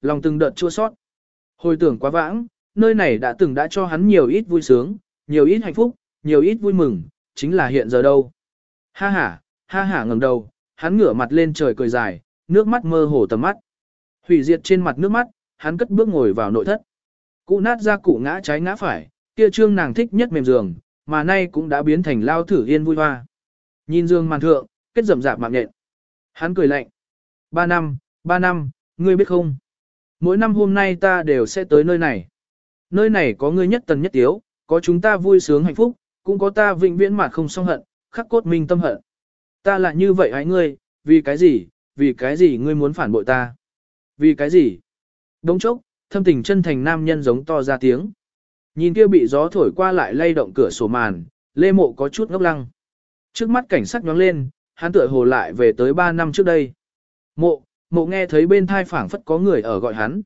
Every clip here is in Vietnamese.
lòng từng đợt chua sót. Hồi tưởng quá vãng, nơi này đã từng đã cho hắn nhiều ít vui sướng, nhiều ít hạnh phúc, nhiều ít vui mừng, chính là hiện giờ đâu. Ha ha, ha ha ngẩng đầu, hắn ngửa mặt lên trời cười dài, nước mắt mơ hồ tầm mắt. Hủy diệt trên mặt nước mắt, hắn cất bước ngồi vào nội thất. Cụ nát ra cụ ngã trái ngã phải, kia trương nàng thích nhất mềm giường, mà nay cũng đã biến thành lao thử yên vui hoa. Nhìn dương màn thượng, kết rậm rạp mạng nhện. Hắn cười lạnh. Ba năm, ba năm, ngươi biết không? Mỗi năm hôm nay ta đều sẽ tới nơi này. Nơi này có ngươi nhất tần nhất tiếu, có chúng ta vui sướng hạnh phúc, cũng có ta vĩnh viễn mà không song hận, khắc cốt minh tâm hận. Ta là như vậy hãy ngươi, vì cái gì, vì cái gì ngươi muốn phản bội ta? Vì cái gì? Đống chốc, thâm tình chân thành nam nhân giống to ra tiếng. Nhìn kia bị gió thổi qua lại lay động cửa sổ màn, Lê Mộ có chút ngốc lăng. Trước mắt cảnh sắc nhóng lên, hắn tựa hồ lại về tới 3 năm trước đây. Mộ, mộ nghe thấy bên thai phảng phất có người ở gọi hắn.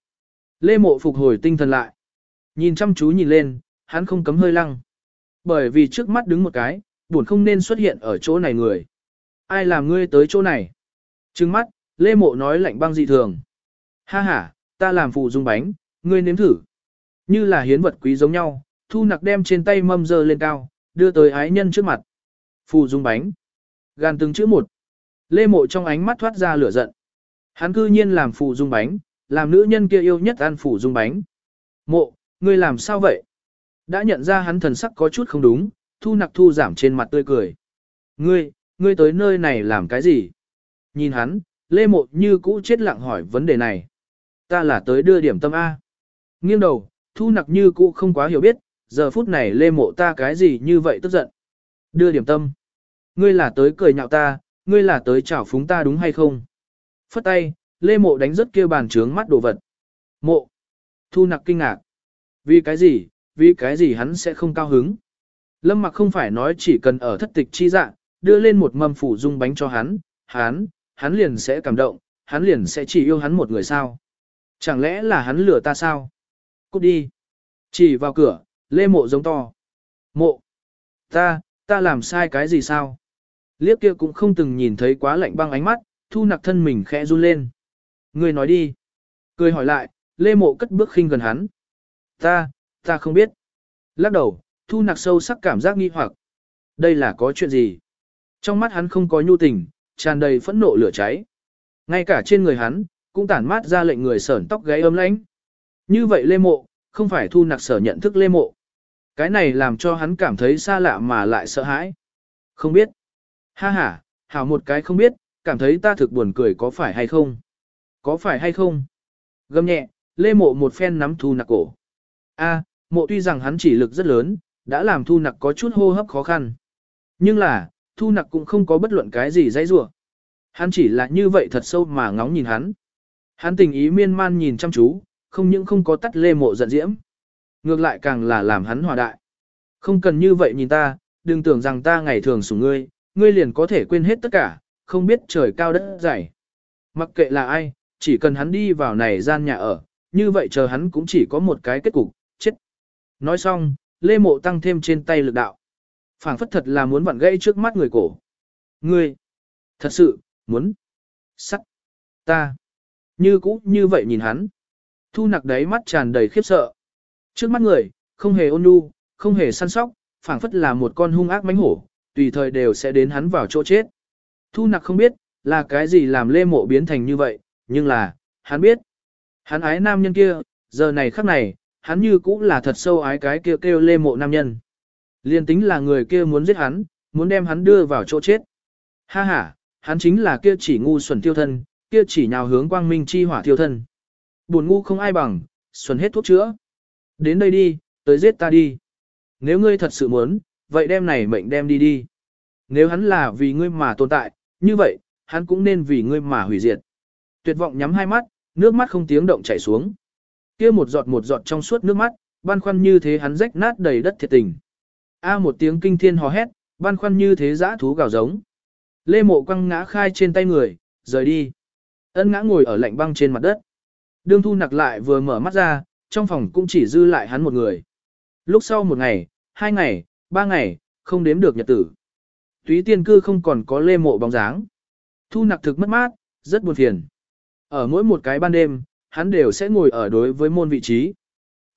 Lê Mộ phục hồi tinh thần lại. Nhìn chăm chú nhìn lên, hắn không cấm hơi lăng. Bởi vì trước mắt đứng một cái, buồn không nên xuất hiện ở chỗ này người. Ai làm ngươi tới chỗ này? Trừng mắt, Lê Mộ nói lạnh băng dị thường. Ha ha, ta làm phụ dung bánh, ngươi nếm thử. Như là hiến vật quý giống nhau, thu nặc đem trên tay mâm dơ lên cao, đưa tới ái nhân trước mặt. Phù dung bánh. Gan từng chữ một. Lê mộ trong ánh mắt thoát ra lửa giận. Hắn cư nhiên làm phụ dung bánh, làm nữ nhân kia yêu nhất ăn phụ dung bánh. Mộ, ngươi làm sao vậy? Đã nhận ra hắn thần sắc có chút không đúng, thu nặc thu giảm trên mặt tươi cười. Ngươi, ngươi tới nơi này làm cái gì? Nhìn hắn, Lê Mộ như cũ chết lặng hỏi vấn đề này. Ta là tới đưa điểm tâm A. Nghiêng đầu, thu nặc như cũ không quá hiểu biết, giờ phút này Lê Mộ ta cái gì như vậy tức giận. Đưa điểm tâm. Ngươi là tới cười nhạo ta, ngươi là tới chảo phúng ta đúng hay không? Phất tay, Lê Mộ đánh rất kia bàn trướng mắt đồ vật. Mộ. Thu nặc kinh ngạc. Vì cái gì, vì cái gì hắn sẽ không cao hứng. Lâm mặc không phải nói chỉ cần ở thất tịch chi dạ, đưa lên một mâm phủ dung bánh cho hắn, hắn, hắn liền sẽ cảm động, hắn liền sẽ chỉ yêu hắn một người sao. Chẳng lẽ là hắn lừa ta sao? Cút đi. Chỉ vào cửa, lê mộ giống to. Mộ. Ta, ta làm sai cái gì sao? Liếc kia cũng không từng nhìn thấy quá lạnh băng ánh mắt, thu nặc thân mình khẽ run lên. Người nói đi. Cười hỏi lại, lê mộ cất bước khinh gần hắn. Ta, ta không biết. Lắc đầu, thu nặc sâu sắc cảm giác nghi hoặc. Đây là có chuyện gì? Trong mắt hắn không có nhu tình, tràn đầy phẫn nộ lửa cháy. Ngay cả trên người hắn, cũng tản mát ra lệnh người sởn tóc gáy ấm lãnh. Như vậy lê mộ, không phải thu nặc sở nhận thức lê mộ. Cái này làm cho hắn cảm thấy xa lạ mà lại sợ hãi. Không biết. Ha ha, hảo một cái không biết, cảm thấy ta thực buồn cười có phải hay không? Có phải hay không? Gầm nhẹ, lê mộ một phen nắm thu nặc cổ. A, mộ tuy rằng hắn chỉ lực rất lớn, đã làm thu nặc có chút hô hấp khó khăn. Nhưng là, thu nặc cũng không có bất luận cái gì dãy rủa Hắn chỉ là như vậy thật sâu mà ngóng nhìn hắn. Hắn tình ý miên man nhìn chăm chú, không những không có tắt lê mộ giận diễm. Ngược lại càng là làm hắn hòa đại. Không cần như vậy nhìn ta, đừng tưởng rằng ta ngày thường sủng ngươi, ngươi liền có thể quên hết tất cả, không biết trời cao đất dày. Mặc kệ là ai, chỉ cần hắn đi vào này gian nhà ở, như vậy chờ hắn cũng chỉ có một cái kết cục, chết. Nói xong, Lê Mộ tăng thêm trên tay lực đạo. phảng phất thật là muốn vặn gãy trước mắt người cổ. Ngươi, thật sự, muốn, sắt, ta. Như cũ như vậy nhìn hắn. Thu nặc đáy mắt tràn đầy khiếp sợ. Trước mắt người, không hề ôn nhu, không hề săn sóc, phảng phất là một con hung ác mánh hổ, tùy thời đều sẽ đến hắn vào chỗ chết. Thu nặc không biết, là cái gì làm lê mộ biến thành như vậy, nhưng là, hắn biết. Hắn ái nam nhân kia, giờ này khắc này, hắn như cũng là thật sâu ái cái kia kêu, kêu lê mộ nam nhân. Liên tính là người kia muốn giết hắn, muốn đem hắn đưa vào chỗ chết. Ha ha, hắn chính là kia chỉ ngu xuẩn tiêu thân, kia chỉ nhào hướng quang minh chi hỏa tiêu thân. Buồn ngu không ai bằng, xuẩn hết thuốc chữa. Đến đây đi, tới giết ta đi. Nếu ngươi thật sự muốn, vậy đem này mệnh đem đi đi. Nếu hắn là vì ngươi mà tồn tại, như vậy, hắn cũng nên vì ngươi mà hủy diệt. Tuyệt vọng nhắm hai mắt, nước mắt không tiếng động chảy xuống. Kia một giọt một giọt trong suốt nước mắt, ban khoăn như thế hắn rách nát đầy đất thiệt tình. A một tiếng kinh thiên hò hét, ban khoăn như thế dã thú gào giống. Lê mộ quăng ngã khai trên tay người, rời đi. Ân ngã ngồi ở lạnh băng trên mặt đất. Đương thu nặc lại vừa mở mắt ra, trong phòng cũng chỉ dư lại hắn một người. Lúc sau một ngày, hai ngày, ba ngày, không đếm được nhật tử. Túy tiên cư không còn có lê mộ bóng dáng. Thu nặc thực mất mát, rất buồn phiền. Ở mỗi một cái ban đêm, hắn đều sẽ ngồi ở đối với môn vị trí.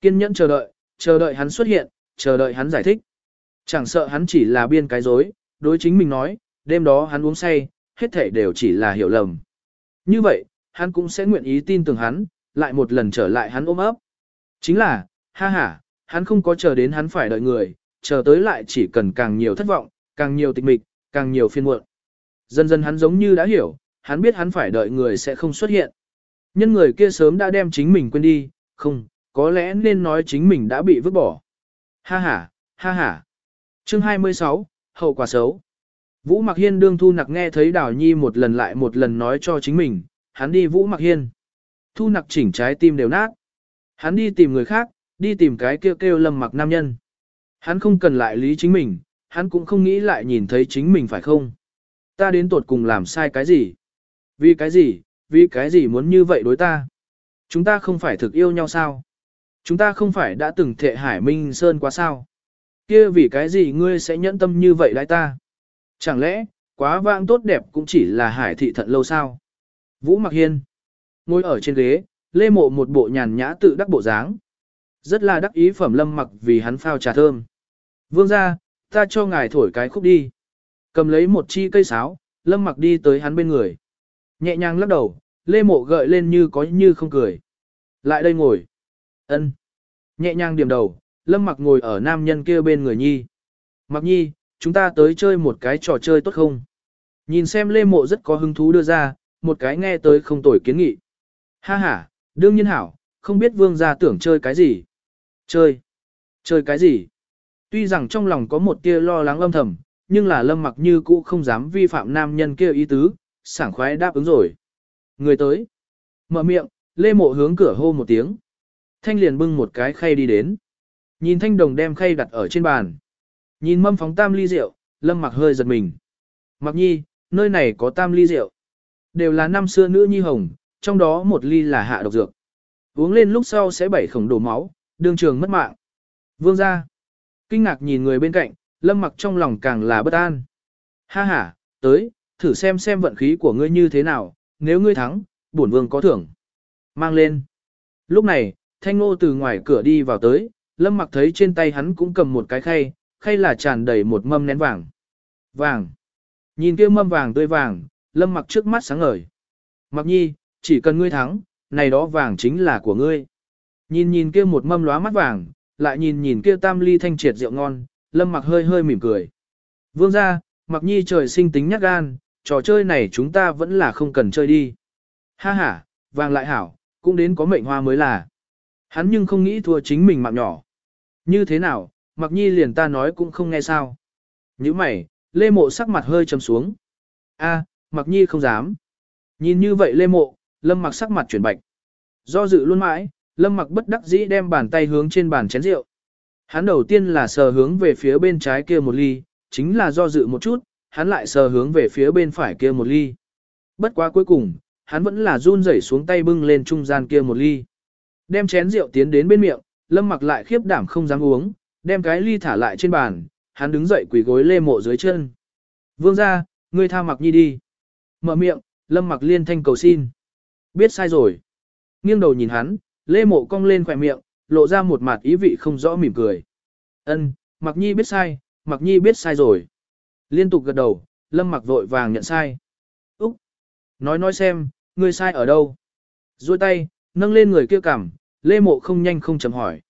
Kiên nhẫn chờ đợi, chờ đợi hắn xuất hiện, chờ đợi hắn giải thích. Chẳng sợ hắn chỉ là biên cái dối, đối chính mình nói, đêm đó hắn uống say, hết thể đều chỉ là hiểu lầm. Như vậy, hắn cũng sẽ nguyện ý tin tưởng hắn, lại một lần trở lại hắn ôm ấp. Chính là, ha ha, hắn không có chờ đến hắn phải đợi người, chờ tới lại chỉ cần càng nhiều thất vọng, càng nhiều tịch mịch, càng nhiều phiên muộn. Dần dần hắn giống như đã hiểu, hắn biết hắn phải đợi người sẽ không xuất hiện. Nhân người kia sớm đã đem chính mình quên đi, không, có lẽ nên nói chính mình đã bị vứt bỏ. Ha ha, ha ha. Chương 26, hậu quả xấu. Vũ Mặc Hiên đương Thu Nặc nghe thấy Đào Nhi một lần lại một lần nói cho chính mình, hắn đi Vũ Mặc Hiên. Thu Nặc chỉnh trái tim đều nát. Hắn đi tìm người khác, đi tìm cái kêu kêu lâm mặc nam nhân. Hắn không cần lại lý chính mình, hắn cũng không nghĩ lại nhìn thấy chính mình phải không. Ta đến tột cùng làm sai cái gì? Vì cái gì? Vì cái gì muốn như vậy đối ta? Chúng ta không phải thực yêu nhau sao? Chúng ta không phải đã từng thệ hải minh sơn quá sao? Kia vì cái gì ngươi sẽ nhẫn tâm như vậy lại ta? Chẳng lẽ, quá vãng tốt đẹp cũng chỉ là hải thị thận lâu sao? Vũ Mặc Hiên ngồi ở trên ghế, lê mộ một bộ nhàn nhã tự đắc bộ dáng. Rất là đắc ý phẩm lâm mặc vì hắn phao trà thơm. Vương ra, ta cho ngài thổi cái khúc đi. Cầm lấy một chi cây sáo, lâm mặc đi tới hắn bên người. Nhẹ nhàng lắc đầu, lê mộ gợi lên như có như không cười. Lại đây ngồi. ân Nhẹ nhàng điểm đầu, lâm mặc ngồi ở nam nhân kia bên người nhi. Mặc nhi, chúng ta tới chơi một cái trò chơi tốt không? Nhìn xem lê mộ rất có hứng thú đưa ra, một cái nghe tới không tồi kiến nghị. Ha ha, đương nhiên hảo, không biết vương gia tưởng chơi cái gì. Chơi. Chơi cái gì? Tuy rằng trong lòng có một tia lo lắng âm thầm, nhưng là lâm mặc như cũ không dám vi phạm nam nhân kia ý tứ, sảng khoái đáp ứng rồi. Người tới. Mở miệng, lê mộ hướng cửa hô một tiếng. Thanh liền bưng một cái khay đi đến. Nhìn thanh đồng đem khay đặt ở trên bàn. Nhìn mâm phóng tam ly rượu, lâm mặc hơi giật mình. Mặc nhi, nơi này có tam ly rượu. Đều là năm xưa nữ nhi hồng, trong đó một ly là hạ độc dược. Uống lên lúc sau sẽ bảy khổng đổ máu, đương trường mất mạng. Vương ra. Kinh ngạc nhìn người bên cạnh, lâm mặc trong lòng càng là bất an. Ha ha, tới, thử xem xem vận khí của ngươi như thế nào, nếu ngươi thắng, bổn vương có thưởng. Mang lên. Lúc này, thanh ngô từ ngoài cửa đi vào tới, lâm mặc thấy trên tay hắn cũng cầm một cái khay, khay là tràn đầy một mâm nén vàng. Vàng. Nhìn kia mâm vàng tươi vàng, lâm mặc trước mắt sáng ngời. Mặc nhi, chỉ cần ngươi thắng, này đó vàng chính là của ngươi. Nhìn nhìn kia một mâm lóa mắt vàng, lại nhìn nhìn kia tam ly thanh triệt rượu ngon, lâm mặc hơi hơi mỉm cười. Vương ra, mặc nhi trời sinh tính nhát gan, trò chơi này chúng ta vẫn là không cần chơi đi. Ha ha, vàng lại hảo, cũng đến có mệnh hoa mới là. Hắn nhưng không nghĩ thua chính mình mạng nhỏ. Như thế nào, mặc nhi liền ta nói cũng không nghe sao. Như mày, lê mộ sắc mặt hơi trầm xuống. a mặc nhi không dám. Nhìn như vậy lê mộ, lâm mặc sắc mặt chuyển bạch. Do dự luôn mãi, lâm mặc bất đắc dĩ đem bàn tay hướng trên bàn chén rượu. Hắn đầu tiên là sờ hướng về phía bên trái kia một ly, chính là do dự một chút, hắn lại sờ hướng về phía bên phải kia một ly. Bất quá cuối cùng, hắn vẫn là run rẩy xuống tay bưng lên trung gian kia một ly. Đem chén rượu tiến đến bên miệng, lâm mặc lại khiếp đảm không dám uống, đem cái ly thả lại trên bàn, hắn đứng dậy quỳ gối lê mộ dưới chân. Vương ra, ngươi tha mặc nhi đi. Mở miệng, lâm mặc liên thanh cầu xin. Biết sai rồi. Nghiêng đầu nhìn hắn, lê mộ cong lên khỏe miệng, lộ ra một mặt ý vị không rõ mỉm cười. Ân, mặc nhi biết sai, mặc nhi biết sai rồi. Liên tục gật đầu, lâm mặc vội vàng nhận sai. Úc! Nói nói xem, ngươi sai ở đâu? Rồi tay, nâng lên người kia cằm, lê mộ không nhanh không chậm hỏi.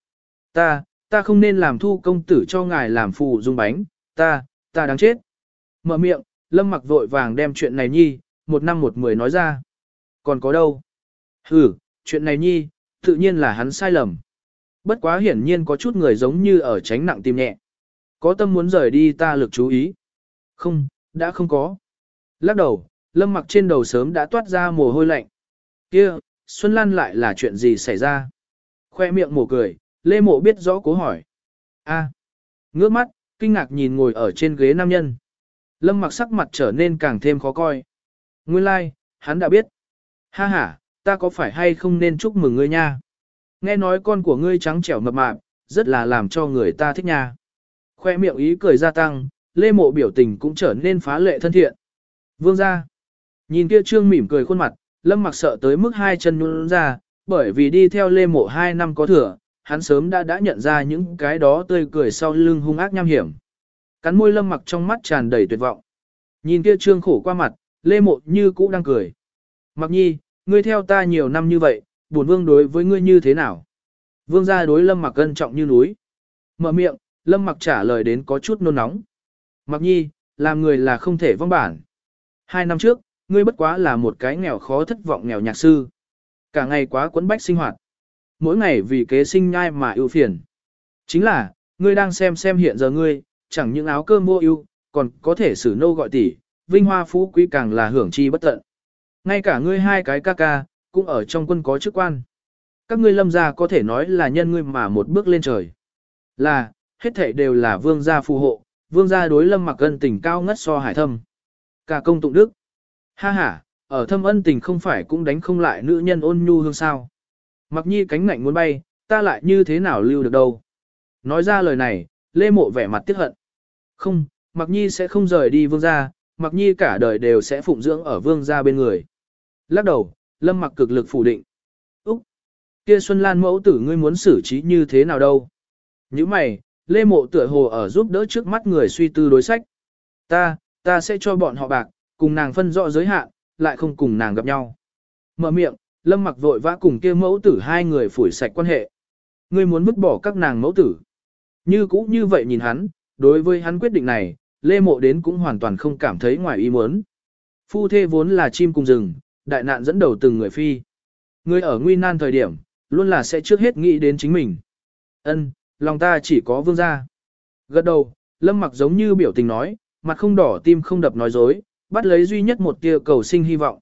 Ta, ta không nên làm thu công tử cho ngài làm phù dung bánh, ta, ta đáng chết. Mở miệng, lâm mặc vội vàng đem chuyện này nhi, một năm một mười nói ra. Còn có đâu? Ừ, chuyện này nhi, tự nhiên là hắn sai lầm. Bất quá hiển nhiên có chút người giống như ở tránh nặng tim nhẹ. Có tâm muốn rời đi ta lực chú ý. Không, đã không có. Lắc đầu, lâm mặc trên đầu sớm đã toát ra mồ hôi lạnh. kia Xuân Lan lại là chuyện gì xảy ra? Khoe miệng mồ cười, Lê Mộ biết rõ cố hỏi. a ngước mắt, kinh ngạc nhìn ngồi ở trên ghế nam nhân. Lâm mặc sắc mặt trở nên càng thêm khó coi. Nguyên lai, like, hắn đã biết. Ha ha, ta có phải hay không nên chúc mừng ngươi nha? Nghe nói con của ngươi trắng trẻo mập mạp, rất là làm cho người ta thích nha. Khoe miệng ý cười gia tăng, lê mộ biểu tình cũng trở nên phá lệ thân thiện. Vương ra. Nhìn kia trương mỉm cười khuôn mặt, lâm mặc sợ tới mức hai chân nhún ra, Bởi vì đi theo lê mộ hai năm có thừa, hắn sớm đã đã nhận ra những cái đó tươi cười sau lưng hung ác nham hiểm. Cắn môi lâm mặc trong mắt tràn đầy tuyệt vọng. Nhìn kia trương khổ qua mặt, lê mộ như cũ đang cười. Mặc nhi, ngươi theo ta nhiều năm như vậy, bổn vương đối với ngươi như thế nào? Vương gia đối lâm mặc cân trọng như núi. Mở miệng, lâm mặc trả lời đến có chút nôn nóng. Mặc nhi, làm người là không thể vong bản. Hai năm trước, ngươi bất quá là một cái nghèo khó thất vọng nghèo nhạc sư. Cả ngày quá quấn bách sinh hoạt. Mỗi ngày vì kế sinh nhai mà ưu phiền. Chính là, ngươi đang xem xem hiện giờ ngươi, chẳng những áo cơm mua ưu, còn có thể xử nô gọi tỷ, vinh hoa phú quý càng là hưởng chi bất tận. Ngay cả ngươi hai cái ca ca, cũng ở trong quân có chức quan. Các ngươi lâm gia có thể nói là nhân ngươi mà một bước lên trời. Là, hết thảy đều là vương gia phù hộ, vương gia đối lâm mặc ân tình cao ngất so hải thâm. Cả công tụng đức. Ha ha, ở thâm ân tình không phải cũng đánh không lại nữ nhân ôn nhu hương sao. Mặc nhi cánh ngạnh muốn bay, ta lại như thế nào lưu được đâu. Nói ra lời này, lê mộ vẻ mặt tiếc hận. Không, mặc nhi sẽ không rời đi vương gia, mặc nhi cả đời đều sẽ phụng dưỡng ở vương gia bên người. Lắc đầu, lâm mặc cực lực phủ định. Úc! Kia Xuân Lan mẫu tử ngươi muốn xử trí như thế nào đâu? Như mày, Lê Mộ tựa hồ ở giúp đỡ trước mắt người suy tư đối sách. Ta, ta sẽ cho bọn họ bạc, cùng nàng phân rõ giới hạn, lại không cùng nàng gặp nhau. Mở miệng, Lâm mặc vội vã cùng kia mẫu tử hai người phủi sạch quan hệ. Ngươi muốn vứt bỏ các nàng mẫu tử. Như cũ như vậy nhìn hắn, đối với hắn quyết định này, Lê Mộ đến cũng hoàn toàn không cảm thấy ngoài ý muốn. Phu thê vốn là chim cùng rừng, đại nạn dẫn đầu từng người phi. Người ở nguy nan thời điểm, luôn là sẽ trước hết nghĩ đến chính mình. Ân, lòng ta chỉ có vương gia. Gật đầu, lâm mặc giống như biểu tình nói, mặt không đỏ tim không đập nói dối, bắt lấy duy nhất một tia cầu sinh hy vọng.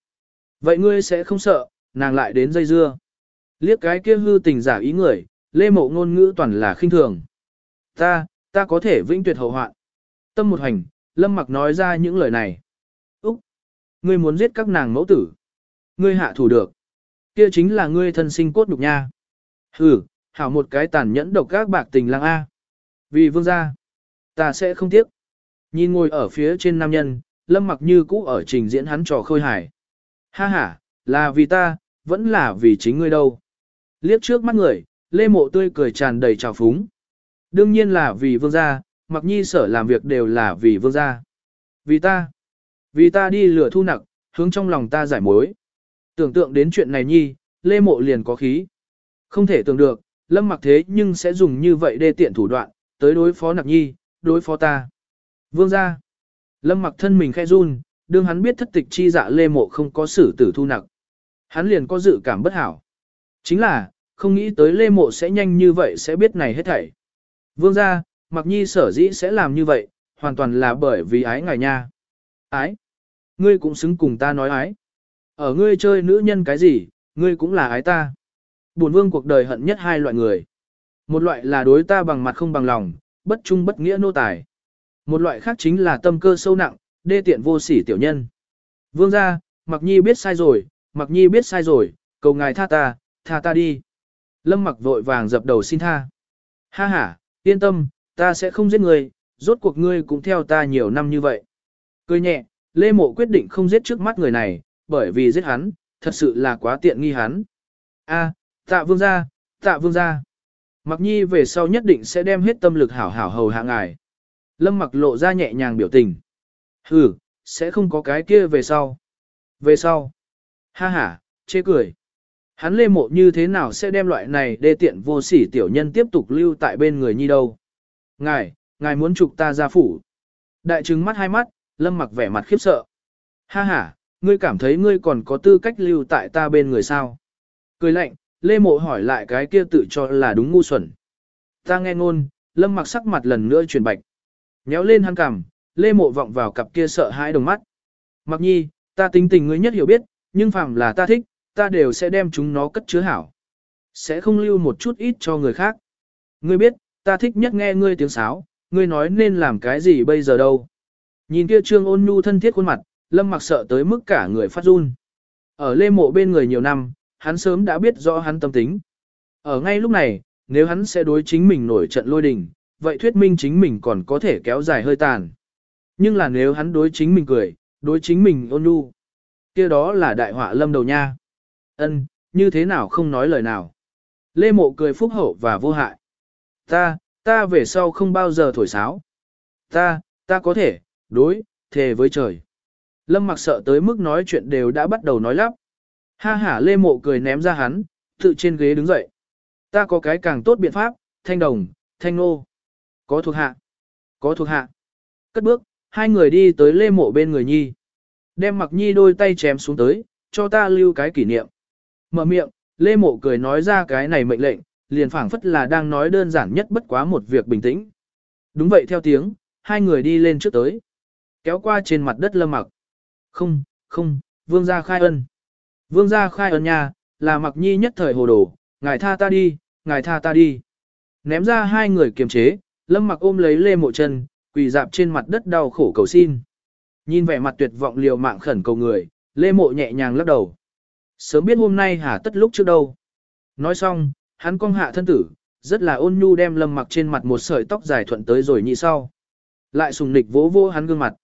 Vậy ngươi sẽ không sợ, nàng lại đến dây dưa. Liếc cái kia hư tình giả ý người, lê mộ ngôn ngữ toàn là khinh thường. Ta, ta có thể vĩnh tuyệt hậu hoạn. Tâm một hành, lâm mặc nói ra những lời này. Úc, ngươi muốn giết các nàng mẫu tử. Ngươi hạ thủ được. Kia chính là ngươi thân sinh cốt nhục nha. Hừ, hảo một cái tàn nhẫn độc các bạc tình lang A. Vì vương gia, ta sẽ không tiếc. Nhìn ngồi ở phía trên nam nhân, lâm mặc như cũ ở trình diễn hắn trò khôi hài. Ha ha, là vì ta, vẫn là vì chính ngươi đâu. Liếc trước mắt người, lê mộ tươi cười tràn đầy trào phúng. Đương nhiên là vì vương gia, mặc nhi sở làm việc đều là vì vương gia. Vì ta, vì ta đi lửa thu nặc, hướng trong lòng ta giải mối. Tưởng tượng đến chuyện này nhi, lê mộ liền có khí. Không thể tưởng được, lâm mặc thế nhưng sẽ dùng như vậy để tiện thủ đoạn, tới đối phó nặc nhi, đối phó ta. Vương gia. Lâm mặc thân mình khẽ run, đương hắn biết thất tịch chi dạ lê mộ không có xử tử thu nặc. Hắn liền có dự cảm bất hảo. Chính là, không nghĩ tới lê mộ sẽ nhanh như vậy sẽ biết này hết thảy. Vương gia, mặc nhi sở dĩ sẽ làm như vậy, hoàn toàn là bởi vì ái ngài nha. Ái? Ngươi cũng xứng cùng ta nói ái. Ở ngươi chơi nữ nhân cái gì, ngươi cũng là ái ta. Bổn vương cuộc đời hận nhất hai loại người. Một loại là đối ta bằng mặt không bằng lòng, bất trung bất nghĩa nô tài. Một loại khác chính là tâm cơ sâu nặng, đê tiện vô sỉ tiểu nhân. Vương gia, Mặc Nhi biết sai rồi, Mặc Nhi biết sai rồi, cầu ngài tha ta, tha ta đi. Lâm Mặc vội vàng dập đầu xin tha. Ha ha, yên tâm, ta sẽ không giết ngươi, rốt cuộc ngươi cũng theo ta nhiều năm như vậy. Cười nhẹ, Lê Mộ quyết định không giết trước mắt người này, bởi vì giết hắn, thật sự là quá tiện nghi hắn. A, tạ vương gia, tạ vương gia. Mặc nhi về sau nhất định sẽ đem hết tâm lực hảo hảo hầu hạ ngài. Lâm mặc lộ ra nhẹ nhàng biểu tình. Hừ, sẽ không có cái kia về sau. Về sau. Ha ha, chê cười. Hắn lê mộ như thế nào sẽ đem loại này đê tiện vô sỉ tiểu nhân tiếp tục lưu tại bên người nhi đâu. Ngài, ngài muốn trục ta ra phủ. Đại trừng mắt hai mắt, lâm mặc vẻ mặt khiếp sợ. Ha ha, ngươi cảm thấy ngươi còn có tư cách lưu tại ta bên người sao? Cười lạnh, Lê Mộ hỏi lại cái kia tự cho là đúng ngu xuẩn. Ta nghe ngôn, lâm mặc sắc mặt lần nữa chuyển bạch. Nhéo lên hăng cằm, Lê Mộ vọng vào cặp kia sợ hãi đồng mắt. Mặc nhi, ta tính tình ngươi nhất hiểu biết, nhưng phàm là ta thích, ta đều sẽ đem chúng nó cất chứa hảo. Sẽ không lưu một chút ít cho người khác. Ngươi biết, ta thích nhất nghe ngươi tiếng sáo, ngươi nói nên làm cái gì bây giờ đâu. Nhìn kia trương ôn nhu thân thiết khuôn mặt, lâm mặc sợ tới mức cả người phát run. Ở lê mộ bên người nhiều năm, hắn sớm đã biết rõ hắn tâm tính. Ở ngay lúc này, nếu hắn sẽ đối chính mình nổi trận lôi đình, vậy thuyết minh chính mình còn có thể kéo dài hơi tàn. Nhưng là nếu hắn đối chính mình cười, đối chính mình ôn nhu, kia đó là đại họa lâm đầu nha. Ân, như thế nào không nói lời nào. Lê Mộ cười phúc hậu và vô hại. Ta, ta về sau không bao giờ thổi sáo. Ta, ta có thể, đối, thề với trời. Lâm mặc sợ tới mức nói chuyện đều đã bắt đầu nói lắp. Ha ha Lê Mộ cười ném ra hắn, tự trên ghế đứng dậy. Ta có cái càng tốt biện pháp, thanh đồng, thanh nô. Có thuộc hạ. Có thuộc hạ. Cất bước, hai người đi tới Lê Mộ bên người Nhi. Đem mặc Nhi đôi tay chém xuống tới, cho ta lưu cái kỷ niệm. Mở miệng, Lê Mộ cười nói ra cái này mệnh lệnh, liền phảng phất là đang nói đơn giản nhất bất quá một việc bình tĩnh. Đúng vậy theo tiếng, hai người đi lên trước tới. Kéo qua trên mặt đất lâm mặc. Không, không, vương gia khai ân. Vương gia khai ân nha, là mặc nhi nhất thời hồ đồ, ngài tha ta đi, ngài tha ta đi. Ném ra hai người kiềm chế, lâm mặc ôm lấy lê mộ chân, quỳ dạp trên mặt đất đau khổ cầu xin. Nhìn vẻ mặt tuyệt vọng liều mạng khẩn cầu người, lê mộ nhẹ nhàng lắc đầu. Sớm biết hôm nay hả tất lúc trước đâu. Nói xong, hắn cong hạ thân tử, rất là ôn nhu đem lâm mặc trên mặt một sợi tóc dài thuận tới rồi nhị sau. Lại sùng nịch vỗ vỗ hắn gương mặt.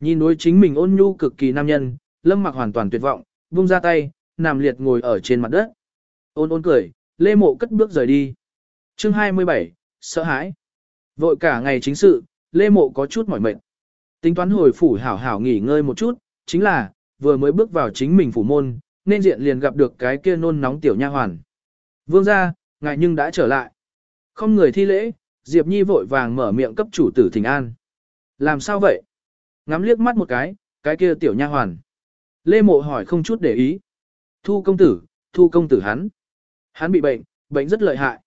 Nhìn đối chính mình ôn nhu cực kỳ nam nhân, lâm mặc hoàn toàn tuyệt vọng, buông ra tay, nằm liệt ngồi ở trên mặt đất. Ôn ôn cười, lê mộ cất bước rời đi. chương 27, sợ hãi. Vội cả ngày chính sự, lê mộ có chút mỏi mệt. Tính toán hồi phủ hảo hảo nghỉ ngơi một chút, chính là, vừa mới bước vào chính mình phủ môn, nên diện liền gặp được cái kia nôn nóng tiểu nha hoàn. Vương ra, ngài nhưng đã trở lại. Không người thi lễ, Diệp Nhi vội vàng mở miệng cấp chủ tử thỉnh an. Làm sao vậy? Ngắm liếc mắt một cái, cái kia tiểu nha hoàn. Lê Mộ hỏi không chút để ý. Thu công tử, thu công tử hắn. Hắn bị bệnh, bệnh rất lợi hại.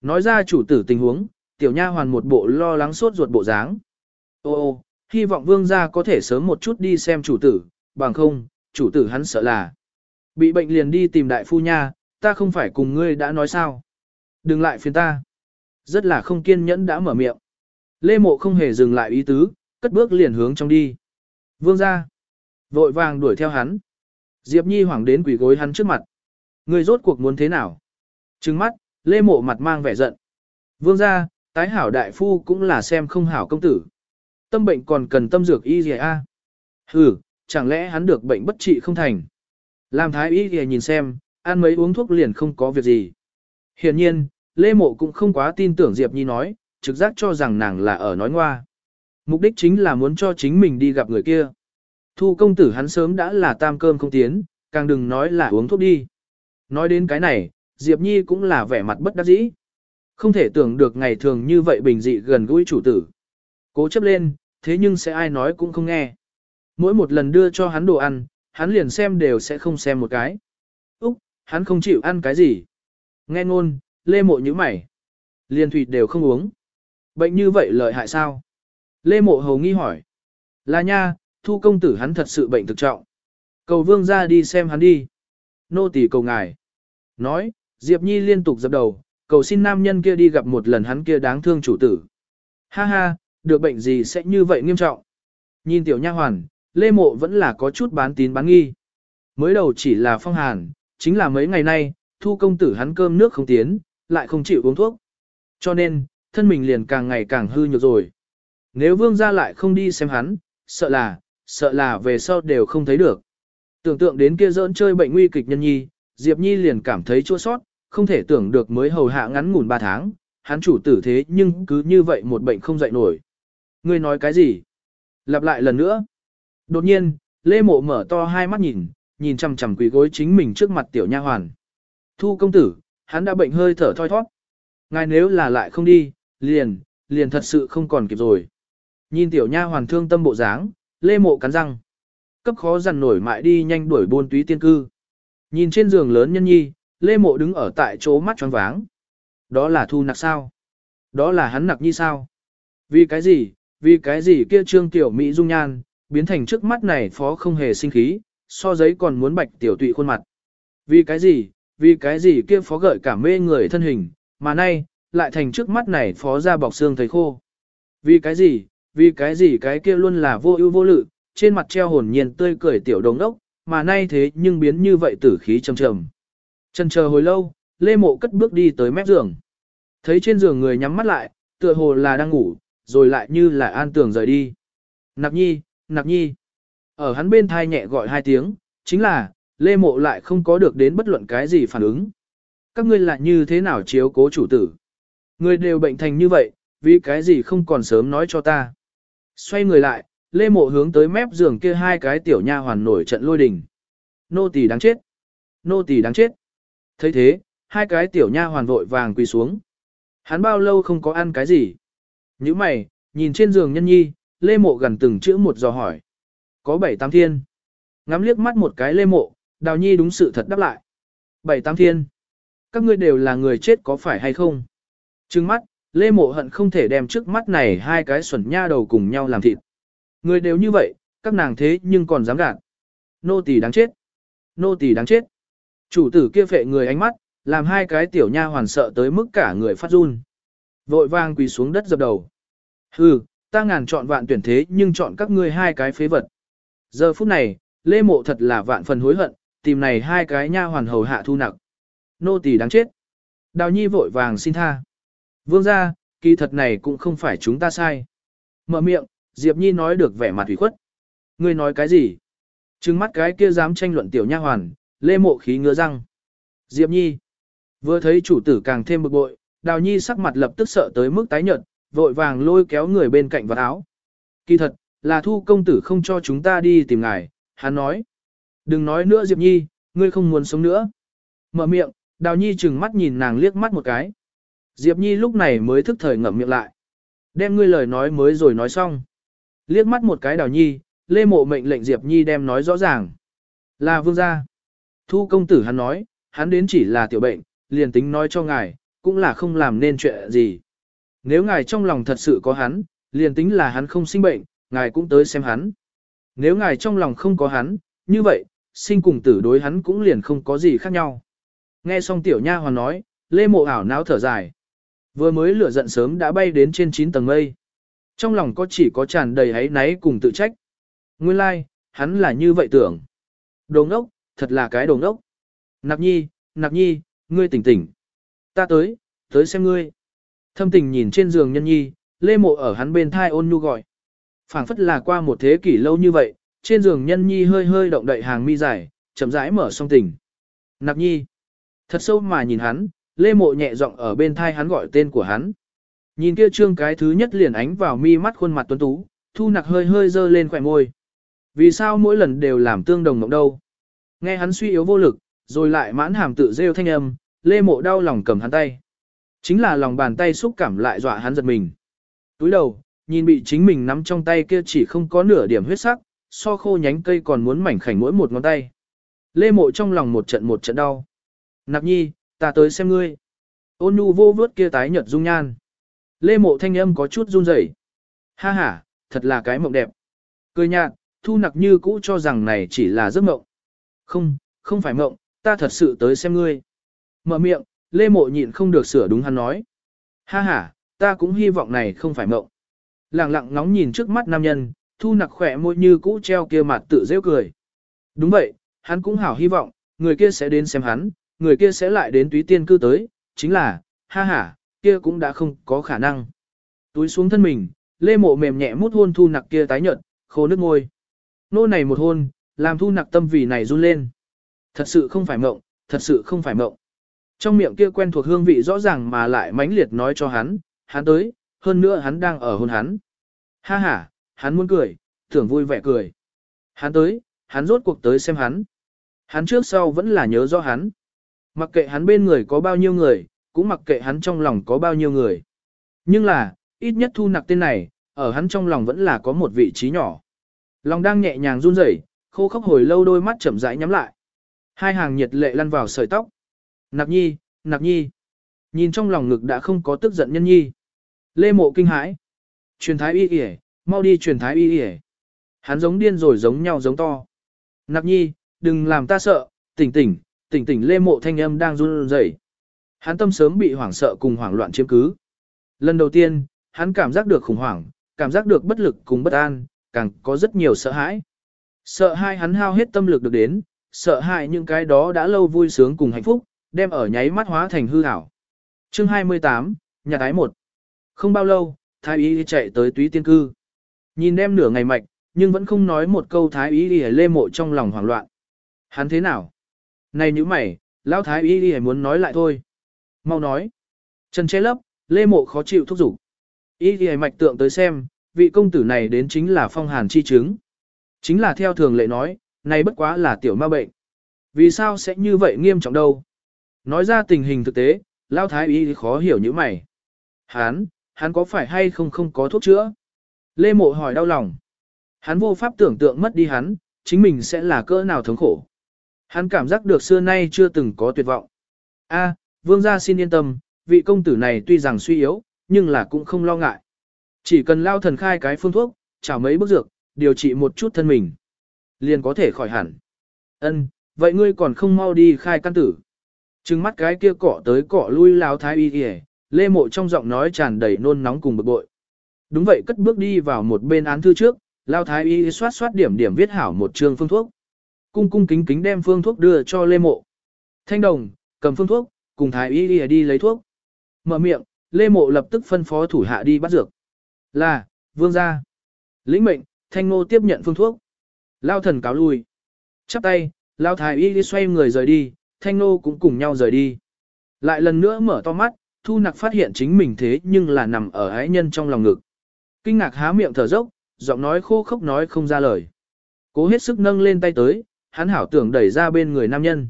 Nói ra chủ tử tình huống, tiểu nha hoàn một bộ lo lắng sốt ruột bộ dáng. Ô ô, hy vọng vương gia có thể sớm một chút đi xem chủ tử, bằng không, chủ tử hắn sợ là. Bị bệnh liền đi tìm đại phu nha, ta không phải cùng ngươi đã nói sao. Đừng lại phiền ta. Rất là không kiên nhẫn đã mở miệng. Lê mộ không hề dừng lại ý tứ, cất bước liền hướng trong đi. Vương ra. Vội vàng đuổi theo hắn. Diệp Nhi hoảng đến quỷ gối hắn trước mặt. Ngươi rốt cuộc muốn thế nào? Trừng mắt, Lê mộ mặt mang vẻ giận. Vương ra, tái hảo đại phu cũng là xem không hảo công tử. Tâm bệnh còn cần tâm dược y gì a? Hừ, chẳng lẽ hắn được bệnh bất trị không thành? Làm thái y thì nhìn xem, ăn mấy uống thuốc liền không có việc gì. Hiển nhiên, Lê Mộ cũng không quá tin tưởng Diệp Nhi nói, trực giác cho rằng nàng là ở nói ngoa. Mục đích chính là muốn cho chính mình đi gặp người kia. Thu công tử hắn sớm đã là tam cơm không tiến, càng đừng nói là uống thuốc đi. Nói đến cái này, Diệp Nhi cũng là vẻ mặt bất đắc dĩ. Không thể tưởng được ngày thường như vậy bình dị gần gũi chủ tử. Cố chấp lên, thế nhưng sẽ ai nói cũng không nghe. Mỗi một lần đưa cho hắn đồ ăn, hắn liền xem đều sẽ không xem một cái. Hắn không chịu ăn cái gì. Nghe ngôn, lê mộ như mày. Liền thủy đều không uống. Bệnh như vậy lợi hại sao? Lê mộ hầu nghi hỏi. Là nha, thu công tử hắn thật sự bệnh thực trọng. Cầu vương ra đi xem hắn đi. Nô tỳ cầu ngài. Nói, Diệp Nhi liên tục dập đầu, cầu xin nam nhân kia đi gặp một lần hắn kia đáng thương chủ tử. Ha ha, được bệnh gì sẽ như vậy nghiêm trọng. Nhìn tiểu nha hoàn, Lê Mộ vẫn là có chút bán tín bán nghi. Mới đầu chỉ là phong hàn, chính là mấy ngày nay, thu công tử hắn cơm nước không tiến, lại không chịu uống thuốc. Cho nên, thân mình liền càng ngày càng hư nhược rồi. Nếu vương gia lại không đi xem hắn, sợ là, sợ là về sau đều không thấy được. Tưởng tượng đến kia dỡn chơi bệnh nguy kịch nhân nhi, Diệp Nhi liền cảm thấy chua sót, không thể tưởng được mới hầu hạ ngắn ngủn 3 tháng, hắn chủ tử thế nhưng cứ như vậy một bệnh không dậy nổi. Ngươi nói cái gì? Lặp lại lần nữa. Đột nhiên, Lê Mộ mở to hai mắt nhìn, nhìn chằm chằm quỳ gối chính mình trước mặt tiểu nha hoàn. Thu công tử, hắn đã bệnh hơi thở thoi thoát. Ngài nếu là lại không đi, liền, liền thật sự không còn kịp rồi. Nhìn tiểu nha hoàn thương tâm bộ dáng, Lê Mộ cắn răng. Cấp khó dằn nổi mại đi nhanh đuổi buôn túy tiên cư. Nhìn trên giường lớn nhân nhi, Lê Mộ đứng ở tại chỗ mắt tròn váng. Đó là thu nặc sao? Đó là hắn nặc nhi sao? Vì cái gì? Vì cái gì kia trương tiểu Mỹ dung nhan, biến thành trước mắt này phó không hề sinh khí, so giấy còn muốn bạch tiểu tụy khuôn mặt. Vì cái gì, vì cái gì kia phó gợi cả mê người thân hình, mà nay, lại thành trước mắt này phó ra bọc xương thấy khô. Vì cái gì, vì cái gì cái kia luôn là vô ưu vô lự, trên mặt treo hồn nhiên tươi cười tiểu đồng đốc, mà nay thế nhưng biến như vậy tử khí trầm trầm. Chân chờ hồi lâu, Lê Mộ cất bước đi tới mép giường. Thấy trên giường người nhắm mắt lại, tựa hồ là đang ngủ, rồi lại như là an tường rời đi. Nạp nhi, Nạp nhi. Ở hắn bên thai nhẹ gọi hai tiếng, chính là, Lê Mộ lại không có được đến bất luận cái gì phản ứng. Các ngươi lại như thế nào chiếu cố chủ tử? Người đều bệnh thành như vậy, vì cái gì không còn sớm nói cho ta. Xoay người lại, Lê Mộ hướng tới mép giường kia hai cái tiểu nha hoàn nổi trận lôi đình. Nô tỳ đáng chết. Nô tỳ đáng chết. thấy thế, hai cái tiểu nha hoàn vội vàng quỳ xuống. Hắn bao lâu không có ăn cái gì? Như mày, nhìn trên giường nhân nhi, Lê Mộ gần từng chữ một dò hỏi. Có bảy tám thiên. Ngắm liếc mắt một cái Lê Mộ, Đào Nhi đúng sự thật đáp lại. Bảy tám thiên. Các ngươi đều là người chết có phải hay không? Trừng mắt, Lê Mộ hận không thể đem trước mắt này hai cái xuẩn nha đầu cùng nhau làm thịt. Người đều như vậy, các nàng thế nhưng còn dám gạt. Nô tỳ đáng chết. Nô tỳ đáng chết. Chủ tử kia phệ người ánh mắt, làm hai cái tiểu nha hoàn sợ tới mức cả người phát run. Vội vang quỳ xuống đất dập đầu. Hừ, ta ngàn chọn vạn tuyển thế nhưng chọn các ngươi hai cái phế vật. Giờ phút này, Lê Mộ thật là vạn phần hối hận, tìm này hai cái nha hoàn hầu hạ thu nặc. Nô tỳ đáng chết. Đào Nhi vội vàng xin tha. Vương gia, kỳ thật này cũng không phải chúng ta sai. Mở miệng, Diệp Nhi nói được vẻ mặt ủy khuất. Ngươi nói cái gì? Trừng mắt cái kia dám tranh luận tiểu nha hoàn, Lê Mộ khí ngứa răng. Diệp Nhi. Vừa thấy chủ tử càng thêm bực bội, Đào Nhi sắc mặt lập tức sợ tới mức tái nhợt, vội vàng lôi kéo người bên cạnh vào áo. Kỳ thật, là thu công tử không cho chúng ta đi tìm ngài, hắn nói. Đừng nói nữa Diệp Nhi, ngươi không muốn sống nữa. Mở miệng, Đào Nhi chừng mắt nhìn nàng liếc mắt một cái. Diệp Nhi lúc này mới thức thời ngậm miệng lại. Đem ngươi lời nói mới rồi nói xong. Liếc mắt một cái Đào Nhi, Lê Mộ mệnh lệnh Diệp Nhi đem nói rõ ràng. Là vương gia. Thu công tử hắn nói, hắn đến chỉ là tiểu bệnh, liền tính nói cho ngài, cũng là không làm nên chuyện gì. Nếu ngài trong lòng thật sự có hắn, liền tính là hắn không sinh bệnh, ngài cũng tới xem hắn. Nếu ngài trong lòng không có hắn, như vậy, sinh cùng tử đối hắn cũng liền không có gì khác nhau. Nghe xong tiểu nha hoàn nói, lê mộ ảo não thở dài. Vừa mới lửa giận sớm đã bay đến trên 9 tầng mây. Trong lòng có chỉ có tràn đầy hấy náy cùng tự trách. Nguyên lai, like, hắn là như vậy tưởng. Đồ ngốc, thật là cái đồ ngốc. Nạp nhi, nạp nhi, ngươi tỉnh tỉnh. Ta tới, tới xem ngươi. Thâm tình nhìn trên giường nhân nhi, lê mộ ở hắn bên thai ôn nhu gọi phảng phất là qua một thế kỷ lâu như vậy, trên giường nhân nhi hơi hơi động đậy hàng mi dài, chậm rãi mở song tình. Nạp nhi. Thật sâu mà nhìn hắn, lê mộ nhẹ giọng ở bên thai hắn gọi tên của hắn. Nhìn kia trương cái thứ nhất liền ánh vào mi mắt khuôn mặt tuấn tú, thu nặc hơi hơi dơ lên khỏe môi. Vì sao mỗi lần đều làm tương đồng mộng đâu? Nghe hắn suy yếu vô lực, rồi lại mãn hàm tự rêu thanh âm, lê mộ đau lòng cầm hắn tay. Chính là lòng bàn tay xúc cảm lại dọa hắn giật mình. Túi đầu, nhìn bị chính mình nắm trong tay kia chỉ không có nửa điểm huyết sắc, so khô nhánh cây còn muốn mảnh khảnh mỗi một ngón tay. Lê mộ trong lòng một trận một trận đau. Nạp nhi, ta tới xem ngươi. Ôn nhu vô vớt kia tái nhợt dung nhan. Lê mộ thanh âm có chút run rẩy. Ha ha, thật là cái mộng đẹp. Cười nhạt, thu nặc như cũ cho rằng này chỉ là giấc mộng. Không, không phải mộng, ta thật sự tới xem ngươi. Mở miệng, Lê Mộ nhịn không được sửa đúng hắn nói. Ha ha, ta cũng hy vọng này không phải mộng. Lặng lặng ngóng nhìn trước mắt nam nhân, thu nặc khỏe môi như cũ treo kia mặt tự rêu cười. Đúng vậy, hắn cũng hảo hy vọng, người kia sẽ đến xem hắn, người kia sẽ lại đến túy tiên cư tới, chính là, ha ha, kia cũng đã không có khả năng. Túi xuống thân mình, lê mộ mềm nhẹ mút hôn thu nặc kia tái nhợt, khô nước môi. Nô này một hôn, làm thu nặc tâm vì này run lên. Thật sự không phải mộng, thật sự không phải mộng. Trong miệng kia quen thuộc hương vị rõ ràng mà lại mãnh liệt nói cho hắn, hắn tới, hơn nữa hắn đang ở hôn hắn. Ha ha, hắn muốn cười, tưởng vui vẻ cười. Hắn tới, hắn rốt cuộc tới xem hắn. Hắn trước sau vẫn là nhớ rõ hắn. Mặc kệ hắn bên người có bao nhiêu người, cũng mặc kệ hắn trong lòng có bao nhiêu người. Nhưng là, ít nhất thu nặc tên này, ở hắn trong lòng vẫn là có một vị trí nhỏ. Lòng đang nhẹ nhàng run rẩy, khô khốc hồi lâu đôi mắt chậm rãi nhắm lại. Hai hàng nhiệt lệ lăn vào sợi tóc. Nạp nhi, nạp nhi. Nhìn trong lòng ngực đã không có tức giận nhân nhi. Lê mộ kinh hãi. Truyền thái y y mau đi truyền thái y y Hắn giống điên rồi giống nhau giống to. Nạp nhi, đừng làm ta sợ, tỉnh tỉnh, tỉnh tỉnh lê mộ thanh âm đang run rẩy. Hắn tâm sớm bị hoảng sợ cùng hoảng loạn chiếm cứ. Lần đầu tiên, hắn cảm giác được khủng hoảng, cảm giác được bất lực cùng bất an, càng có rất nhiều sợ hãi. Sợ hai hắn hao hết tâm lực được đến, sợ hãi những cái đó đã lâu vui sướng cùng hạnh phúc, đem ở nháy mắt hóa thành hư ảo. Chương 28, nhà tái một. Không bao lâu, thái y chạy tới túy tiên cư. Nhìn đem nửa ngày mạch, nhưng vẫn không nói một câu thái y đi lê mộ trong lòng hoảng loạn. Hắn thế nào? Này như mày, lão thái y đi muốn nói lại thôi. Mau nói. Trần che lấp, lê mộ khó chịu thúc giục. Y đi mạch tượng tới xem, vị công tử này đến chính là phong hàn chi chứng. Chính là theo thường lệ nói, này bất quá là tiểu ma bệnh. Vì sao sẽ như vậy nghiêm trọng đâu? Nói ra tình hình thực tế, lão Thái Y khó hiểu như mày. Hắn, hắn có phải hay không không có thuốc chữa? Lê Mộ hỏi đau lòng. Hắn vô pháp tưởng tượng mất đi hắn, chính mình sẽ là cỡ nào thống khổ. Hắn cảm giác được xưa nay chưa từng có tuyệt vọng. A, vương gia xin yên tâm, vị công tử này tuy rằng suy yếu, nhưng là cũng không lo ngại. Chỉ cần lao thần khai cái phương thuốc, chảo mấy bước dược, điều trị một chút thân mình. Liền có thể khỏi hẳn. Ân, vậy ngươi còn không mau đi khai căn tử. Trừng mắt cái kia cọ tới cọ lui lao thái y kìa, lê mộ trong giọng nói tràn đầy nôn nóng cùng bực bội. Đúng vậy cất bước đi vào một bên án thư trước, lao thái y soát soát điểm điểm viết hảo một trường phương thuốc. Cung cung kính kính đem phương thuốc đưa cho lê mộ. Thanh đồng, cầm phương thuốc, cùng thái y đi lấy thuốc. Mở miệng, lê mộ lập tức phân phó thủ hạ đi bắt dược. Là, vương gia. Lĩnh mệnh, thanh ngô tiếp nhận phương thuốc. Lao thần cáo lui. Chắp tay, lao thái y đi xoay người rời đi, thanh ngô cũng cùng nhau rời đi. Lại lần nữa mở to mắt, thu nặc phát hiện chính mình thế nhưng là nằm ở ái nhân trong lòng ngực. Kinh ngạc há miệng thở dốc, giọng nói khô khốc nói không ra lời. Cố hết sức nâng lên tay tới, hắn hảo tưởng đẩy ra bên người nam nhân.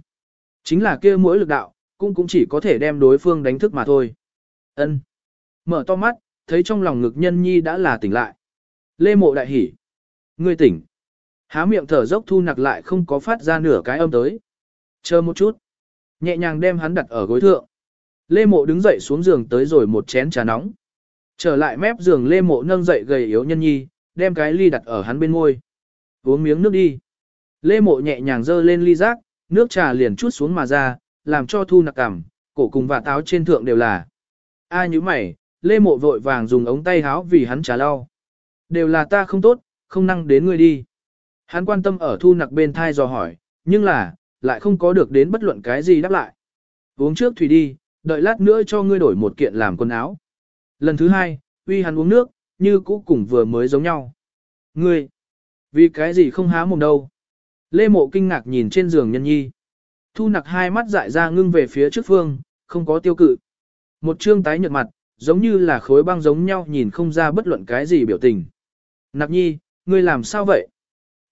Chính là kia mỗi lực đạo, cũng cũng chỉ có thể đem đối phương đánh thức mà thôi. Ân. Mở to mắt, thấy trong lòng ngực nhân nhi đã là tỉnh lại. Lê mộ đại hỉ. Ngươi tỉnh. Há miệng thở dốc thu nặc lại không có phát ra nửa cái âm tới. Chờ một chút. Nhẹ nhàng đem hắn đặt ở gối thượng. Lê mộ đứng dậy xuống giường tới rồi một chén trà nóng. Trở lại mép giường lê mộ nâng dậy gầy yếu nhân nhi, đem cái ly đặt ở hắn bên môi. Uống miếng nước đi. Lê mộ nhẹ nhàng dơ lên ly rác, nước trà liền chút xuống mà ra, làm cho thu nặc cảm, cổ cùng và táo trên thượng đều là. A như mày, Lê Mộ vội vàng dùng ống tay háo vì hắn trà lau. Đều là ta không tốt, không năng đến ngươi đi. Hắn quan tâm ở thu nặc bên thai dò hỏi, nhưng là, lại không có được đến bất luận cái gì đáp lại. Uống trước thủy đi, đợi lát nữa cho ngươi đổi một kiện làm quần áo. Lần thứ hai, uy hắn uống nước, như cũ cùng vừa mới giống nhau. Ngươi, vì cái gì không há mồm đâu. Lê Mộ kinh ngạc nhìn trên giường nhân nhi. Thu nặc hai mắt dại ra ngưng về phía trước phương, không có tiêu cự. Một trương tái nhợt mặt, giống như là khối băng giống nhau nhìn không ra bất luận cái gì biểu tình. Nặc nhi, ngươi làm sao vậy?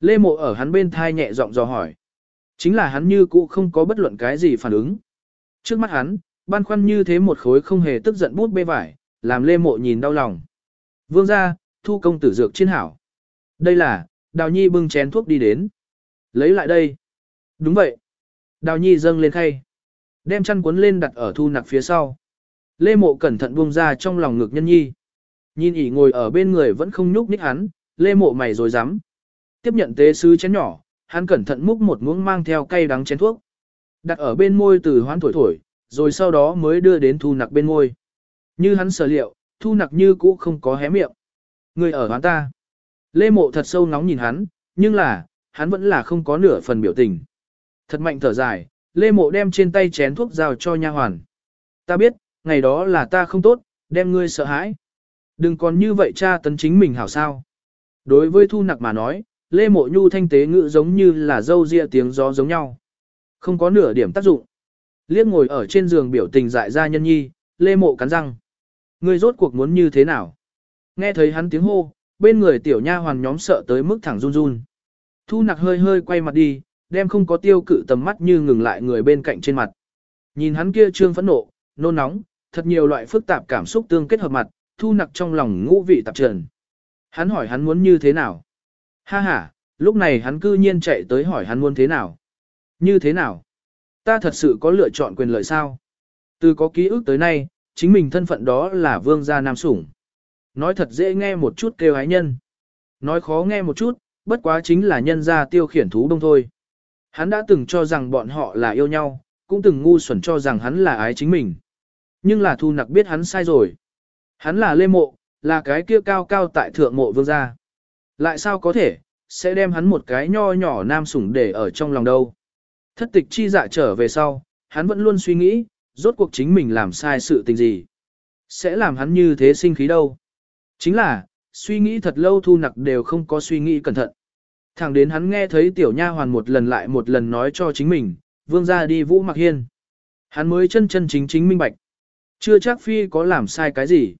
Lê mộ ở hắn bên thai nhẹ giọng dò hỏi. Chính là hắn như cũ không có bất luận cái gì phản ứng. Trước mắt hắn, băn khoăn như thế một khối không hề tức giận bút bê vải, làm lê mộ nhìn đau lòng. Vương ra, thu công tử dược trên hảo. Đây là, đào nhi bưng chén thuốc đi đến. Lấy lại đây. Đúng vậy. Đào nhi dâng lên khay. Đem chăn cuốn lên đặt ở thu nặc phía sau. Lê Mộ cẩn thận buông ra trong lòng ngực nhân nhi. Nhìn ỉ ngồi ở bên người vẫn không nhúc nhích hắn, Lê Mộ mày rồi dám. Tiếp nhận tế sứ chén nhỏ, hắn cẩn thận múc một muỗng mang theo cây đắng chén thuốc. Đặt ở bên môi từ hoán thổi thổi, rồi sau đó mới đưa đến thu nặc bên môi. Như hắn sở liệu, thu nặc như cũ không có hé miệng. Người ở hắn ta. Lê Mộ thật sâu nóng nhìn hắn, nhưng là, hắn vẫn là không có nửa phần biểu tình. Thật mạnh thở dài, Lê Mộ đem trên tay chén thuốc giao cho nha hoàn. Ta biết, ngày đó là ta không tốt, đem ngươi sợ hãi. Đừng còn như vậy cha tấn chính mình hảo sao. Đối với thu nặc mà nói, Lê Mộ Nhu thanh tế ngữ giống như là dâu ria tiếng gió giống nhau. Không có nửa điểm tác dụng. Liếc ngồi ở trên giường biểu tình dại ra nhân nhi, Lê Mộ cắn răng. Ngươi rốt cuộc muốn như thế nào? Nghe thấy hắn tiếng hô, bên người tiểu nha hoàn nhóm sợ tới mức thẳng run run. Thu nặc hơi hơi quay mặt đi, đem không có tiêu cự tầm mắt như ngừng lại người bên cạnh trên mặt. Nhìn hắn kia trương phẫn nộ, nôn nóng, thật nhiều loại phức tạp cảm xúc tương kết hợp mặt, thu nặc trong lòng ngũ vị tạp trần. Hắn hỏi hắn muốn như thế nào? Ha ha, lúc này hắn cư nhiên chạy tới hỏi hắn muốn thế nào? Như thế nào? Ta thật sự có lựa chọn quyền lợi sao? Từ có ký ức tới nay, chính mình thân phận đó là vương gia nam sủng. Nói thật dễ nghe một chút kêu hái nhân. Nói khó nghe một chút, bất quá chính là nhân gia tiêu khiển thú đông thôi. Hắn đã từng cho rằng bọn họ là yêu nhau, cũng từng ngu xuẩn cho rằng hắn là ái chính mình. Nhưng là thu nặc biết hắn sai rồi. Hắn là lê mộ, là cái kia cao cao tại thượng mộ vương gia. Lại sao có thể, sẽ đem hắn một cái nho nhỏ nam sủng để ở trong lòng đâu. Thất tịch chi dạ trở về sau, hắn vẫn luôn suy nghĩ, rốt cuộc chính mình làm sai sự tình gì. Sẽ làm hắn như thế sinh khí đâu. Chính là, suy nghĩ thật lâu thu nặc đều không có suy nghĩ cẩn thận. Thẳng đến hắn nghe thấy tiểu nha hoàn một lần lại một lần nói cho chính mình, vương ra đi vũ mặc hiên. Hắn mới chân chân chính chính minh bạch. Chưa chắc phi có làm sai cái gì.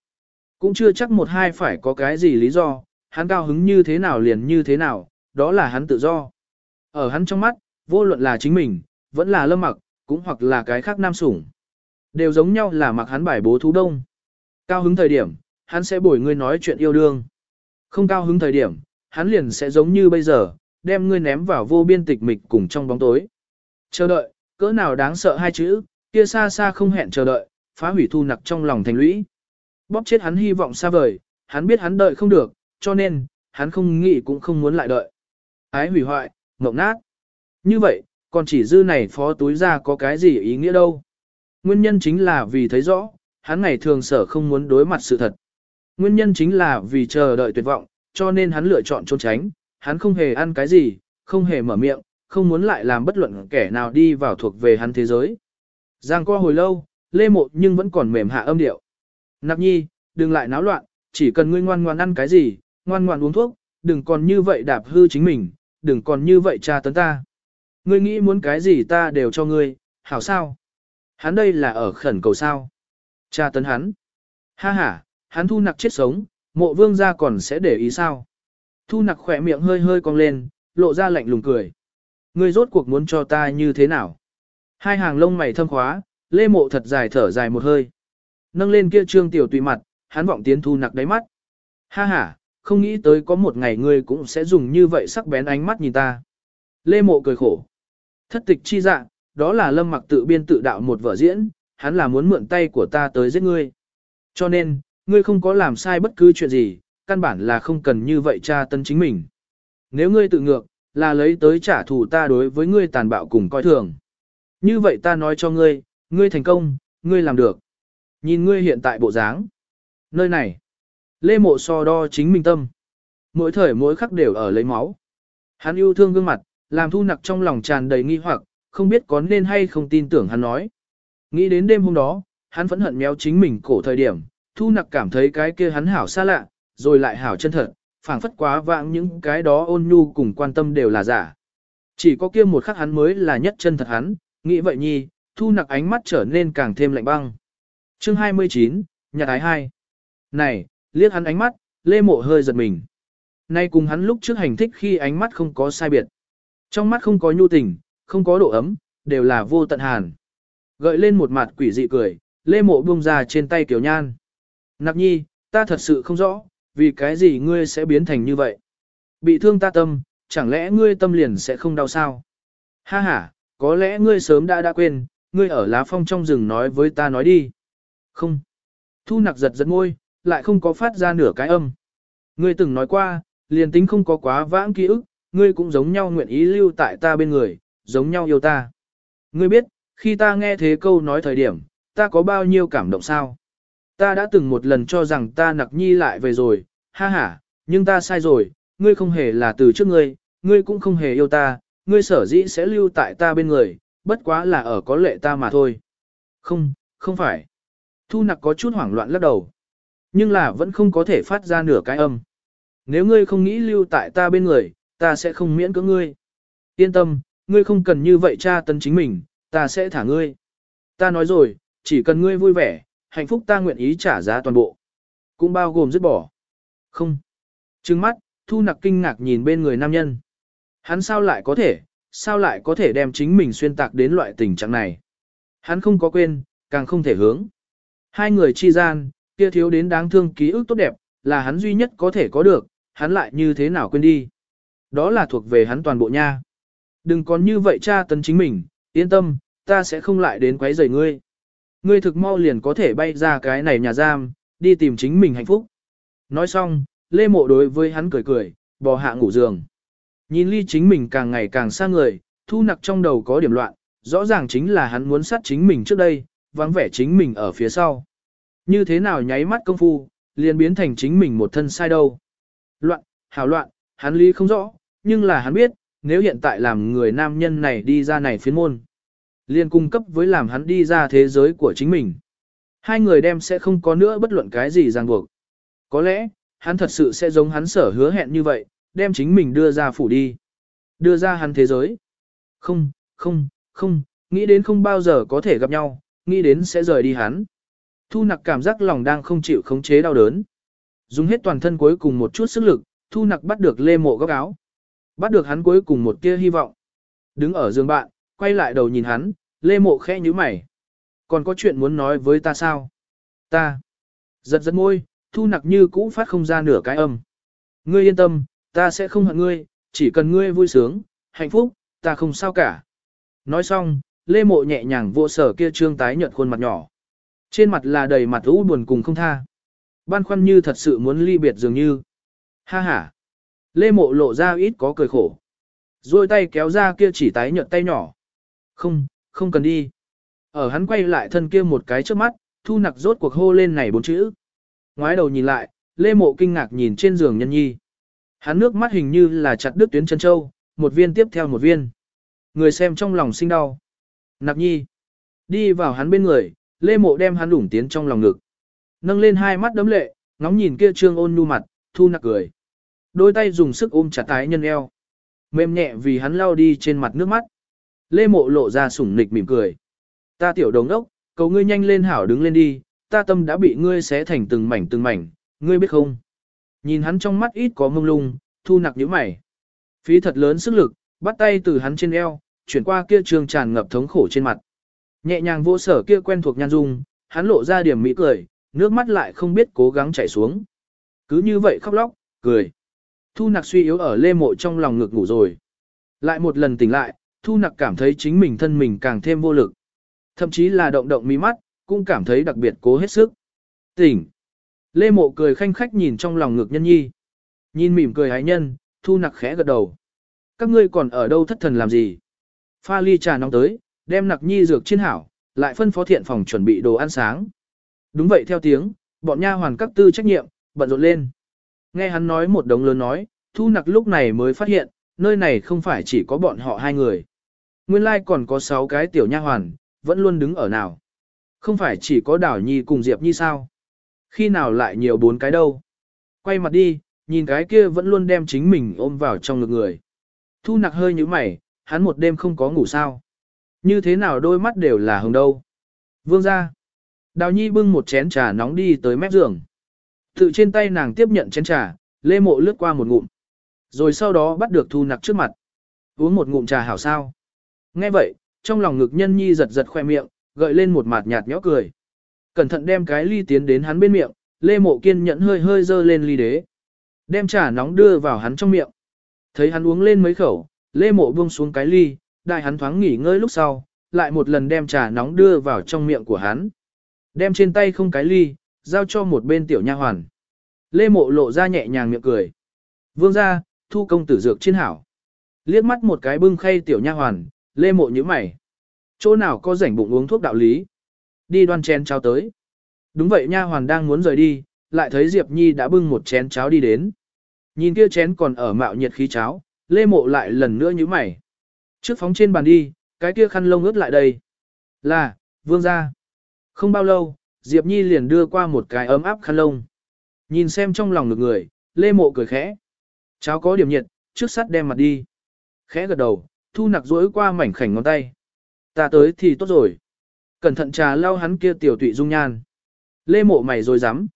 Cũng chưa chắc một hai phải có cái gì lý do, hắn cao hứng như thế nào liền như thế nào, đó là hắn tự do. Ở hắn trong mắt, vô luận là chính mình, vẫn là lâm mặc, cũng hoặc là cái khác nam sủng. Đều giống nhau là mặc hắn bài bố thú đông. Cao hứng thời điểm, hắn sẽ bồi ngươi nói chuyện yêu đương. Không cao hứng thời điểm, hắn liền sẽ giống như bây giờ, đem ngươi ném vào vô biên tịch mịch cùng trong bóng tối. Chờ đợi, cỡ nào đáng sợ hai chữ, kia xa xa không hẹn chờ đợi, phá hủy thu nặc trong lòng thành lũy. Bóp chết hắn hy vọng xa vời, hắn biết hắn đợi không được, cho nên, hắn không nghĩ cũng không muốn lại đợi. Ái hủy hoại, mộng nát. Như vậy, còn chỉ dư này phó túi ra có cái gì ý nghĩa đâu. Nguyên nhân chính là vì thấy rõ, hắn ngày thường sở không muốn đối mặt sự thật. Nguyên nhân chính là vì chờ đợi tuyệt vọng, cho nên hắn lựa chọn trốn tránh, hắn không hề ăn cái gì, không hề mở miệng, không muốn lại làm bất luận kẻ nào đi vào thuộc về hắn thế giới. Giang qua hồi lâu, lê mộ nhưng vẫn còn mềm hạ âm điệu. Nạp nhi, đừng lại náo loạn, chỉ cần ngươi ngoan ngoan ăn cái gì, ngoan ngoan uống thuốc, đừng còn như vậy đạp hư chính mình, đừng còn như vậy tra tấn ta. Ngươi nghĩ muốn cái gì ta đều cho ngươi, hảo sao? Hắn đây là ở khẩn cầu sao? Cha tấn hắn. Ha ha, hắn thu nặc chết sống, mộ vương gia còn sẽ để ý sao? Thu nặc khỏe miệng hơi hơi cong lên, lộ ra lạnh lùng cười. Ngươi rốt cuộc muốn cho ta như thế nào? Hai hàng lông mày thâm khóa, lê mộ thật dài thở dài một hơi. Nâng lên kia trương tiểu tùy mặt, hắn vọng tiến thu nặc đáy mắt. Ha ha, không nghĩ tới có một ngày ngươi cũng sẽ dùng như vậy sắc bén ánh mắt nhìn ta. Lê mộ cười khổ. Thất tịch chi dạ, đó là lâm mặc tự biên tự đạo một vở diễn, hắn là muốn mượn tay của ta tới giết ngươi. Cho nên, ngươi không có làm sai bất cứ chuyện gì, căn bản là không cần như vậy tra tân chính mình. Nếu ngươi tự ngược, là lấy tới trả thù ta đối với ngươi tàn bạo cùng coi thường. Như vậy ta nói cho ngươi, ngươi thành công, ngươi làm được. Nhìn ngươi hiện tại bộ dáng. Nơi này, lê mộ so đo chính mình tâm. Mỗi thời mỗi khắc đều ở lấy máu. Hắn yêu thương gương mặt, làm thu nặc trong lòng tràn đầy nghi hoặc, không biết có nên hay không tin tưởng hắn nói. Nghĩ đến đêm hôm đó, hắn phẫn hận méo chính mình cổ thời điểm, thu nặc cảm thấy cái kia hắn hảo xa lạ, rồi lại hảo chân thật, phảng phất quá vãng những cái đó ôn nhu cùng quan tâm đều là giả. Chỉ có kia một khắc hắn mới là nhất chân thật hắn, nghĩ vậy nhi, thu nặc ánh mắt trở nên càng thêm lạnh băng. Chương 29, nhà Ái 2 Này, liếc hắn ánh mắt, Lê Mộ hơi giật mình. Nay cùng hắn lúc trước hành thích khi ánh mắt không có sai biệt. Trong mắt không có nhu tình, không có độ ấm, đều là vô tận hàn. Gợi lên một mặt quỷ dị cười, Lê Mộ buông ra trên tay Kiều Nhan. Nạp nhi, ta thật sự không rõ, vì cái gì ngươi sẽ biến thành như vậy. Bị thương ta tâm, chẳng lẽ ngươi tâm liền sẽ không đau sao? Ha ha, có lẽ ngươi sớm đã đã quên, ngươi ở lá phong trong rừng nói với ta nói đi. Không. Thu nặc giật giật môi, lại không có phát ra nửa cái âm. Ngươi từng nói qua, liền tính không có quá vãng ký ức, ngươi cũng giống nhau nguyện ý lưu tại ta bên người, giống nhau yêu ta. Ngươi biết, khi ta nghe thế câu nói thời điểm, ta có bao nhiêu cảm động sao? Ta đã từng một lần cho rằng ta nặc nhi lại về rồi, ha ha, nhưng ta sai rồi, ngươi không hề là từ trước ngươi, ngươi cũng không hề yêu ta, ngươi sở dĩ sẽ lưu tại ta bên người, bất quá là ở có lệ ta mà thôi. Không, không phải. Thu nặc có chút hoảng loạn lắc đầu. Nhưng là vẫn không có thể phát ra nửa cái âm. Nếu ngươi không nghĩ lưu tại ta bên người, ta sẽ không miễn cưỡng ngươi. Yên tâm, ngươi không cần như vậy tra tấn chính mình, ta sẽ thả ngươi. Ta nói rồi, chỉ cần ngươi vui vẻ, hạnh phúc ta nguyện ý trả giá toàn bộ. Cũng bao gồm dứt bỏ. Không. Trừng mắt, thu nặc kinh ngạc nhìn bên người nam nhân. Hắn sao lại có thể, sao lại có thể đem chính mình xuyên tạc đến loại tình trạng này. Hắn không có quên, càng không thể hướng. Hai người chi gian, kia thiếu đến đáng thương ký ức tốt đẹp, là hắn duy nhất có thể có được, hắn lại như thế nào quên đi. Đó là thuộc về hắn toàn bộ nha. Đừng còn như vậy cha tấn chính mình, yên tâm, ta sẽ không lại đến quấy rầy ngươi. Ngươi thực mau liền có thể bay ra cái này nhà giam, đi tìm chính mình hạnh phúc. Nói xong, Lê Mộ đối với hắn cười cười, bò hạ ngủ giường. Nhìn ly chính mình càng ngày càng xa người, thu nặc trong đầu có điểm loạn, rõ ràng chính là hắn muốn sát chính mình trước đây, vắng vẻ chính mình ở phía sau. Như thế nào nháy mắt công phu, liền biến thành chính mình một thân sai đâu. Loạn, hào loạn, hắn ly không rõ, nhưng là hắn biết, nếu hiện tại làm người nam nhân này đi ra này phiến môn, liền cung cấp với làm hắn đi ra thế giới của chính mình. Hai người đem sẽ không có nữa bất luận cái gì ràng buộc. Có lẽ, hắn thật sự sẽ giống hắn sở hứa hẹn như vậy, đem chính mình đưa ra phủ đi. Đưa ra hắn thế giới. Không, không, không, nghĩ đến không bao giờ có thể gặp nhau, nghĩ đến sẽ rời đi hắn. Thu nặc cảm giác lòng đang không chịu khống chế đau đớn. Dùng hết toàn thân cuối cùng một chút sức lực, thu nặc bắt được lê mộ góc áo. Bắt được hắn cuối cùng một tia hy vọng. Đứng ở giường bạn, quay lại đầu nhìn hắn, lê mộ khẽ như mày. Còn có chuyện muốn nói với ta sao? Ta. Giật giật môi, thu nặc như cũ phát không ra nửa cái âm. Ngươi yên tâm, ta sẽ không hận ngươi, chỉ cần ngươi vui sướng, hạnh phúc, ta không sao cả. Nói xong, lê mộ nhẹ nhàng vô sở kia trương tái nhợt khuôn mặt nhỏ. Trên mặt là đầy mặt u buồn cùng không tha. Ban khoăn như thật sự muốn ly biệt dường như. Ha ha. Lê mộ lộ ra ít có cười khổ. Rồi tay kéo ra kia chỉ tái nhợt tay nhỏ. Không, không cần đi. Ở hắn quay lại thân kia một cái trước mắt, thu nặc rốt cuộc hô lên này bốn chữ. Ngoái đầu nhìn lại, Lê Mộ kinh ngạc nhìn trên giường nhân nhi. Hắn nước mắt hình như là chặt đứt tuyến chân châu, một viên tiếp theo một viên. Người xem trong lòng sinh đau. Nặc nhi. Đi vào hắn bên người, Lê Mộ đem hắn đủng tiến trong lòng ngực. Nâng lên hai mắt đấm lệ, ngóng nhìn kia trương ôn nhu mặt, thu nặc cười. Đôi tay dùng sức ôm chặt tái nhân eo. Mềm nhẹ vì hắn lao đi trên mặt nước mắt. Lê Mộ lộ ra sủng nịch mỉm cười. Ta tiểu đồng đốc, cầu ngươi nhanh lên hảo đứng lên đi, ta tâm đã bị ngươi xé thành từng mảnh từng mảnh, ngươi biết không? Nhìn hắn trong mắt ít có mông lung, thu nặc nhíu mày. Phí thật lớn sức lực, bắt tay từ hắn trên eo, chuyển qua kia trường tràn ngập thống khổ trên mặt. Nhẹ nhàng vô sở kia quen thuộc nhan dung, hắn lộ ra điểm mỹ cười, nước mắt lại không biết cố gắng chảy xuống. Cứ như vậy khóc lóc, cười. Thu nặc suy yếu ở lê mộ trong lòng ngực ngủ rồi. Lại một lần tỉnh lại, thu nặc cảm thấy chính mình thân mình càng thêm vô lực. Thậm chí là động động mí mắt, cũng cảm thấy đặc biệt cố hết sức. Tỉnh. Lê mộ cười khanh khách nhìn trong lòng ngực nhân nhi. Nhìn mỉm cười hái nhân, thu nặc khẽ gật đầu. Các ngươi còn ở đâu thất thần làm gì? Pha ly trà nóng tới, đem nặc nhi dược chiên hảo, lại phân phó thiện phòng chuẩn bị đồ ăn sáng. Đúng vậy theo tiếng, bọn nha hoàn các tư trách nhiệm, bận rộn lên. Nghe hắn nói một đống lớn nói, thu nặc lúc này mới phát hiện, nơi này không phải chỉ có bọn họ hai người. Nguyên lai like còn có sáu cái tiểu nha hoàn, vẫn luôn đứng ở nào. Không phải chỉ có đảo nhi cùng Diệp nhi sao? Khi nào lại nhiều bốn cái đâu? Quay mặt đi, nhìn cái kia vẫn luôn đem chính mình ôm vào trong ngực người. Thu nặc hơi như mày, hắn một đêm không có ngủ sao. Như thế nào đôi mắt đều là hồng đâu. Vương ra. Đào nhi bưng một chén trà nóng đi tới mép giường. Tự trên tay nàng tiếp nhận chén trà, lê mộ lướt qua một ngụm. Rồi sau đó bắt được thu nặc trước mặt. Uống một ngụm trà hảo sao. Nghe vậy, trong lòng ngực nhân nhi giật giật khoe miệng, gợi lên một mạt nhạt nhõ cười. Cẩn thận đem cái ly tiến đến hắn bên miệng, Lê Mộ Kiên nhẫn hơi hơi dơ lên ly đế. Đem trà nóng đưa vào hắn trong miệng. Thấy hắn uống lên mấy khẩu, Lê Mộ buông xuống cái ly, đại hắn thoáng nghỉ ngơi lúc sau, lại một lần đem trà nóng đưa vào trong miệng của hắn. Đem trên tay không cái ly, giao cho một bên tiểu nha hoàn. Lê Mộ lộ ra nhẹ nhàng miệng cười. Vương gia, thu công tử dược trên hảo. Liếc mắt một cái bưng khay tiểu nha hoàn, Lê Mộ nhíu mày. Chỗ nào có rảnh bụng uống thuốc đạo lý? Đi đoan chén cháo tới. Đúng vậy nha hoàn đang muốn rời đi, lại thấy Diệp Nhi đã bưng một chén cháo đi đến. Nhìn kia chén còn ở mạo nhiệt khí cháo, Lê Mộ lại lần nữa nhíu mày. Trước phóng trên bàn đi, cái kia khăn lông ướt lại đây. Là, vương gia, Không bao lâu, Diệp Nhi liền đưa qua một cái ấm áp khăn lông. Nhìn xem trong lòng ngực người, Lê Mộ cười khẽ. Cháu có điểm nhiệt, trước sắt đem mặt đi. Khẽ gật đầu, thu nặc rỗi qua mảnh khảnh ngón tay. Ta tới thì tốt rồi. Cẩn thận trà lau hắn kia tiểu tụy dung nhan. Lê mộ mày rồi dám.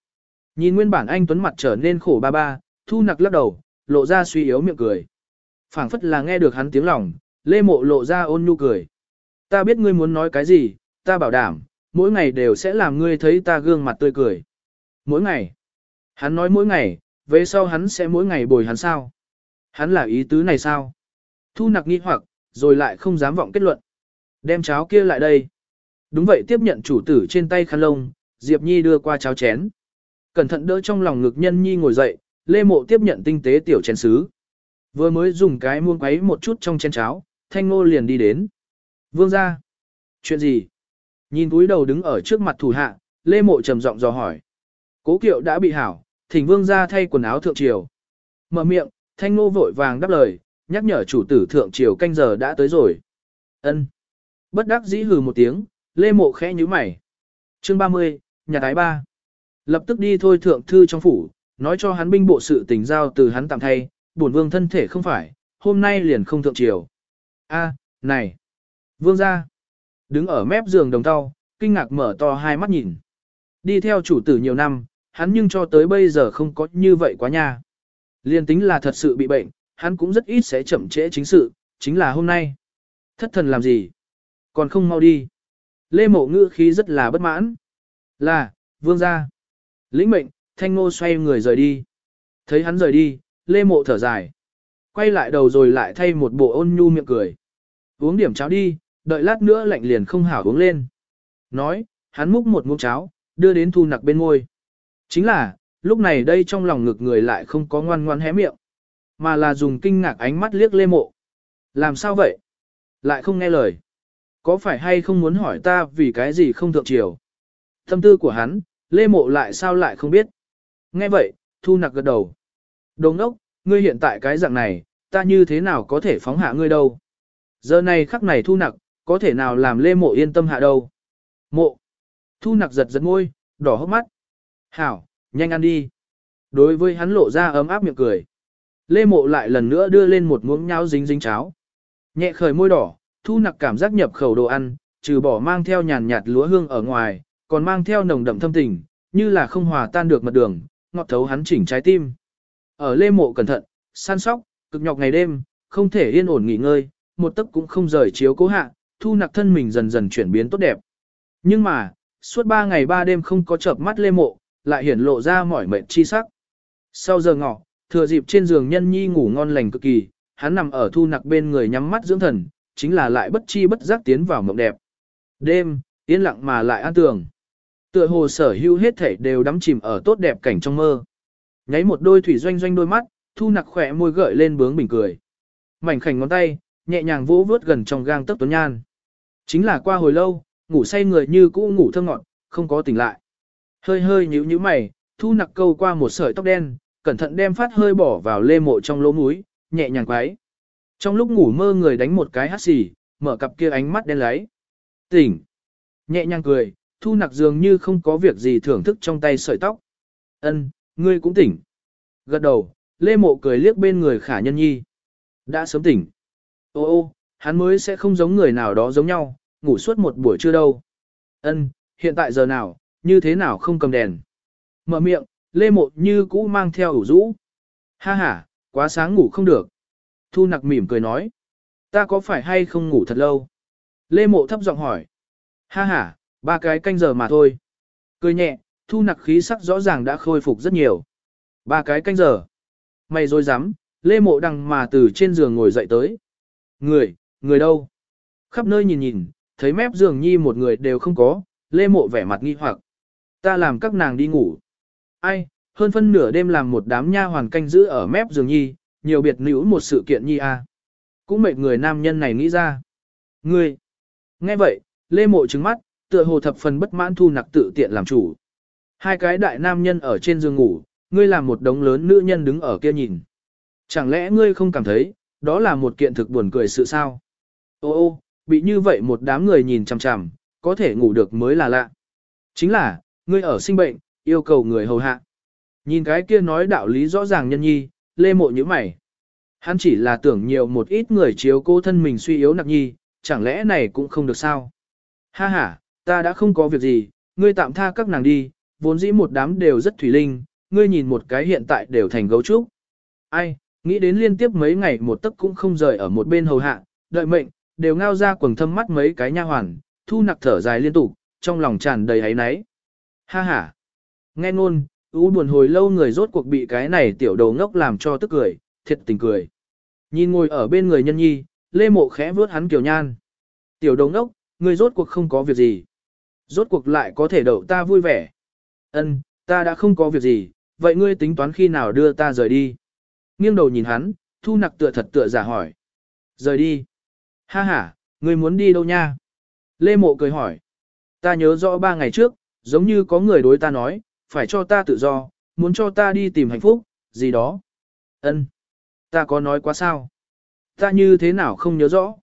Nhìn nguyên bản anh tuấn mặt trở nên khổ ba ba, thu nặc lắc đầu, lộ ra suy yếu miệng cười. phảng phất là nghe được hắn tiếng lòng, lê mộ lộ ra ôn nhu cười. Ta biết ngươi muốn nói cái gì, ta bảo đảm, mỗi ngày đều sẽ làm ngươi thấy ta gương mặt tươi cười. Mỗi ngày. Hắn nói mỗi ngày, về sau hắn sẽ mỗi ngày bồi hắn sao? Hắn là ý tứ này sao? Thu nặc nghi hoặc, rồi lại không dám vọng kết luận. Đem cháo kia lại đây. Đúng vậy tiếp nhận chủ tử trên tay khăn lông, Diệp Nhi đưa qua cháo chén. Cẩn thận đỡ trong lòng ngực nhân Nhi ngồi dậy, Lê Mộ tiếp nhận tinh tế tiểu chén sứ. Vừa mới dùng cái muông quấy một chút trong chén cháo, Thanh Ngô liền đi đến. Vương ra. Chuyện gì? Nhìn túi đầu đứng ở trước mặt thủ hạ, Lê Mộ trầm giọng dò hỏi. Cố kiệu đã bị hảo, thỉnh vương ra thay quần áo thượng triều. Mở miệng, Thanh Ngô vội vàng đáp lời, nhắc nhở chủ tử thượng triều canh giờ đã tới rồi. Ân. Bất đắc dĩ hừ một tiếng, Lê Mộ khẽ nhíu mày. Chương 30, nhà tái ba. Lập tức đi thôi thượng thư trong phủ, nói cho hắn binh bộ sự tình giao từ hắn tạm thay, bổn vương thân thể không phải, hôm nay liền không thượng triều. A, này, vương gia, đứng ở mép giường đồng tao, kinh ngạc mở to hai mắt nhìn. Đi theo chủ tử nhiều năm, hắn nhưng cho tới bây giờ không có như vậy quá nha. Liên tính là thật sự bị bệnh, hắn cũng rất ít sẽ chậm trễ chính sự, chính là hôm nay. Thất thần làm gì? Còn không mau đi. Lê mộ ngữ khí rất là bất mãn. Là, vương gia. Lĩnh mệnh, thanh ngô xoay người rời đi. Thấy hắn rời đi, lê mộ thở dài. Quay lại đầu rồi lại thay một bộ ôn nhu miệng cười. Uống điểm cháo đi, đợi lát nữa lạnh liền không hảo uống lên. Nói, hắn múc một muỗng cháo, đưa đến thu nặc bên ngôi. Chính là, lúc này đây trong lòng ngực người lại không có ngoan ngoan hé miệng, mà là dùng kinh ngạc ánh mắt liếc lê mộ. Làm sao vậy? Lại không nghe lời. Có phải hay không muốn hỏi ta vì cái gì không thượng triều? Tâm tư của hắn, lê mộ lại sao lại không biết? Nghe vậy, thu nặc gật đầu. Đồng ốc, ngươi hiện tại cái dạng này, ta như thế nào có thể phóng hạ ngươi đâu? Giờ này khắc này thu nặc, có thể nào làm lê mộ yên tâm hạ đâu? Mộ. Thu nặc giật giật ngôi, đỏ hốc mắt. Hảo, nhanh ăn đi. Đối với hắn lộ ra ấm áp miệng cười. Lê mộ lại lần nữa đưa lên một muỗng nháo dính dính cháo. Nhẹ khởi môi đỏ, thu nặc cảm giác nhập khẩu đồ ăn, trừ bỏ mang theo nhàn nhạt lúa hương ở ngoài, còn mang theo nồng đậm thâm tình, như là không hòa tan được mật đường, ngọt thấu hắn chỉnh trái tim. Ở lê mộ cẩn thận, săn sóc, cực nhọc ngày đêm, không thể yên ổn nghỉ ngơi, một tấc cũng không rời chiếu cố hạ, thu nặc thân mình dần dần chuyển biến tốt đẹp. Nhưng mà, suốt ba ngày ba đêm không có chợp mắt lê mộ, lại hiển lộ ra mỏi mệt chi sắc. Sau giờ ngọ, thừa dịp trên giường nhân nhi ngủ ngon lành cực kỳ, hắn nằm ở thu nặc bên người nhắm mắt dưỡng thần, chính là lại bất chi bất giác tiến vào mộng đẹp. Đêm, yên lặng mà lại an tường. Tựa hồ sở hữu hết thể đều đắm chìm ở tốt đẹp cảnh trong mơ. Nháy một đôi thủy doanh doanh đôi mắt, thu nặc khỏe môi gợi lên bướng bình cười. Mảnh khảnh ngón tay, nhẹ nhàng vỗ vướt gần trong gang tấc tuấn nhan. Chính là qua hồi lâu, ngủ say người như cũ ngủ thơ ngọn, không có tỉnh lại. Hơi hơi nhíu nhíu mày, thu nặc câu qua một sợi tóc đen, cẩn thận đem phát hơi bỏ vào lê mộ trong lỗ mũi, nhẹ nhàng quái. Trong lúc ngủ mơ người đánh một cái hắt xì, mở cặp kia ánh mắt đen lấy Tỉnh. Nhẹ nhàng cười, thu nặc dường như không có việc gì thưởng thức trong tay sợi tóc. Ân, ngươi cũng tỉnh. Gật đầu, lê mộ cười liếc bên người khả nhân nhi. Đã sớm tỉnh. Ô ô, hắn mới sẽ không giống người nào đó giống nhau, ngủ suốt một buổi trưa đâu. Ân, hiện tại giờ nào, như thế nào không cầm đèn. Mở miệng, lê mộ như cũ mang theo ủ rũ. Ha ha, quá sáng ngủ không được. Thu nặc mỉm cười nói. Ta có phải hay không ngủ thật lâu? Lê mộ thấp giọng hỏi. Ha ha, ba cái canh giờ mà thôi. Cười nhẹ, thu nặc khí sắc rõ ràng đã khôi phục rất nhiều. Ba cái canh giờ. Mày rồi dám, lê mộ đằng mà từ trên giường ngồi dậy tới. Người, người đâu? Khắp nơi nhìn nhìn, thấy mép giường nhi một người đều không có, lê mộ vẻ mặt nghi hoặc. Ta làm các nàng đi ngủ. Ai, hơn phân nửa đêm làm một đám nha hoàn canh giữ ở mép giường nhi, nhiều biệt nữ một sự kiện nhi. À. Cũng mệt người nam nhân này nghĩ ra. Ngươi. Nghe vậy, lê mộ trứng mắt, tựa hồ thập phần bất mãn thu nặc tự tiện làm chủ. Hai cái đại nam nhân ở trên giường ngủ, ngươi làm một đống lớn nữ nhân đứng ở kia nhìn. Chẳng lẽ ngươi không cảm thấy, đó là một kiện thực buồn cười sự sao? Ô ô, bị như vậy một đám người nhìn chằm chằm, có thể ngủ được mới là lạ. Chính là, ngươi ở sinh bệnh, yêu cầu người hầu hạ. Nhìn cái kia nói đạo lý rõ ràng nhân nhi, lê mộ như mày. Hắn chỉ là tưởng nhiều một ít người chiếu cô thân mình suy yếu nặng nhi, chẳng lẽ này cũng không được sao? Ha ha, ta đã không có việc gì, ngươi tạm tha các nàng đi, vốn dĩ một đám đều rất thủy linh, ngươi nhìn một cái hiện tại đều thành gấu trúc. Ai, nghĩ đến liên tiếp mấy ngày một tấc cũng không rời ở một bên hầu hạ, đợi mệnh, đều ngao ra quầng thâm mắt mấy cái nha hoàn, thu nặc thở dài liên tục, trong lòng tràn đầy hấy náy. Ha ha. Nghe ngôn, u buồn hồi lâu người rốt cuộc bị cái này tiểu đầu ngốc làm cho tức cười, thiệt tình cười. Nhìn ngồi ở bên người nhân nhi, lê mộ khẽ vướt hắn kiều nhan. Tiểu đầu ngốc, người rốt cuộc không có việc gì. Rốt cuộc lại có thể đậu ta vui vẻ. Ân, ta đã không có việc gì, vậy ngươi tính toán khi nào đưa ta rời đi. Nghiêng đầu nhìn hắn, thu nặc tựa thật tựa giả hỏi. Rời đi. Ha ha, ngươi muốn đi đâu nha? Lê mộ cười hỏi. Ta nhớ rõ ba ngày trước, giống như có người đối ta nói, phải cho ta tự do, muốn cho ta đi tìm hạnh phúc, gì đó. Ân, Ta có nói quá sao? Ta như thế nào không nhớ rõ?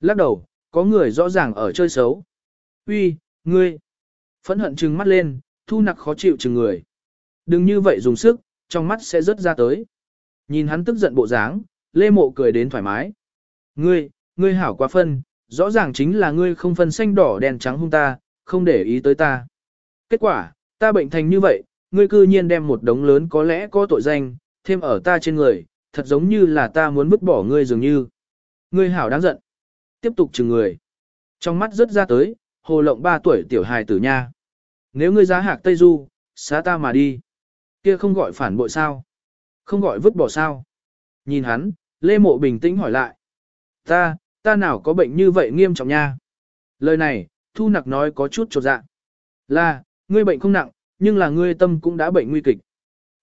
Lắc đầu, có người rõ ràng ở chơi xấu. Uy, ngươi! Phẫn hận trừng mắt lên, thu nặc khó chịu chừng người. Đừng như vậy dùng sức, trong mắt sẽ rớt ra tới. Nhìn hắn tức giận bộ dáng, Lê Mộ cười đến thoải mái. Ngươi, ngươi hảo quá phân, rõ ràng chính là ngươi không phân xanh đỏ đen trắng hung ta, không để ý tới ta. Kết quả, ta bệnh thành như vậy, ngươi cư nhiên đem một đống lớn có lẽ có tội danh, thêm ở ta trên người, thật giống như là ta muốn vứt bỏ ngươi dường như. Ngươi hảo đáng giận. Tiếp tục chừng người. Trong mắt rất ra tới, hồ lộng ba tuổi tiểu hài tử nha. Nếu ngươi giá hạc Tây Du, xá ta mà đi. Kia không gọi phản bội sao? Không gọi vứt bỏ sao? Nhìn hắn, Lê Mộ bình tĩnh hỏi lại. Ta, ta nào có bệnh như vậy nghiêm trọng nha? Lời này, Thu Nặc nói có chút trột dạ. Là, ngươi bệnh không nặng, nhưng là ngươi tâm cũng đã bệnh nguy kịch.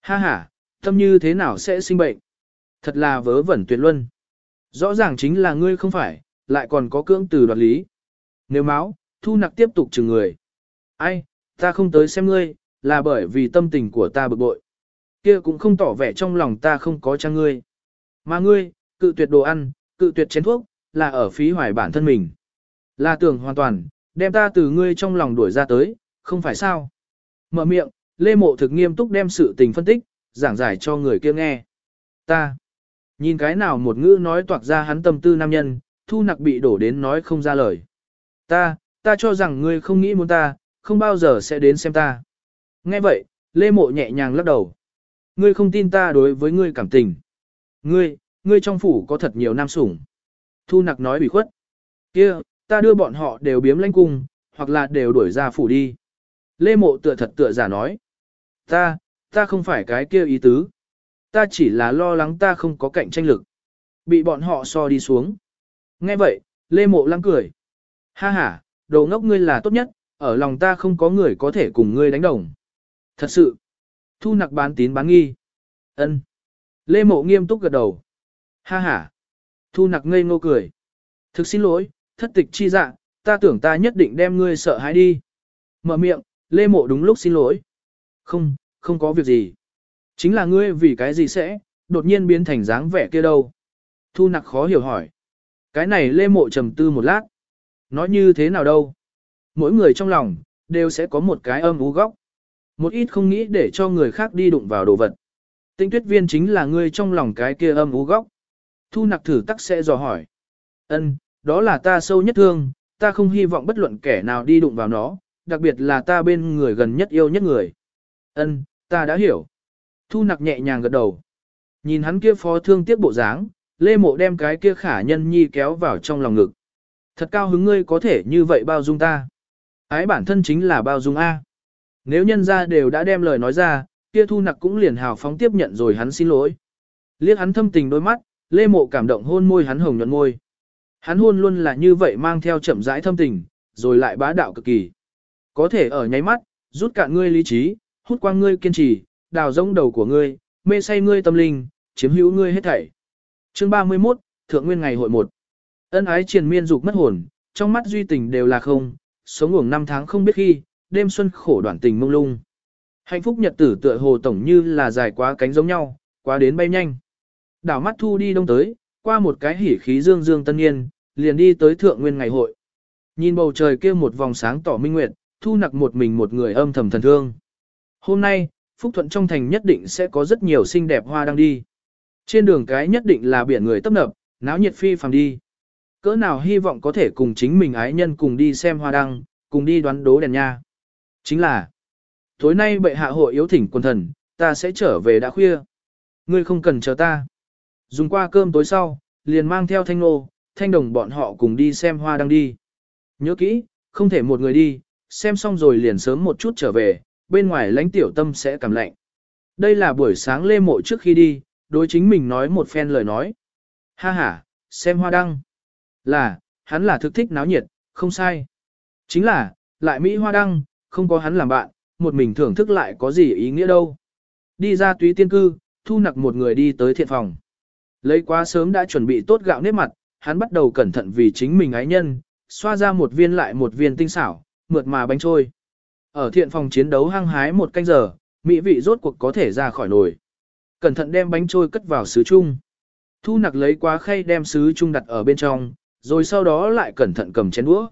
Ha ha, tâm như thế nào sẽ sinh bệnh? Thật là vớ vẩn tuyệt luân. Rõ ràng chính là ngươi không phải, lại còn có cưỡng từ đoạt lý. Nếu máu, Thu Nặc tiếp tục chừng người. Ai, ta không tới xem ngươi, là bởi vì tâm tình của ta bực bội. Kia cũng không tỏ vẻ trong lòng ta không có cha ngươi. Mà ngươi, cự tuyệt đồ ăn, cự tuyệt chén thuốc, là ở phí hoài bản thân mình. Là tưởng hoàn toàn, đem ta từ ngươi trong lòng đuổi ra tới, không phải sao. Mở miệng, Lê Mộ thực nghiêm túc đem sự tình phân tích, giảng giải cho người kia nghe. Ta, nhìn cái nào một ngữ nói toạc ra hắn tâm tư nam nhân, thu nặc bị đổ đến nói không ra lời. Ta, ta cho rằng ngươi không nghĩ muốn ta, không bao giờ sẽ đến xem ta. Nghe vậy, Lê Mộ nhẹ nhàng lắc đầu. Ngươi không tin ta đối với ngươi cảm tình. Ngươi, ngươi trong phủ có thật nhiều nam sủng. Thu nặc nói bị khuất. kia ta đưa bọn họ đều biếm lãnh cung, hoặc là đều đuổi ra phủ đi. Lê Mộ tựa thật tựa giả nói. Ta, ta không phải cái kia ý tứ. Ta chỉ là lo lắng ta không có cạnh tranh lực. Bị bọn họ so đi xuống. Nghe vậy, Lê Mộ lăng cười. Ha ha, đồ ngốc ngươi là tốt nhất, ở lòng ta không có người có thể cùng ngươi đánh đồng. Thật sự, thu nặc bán tín bán nghi. ân Lê Mộ nghiêm túc gật đầu. Ha ha. Thu nặc ngây ngô cười. Thực xin lỗi, thất tịch chi dạ, ta tưởng ta nhất định đem ngươi sợ hãi đi. Mở miệng, Lê Mộ đúng lúc xin lỗi. Không, không có việc gì. Chính là ngươi vì cái gì sẽ, đột nhiên biến thành dáng vẻ kia đâu. Thu nặc khó hiểu hỏi. Cái này Lê Mộ trầm tư một lát. Nói như thế nào đâu? Mỗi người trong lòng, đều sẽ có một cái âm ú góc. Một ít không nghĩ để cho người khác đi đụng vào đồ vật. Tinh tuyết viên chính là ngươi trong lòng cái kia âm ú góc. Thu nặc thử tắc sẽ dò hỏi. ân đó là ta sâu nhất thương, ta không hy vọng bất luận kẻ nào đi đụng vào nó, đặc biệt là ta bên người gần nhất yêu nhất người. ân ta đã hiểu. Thu nặc nhẹ nhàng gật đầu. Nhìn hắn kia phó thương tiếc bộ dáng, Lê Mộ đem cái kia khả nhân nhi kéo vào trong lòng ngực. Thật cao hứng ngươi có thể như vậy bao dung ta. Ái bản thân chính là bao dung A. Nếu nhân ra đều đã đem lời nói ra, kia thu nặc cũng liền hào phóng tiếp nhận rồi hắn xin lỗi. Liếc hắn thâm tình đôi mắt, Lê Mộ cảm động hôn môi hắn hồng nhuận môi. Hắn hôn luôn là như vậy mang theo chậm rãi thâm tình, rồi lại bá đạo cực kỳ. Có thể ở nháy mắt, rút cạn ngươi lý trí, hút qua ngươi kiên trì, đào rỗng đầu của ngươi, mê say ngươi tâm linh, chiếm hữu ngươi hết thảy. Chương 31, Thượng Nguyên ngày hội 1. Ân ái triền miên dục mất hồn, trong mắt duy tình đều là không, sống ngủ năm tháng không biết khi, đêm xuân khổ đoạn tình mông lung. Hạnh phúc nhật tử tựa hồ tổng như là dài quá cánh giống nhau, quá đến bay nhanh. Đảo mắt thu đi đông tới, qua một cái hỉ khí dương dương tân niên, liền đi tới thượng nguyên ngày hội. Nhìn bầu trời kia một vòng sáng tỏ minh nguyệt, thu nặc một mình một người âm thầm thần thương. Hôm nay, Phúc Thuận trong thành nhất định sẽ có rất nhiều xinh đẹp hoa đang đi. Trên đường cái nhất định là biển người tấp nập, náo nhiệt phi phàm đi. Cỡ nào hy vọng có thể cùng chính mình ái nhân cùng đi xem hoa đăng, cùng đi đoán đố đèn nha. Chính là, tối nay bệ hạ hội yếu thỉnh quân thần, ta sẽ trở về đã khuya. Ngươi không cần chờ ta. Dùng qua cơm tối sau, liền mang theo thanh nô, thanh đồng bọn họ cùng đi xem hoa đăng đi. Nhớ kỹ, không thể một người đi, xem xong rồi liền sớm một chút trở về, bên ngoài lãnh tiểu tâm sẽ cảm lạnh. Đây là buổi sáng lê mộ trước khi đi, đối chính mình nói một phen lời nói. Ha ha, xem hoa đăng. Là, hắn là thực thích náo nhiệt, không sai. Chính là, lại Mỹ hoa đăng, không có hắn làm bạn, một mình thưởng thức lại có gì ý nghĩa đâu. Đi ra túy tiên cư, thu nặc một người đi tới thiện phòng. Lấy quá sớm đã chuẩn bị tốt gạo nếp mặt, hắn bắt đầu cẩn thận vì chính mình ái nhân, xoa ra một viên lại một viên tinh xảo, mượt mà bánh trôi. Ở thiện phòng chiến đấu hăng hái một canh giờ, mỹ vị rốt cuộc có thể ra khỏi nồi. Cẩn thận đem bánh trôi cất vào sứ chung. Thu nặc lấy quá khay đem sứ chung đặt ở bên trong, rồi sau đó lại cẩn thận cầm chén đũa.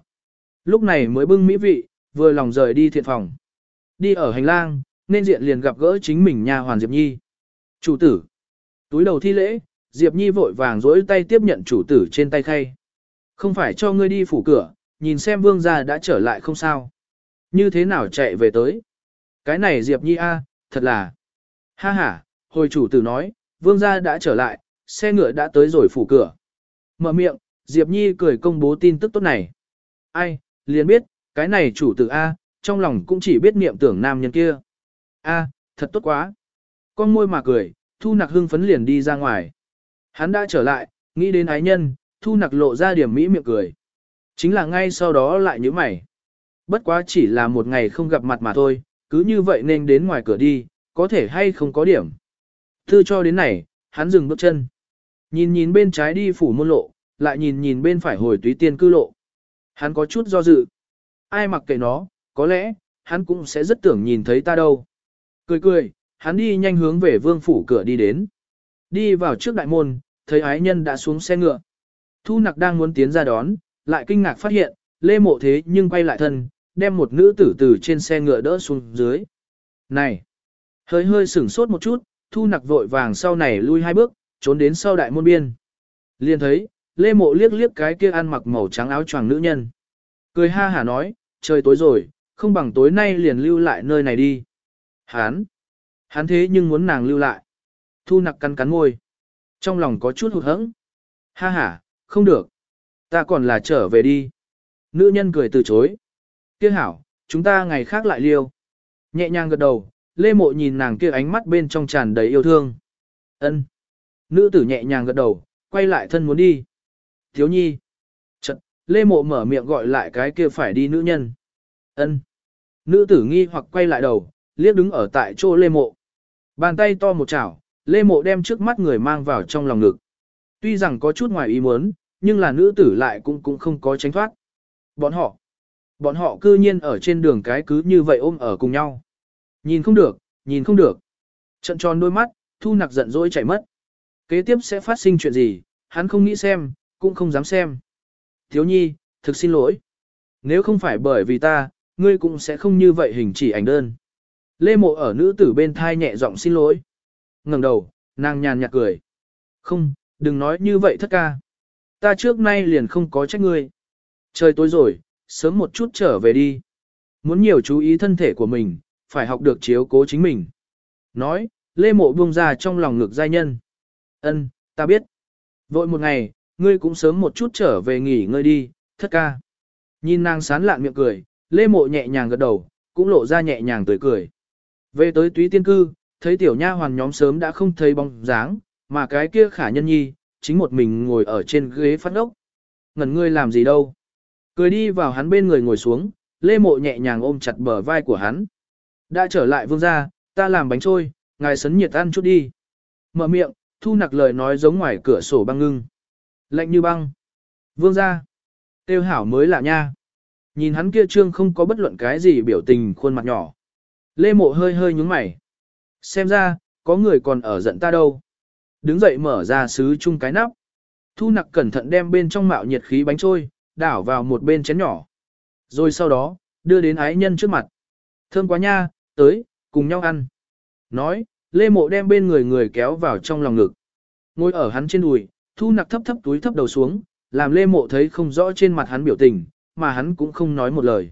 Lúc này mới bưng mỹ vị, vừa lòng rời đi thiện phòng. Đi ở hành lang, nên diện liền gặp gỡ chính mình nhà hoàn Diệp Nhi. Chủ tử. Túi đầu thi lễ, Diệp Nhi vội vàng dỗi tay tiếp nhận chủ tử trên tay khay. Không phải cho ngươi đi phủ cửa, nhìn xem vương gia đã trở lại không sao. Như thế nào chạy về tới. Cái này Diệp Nhi a, thật là. Ha ha, hồi chủ tử nói, vương gia đã trở lại, xe ngựa đã tới rồi phủ cửa. Mở miệng, Diệp Nhi cười công bố tin tức tốt này. Ai, liền biết, cái này chủ tử A, trong lòng cũng chỉ biết niệm tưởng nam nhân kia. A, thật tốt quá. Con môi mà cười, thu nặc hưng phấn liền đi ra ngoài. Hắn đã trở lại, nghĩ đến ái nhân, thu nặc lộ ra điểm mỹ miệng cười. Chính là ngay sau đó lại như mày. Bất quá chỉ là một ngày không gặp mặt mà thôi, cứ như vậy nên đến ngoài cửa đi, có thể hay không có điểm. Thư cho đến này, hắn dừng bước chân. Nhìn nhìn bên trái đi phủ môn lộ, lại nhìn nhìn bên phải hồi túy tiên cư lộ. Hắn có chút do dự. Ai mặc kệ nó, có lẽ, hắn cũng sẽ rất tưởng nhìn thấy ta đâu. Cười cười, hắn đi nhanh hướng về vương phủ cửa đi đến. Đi vào trước đại môn, thấy ái nhân đã xuống xe ngựa. Thu nặc đang muốn tiến ra đón, lại kinh ngạc phát hiện, lê mộ thế nhưng quay lại thân, đem một nữ tử tử trên xe ngựa đỡ xuống dưới. Này! Hơi hơi sửng sốt một chút, thu nặc vội vàng sau này lui hai bước, trốn đến sau đại môn biên. Liền thấy, lê mộ liếc liếc cái kia ăn mặc màu trắng áo choàng nữ nhân. Cười ha hả nói, trời tối rồi, không bằng tối nay liền lưu lại nơi này đi. Hán! Hán thế nhưng muốn nàng lưu lại. Thu nặc cắn cắn môi. Trong lòng có chút hụt hẫng. Ha ha, không được. Ta còn là trở về đi. Nữ nhân cười từ chối. Kia hảo, chúng ta ngày khác lại liêu. Nhẹ nhàng gật đầu, Lê Mộ nhìn nàng kia ánh mắt bên trong tràn đầy yêu thương. Ân. Nữ tử nhẹ nhàng gật đầu, quay lại thân muốn đi. Thiếu nhi. Chật, Lê Mộ mở miệng gọi lại cái kia phải đi nữ nhân. Ân. Nữ tử nghi hoặc quay lại đầu, liếc đứng ở tại chỗ Lê Mộ. Bàn tay to một chảo, Lê Mộ đem trước mắt người mang vào trong lòng ngực. Tuy rằng có chút ngoài ý muốn, nhưng là nữ tử lại cũng cũng không có tránh thoát. Bọn họ, bọn họ cư nhiên ở trên đường cái cứ như vậy ôm ở cùng nhau. Nhìn không được, nhìn không được. Trận tròn đôi mắt, thu nặc giận dỗi chảy mất. Kế tiếp sẽ phát sinh chuyện gì, hắn không nghĩ xem, cũng không dám xem. Thiếu nhi, thực xin lỗi. Nếu không phải bởi vì ta, ngươi cũng sẽ không như vậy hình chỉ ảnh đơn. Lê mộ ở nữ tử bên thai nhẹ giọng xin lỗi ngẩng đầu, nàng nhàn nhạt cười. Không, đừng nói như vậy thất ca. Ta trước nay liền không có trách ngươi. Trời tối rồi, sớm một chút trở về đi. Muốn nhiều chú ý thân thể của mình, phải học được chiếu cố chính mình. Nói, Lê Mộ buông ra trong lòng ngực giai nhân. Ân, ta biết. Vội một ngày, ngươi cũng sớm một chút trở về nghỉ ngơi đi, thất ca. Nhìn nàng sán lạn miệng cười, Lê Mộ nhẹ nhàng gật đầu, cũng lộ ra nhẹ nhàng tươi cười. Về tới túy tiên cư, thấy tiểu nha hoàn nhóm sớm đã không thấy bóng dáng, mà cái kia khả nhân nhi, chính một mình ngồi ở trên ghế phát ốc. Ngẩn ngươi làm gì đâu? Cười đi vào hắn bên người ngồi xuống, Lê Mộ nhẹ nhàng ôm chặt bờ vai của hắn. Đã trở lại vương gia, ta làm bánh trôi, ngài sấn nhiệt ăn chút đi. Mở miệng, thu nặc lời nói giống ngoài cửa sổ băng ngưng. Lạnh như băng. Vương gia. Tiêu hảo mới lạ nha. Nhìn hắn kia trương không có bất luận cái gì biểu tình khuôn mặt nhỏ. Lê mộ hơi hơi nhúng mày. Xem ra, có người còn ở giận ta đâu. Đứng dậy mở ra sứ chung cái nắp. Thu nặc cẩn thận đem bên trong mạo nhiệt khí bánh trôi, đảo vào một bên chén nhỏ. Rồi sau đó, đưa đến ái nhân trước mặt. Thơm quá nha, tới, cùng nhau ăn. Nói, Lê Mộ đem bên người người kéo vào trong lòng ngực. Ngồi ở hắn trên đùi, thu nặc thấp thấp túi thấp đầu xuống, làm Lê Mộ thấy không rõ trên mặt hắn biểu tình, mà hắn cũng không nói một lời.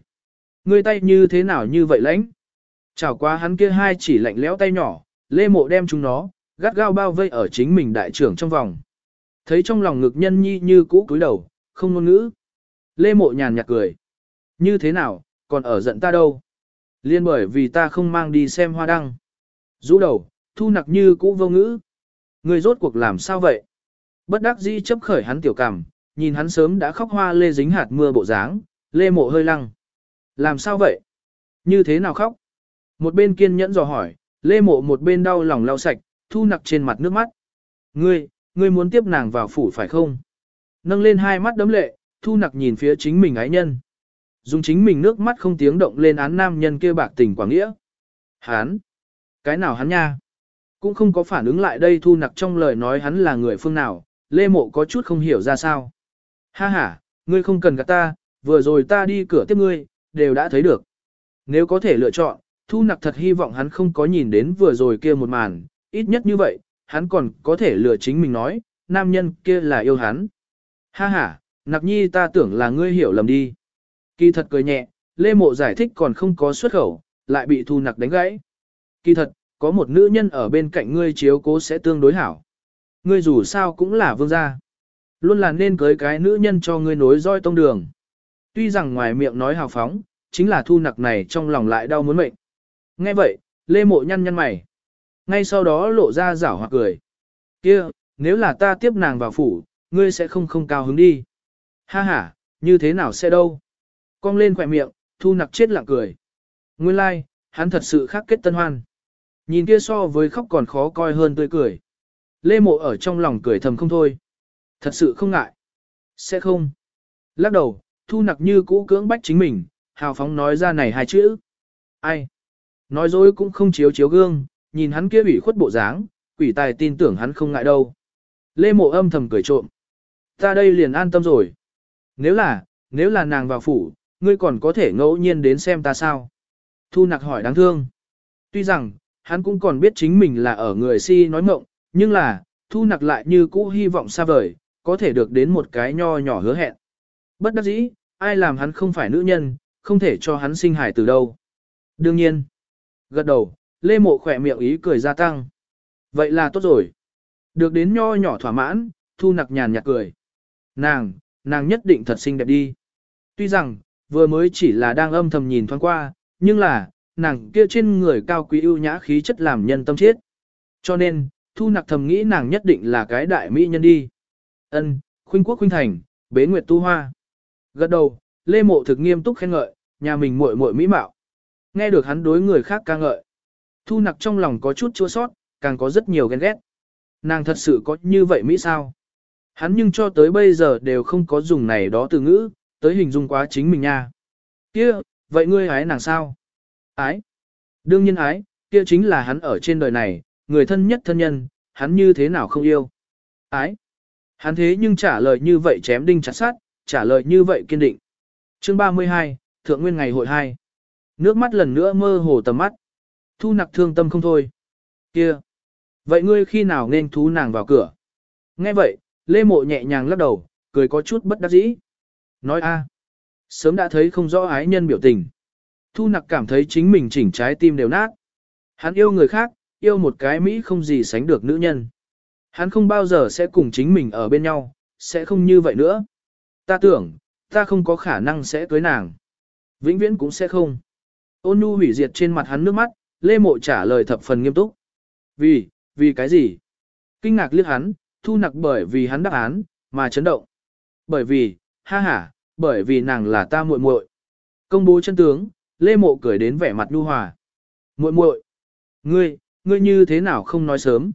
Người tay như thế nào như vậy lãnh? Chảo qua hắn kia hai chỉ lạnh lẽo tay nhỏ, Lê Mộ đem chúng nó, gắt gao bao vây ở chính mình đại trưởng trong vòng. Thấy trong lòng ngực nhân nhi như cũ cúi đầu, không ngôn ngữ. Lê Mộ nhàn nhạt cười. Như thế nào, còn ở giận ta đâu? Liên bởi vì ta không mang đi xem hoa đăng. Rũ đầu, thu nặc như cũ vô ngữ. Người rốt cuộc làm sao vậy? Bất đắc dĩ chấp khởi hắn tiểu cảm, nhìn hắn sớm đã khóc hoa lê dính hạt mưa bộ dáng, lê mộ hơi lăng. Làm sao vậy? Như thế nào khóc? Một bên kiên nhẫn dò hỏi, lê mộ một bên đau lòng lau sạch, thu nặc trên mặt nước mắt. Ngươi, ngươi muốn tiếp nàng vào phủ phải không? Nâng lên hai mắt đấm lệ, thu nặc nhìn phía chính mình ái nhân. Dùng chính mình nước mắt không tiếng động lên án nam nhân kia bạc tình quả nghĩa. Hán! Cái nào hắn nha? Cũng không có phản ứng lại đây thu nặc trong lời nói hắn là người phương nào, lê mộ có chút không hiểu ra sao. Ha ha, ngươi không cần gặp ta, vừa rồi ta đi cửa tiếp ngươi, đều đã thấy được. Nếu có thể lựa chọn, thu nặc thật hy vọng hắn không có nhìn đến vừa rồi kia một màn, ít nhất như vậy, hắn còn có thể lừa chính mình nói, nam nhân kia là yêu hắn. Ha ha, nặc nhi ta tưởng là ngươi hiểu lầm đi. Kỳ thật cười nhẹ, Lê Mộ giải thích còn không có xuất khẩu, lại bị thu nặc đánh gãy. Kỳ thật, có một nữ nhân ở bên cạnh ngươi chiếu cố sẽ tương đối hảo. Ngươi dù sao cũng là vương gia. Luôn là nên cưới cái nữ nhân cho ngươi nối roi tông đường. Tuy rằng ngoài miệng nói hào phóng, chính là thu nặc này trong lòng lại đau muốn mệnh. Nghe vậy, Lê Mộ nhăn nhăn mày. Ngay sau đó lộ ra rảo hoặc cười. kia nếu là ta tiếp nàng vào phủ, ngươi sẽ không không cao hứng đi. Ha ha, như thế nào sẽ đâu? Cong lên khỏe miệng, thu nặc chết lặng cười. Nguyên lai, like, hắn thật sự khác kết tân hoan. Nhìn kia so với khóc còn khó coi hơn tươi cười. Lê mộ ở trong lòng cười thầm không thôi. Thật sự không ngại. Sẽ không. Lắc đầu, thu nặc như cũ cưỡng bách chính mình, hào phóng nói ra này hai chữ. Ai? Nói dối cũng không chiếu chiếu gương, nhìn hắn kia ủy khuất bộ dáng, quỷ tài tin tưởng hắn không ngại đâu. Lê mộ âm thầm cười trộm. Ta đây liền an tâm rồi. Nếu là, nếu là nàng vào phủ, ngươi còn có thể ngẫu nhiên đến xem ta sao? Thu nặc hỏi đáng thương. Tuy rằng, hắn cũng còn biết chính mình là ở người si nói mộng, nhưng là, thu nặc lại như cũ hy vọng xa vời, có thể được đến một cái nho nhỏ hứa hẹn. Bất đắc dĩ, ai làm hắn không phải nữ nhân, không thể cho hắn sinh hải từ đâu. Đương nhiên, gật đầu, lê mộ khỏe miệng ý cười gia tăng. Vậy là tốt rồi. Được đến nho nhỏ thỏa mãn, thu nặc nhàn nhạt cười. Nàng, nàng nhất định thật xinh đẹp đi. Tuy rằng, vừa mới chỉ là đang âm thầm nhìn thoáng qua, nhưng là, nàng kia trên người cao quý ưu nhã khí chất làm nhân tâm chết. Cho nên, thu nặc thầm nghĩ nàng nhất định là cái đại mỹ nhân đi. Ân, khuynh quốc khuynh thành, bế nguyệt tu hoa. Gật đầu, Lê Mộ thực nghiêm túc khen ngợi, nhà mình muội muội mỹ mạo. Nghe được hắn đối người khác ca ngợi. Thu nặc trong lòng có chút chua sót, càng có rất nhiều ghen ghét. Nàng thật sự có như vậy mỹ sao? Hắn nhưng cho tới bây giờ đều không có dùng này đó từ ngữ, tới hình dung quá chính mình nha. Kia, vậy ngươi ái nàng sao? Ái. Đương nhiên ái, kia chính là hắn ở trên đời này, người thân nhất thân nhân, hắn như thế nào không yêu. Ái. Hắn thế nhưng trả lời như vậy chém đinh chặt sát, trả lời như vậy kiên định. Chương 32, Thượng Nguyên ngày hội 2. Nước mắt lần nữa mơ hồ tầm mắt. Thu nặc thương tâm không thôi. Kia. Vậy ngươi khi nào nên thú nàng vào cửa? Nghe vậy, Lê Mộ nhẹ nhàng lắc đầu, cười có chút bất đắc dĩ. Nói a, Sớm đã thấy không rõ ái nhân biểu tình. Thu nặc cảm thấy chính mình chỉnh trái tim đều nát. Hắn yêu người khác, yêu một cái Mỹ không gì sánh được nữ nhân. Hắn không bao giờ sẽ cùng chính mình ở bên nhau, sẽ không như vậy nữa. Ta tưởng, ta không có khả năng sẽ cưới nàng. Vĩnh viễn cũng sẽ không. Ôn nhu hủy diệt trên mặt hắn nước mắt, Lê Mộ trả lời thập phần nghiêm túc. Vì, vì cái gì? Kinh ngạc liếc hắn, thu nặc bởi vì hắn đáp án, mà chấn động. Bởi vì, ha ha, bởi vì nàng là ta muội muội. Công bố chân tướng, Lê Mộ cười đến vẻ mặt nhu hòa. Muội muội, ngươi, ngươi như thế nào không nói sớm?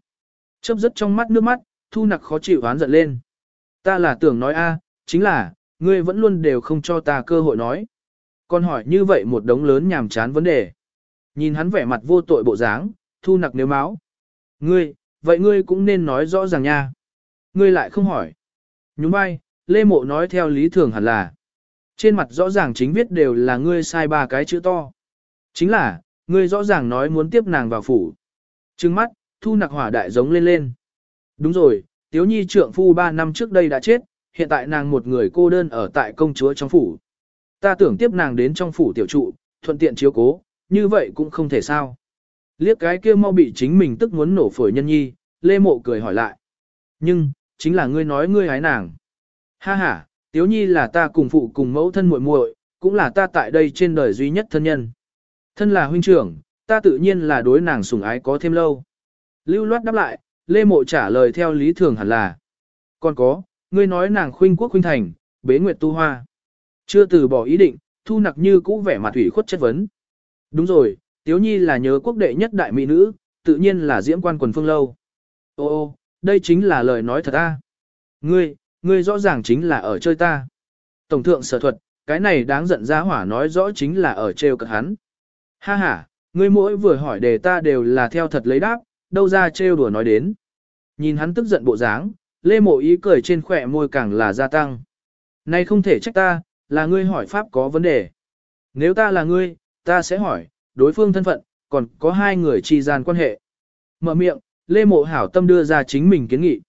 Chớp rất trong mắt nước mắt, thu nặc khó chịu oán giận lên. Ta là tưởng nói a, chính là, ngươi vẫn luôn đều không cho ta cơ hội nói. Còn hỏi như vậy một đống lớn nhàm chán vấn đề. Nhìn hắn vẻ mặt vô tội bộ dáng, thu nặc nếu máu. Ngươi, vậy ngươi cũng nên nói rõ ràng nha. Ngươi lại không hỏi. Nhúng bay, Lê Mộ nói theo lý thường hẳn là. Trên mặt rõ ràng chính viết đều là ngươi sai ba cái chữ to. Chính là, ngươi rõ ràng nói muốn tiếp nàng vào phủ. Trừng mắt, thu nặc hỏa đại giống lên lên. Đúng rồi, Tiếu Nhi trượng phu ba năm trước đây đã chết, hiện tại nàng một người cô đơn ở tại công chúa trong phủ. Ta tưởng tiếp nàng đến trong phủ tiểu trụ, thuận tiện chiếu cố, như vậy cũng không thể sao. Liếc cái kia mau bị chính mình tức muốn nổ phổi nhân nhi, Lê Mộ cười hỏi lại. Nhưng, chính là ngươi nói ngươi hái nàng. Ha ha, Tiếu Nhi là ta cùng phụ cùng mẫu thân muội muội, cũng là ta tại đây trên đời duy nhất thân nhân. Thân là huynh trưởng, ta tự nhiên là đối nàng sủng ái có thêm lâu. Lưu loát đáp lại, Lê Mộ trả lời theo lý thường hẳn là. Còn có, ngươi nói nàng khuynh quốc khuynh thành, bế nguyệt tu hoa. Chưa từ bỏ ý định, thu nặc như cũ vẻ mặt ủy khuất chất vấn. Đúng rồi, Tiếu Nhi là nhớ quốc đệ nhất đại mỹ nữ, tự nhiên là diễm quan quần phương lâu. Ô ô, đây chính là lời nói thật a. Ngươi, ngươi rõ ràng chính là ở chơi ta. Tổng thượng sở thuật, cái này đáng giận ra hỏa nói rõ chính là ở trêu cợt hắn. Ha ha, ngươi mỗi vừa hỏi đề ta đều là theo thật lấy đáp, đâu ra trêu đùa nói đến. Nhìn hắn tức giận bộ dáng, Lê Mộ ý cười trên khỏe môi càng là gia tăng. Này không thể trách ta, là ngươi hỏi pháp có vấn đề. Nếu ta là ngươi, ta sẽ hỏi, đối phương thân phận, còn có hai người chi gian quan hệ. Mở miệng, Lê Mộ hảo tâm đưa ra chính mình kiến nghị.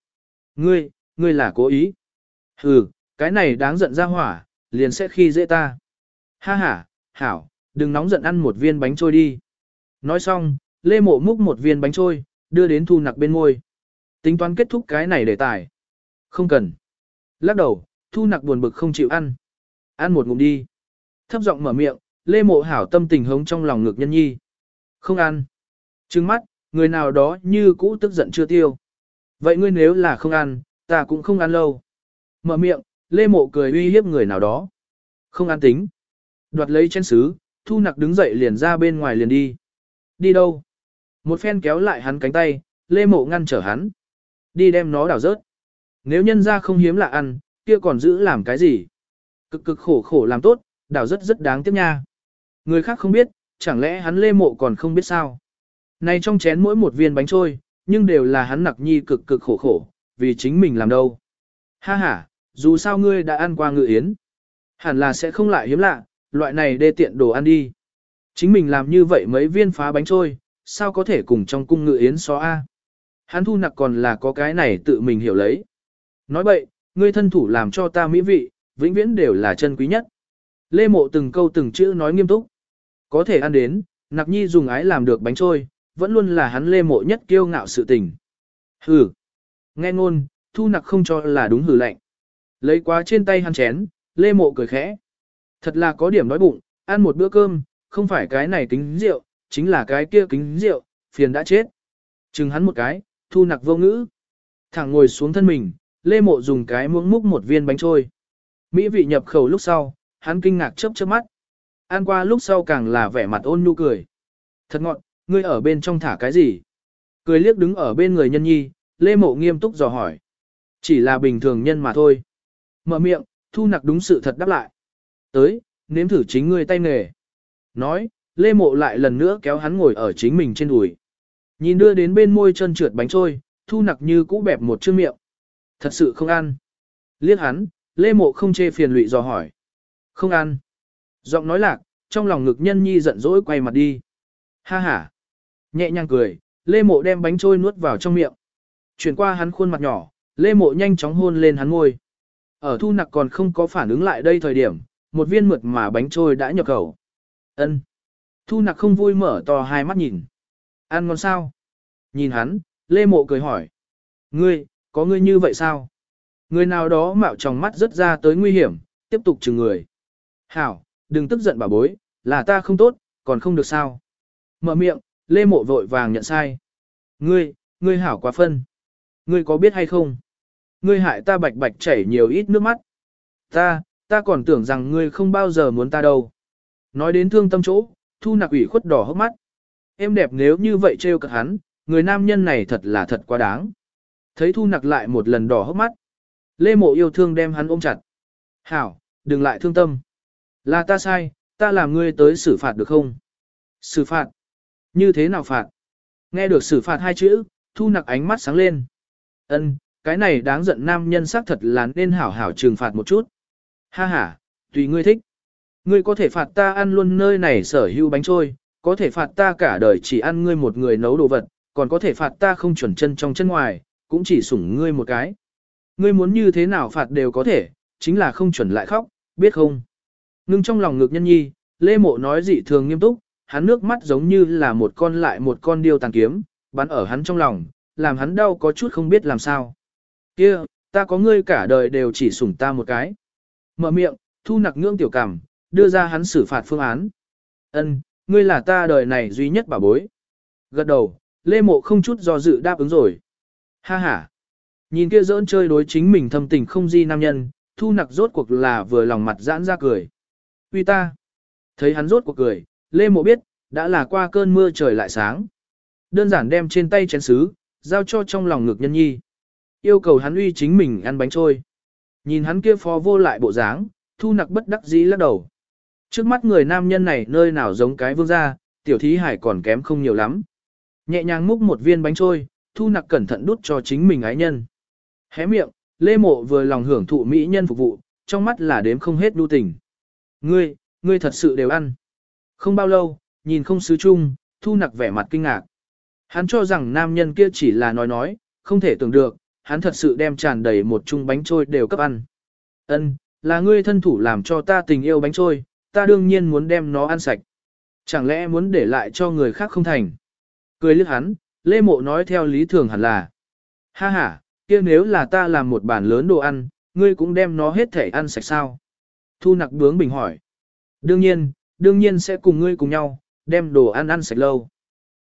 Ngươi, ngươi là cố ý. Hừ, cái này đáng giận ra hỏa, liền sẽ khi dễ ta. Ha ha, hảo, đừng nóng giận ăn một viên bánh trôi đi. Nói xong, Lê Mộ múc một viên bánh trôi, đưa đến thu nặc bên môi. Tính toán kết thúc cái này để tài. Không cần. Lắc đầu, thu nặc buồn bực không chịu ăn. Ăn một ngụm đi. Thấp giọng mở miệng, Lê Mộ hảo tâm tình hống trong lòng ngực nhân nhi. Không ăn. Trừng mắt, người nào đó như cũ tức giận chưa tiêu. Vậy ngươi nếu là không ăn, ta cũng không ăn lâu. Mở miệng, Lê Mộ cười uy hiếp người nào đó. Không ăn tính. Đoạt lấy chén sứ, thu nặc đứng dậy liền ra bên ngoài liền đi. Đi đâu? Một phen kéo lại hắn cánh tay, Lê Mộ ngăn trở hắn. Đi đem nó đảo rớt. Nếu nhân ra không hiếm lạ ăn, kia còn giữ làm cái gì? Cực cực khổ khổ làm tốt, đảo rất rất đáng tiếc nha. Người khác không biết, chẳng lẽ hắn Lê Mộ còn không biết sao? Này trong chén mỗi một viên bánh trôi, nhưng đều là hắn nặc nhi cực cực khổ khổ, vì chính mình làm đâu. Ha ha, dù sao ngươi đã ăn qua ngự yến. Hẳn là sẽ không lại hiếm lạ, loại này đê tiện đồ ăn đi. Chính mình làm như vậy mấy viên phá bánh trôi, sao có thể cùng trong cung ngự yến so A. Hắn thu nặc còn là có cái này tự mình hiểu lấy. Nói vậy, ngươi thân thủ làm cho ta mỹ vị, vĩnh viễn đều là chân quý nhất. Lê mộ từng câu từng chữ nói nghiêm túc. Có thể ăn đến, nặc nhi dùng ái làm được bánh trôi, vẫn luôn là hắn lê mộ nhất kiêu ngạo sự tình. Hừ. Nghe ngôn, thu nặc không cho là đúng hừ lạnh. Lấy quá trên tay hắn chén, lê mộ cười khẽ. Thật là có điểm đói bụng, ăn một bữa cơm, không phải cái này kính rượu, chính là cái kia kính rượu, phiền đã chết. Chừng hắn một cái, thu nặc vô ngữ. Thẳng ngồi xuống thân mình, lê mộ dùng cái muỗng múc một viên bánh trôi. Mỹ vị nhập khẩu lúc sau, hắn kinh ngạc chớp chớp mắt. Ăn qua lúc sau càng là vẻ mặt ôn nhu cười. Thật ngọn, ngươi ở bên trong thả cái gì? Cười liếc đứng ở bên người nhân nhi, lê mộ nghiêm túc dò hỏi. Chỉ là bình thường nhân mà thôi. Mở miệng, thu nặc đúng sự thật đáp lại. Tới, nếm thử chính ngươi tay nghề. Nói, lê mộ lại lần nữa kéo hắn ngồi ở chính mình trên đùi. Nhìn đưa đến bên môi chân trượt bánh trôi, thu nặc như cũ bẹp một chữ miệng. Thật sự không ăn. Liếc hắn, lê mộ không chê phiền lụy dò hỏi. Không ăn. Giọng nói lạc, trong lòng ngực nhân nhi giận dỗi quay mặt đi. Ha ha. Nhẹ nhàng cười, lê mộ đem bánh trôi nuốt vào trong miệng. Chuyển qua hắn khuôn mặt nhỏ, lê mộ nhanh chóng hôn lên hắn môi. Ở thu nặc còn không có phản ứng lại đây thời điểm, một viên mượt mà bánh trôi đã nhập khẩu. Ân. Thu nặc không vui mở to hai mắt nhìn. Ăn ngon sao? Nhìn hắn, Lê Mộ cười hỏi. Ngươi, có ngươi như vậy sao? Người nào đó mạo trong mắt rất ra tới nguy hiểm, tiếp tục chừng người. Hảo, đừng tức giận bà bối, là ta không tốt, còn không được sao. Mở miệng, Lê Mộ vội vàng nhận sai. Ngươi, ngươi hảo quá phân. Ngươi có biết hay không? Ngươi hại ta bạch bạch chảy nhiều ít nước mắt. Ta, ta còn tưởng rằng ngươi không bao giờ muốn ta đâu. Nói đến thương tâm chỗ, thu nặc ủy khuất đỏ hốc mắt. Em đẹp nếu như vậy trêu cợt hắn, người nam nhân này thật là thật quá đáng. Thấy thu nặc lại một lần đỏ hốc mắt. Lê mộ yêu thương đem hắn ôm chặt. Hảo, đừng lại thương tâm. Là ta sai, ta làm ngươi tới xử phạt được không? Xử phạt? Như thế nào phạt? Nghe được xử phạt hai chữ, thu nặc ánh mắt sáng lên. Ân, cái này đáng giận nam nhân xác thật là nên hảo hảo trừng phạt một chút. Ha ha, tùy ngươi thích. Ngươi có thể phạt ta ăn luôn nơi này sở hữu bánh trôi, có thể phạt ta cả đời chỉ ăn ngươi một người nấu đồ vật, còn có thể phạt ta không chuẩn chân trong chân ngoài, cũng chỉ sủng ngươi một cái. Ngươi muốn như thế nào phạt đều có thể, chính là không chuẩn lại khóc, biết không? Ngưng trong lòng ngực nhân nhi, Lê Mộ nói dị thường nghiêm túc, hắn nước mắt giống như là một con lại một con điêu tàn kiếm, bắn ở hắn trong lòng, làm hắn đau có chút không biết làm sao. Kia, ta có ngươi cả đời đều chỉ sủng ta một cái. Mở miệng, thu nặc ngưỡng tiểu cảm, đưa ra hắn xử phạt phương án. Ân, ngươi là ta đời này duy nhất bảo bối. Gật đầu, Lê Mộ không chút do dự đáp ứng rồi. Ha ha. Nhìn kia dỡn chơi đối chính mình thâm tình không di nam nhân, thu nặc rốt cuộc là vừa lòng mặt giãn ra cười. Uy ta. Thấy hắn rốt cuộc cười, Lê Mộ biết, đã là qua cơn mưa trời lại sáng. Đơn giản đem trên tay chén sứ, giao cho trong lòng ngực nhân nhi. Yêu cầu hắn uy chính mình ăn bánh trôi. Nhìn hắn kia phó vô lại bộ dáng, thu nặc bất đắc dĩ lắc đầu. Trước mắt người nam nhân này nơi nào giống cái vương gia, tiểu thí hải còn kém không nhiều lắm. Nhẹ nhàng múc một viên bánh trôi, thu nặc cẩn thận đút cho chính mình ái nhân. Hé miệng, lê mộ vừa lòng hưởng thụ mỹ nhân phục vụ, trong mắt là đếm không hết đu tình. Ngươi, ngươi thật sự đều ăn. Không bao lâu, nhìn không sứ chung, thu nặc vẻ mặt kinh ngạc. Hắn cho rằng nam nhân kia chỉ là nói nói, không thể tưởng được, hắn thật sự đem tràn đầy một chung bánh trôi đều cấp ăn. Ân, là ngươi thân thủ làm cho ta tình yêu bánh trôi, ta đương nhiên muốn đem nó ăn sạch. Chẳng lẽ muốn để lại cho người khác không thành? Cười liếc hắn, Lê Mộ nói theo lý thường hẳn là. Ha ha, kia nếu là ta làm một bản lớn đồ ăn, ngươi cũng đem nó hết thể ăn sạch sao? Thu nặc bướng bình hỏi. Đương nhiên, đương nhiên sẽ cùng ngươi cùng nhau, đem đồ ăn ăn sạch lâu.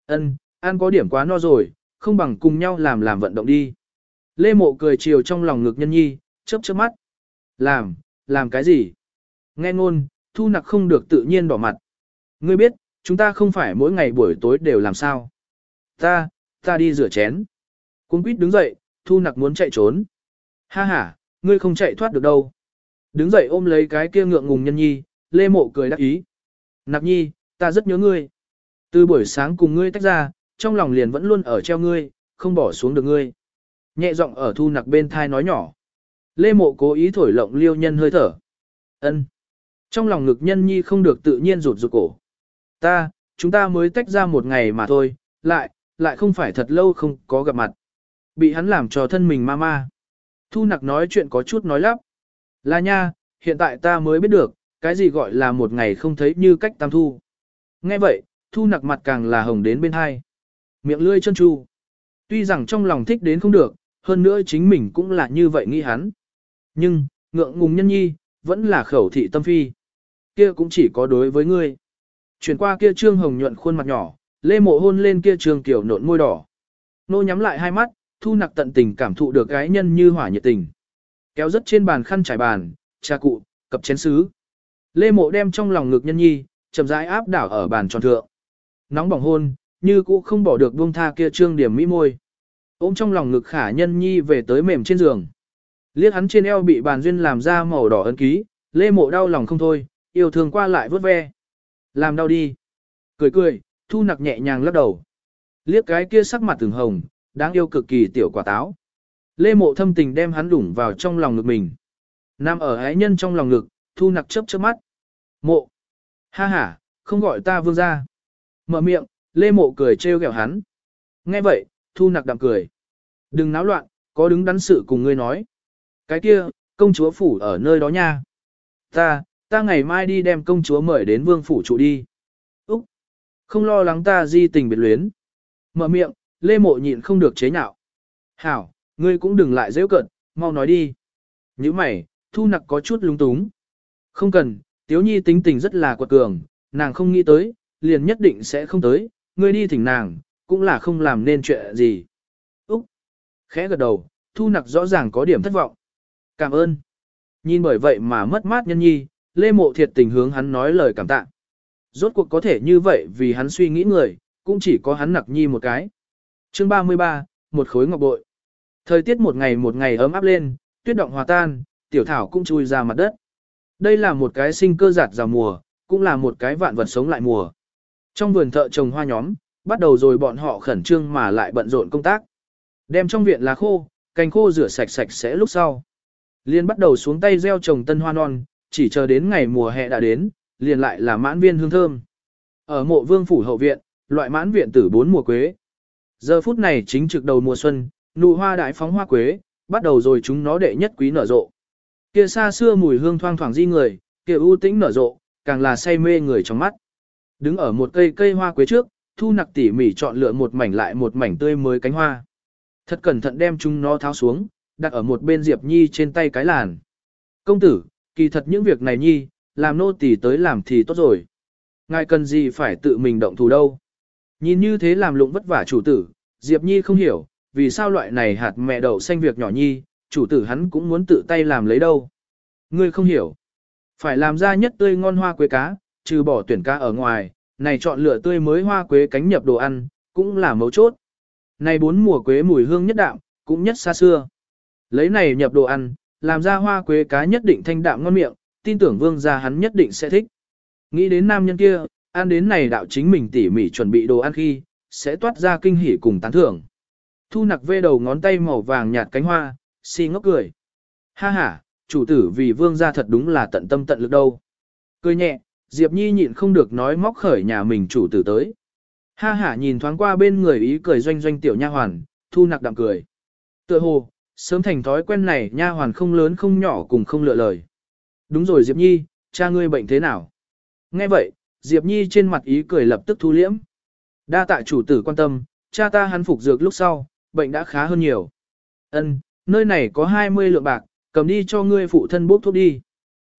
Ân, ăn có điểm quá no rồi, không bằng cùng nhau làm làm vận động đi. Lê Mộ cười chiều trong lòng ngực nhân nhi, chớp chớp mắt. Làm, làm cái gì? Nghe ngôn, thu nặc không được tự nhiên đỏ mặt. Ngươi biết, chúng ta không phải mỗi ngày buổi tối đều làm sao. Ta, ta đi rửa chén. Cung quýt đứng dậy, thu nặc muốn chạy trốn. Ha ha, ngươi không chạy thoát được đâu. Đứng dậy ôm lấy cái kia ngượng ngùng nhân nhi, lê mộ cười đắc ý. Nặc nhi, ta rất nhớ ngươi. Từ buổi sáng cùng ngươi tách ra, trong lòng liền vẫn luôn ở treo ngươi, không bỏ xuống được ngươi. Nhẹ giọng ở thu nặc bên thai nói nhỏ. Lê mộ cố ý thổi lộng liêu nhân hơi thở. ân Trong lòng ngực nhân nhi không được tự nhiên rụt rụt cổ. Ta, chúng ta mới tách ra một ngày mà thôi, lại, lại không phải thật lâu không có gặp mặt. Bị hắn làm cho thân mình ma ma. Thu nặc nói chuyện có chút nói lắp. Là nha, hiện tại ta mới biết được, cái gì gọi là một ngày không thấy như cách tam thu. Nghe vậy, thu nặc mặt càng là hồng đến bên hai. Miệng lươi chân chu. Tuy rằng trong lòng thích đến không được, hơn nữa chính mình cũng là như vậy nghĩ hắn. Nhưng, ngượng ngùng nhân nhi, vẫn là khẩu thị tâm phi. Kia cũng chỉ có đối với ngươi. Chuyển qua kia trương hồng nhuận khuôn mặt nhỏ, lê mộ hôn lên kia trương tiểu nộn môi đỏ. Nô nhắm lại hai mắt, thu nặc tận tình cảm thụ được gái nhân như hỏa nhiệt tình. Kéo rất trên bàn khăn trải bàn, trà cụ, cập chén sứ. Lê mộ đem trong lòng ngực nhân nhi, chậm rãi áp đảo ở bàn tròn thượng. Nóng bỏng hôn, như cũ không bỏ được buông tha kia trương điểm mỹ môi. Ôm trong lòng ngực khả nhân nhi về tới mềm trên giường. Liếc hắn trên eo bị bàn duyên làm ra màu đỏ ấn ký, lê mộ đau lòng không thôi, yêu thương qua lại vớt ve. Làm đau đi. Cười cười, thu nặc nhẹ nhàng lắc đầu. Liếc cái kia sắc mặt từng hồng, đáng yêu cực kỳ tiểu quả táo. Lê mộ thâm tình đem hắn đủng vào trong lòng ngực mình. Nam ở ái nhân trong lòng ngực, thu nặc chớp chớp mắt. Mộ. Ha ha, không gọi ta vương ra. Mở miệng, lê mộ cười trêu ghẹo hắn. Nghe vậy, thu nặc đạm cười. Đừng náo loạn, có đứng đắn sự cùng ngươi nói. Cái kia, công chúa phủ ở nơi đó nha. Ta, ta ngày mai đi đem công chúa mời đến vương phủ trụ đi. Úc, không lo lắng ta di tình biệt luyến. Mở miệng, lê mộ nhịn không được chế nhạo. Hảo, ngươi cũng đừng lại dễ cận, mau nói đi. Như mày, thu nặc có chút lung túng. Không cần, tiếu nhi tính tình rất là quật cường, nàng không nghĩ tới, liền nhất định sẽ không tới, ngươi đi thỉnh nàng, cũng là không làm nên chuyện gì. Úc, khẽ gật đầu, thu nặc rõ ràng có điểm thất vọng. Cảm ơn. Nhìn bởi vậy mà mất mát nhân nhi, Lê Mộ thiệt tình hướng hắn nói lời cảm tạ. Rốt cuộc có thể như vậy vì hắn suy nghĩ người, cũng chỉ có hắn nặc nhi một cái chương 33, một khối ngọc bội. Thời tiết một ngày một ngày ấm áp lên, tuyết động hòa tan, tiểu thảo cũng chui ra mặt đất. Đây là một cái sinh cơ giạt rào mùa, cũng là một cái vạn vật sống lại mùa. Trong vườn thợ trồng hoa nhóm, bắt đầu rồi bọn họ khẩn trương mà lại bận rộn công tác. Đem trong viện lá khô, cành khô rửa sạch sạch sẽ lúc sau. Liên bắt đầu xuống tay gieo trồng tân hoa non, chỉ chờ đến ngày mùa hè đã đến, liền lại là mãn viên hương thơm. Ở mộ vương phủ hậu viện, loại mãn viện tử bốn mùa quế. Giờ phút này chính trực đầu mùa xuân, nụ hoa đại phóng hoa quế, bắt đầu rồi chúng nó đệ nhất quý nở rộ. Kia xa xưa mùi hương thoang thoảng di người, kia ưu tĩnh nở rộ, càng là say mê người trong mắt. Đứng ở một cây cây hoa quế trước, thu nặc tỉ mỉ chọn lựa một mảnh lại một mảnh tươi mới cánh hoa. Thật cẩn thận đem chúng nó tháo xuống, đặt ở một bên Diệp Nhi trên tay cái làn. Công tử, kỳ thật những việc này Nhi, làm nô tỳ tới làm thì tốt rồi. Ngài cần gì phải tự mình động thủ đâu. Nhìn như thế làm lụng vất vả chủ tử, Diệp Nhi không hiểu, vì sao loại này hạt mẹ đậu xanh việc nhỏ Nhi, chủ tử hắn cũng muốn tự tay làm lấy đâu. Ngươi không hiểu. Phải làm ra nhất tươi ngon hoa quế cá, trừ bỏ tuyển cá ở ngoài, này chọn lựa tươi mới hoa quế cánh nhập đồ ăn, cũng là mấu chốt. Này bốn mùa quế mùi hương nhất đạm, cũng nhất xa xưa. Lấy này nhập đồ ăn, làm ra hoa quế cá nhất định thanh đạm ngon miệng, tin tưởng vương gia hắn nhất định sẽ thích. Nghĩ đến nam nhân kia, ăn đến này đạo chính mình tỉ mỉ chuẩn bị đồ ăn khi, sẽ toát ra kinh hỉ cùng tán thưởng. Thu nặc vê đầu ngón tay màu vàng nhạt cánh hoa, si ngốc cười. Ha ha, chủ tử vì vương gia thật đúng là tận tâm tận lực đâu. Cười nhẹ, Diệp Nhi nhịn không được nói móc khởi nhà mình chủ tử tới. Ha ha nhìn thoáng qua bên người ý cười doanh doanh tiểu nha hoàn, thu nặc đạm cười. Tựa hồ, sớm thành thói quen này nha hoàn không lớn không nhỏ cùng không lựa lời. Đúng rồi Diệp Nhi, cha ngươi bệnh thế nào? Nghe vậy, Diệp Nhi trên mặt ý cười lập tức thu liễm. Đa tạ chủ tử quan tâm, cha ta hắn phục dược lúc sau, bệnh đã khá hơn nhiều. Ân, nơi này có 20 lượng bạc, cầm đi cho ngươi phụ thân bốc thuốc đi.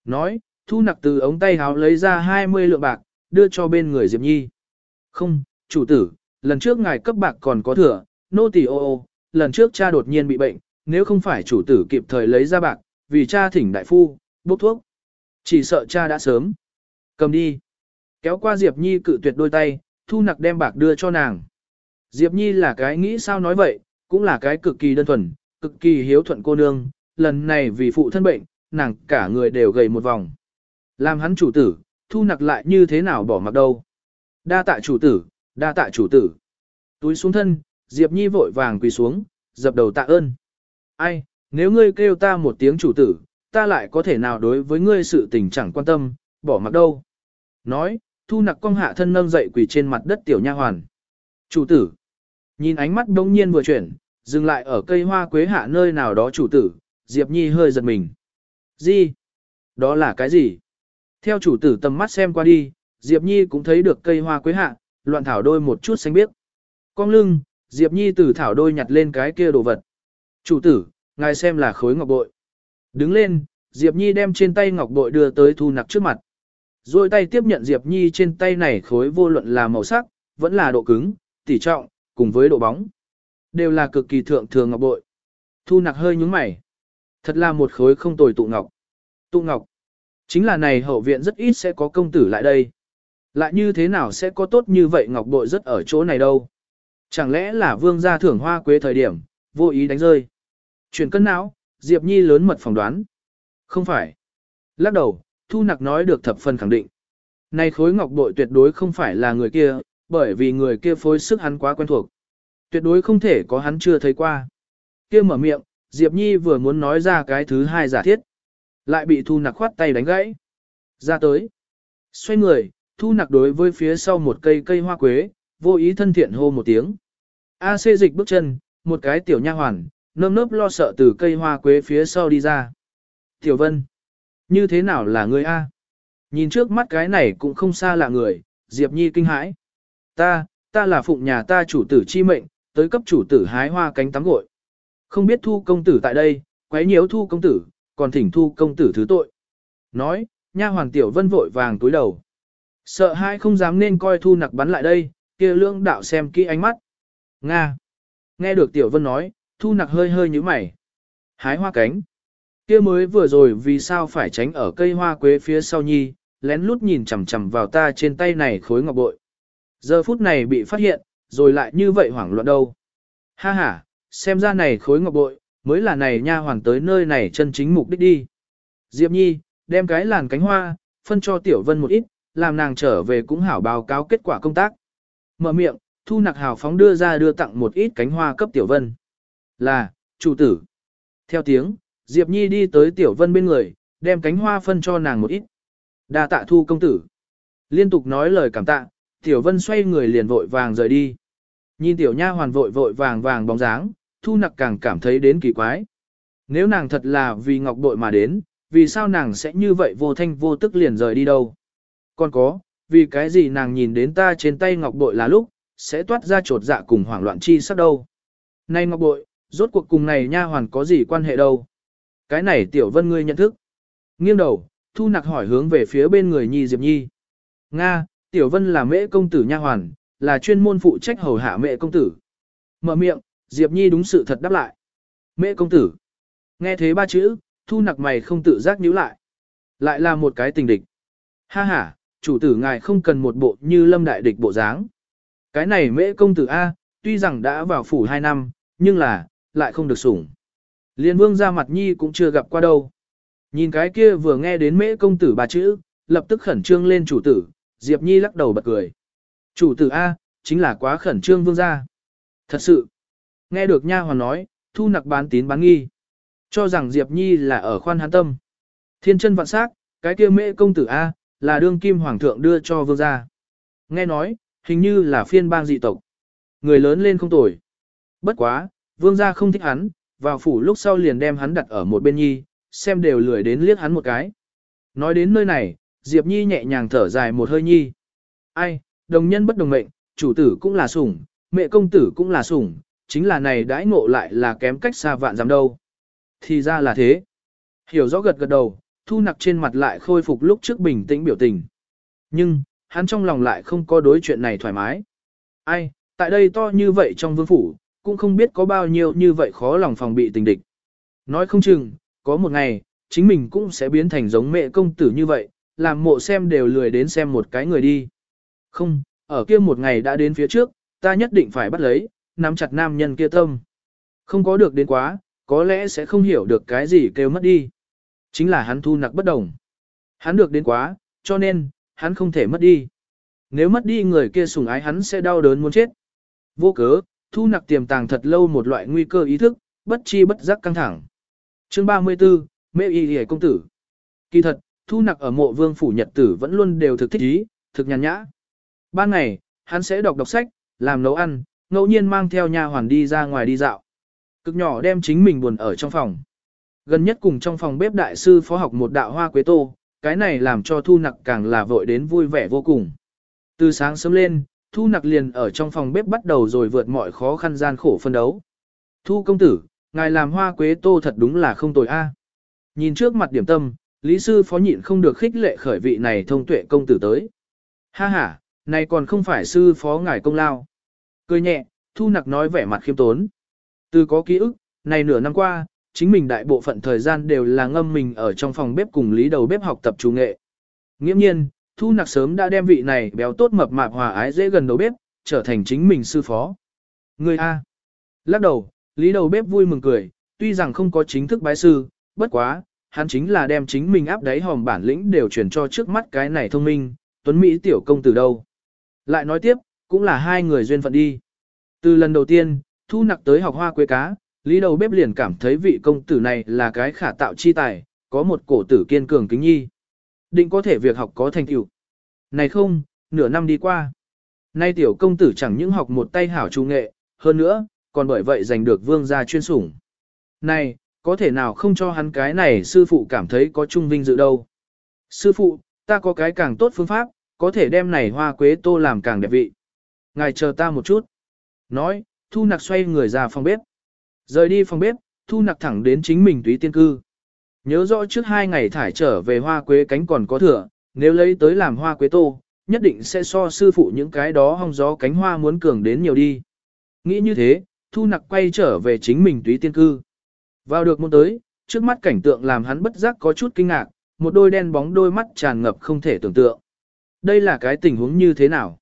Nói, thu nặc từ ống tay háo lấy ra 20 lượng bạc, đưa cho bên người Diệp Nhi. Không, chủ tử, lần trước ngài cấp bạc còn có thừa, nô tỳ ô ô, lần trước cha đột nhiên bị bệnh, nếu không phải chủ tử kịp thời lấy ra bạc, vì cha thỉnh đại phu, bốc thuốc. Chỉ sợ cha đã sớm. Cầm đi. Kéo qua Diệp Nhi cự tuyệt đôi tay, thu nặc đem bạc đưa cho nàng. Diệp Nhi là cái nghĩ sao nói vậy, cũng là cái cực kỳ đơn thuần, cực kỳ hiếu thuận cô nương, lần này vì phụ thân bệnh, nàng cả người đều gầy một vòng. Làm hắn chủ tử, thu nặc lại như thế nào bỏ mặc đâu. Đa tạ chủ tử, đa tạ chủ tử. Túi xuống thân, Diệp Nhi vội vàng quỳ xuống, dập đầu tạ ơn. Ai, nếu ngươi kêu ta một tiếng chủ tử, ta lại có thể nào đối với ngươi sự tình chẳng quan tâm, bỏ mặc đâu. Nói, thu nặc cong hạ thân nâng dậy quỳ trên mặt đất tiểu nha hoàn. Chủ tử. Nhìn ánh mắt đông nhiên vừa chuyển, dừng lại ở cây hoa quế hạ nơi nào đó chủ tử, Diệp Nhi hơi giật mình. Gì? Đó là cái gì? Theo chủ tử tầm mắt xem qua đi, Diệp Nhi cũng thấy được cây hoa quế hạ, loạn thảo đôi một chút xanh biếc. Cong lưng, Diệp Nhi từ thảo đôi nhặt lên cái kia đồ vật. Chủ tử, ngài xem là khối ngọc bội. Đứng lên, Diệp Nhi đem trên tay ngọc bội đưa tới thu nặc trước mặt. Rồi tay tiếp nhận Diệp Nhi trên tay này khối vô luận là màu sắc, vẫn là độ cứng, tỉ trọng, cùng với độ bóng. Đều là cực kỳ thượng thường ngọc bội. Thu nặc hơi nhúng mày. Thật là một khối không tồi tụ ngọc. Tụ ngọc. Chính là này hậu viện rất ít sẽ có công tử lại đây. Lại như thế nào sẽ có tốt như vậy ngọc bội rất ở chỗ này đâu. Chẳng lẽ là vương gia thưởng hoa quế thời điểm, vô ý đánh rơi. Chuyển cân não, Diệp Nhi lớn mật phỏng đoán. Không phải. Lắc đầu, Thu Nặc nói được thập phần khẳng định. Này khối ngọc bội tuyệt đối không phải là người kia, bởi vì người kia phối sức hắn quá quen thuộc. Tuyệt đối không thể có hắn chưa thấy qua. Kia mở miệng, Diệp Nhi vừa muốn nói ra cái thứ hai giả thiết. Lại bị Thu Nặc khoát tay đánh gãy. Ra tới. Xoay người, Thu Nặc đối với phía sau một cây cây hoa quế, vô ý thân thiện hô một tiếng. A xê dịch bước chân, một cái tiểu nha hoàn, nơm nớp lo sợ từ cây hoa quế phía sau đi ra. Tiểu Vân, như thế nào là người A? Nhìn trước mắt cái này cũng không xa lạ người, Diệp Nhi kinh hãi. Ta, ta là phụng nhà ta chủ tử chi mệnh, tới cấp chủ tử hái hoa cánh tắm gội. Không biết thu công tử tại đây, quấy nhiễu thu công tử, còn thỉnh thu công tử thứ tội. Nói, nha hoàng tiểu vân vội vàng túi đầu. Sợ hai không dám nên coi thu nặc bắn lại đây, kia lưỡng đạo xem kỹ ánh mắt. Nga. Nghe được tiểu vân nói, thu nặc hơi hơi như mày. Hái hoa cánh. Kia mới vừa rồi vì sao phải tránh ở cây hoa quế phía sau nhi, lén lút nhìn chằm chằm vào ta trên tay này khối ngọc bội. Giờ phút này bị phát hiện, rồi lại như vậy hoảng loạn đâu. Ha ha, xem ra này khối ngọc bội, mới là này nha hoàng tới nơi này chân chính mục đích đi. Diệp Nhi, đem cái làn cánh hoa, phân cho Tiểu Vân một ít, làm nàng trở về cũng hảo báo cáo kết quả công tác. Mở miệng, thu nặc hào phóng đưa ra đưa tặng một ít cánh hoa cấp Tiểu Vân. Là, chủ tử. Theo tiếng, Diệp Nhi đi tới Tiểu Vân bên người, đem cánh hoa phân cho nàng một ít. đa tạ thu công tử. Liên tục nói lời cảm tạ, Tiểu Vân xoay người liền vội vàng rời đi. Nhìn Tiểu Nha hoàn vội vội vàng vàng bóng dáng, thu nặc càng cảm thấy đến kỳ quái. Nếu nàng thật là vì ngọc bội mà đến, vì sao nàng sẽ như vậy vô thanh vô tức liền rời đi đâu? Còn có, vì cái gì nàng nhìn đến ta trên tay ngọc bội là lúc, sẽ toát ra trột dạ cùng hoảng loạn chi sắc đâu? Này ngọc bội, rốt cuộc cùng này nha hoàn có gì quan hệ đâu? Cái này tiểu vân ngươi nhận thức. Nghiêng đầu, thu nặc hỏi hướng về phía bên người nhi Diệp Nhi. Nga, tiểu vân là mễ công tử nha hoàn, là chuyên môn phụ trách hầu hạ mẹ công tử. Mở miệng, Diệp Nhi đúng sự thật đáp lại. Mễ công tử. Nghe thế ba chữ, thu nặc mày không tự giác nhíu lại. Lại là một cái tình địch. Ha ha, chủ tử ngài không cần một bộ như lâm đại địch bộ dáng. Cái này mễ công tử A, tuy rằng đã vào phủ hai năm, nhưng là, lại không được sủng. Liên vương ra mặt nhi cũng chưa gặp qua đâu. Nhìn cái kia vừa nghe đến mễ công tử ba chữ, lập tức khẩn trương lên chủ tử, Diệp Nhi lắc đầu bật cười. Chủ tử A, chính là quá khẩn trương vương gia. Thật sự, nghe được nha hoàn nói, thu nặc bán tín bán nghi. Cho rằng Diệp Nhi là ở khoan hán tâm. Thiên chân vạn sắc, cái kia mễ công tử A, là đương kim hoàng thượng đưa cho vương gia. Nghe nói, hình như là phiên bang dị tộc. Người lớn lên không tồi. Bất quá, vương gia không thích hắn, vào phủ lúc sau liền đem hắn đặt ở một bên nhi, xem đều lười đến liếc hắn một cái. Nói đến nơi này, Diệp Nhi nhẹ nhàng thở dài một hơi nhi. Ai, đồng nhân bất đồng mệnh, chủ tử cũng là sủng, mẹ công tử cũng là sủng, chính là này đãi ngộ lại là kém cách xa vạn dám đâu. Thì ra là thế. Hiểu rõ gật gật đầu, thu nặc trên mặt lại khôi phục lúc trước bình tĩnh biểu tình. Nhưng, hắn trong lòng lại không có đối chuyện này thoải mái. Ai, tại đây to như vậy trong vương phủ, cũng không biết có bao nhiêu như vậy khó lòng phòng bị tình địch. Nói không chừng, có một ngày, chính mình cũng sẽ biến thành giống mẹ công tử như vậy, làm mộ xem đều lười đến xem một cái người đi. Không, ở kia một ngày đã đến phía trước, ta nhất định phải bắt lấy, nắm chặt nam nhân kia tâm. Không có được đến quá, có lẽ sẽ không hiểu được cái gì kêu mất đi. Chính là hắn thu nặc bất đồng. Hắn được đến quá, cho nên, hắn không thể mất đi. Nếu mất đi người kia sủng ái hắn sẽ đau đớn muốn chết. Vô cớ, thu nặc tiềm tàng thật lâu một loại nguy cơ ý thức, bất chi bất giác căng thẳng. Chương 34, Mê Y Hề Công Tử Kỳ thật, thu nặc ở mộ vương phủ nhật tử vẫn luôn đều thực thích ý, thực nhàn nhã. Ban ngày, hắn sẽ đọc đọc sách, làm nấu ăn, ngẫu nhiên mang theo nha hoàn đi ra ngoài đi dạo. Cực nhỏ đem chính mình buồn ở trong phòng. Gần nhất cùng trong phòng bếp đại sư phó học một đạo hoa quế tô, cái này làm cho thu nặc càng là vội đến vui vẻ vô cùng. Từ sáng sớm lên, thu nặc liền ở trong phòng bếp bắt đầu rồi vượt mọi khó khăn gian khổ phân đấu. Thu công tử, ngài làm hoa quế tô thật đúng là không tồi a. Nhìn trước mặt điểm tâm, lý sư phó nhịn không được khích lệ khởi vị này thông tuệ công tử tới. Ha ha, này còn không phải sư phó ngài công lao. Cười nhẹ, thu nặc nói vẻ mặt khiêm tốn. Từ có ký ức, này nửa năm qua, chính mình đại bộ phận thời gian đều là ngâm mình ở trong phòng bếp cùng lý đầu bếp học tập chủ nghệ. Nghiễm nhiên, thu nặc sớm đã đem vị này béo tốt mập mạp hòa ái dễ gần đầu bếp, trở thành chính mình sư phó. Người A. Lắc đầu, lý đầu bếp vui mừng cười, tuy rằng không có chính thức bái sư, bất quá, hắn chính là đem chính mình áp đáy hòm bản lĩnh đều chuyển cho trước mắt cái này thông minh, tuấn Mỹ tiểu công từ đâu. Lại nói tiếp, cũng là hai người duyên phận đi. Từ lần đầu tiên, thu nặc tới học hoa quế cá, lý đầu bếp liền cảm thấy vị công tử này là cái khả tạo chi tài, có một cổ tử kiên cường kính nhi. Định có thể việc học có thành tựu. Này không, nửa năm đi qua. Nay tiểu công tử chẳng những học một tay hảo trung nghệ, hơn nữa, còn bởi vậy giành được vương gia chuyên sủng. Này, có thể nào không cho hắn cái này sư phụ cảm thấy có trung vinh dự đâu. Sư phụ, ta có cái càng tốt phương pháp, có thể đem này hoa quế tô làm càng đẹp vị. Ngài chờ ta một chút. Nói, thu nặc xoay người ra phòng bếp. Rời đi phòng bếp, thu nặc thẳng đến chính mình túy tiên cư. Nhớ rõ trước hai ngày thải trở về hoa quế cánh còn có thừa, nếu lấy tới làm hoa quế tô, nhất định sẽ so sư phụ những cái đó hong gió cánh hoa muốn cường đến nhiều đi. Nghĩ như thế, thu nặc quay trở về chính mình túy tiên cư. Vào được môn tới, trước mắt cảnh tượng làm hắn bất giác có chút kinh ngạc, một đôi đen bóng đôi mắt tràn ngập không thể tưởng tượng. Đây là cái tình huống như thế nào?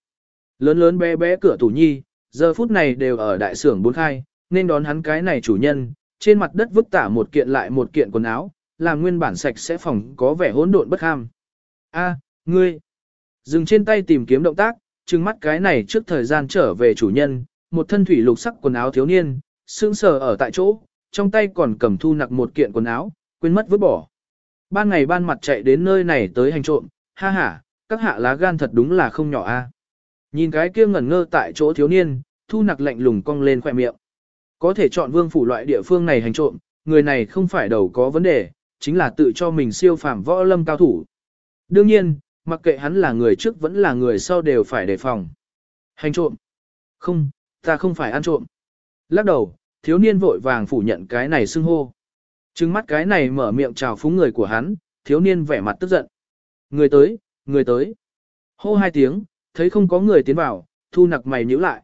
Lớn lớn bé bé cửa tủ nhi, giờ phút này đều ở đại sưởng bốn khai, nên đón hắn cái này chủ nhân, trên mặt đất vứt tả một kiện lại một kiện quần áo, làm nguyên bản sạch sẽ phòng có vẻ hỗn độn bất ham. A, ngươi, dừng trên tay tìm kiếm động tác, trừng mắt cái này trước thời gian trở về chủ nhân, một thân thủy lục sắc quần áo thiếu niên, sững sờ ở tại chỗ, trong tay còn cầm thu nặc một kiện quần áo, quên mất vứt bỏ. Ban ngày ban mặt chạy đến nơi này tới hành trộm, ha ha, các hạ lá gan thật đúng là không nhỏ a. Nhìn cái kia ngẩn ngơ tại chỗ thiếu niên, thu nặc lạnh lùng cong lên khỏe miệng. Có thể chọn vương phủ loại địa phương này hành trộm, người này không phải đầu có vấn đề, chính là tự cho mình siêu phàm võ lâm cao thủ. Đương nhiên, mặc kệ hắn là người trước vẫn là người sau đều phải đề phòng. Hành trộm. Không, ta không phải ăn trộm. Lắc đầu, thiếu niên vội vàng phủ nhận cái này xưng hô. Trừng mắt cái này mở miệng chào phúng người của hắn, thiếu niên vẻ mặt tức giận. Người tới, người tới. Hô hai tiếng, thấy không có người tiến vào, thu nặc mày nhíu lại.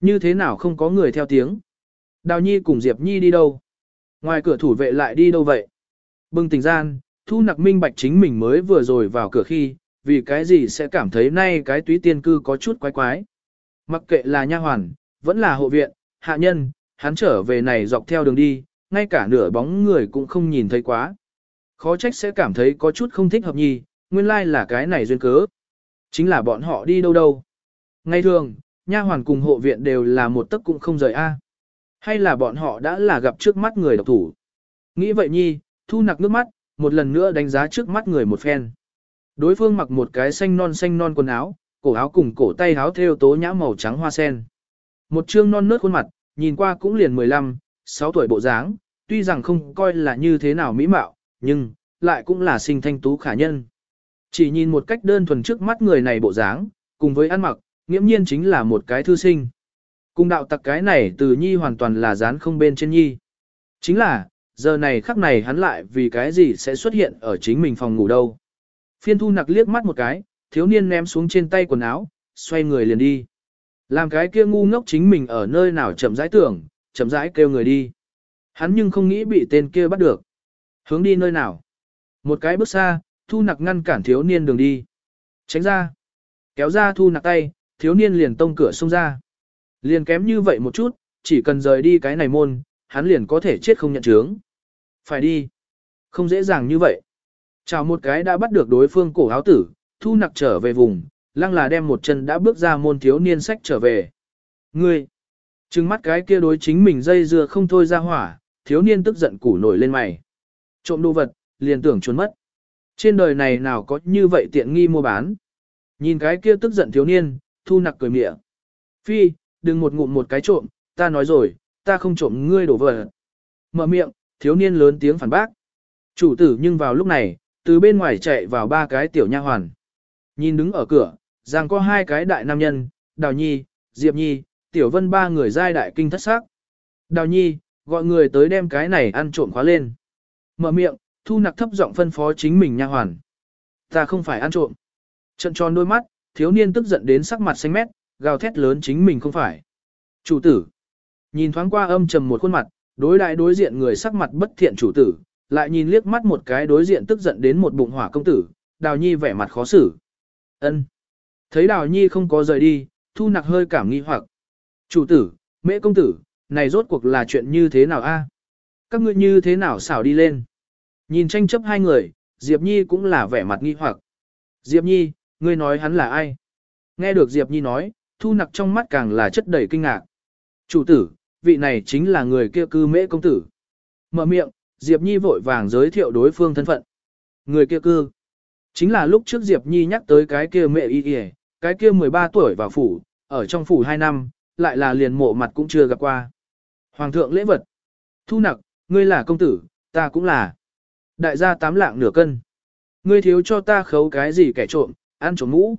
Như thế nào không có người theo tiếng? Đào Nhi cùng Diệp Nhi đi đâu? Ngoài cửa thủ vệ lại đi đâu vậy? Bừng tỉnh gian, thu nặc minh bạch chính mình mới vừa rồi vào cửa khi, vì cái gì sẽ cảm thấy nay cái túy tiên cư có chút quái quái. Mặc kệ là nha hoàn, vẫn là hộ viện, hạ nhân, hắn trở về này dọc theo đường đi, ngay cả nửa bóng người cũng không nhìn thấy quá. Khó trách sẽ cảm thấy có chút không thích hợp nhi, nguyên lai like là cái này duyên cớ. Chính là bọn họ đi đâu đâu. Ngay thường, nha hoàn cùng hộ viện đều là một tấc cũng không rời a. Hay là bọn họ đã là gặp trước mắt người độc thủ. Nghĩ vậy nhi, thu nặc nước mắt, một lần nữa đánh giá trước mắt người một phen. Đối phương mặc một cái xanh non xanh non quần áo, cổ áo cùng cổ tay áo thêu tố nhã màu trắng hoa sen. Một trương non nớt khuôn mặt, nhìn qua cũng liền 15, 6 tuổi bộ dáng, tuy rằng không coi là như thế nào mỹ mạo, nhưng, lại cũng là sinh thanh tú khả nhân. Chỉ nhìn một cách đơn thuần trước mắt người này bộ dáng, cùng với ăn mặc, nghiễm nhiên chính là một cái thư sinh. Cùng đạo tặc cái này từ nhi hoàn toàn là dán không bên trên nhi. Chính là, giờ này khắc này hắn lại vì cái gì sẽ xuất hiện ở chính mình phòng ngủ đâu. Phiên thu nặc liếc mắt một cái, thiếu niên ném xuống trên tay quần áo, xoay người liền đi. Làm cái kia ngu ngốc chính mình ở nơi nào chậm rãi tưởng, chậm rãi kêu người đi. Hắn nhưng không nghĩ bị tên kia bắt được. Hướng đi nơi nào? Một cái bước xa, thu nặc ngăn cản thiếu niên đường đi. Tránh ra. Kéo ra thu nặc tay, thiếu niên liền tông cửa xông ra. Liền kém như vậy một chút, chỉ cần rời đi cái này môn, hắn liền có thể chết không nhận chướng. Phải đi. Không dễ dàng như vậy. Chào một cái đã bắt được đối phương cổ áo tử, thu nặc trở về vùng, lăng là đem một chân đã bước ra môn thiếu niên sách trở về. Ngươi! Trừng mắt cái kia đối chính mình dây dưa không thôi ra hỏa, thiếu niên tức giận củ nổi lên mày. Trộm đồ vật, liền tưởng trốn mất. Trên đời này nào có như vậy tiện nghi mua bán. Nhìn cái kia tức giận thiếu niên, thu nặc cười mịa. Phi, đừng một ngụm một cái trộm, ta nói rồi, ta không trộm ngươi đổ vật. Mở miệng, thiếu niên lớn tiếng phản bác. Chủ tử nhưng vào lúc này, từ bên ngoài chạy vào ba cái tiểu nha hoàn. Nhìn đứng ở cửa, rằng có hai cái đại nam nhân, Đào Nhi, Diệp Nhi, Tiểu Vân ba người giai đại kinh thất sắc Đào Nhi, gọi người tới đem cái này ăn trộm khóa lên. Mở miệng, thu nặc thấp giọng phân phó chính mình nha hoàn. Ta không phải ăn trộm. Trận tròn đôi mắt, thiếu niên tức giận đến sắc mặt xanh mét, gào thét lớn chính mình không phải. Chủ tử. Nhìn thoáng qua âm trầm một khuôn mặt, đối đại đối diện người sắc mặt bất thiện chủ tử, lại nhìn liếc mắt một cái đối diện tức giận đến một bụng hỏa công tử, đào nhi vẻ mặt khó xử. ân Thấy đào nhi không có rời đi, thu nặc hơi cảm nghi hoặc. Chủ tử, mễ công tử, này rốt cuộc là chuyện như thế nào a? Các ngươi như thế nào xảo đi lên? Nhìn tranh chấp hai người, Diệp Nhi cũng là vẻ mặt nghi hoặc. Diệp Nhi, ngươi nói hắn là ai? Nghe được Diệp Nhi nói, thu nặc trong mắt càng là chất đầy kinh ngạc. Chủ tử, vị này chính là người kia cư mễ công tử. Mở miệng, Diệp Nhi vội vàng giới thiệu đối phương thân phận. Người kia cư. Chính là lúc trước Diệp Nhi nhắc tới cái kia mẹ y y, cái kia 13 tuổi vào phủ, ở trong phủ 2 năm, lại là liền mộ mặt cũng chưa gặp qua. Hoàng thượng lễ vật. Thu nặc, ngươi là công tử, ta cũng là. Đại gia tám lạng nửa cân. Ngươi thiếu cho ta khấu cái gì kẻ trộm, ăn trộm mũ.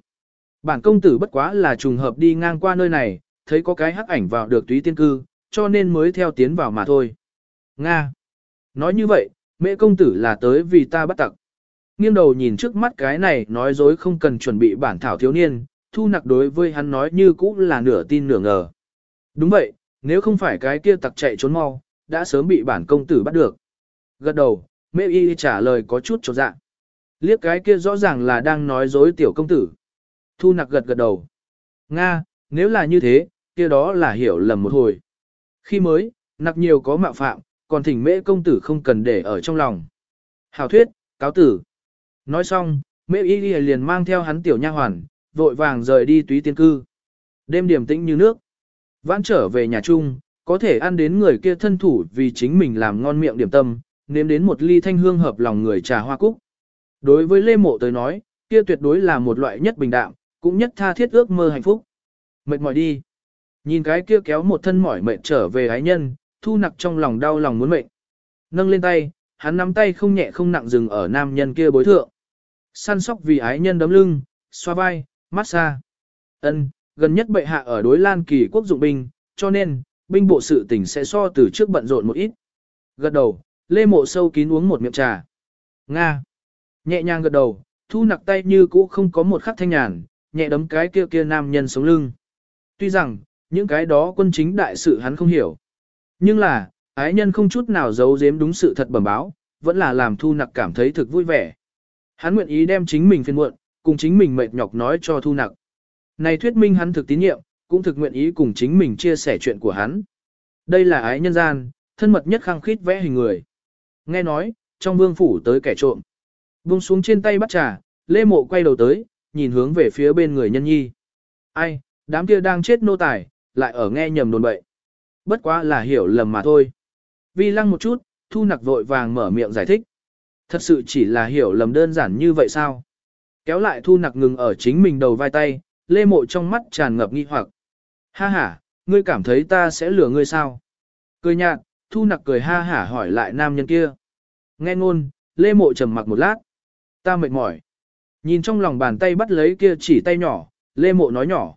Bản công tử bất quá là trùng hợp đi ngang qua nơi này, thấy có cái hắc ảnh vào được túy tiên cư, cho nên mới theo tiến vào mà thôi. Nga. Nói như vậy, mẹ công tử là tới vì ta bắt tặc. Nghiêng đầu nhìn trước mắt cái này nói dối không cần chuẩn bị bản thảo thiếu niên, thu nặc đối với hắn nói như cũ là nửa tin nửa ngờ. Đúng vậy, nếu không phải cái kia tặc chạy trốn mau, đã sớm bị bản công tử bắt được. Gật đầu, mẹ y trả lời có chút trột dạ. Liếc cái kia rõ ràng là đang nói dối tiểu công tử. Thu nặc gật gật đầu. Nga, nếu là như thế, kia đó là hiểu lầm một hồi. Khi mới, nặc nhiều có mạo phạm, còn thỉnh mễ công tử không cần để ở trong lòng. Hào thuyết, cáo tử. Nói xong, mễ y liền mang theo hắn tiểu nha hoàn, vội vàng rời đi túy tiên cư. Đêm điểm tĩnh như nước. Vãn trở về nhà chung, có thể ăn đến người kia thân thủ vì chính mình làm ngon miệng điểm tâm, nếm đến một ly thanh hương hợp lòng người trà hoa cúc. Đối với Lê Mộ tới nói, kia tuyệt đối là một loại nhất bình đạm, cũng nhất tha thiết ước mơ hạnh phúc. Mệt mỏi đi. Nhìn cái kia kéo một thân mỏi mệt trở về ái nhân, thu nặc trong lòng đau lòng muốn mệnh. Nâng lên tay, hắn nắm tay không nhẹ không nặng dừng ở nam nhân kia bối thượng. Săn sóc vì ái nhân đấm lưng, xoa vai, massage. Ân, gần nhất bệ hạ ở đối Lan Kỳ quốc dụng binh, cho nên, binh bộ sự tình sẽ so từ trước bận rộn một ít. Gật đầu, Lê Mộ sâu kín uống một miệng trà. Nga. Nhẹ nhàng gật đầu, thu nặc tay như cũ không có một khắc thanh nhàn, nhẹ đấm cái kia kia nam nhân sống lưng. Tuy rằng, những cái đó quân chính đại sự hắn không hiểu. Nhưng là, ái nhân không chút nào giấu giếm đúng sự thật bẩm báo, vẫn là làm thu nặc cảm thấy thực vui vẻ. Hắn nguyện ý đem chính mình phiền muộn, cùng chính mình mệt nhọc nói cho thu nặc. Này thuyết minh hắn thực tín nhiệm, cũng thực nguyện ý cùng chính mình chia sẻ chuyện của hắn. Đây là ái nhân gian, thân mật nhất khăng khít vẽ hình người. Nghe nói, trong vương phủ tới kẻ trộm. Buông xuống trên tay bắt trà, Lê Mộ quay đầu tới, nhìn hướng về phía bên người nhân nhi. Ai, đám kia đang chết nô tài, lại ở nghe nhầm đồn bậy. Bất quá là hiểu lầm mà thôi. Vi lăng một chút, thu nặc vội vàng mở miệng giải thích. Thật sự chỉ là hiểu lầm đơn giản như vậy sao? Kéo lại thu nặc ngừng ở chính mình đầu vai tay, lê mộ trong mắt tràn ngập nghi hoặc. Ha ha, ngươi cảm thấy ta sẽ lừa ngươi sao? Cười nhạt, thu nặc cười ha hả hỏi lại nam nhân kia. Nghe ngôn, lê mộ trầm mặc một lát. Ta mệt mỏi. Nhìn trong lòng bàn tay bắt lấy kia chỉ tay nhỏ, lê mộ nói nhỏ.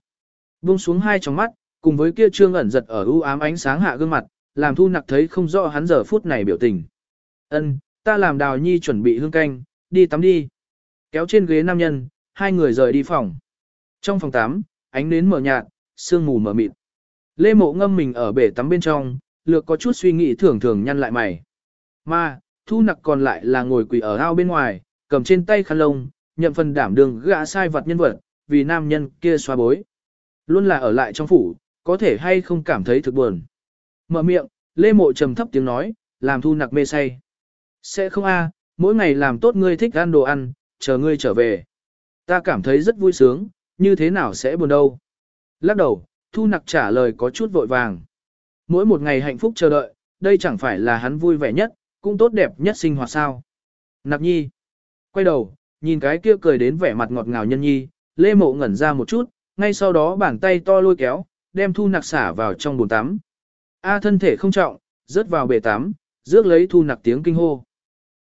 Buông xuống hai tròng mắt, cùng với kia trương ẩn giật ở u ám ánh sáng hạ gương mặt, làm thu nặc thấy không rõ hắn giờ phút này biểu tình. Ân, ta làm đào nhi chuẩn bị hương canh, đi tắm đi. Kéo trên ghế nam nhân, hai người rời đi phòng. Trong phòng tắm, ánh nến mở nhạt, sương mù mở mịt. Lê mộ ngâm mình ở bể tắm bên trong, lược có chút suy nghĩ thường thường nhăn lại mày. Mà, thu nặc còn lại là ngồi quỳ ở ao bên ngoài, cầm trên tay khăn lông, nhận phần đảm đường gã sai vật nhân vật, vì nam nhân kia xoa bối. Luôn là ở lại trong phủ, có thể hay không cảm thấy thực buồn. Mở miệng, Lê Mộ trầm thấp tiếng nói, làm thu nặc mê say. Sẽ không a, mỗi ngày làm tốt ngươi thích ăn đồ ăn, chờ ngươi trở về. Ta cảm thấy rất vui sướng, như thế nào sẽ buồn đâu. Lắc đầu, thu nặc trả lời có chút vội vàng. Mỗi một ngày hạnh phúc chờ đợi, đây chẳng phải là hắn vui vẻ nhất, cũng tốt đẹp nhất sinh hoạt sao. Nặc nhi. Quay đầu, nhìn cái kia cười đến vẻ mặt ngọt ngào nhân nhi, lê mộ ngẩn ra một chút, ngay sau đó bàn tay to lôi kéo, đem thu nặc xả vào trong bồn tắm. A thân thể không trọng, rớt vào bể tắm, rước lấy thu nặc tiếng kinh hô.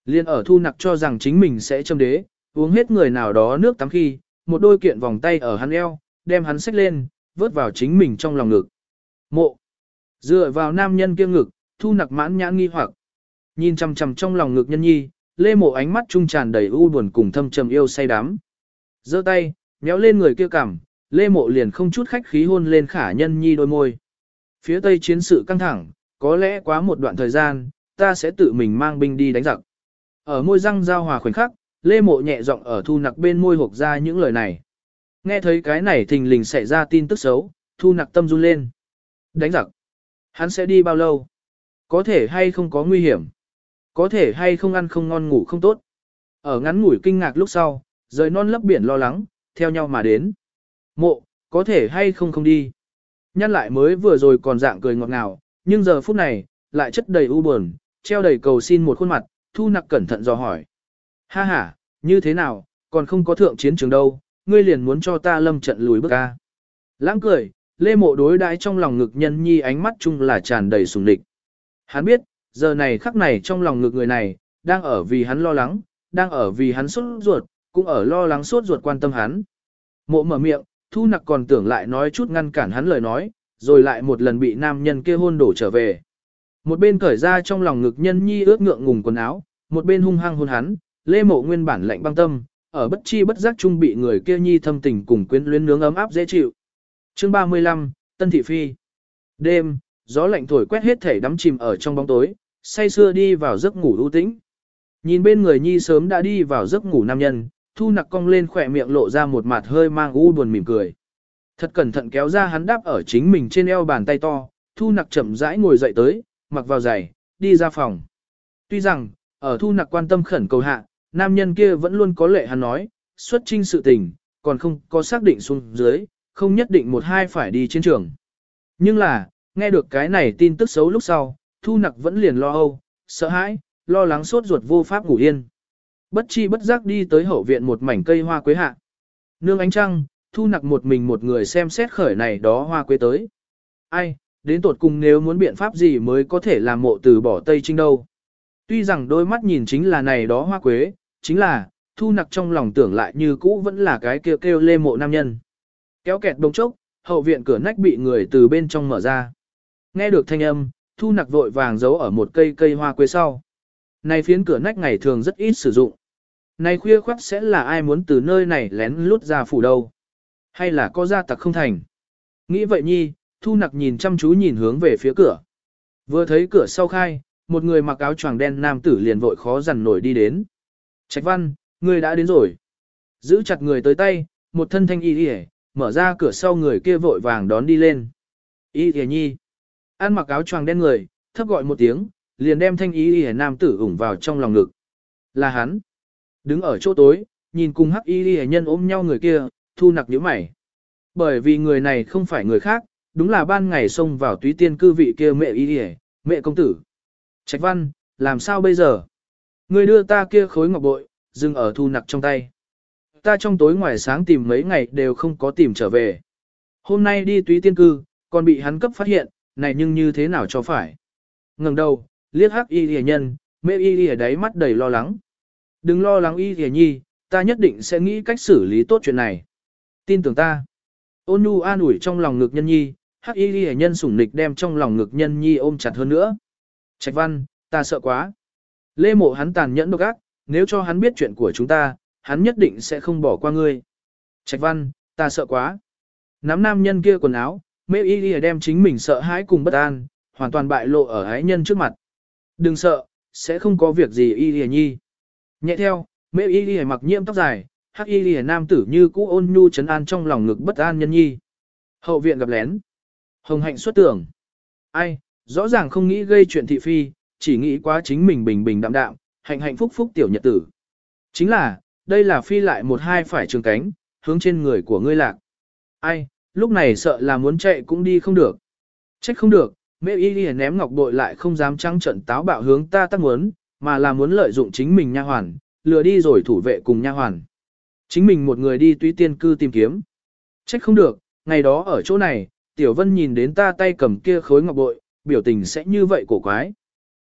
Liên ở thu nặc cho rằng chính mình sẽ châm đế, uống hết người nào đó nước tắm khi, một đôi kiện vòng tay ở hắn eo, đem hắn xách lên, vớt vào chính mình trong lòng ngực. Mộ. Dựa vào nam nhân kia ngực, thu nặc mãn nhãn nghi hoặc. Nhìn chằm chằm trong lòng ngực nhân nhi, lê mộ ánh mắt trung tràn đầy u buồn cùng thâm trầm yêu say đắm. giơ tay, méo lên người kia cằm, lê mộ liền không chút khách khí hôn lên khả nhân nhi đôi môi. Phía tây chiến sự căng thẳng, có lẽ quá một đoạn thời gian, ta sẽ tự mình mang binh đi đánh giặc. Ở môi răng giao hòa khoảnh khắc, lê mộ nhẹ giọng ở thu nặc bên môi hộp ra những lời này. Nghe thấy cái này thình lình xảy ra tin tức xấu, thu nặc tâm run lên. Đánh giặc. Hắn sẽ đi bao lâu? Có thể hay không có nguy hiểm? Có thể hay không ăn không ngon ngủ không tốt? Ở ngắn ngủi kinh ngạc lúc sau, rời non lấp biển lo lắng, theo nhau mà đến. Mộ, có thể hay không không đi? Nhăn lại mới vừa rồi còn dạng cười ngọt ngào, nhưng giờ phút này, lại chất đầy u buồn, treo đầy cầu xin một khuôn mặt, thu nặc cẩn thận dò hỏi. Ha ha, như thế nào, còn không có thượng chiến trường đâu, ngươi liền muốn cho ta lâm trận lùi bước ca. Lãng cười, lê mộ đối đãi trong lòng ngực nhân nhi ánh mắt chung là tràn đầy sùng địch. Hắn biết, giờ này khắc này trong lòng ngực người này, đang ở vì hắn lo lắng, đang ở vì hắn sốt ruột, cũng ở lo lắng sốt ruột quan tâm hắn. Mộ mở miệng, thu nặc còn tưởng lại nói chút ngăn cản hắn lời nói, rồi lại một lần bị nam nhân kia hôn đổ trở về. Một bên cởi ra trong lòng ngực nhân nhi ướt ngượng ngùng quần áo, một bên hung hăng hôn hắn, lê mộ nguyên bản lạnh băng tâm, ở bất chi bất giác chung bị người kia nhi thâm tình cùng quyến luyến nướng ấm áp dễ chịu. Chương 35, Tân Thị Phi Đêm, gió lạnh thổi quét hết thể đắm chìm ở trong bóng tối, say xưa đi vào giấc ngủ ưu tĩnh. Nhìn bên người nhi sớm đã đi vào giấc ngủ nam nhân, thu nặc cong lên khỏe miệng lộ ra một mặt hơi mang u buồn mỉm cười. Thật cẩn thận kéo ra hắn đáp ở chính mình trên eo bàn tay to, thu nặc chậm rãi ngồi dậy tới, mặc vào giày, đi ra phòng. Tuy rằng, ở thu nặc quan tâm khẩn cầu hạ, nam nhân kia vẫn luôn có lệ hắn nói, xuất trinh sự tình, còn không có xác định xuống dưới, không nhất định một hai phải đi chiến trường. Nhưng là, nghe được cái này tin tức xấu lúc sau, thu nặc vẫn liền lo âu, sợ hãi, lo lắng suốt ruột vô pháp ngủ yên. Bất chi bất giác đi tới hậu viện một mảnh cây hoa quế hạ. Nương ánh trăng, thu nặc một mình một người xem xét khởi này đó hoa quế tới. Ai, đến tột cùng nếu muốn biện pháp gì mới có thể làm mộ từ bỏ Tây Trinh đâu. Tuy rằng đôi mắt nhìn chính là này đó hoa quế, chính là, thu nặc trong lòng tưởng lại như cũ vẫn là cái kêu kêu lê mộ nam nhân. Kéo kẹt bông chốc, hậu viện cửa nách bị người từ bên trong mở ra. Nghe được thanh âm, thu nặc vội vàng giấu ở một cây cây hoa quế sau. Này phiến cửa nách ngày thường rất ít sử dụng nay khuya khoắt sẽ là ai muốn từ nơi này lén lút ra phủ đâu? Hay là có gia tặc không thành? Nghĩ vậy nhi, thu nặc nhìn chăm chú nhìn hướng về phía cửa. Vừa thấy cửa sau khai, một người mặc áo choàng đen nam tử liền vội khó dằn nổi đi đến. Trạch văn, người đã đến rồi. Giữ chặt người tới tay, một thân thanh y đi mở ra cửa sau người kia vội vàng đón đi lên. Y đi nhi. Ăn mặc áo choàng đen người, thấp gọi một tiếng, liền đem thanh y đi nam tử ủng vào trong lòng ngực. Là hắn. Đứng ở chỗ tối, nhìn cùng hắc y đi nhân ôm nhau người kia, thu nặc nhíu mày. Bởi vì người này không phải người khác, đúng là ban ngày xông vào túy tiên cư vị kia mẹ y đi mẹ công tử. Trạch văn, làm sao bây giờ? Người đưa ta kia khối ngọc bội, dừng ở thu nặc trong tay. Ta trong tối ngoài sáng tìm mấy ngày đều không có tìm trở về. Hôm nay đi túy tiên cư, còn bị hắn cấp phát hiện, này nhưng như thế nào cho phải. ngẩng đầu, liếc hắc y rìa nhân, mẹ y rìa đáy mắt đầy lo lắng. Đừng lo lắng y rìa nhi, ta nhất định sẽ nghĩ cách xử lý tốt chuyện này. Tin tưởng ta. Ôn nhu an ủi trong lòng ngực nhân nhi, hắc y rìa nhân sủng nịch đem trong lòng ngực nhân nhi ôm chặt hơn nữa. Trạch văn, ta sợ quá. Lê mộ hắn tàn nhẫn độc ác, nếu cho hắn biết chuyện của chúng ta, hắn nhất định sẽ không bỏ qua ngươi. Trạch văn, ta sợ quá. Nắm nam nhân kia quần áo, mê y lìa đem chính mình sợ hãi cùng bất an, hoàn toàn bại lộ ở ái nhân trước mặt. Đừng sợ, sẽ không có việc gì y lìa nhi. Nhẹ theo, mẹ y ghi mặc nhiễm tóc dài, hắc y ghi nam tử như cũ ôn nhu trấn an trong lòng ngực bất an nhân nhi. Hậu viện gặp lén. Hồng hạnh xuất tưởng. Ai, rõ ràng không nghĩ gây chuyện thị phi, chỉ nghĩ quá chính mình bình bình đạm đạm, hạnh hạnh phúc phúc tiểu nhật tử. Chính là, đây là phi lại một hai phải trường cánh, hướng trên người của ngươi lạc. Ai, lúc này sợ là muốn chạy cũng đi không được. Trách không được, mẹ y đi ném ngọc bội lại không dám trăng trận táo bạo hướng ta tăng muốn, mà là muốn lợi dụng chính mình nha hoàn, lừa đi rồi thủ vệ cùng nha hoàn. Chính mình một người đi tuy tiên cư tìm kiếm. Trách không được, ngày đó ở chỗ này, Tiểu Vân nhìn đến ta tay cầm kia khối ngọc bội, biểu tình sẽ như vậy cổ quái.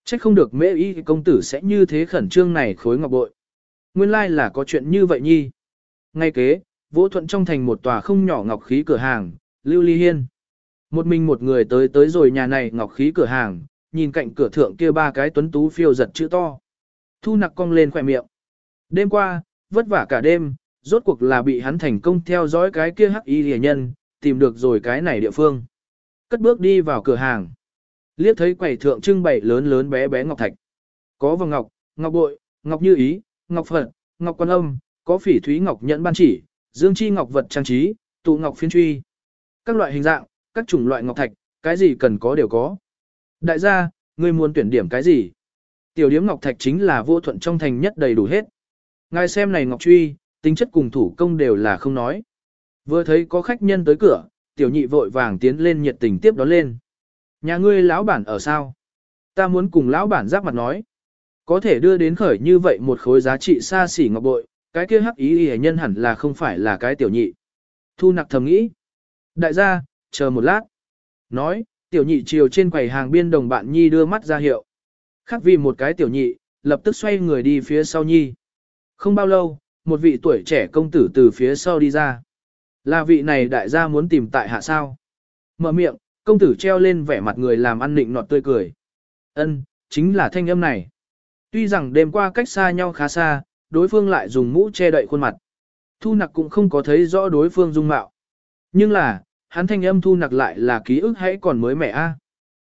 Trách không được mẹ y công tử sẽ như thế khẩn trương này khối ngọc bội. Nguyên lai like là có chuyện như vậy nhi. Ngay kế, Vỗ Thuận trong thành một tòa không nhỏ ngọc khí cửa hàng, Lưu Ly Hiên. Một mình một người tới tới rồi nhà này ngọc khí cửa hàng, nhìn cạnh cửa thượng kia ba cái tuấn tú phiêu giật chữ to. Thu nặc cong lên khỏe miệng. Đêm qua, vất vả cả đêm, rốt cuộc là bị hắn thành công theo dõi cái kia hắc y rìa nhân, tìm được rồi cái này địa phương. Cất bước đi vào cửa hàng. Liếc thấy quầy thượng trưng bày lớn lớn bé bé ngọc thạch. Có vòng ngọc, ngọc bội, ngọc như ý, ngọc phật, ngọc quan âm, có phỉ thúy ngọc nhẫn ban chỉ, dương chi ngọc vật trang trí, tụ ngọc phiên truy. Các loại hình dạng, các chủng loại ngọc thạch, cái gì cần có đều có. Đại gia, ngươi muốn tuyển điểm cái gì? Tiểu điếm ngọc thạch chính là vô thuận trong thành nhất đầy đủ hết. Ngài xem này ngọc truy, tính chất cùng thủ công đều là không nói. Vừa thấy có khách nhân tới cửa, tiểu nhị vội vàng tiến lên nhiệt tình tiếp đón lên. Nhà ngươi lão bản ở sao? Ta muốn cùng lão bản giáp mặt nói. Có thể đưa đến khởi như vậy một khối giá trị xa xỉ ngọc bội, cái kia hắc ý y nhân hẳn là không phải là cái tiểu nhị. Thu nặc thầm nghĩ. Đại gia, chờ một lát. Nói, tiểu nhị chiều trên quầy hàng biên đồng bạn Nhi đưa mắt ra hiệu. Khác vì một cái tiểu nhị, lập tức xoay người đi phía sau Nhi. Không bao lâu, một vị tuổi trẻ công tử từ phía sau đi ra. Là vị này đại gia muốn tìm tại hạ sao. Mở miệng, công tử treo lên vẻ mặt người làm ăn nịnh nọt tươi cười. Ân, chính là thanh âm này. Tuy rằng đêm qua cách xa nhau khá xa, đối phương lại dùng mũ che đậy khuôn mặt. Thu nặc cũng không có thấy rõ đối phương dung mạo. Nhưng là, hắn thanh âm thu nặc lại là ký ức hãy còn mới mẻ a.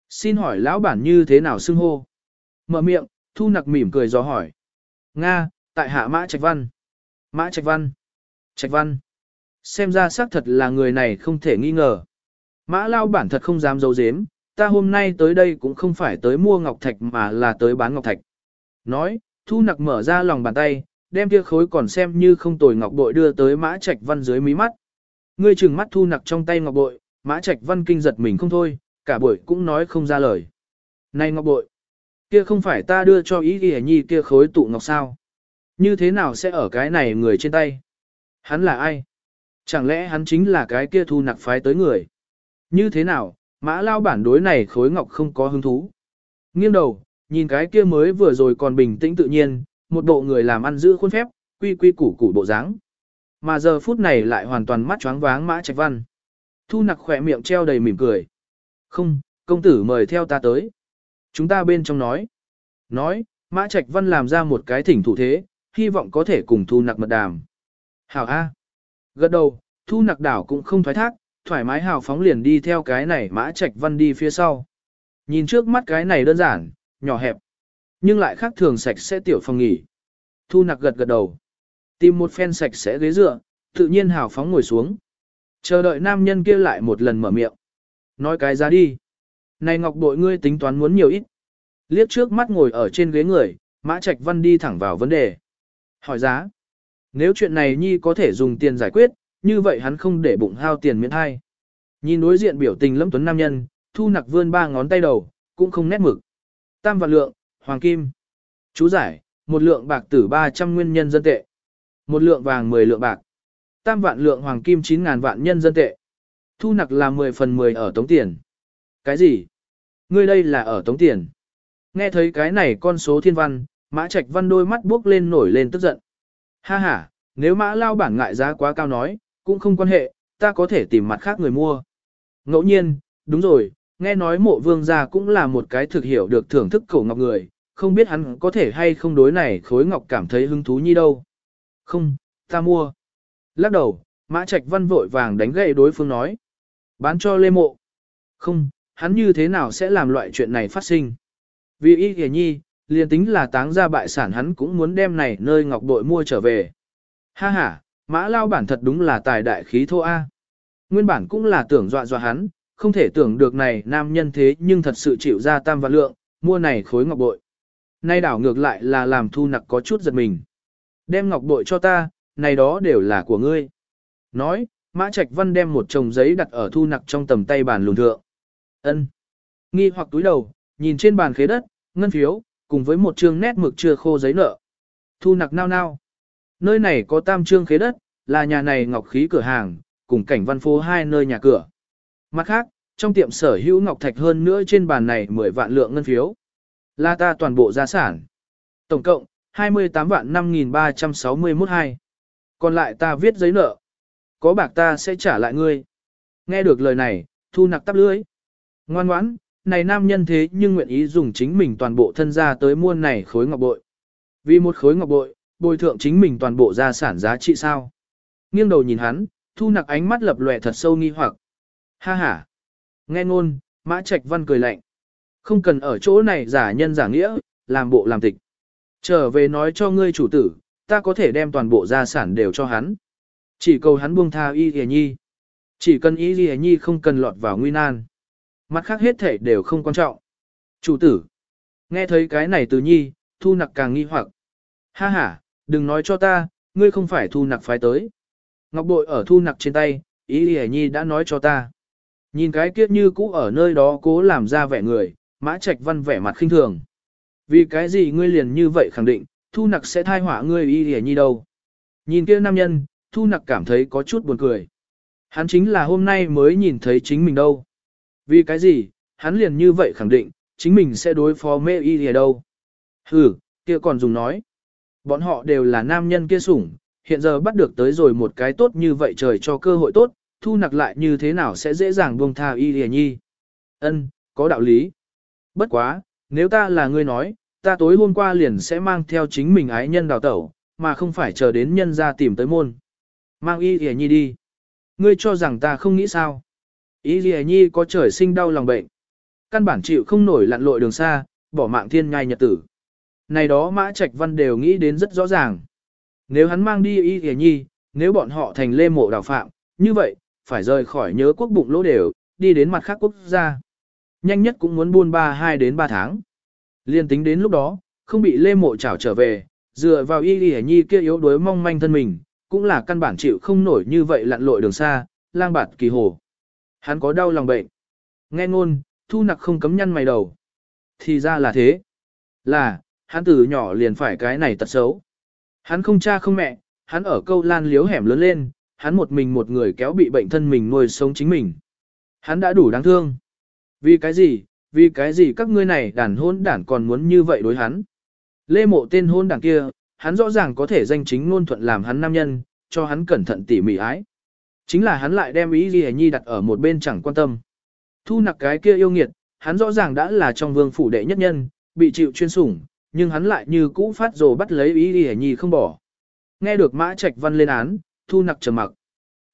Xin hỏi lão bản như thế nào xưng hô? Mở miệng, thu nặc mỉm cười dò hỏi. Nga, tại hạ mã trạch văn. Mã trạch văn. Trạch văn. Xem ra xác thật là người này không thể nghi ngờ. Mã lao bản thật không dám giấu giếm, ta hôm nay tới đây cũng không phải tới mua ngọc thạch mà là tới bán ngọc thạch. Nói, thu nặc mở ra lòng bàn tay, đem kia khối còn xem như không tồi ngọc bội đưa tới mã trạch văn dưới mí mắt. Ngươi trừng mắt thu nặc trong tay ngọc bội, mã trạch văn kinh giật mình không thôi, cả buổi cũng nói không ra lời. Này ngọc bội, kia không phải ta đưa cho ý ghi nhi kia khối tụ ngọc sao? Như thế nào sẽ ở cái này người trên tay? Hắn là ai? Chẳng lẽ hắn chính là cái kia thu nặc phái tới người? Như thế nào, mã lao bản đối này khối ngọc không có hứng thú? Nghiêng đầu, nhìn cái kia mới vừa rồi còn bình tĩnh tự nhiên, một bộ người làm ăn giữ khuôn phép, quy quy củ củ bộ dáng. Mà giờ phút này lại hoàn toàn mắt choáng váng mã trạch văn. Thu nặc khỏe miệng treo đầy mỉm cười. Không, công tử mời theo ta tới. Chúng ta bên trong nói. Nói, mã trạch văn làm ra một cái thỉnh thủ thế, hy vọng có thể cùng thu nặc mật đàm. Hảo A. Gật đầu, thu nặc đảo cũng không thoái thác, thoải mái hào phóng liền đi theo cái này mã trạch văn đi phía sau. Nhìn trước mắt cái này đơn giản, nhỏ hẹp. Nhưng lại khác thường sạch sẽ tiểu phòng nghỉ. Thu nặc gật gật đầu. Tìm một phen sạch sẽ ghế dựa, tự nhiên hào phóng ngồi xuống. Chờ đợi nam nhân kia lại một lần mở miệng. Nói cái ra đi. Này ngọc bội ngươi tính toán muốn nhiều ít. Liếc trước mắt ngồi ở trên ghế người, Mã Trạch Văn đi thẳng vào vấn đề. Hỏi giá. Nếu chuyện này Nhi có thể dùng tiền giải quyết, như vậy hắn không để bụng hao tiền miễn hay. Nhìn đối diện biểu tình lâm tuấn nam nhân, thu nặc vươn ba ngón tay đầu, cũng không nét mực. Tam vạn lượng, hoàng kim. Chú giải, một lượng bạc tử 300 nguyên nhân dân tệ. Một lượng vàng 10 lượng bạc. Tam vạn lượng hoàng kim 9 ngàn vạn nhân dân tệ. Thu nặc là 10 phần 10 ở tống tiền. Cái gì? Ngươi đây là ở tống tiền. Nghe thấy cái này con số thiên văn, Mã Trạch Văn đôi mắt buốc lên nổi lên tức giận. Ha ha, nếu Mã Lao bản ngại giá quá cao nói, cũng không quan hệ, ta có thể tìm mặt khác người mua. Ngẫu nhiên, đúng rồi, nghe nói mộ vương gia cũng là một cái thực hiểu được thưởng thức cổ ngọc người, không biết hắn có thể hay không đối này khối ngọc cảm thấy hứng thú như đâu. Không, ta mua. Lắc đầu, Mã Trạch Văn vội vàng đánh gậy đối phương nói. Bán cho Lê Mộ. Không, hắn như thế nào sẽ làm loại chuyện này phát sinh. Vì y kìa nhi, liền tính là táng ra bại sản hắn cũng muốn đem này nơi ngọc bội mua trở về. Ha ha, mã lao bản thật đúng là tài đại khí thô A. Nguyên bản cũng là tưởng dọa dọa hắn, không thể tưởng được này nam nhân thế nhưng thật sự chịu ra tam vạn lượng, mua này khối ngọc bội. Nay đảo ngược lại là làm thu nặc có chút giật mình. Đem ngọc bội cho ta, này đó đều là của ngươi. Nói, Mã Trạch Văn đem một chồng giấy đặt ở thu nặc trong tầm tay bàn lùn thượng. Ân. Nghi hoặc túi đầu, nhìn trên bàn khế đất, ngân phiếu, cùng với một chương nét mực chưa khô giấy nợ. Thu nặc nao nao. Nơi này có tam trương khế đất, là nhà này ngọc khí cửa hàng, cùng cảnh văn phố hai nơi nhà cửa. Mặt khác, trong tiệm sở hữu ngọc thạch hơn nữa trên bàn này 10 vạn lượng ngân phiếu. Là ta toàn bộ gia sản. Tổng cộng, 28 vạn 5.361 hai. Còn lại ta viết giấy nợ. Có bạc ta sẽ trả lại ngươi. Nghe được lời này, thu nặc tắp lưới. Ngoan ngoãn, này nam nhân thế nhưng nguyện ý dùng chính mình toàn bộ thân gia tới mua này khối ngọc bội. Vì một khối ngọc bội, bồi thượng chính mình toàn bộ gia sản giá trị sao. Nghiêng đầu nhìn hắn, thu nặc ánh mắt lập lòe thật sâu nghi hoặc. Ha ha. Nghe ngôn, mã trạch văn cười lạnh. Không cần ở chỗ này giả nhân giả nghĩa, làm bộ làm tịch. Trở về nói cho ngươi chủ tử, ta có thể đem toàn bộ gia sản đều cho hắn. Chỉ cầu hắn buông tha y hề nhi. Chỉ cần y hề nhi không cần lọt vào nguy nan. Mặt khác hết thể đều không quan trọng. Chủ tử. Nghe thấy cái này từ nhi, thu nặc càng nghi hoặc. Ha ha, đừng nói cho ta, ngươi không phải thu nặc phái tới. Ngọc bội ở thu nặc trên tay, Y hề nhi đã nói cho ta. Nhìn cái kiếp như cũ ở nơi đó cố làm ra vẻ người, mã trạch văn vẻ mặt khinh thường. Vì cái gì ngươi liền như vậy khẳng định, thu nặc sẽ thai họa ngươi y hề nhi đâu. Nhìn kia nam nhân, thu nặc cảm thấy có chút buồn cười. Hắn chính là hôm nay mới nhìn thấy chính mình đâu. Vì cái gì, hắn liền như vậy khẳng định, chính mình sẽ đối phó mê y ở đâu. Hừ, kia còn dùng nói. Bọn họ đều là nam nhân kia sủng, hiện giờ bắt được tới rồi một cái tốt như vậy trời cho cơ hội tốt, thu nặc lại như thế nào sẽ dễ dàng buông tha y lìa nhi. Ân, có đạo lý. Bất quá, nếu ta là ngươi nói, ta tối hôm qua liền sẽ mang theo chính mình ái nhân đào tẩu, mà không phải chờ đến nhân ra tìm tới môn. Mang y hề nhi đi. Ngươi cho rằng ta không nghĩ sao. Y hề nhi có trời sinh đau lòng bệnh. Căn bản chịu không nổi lặn lội đường xa, bỏ mạng thiên ngai nhật tử. Này đó mã trạch văn đều nghĩ đến rất rõ ràng. Nếu hắn mang đi y hề nhi, nếu bọn họ thành lê mộ đào phạm, như vậy, phải rời khỏi nhớ quốc bụng lỗ đều, đi đến mặt khác quốc gia. Nhanh nhất cũng muốn buôn ba 2 đến 3 tháng. Liên tính đến lúc đó, không bị lê mộ chảo trở về, dựa vào y y nhi kia yếu đuối mong manh thân mình, cũng là căn bản chịu không nổi như vậy lặn lội đường xa, lang bạt kỳ hồ. Hắn có đau lòng bệnh. Nghe ngôn, thu nặc không cấm nhăn mày đầu. Thì ra là thế. Là, hắn từ nhỏ liền phải cái này tật xấu. Hắn không cha không mẹ, hắn ở câu lan liếu hẻm lớn lên, hắn một mình một người kéo bị bệnh thân mình nuôi sống chính mình. Hắn đã đủ đáng thương. Vì cái gì, vì cái gì các ngươi này đàn hôn đản còn muốn như vậy đối hắn. Lê mộ tên hôn đảng kia, hắn rõ ràng có thể danh chính ngôn thuận làm hắn nam nhân, cho hắn cẩn thận tỉ mỉ ái. Chính là hắn lại đem ý gì nhi đặt ở một bên chẳng quan tâm. Thu nặc cái kia yêu nghiệt, hắn rõ ràng đã là trong vương phủ đệ nhất nhân, bị chịu chuyên sủng, nhưng hắn lại như cũ phát rồ bắt lấy ý gì nhi không bỏ. Nghe được mã trạch văn lên án, thu nặc trầm mặc.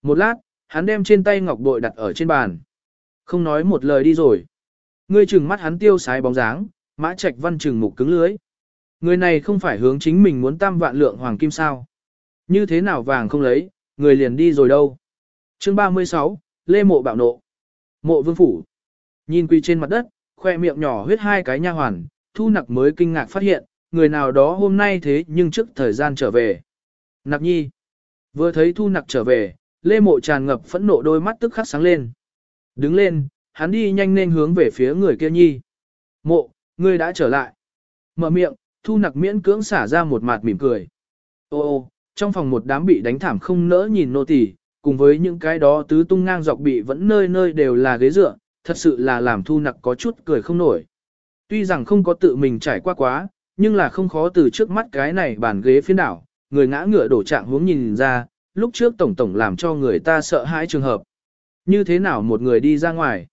Một lát, hắn đem trên tay ngọc bội đặt ở trên bàn. Không nói một lời đi rồi. Ngươi chừng mắt hắn tiêu sái bóng dáng, mã trạch văn chừng mục cứng lưới. Người này không phải hướng chính mình muốn tam vạn lượng hoàng kim sao. Như thế nào vàng không lấy, người liền đi rồi đâu. Chương 36, Lê Mộ bạo nộ. Mộ vương phủ. Nhìn quỳ trên mặt đất, khoe miệng nhỏ huyết hai cái nha hoàn, thu nặc mới kinh ngạc phát hiện, người nào đó hôm nay thế nhưng trước thời gian trở về. Nặc nhi. Vừa thấy thu nặc trở về, Lê Mộ tràn ngập phẫn nộ đôi mắt tức khắc sáng lên. Đứng lên, hắn đi nhanh nên hướng về phía người kia nhi. Mộ, ngươi đã trở lại. Mở miệng, thu nặc miễn cưỡng xả ra một mặt mỉm cười. Ô ô, trong phòng một đám bị đánh thảm không nỡ nhìn nô tỳ, cùng với những cái đó tứ tung ngang dọc bị vẫn nơi nơi đều là ghế dựa, thật sự là làm thu nặc có chút cười không nổi. Tuy rằng không có tự mình trải qua quá, nhưng là không khó từ trước mắt cái này bàn ghế phiến đảo, người ngã ngựa đổ trạng hướng nhìn ra, lúc trước tổng tổng làm cho người ta sợ hãi trường hợp. Như thế nào một người đi ra ngoài?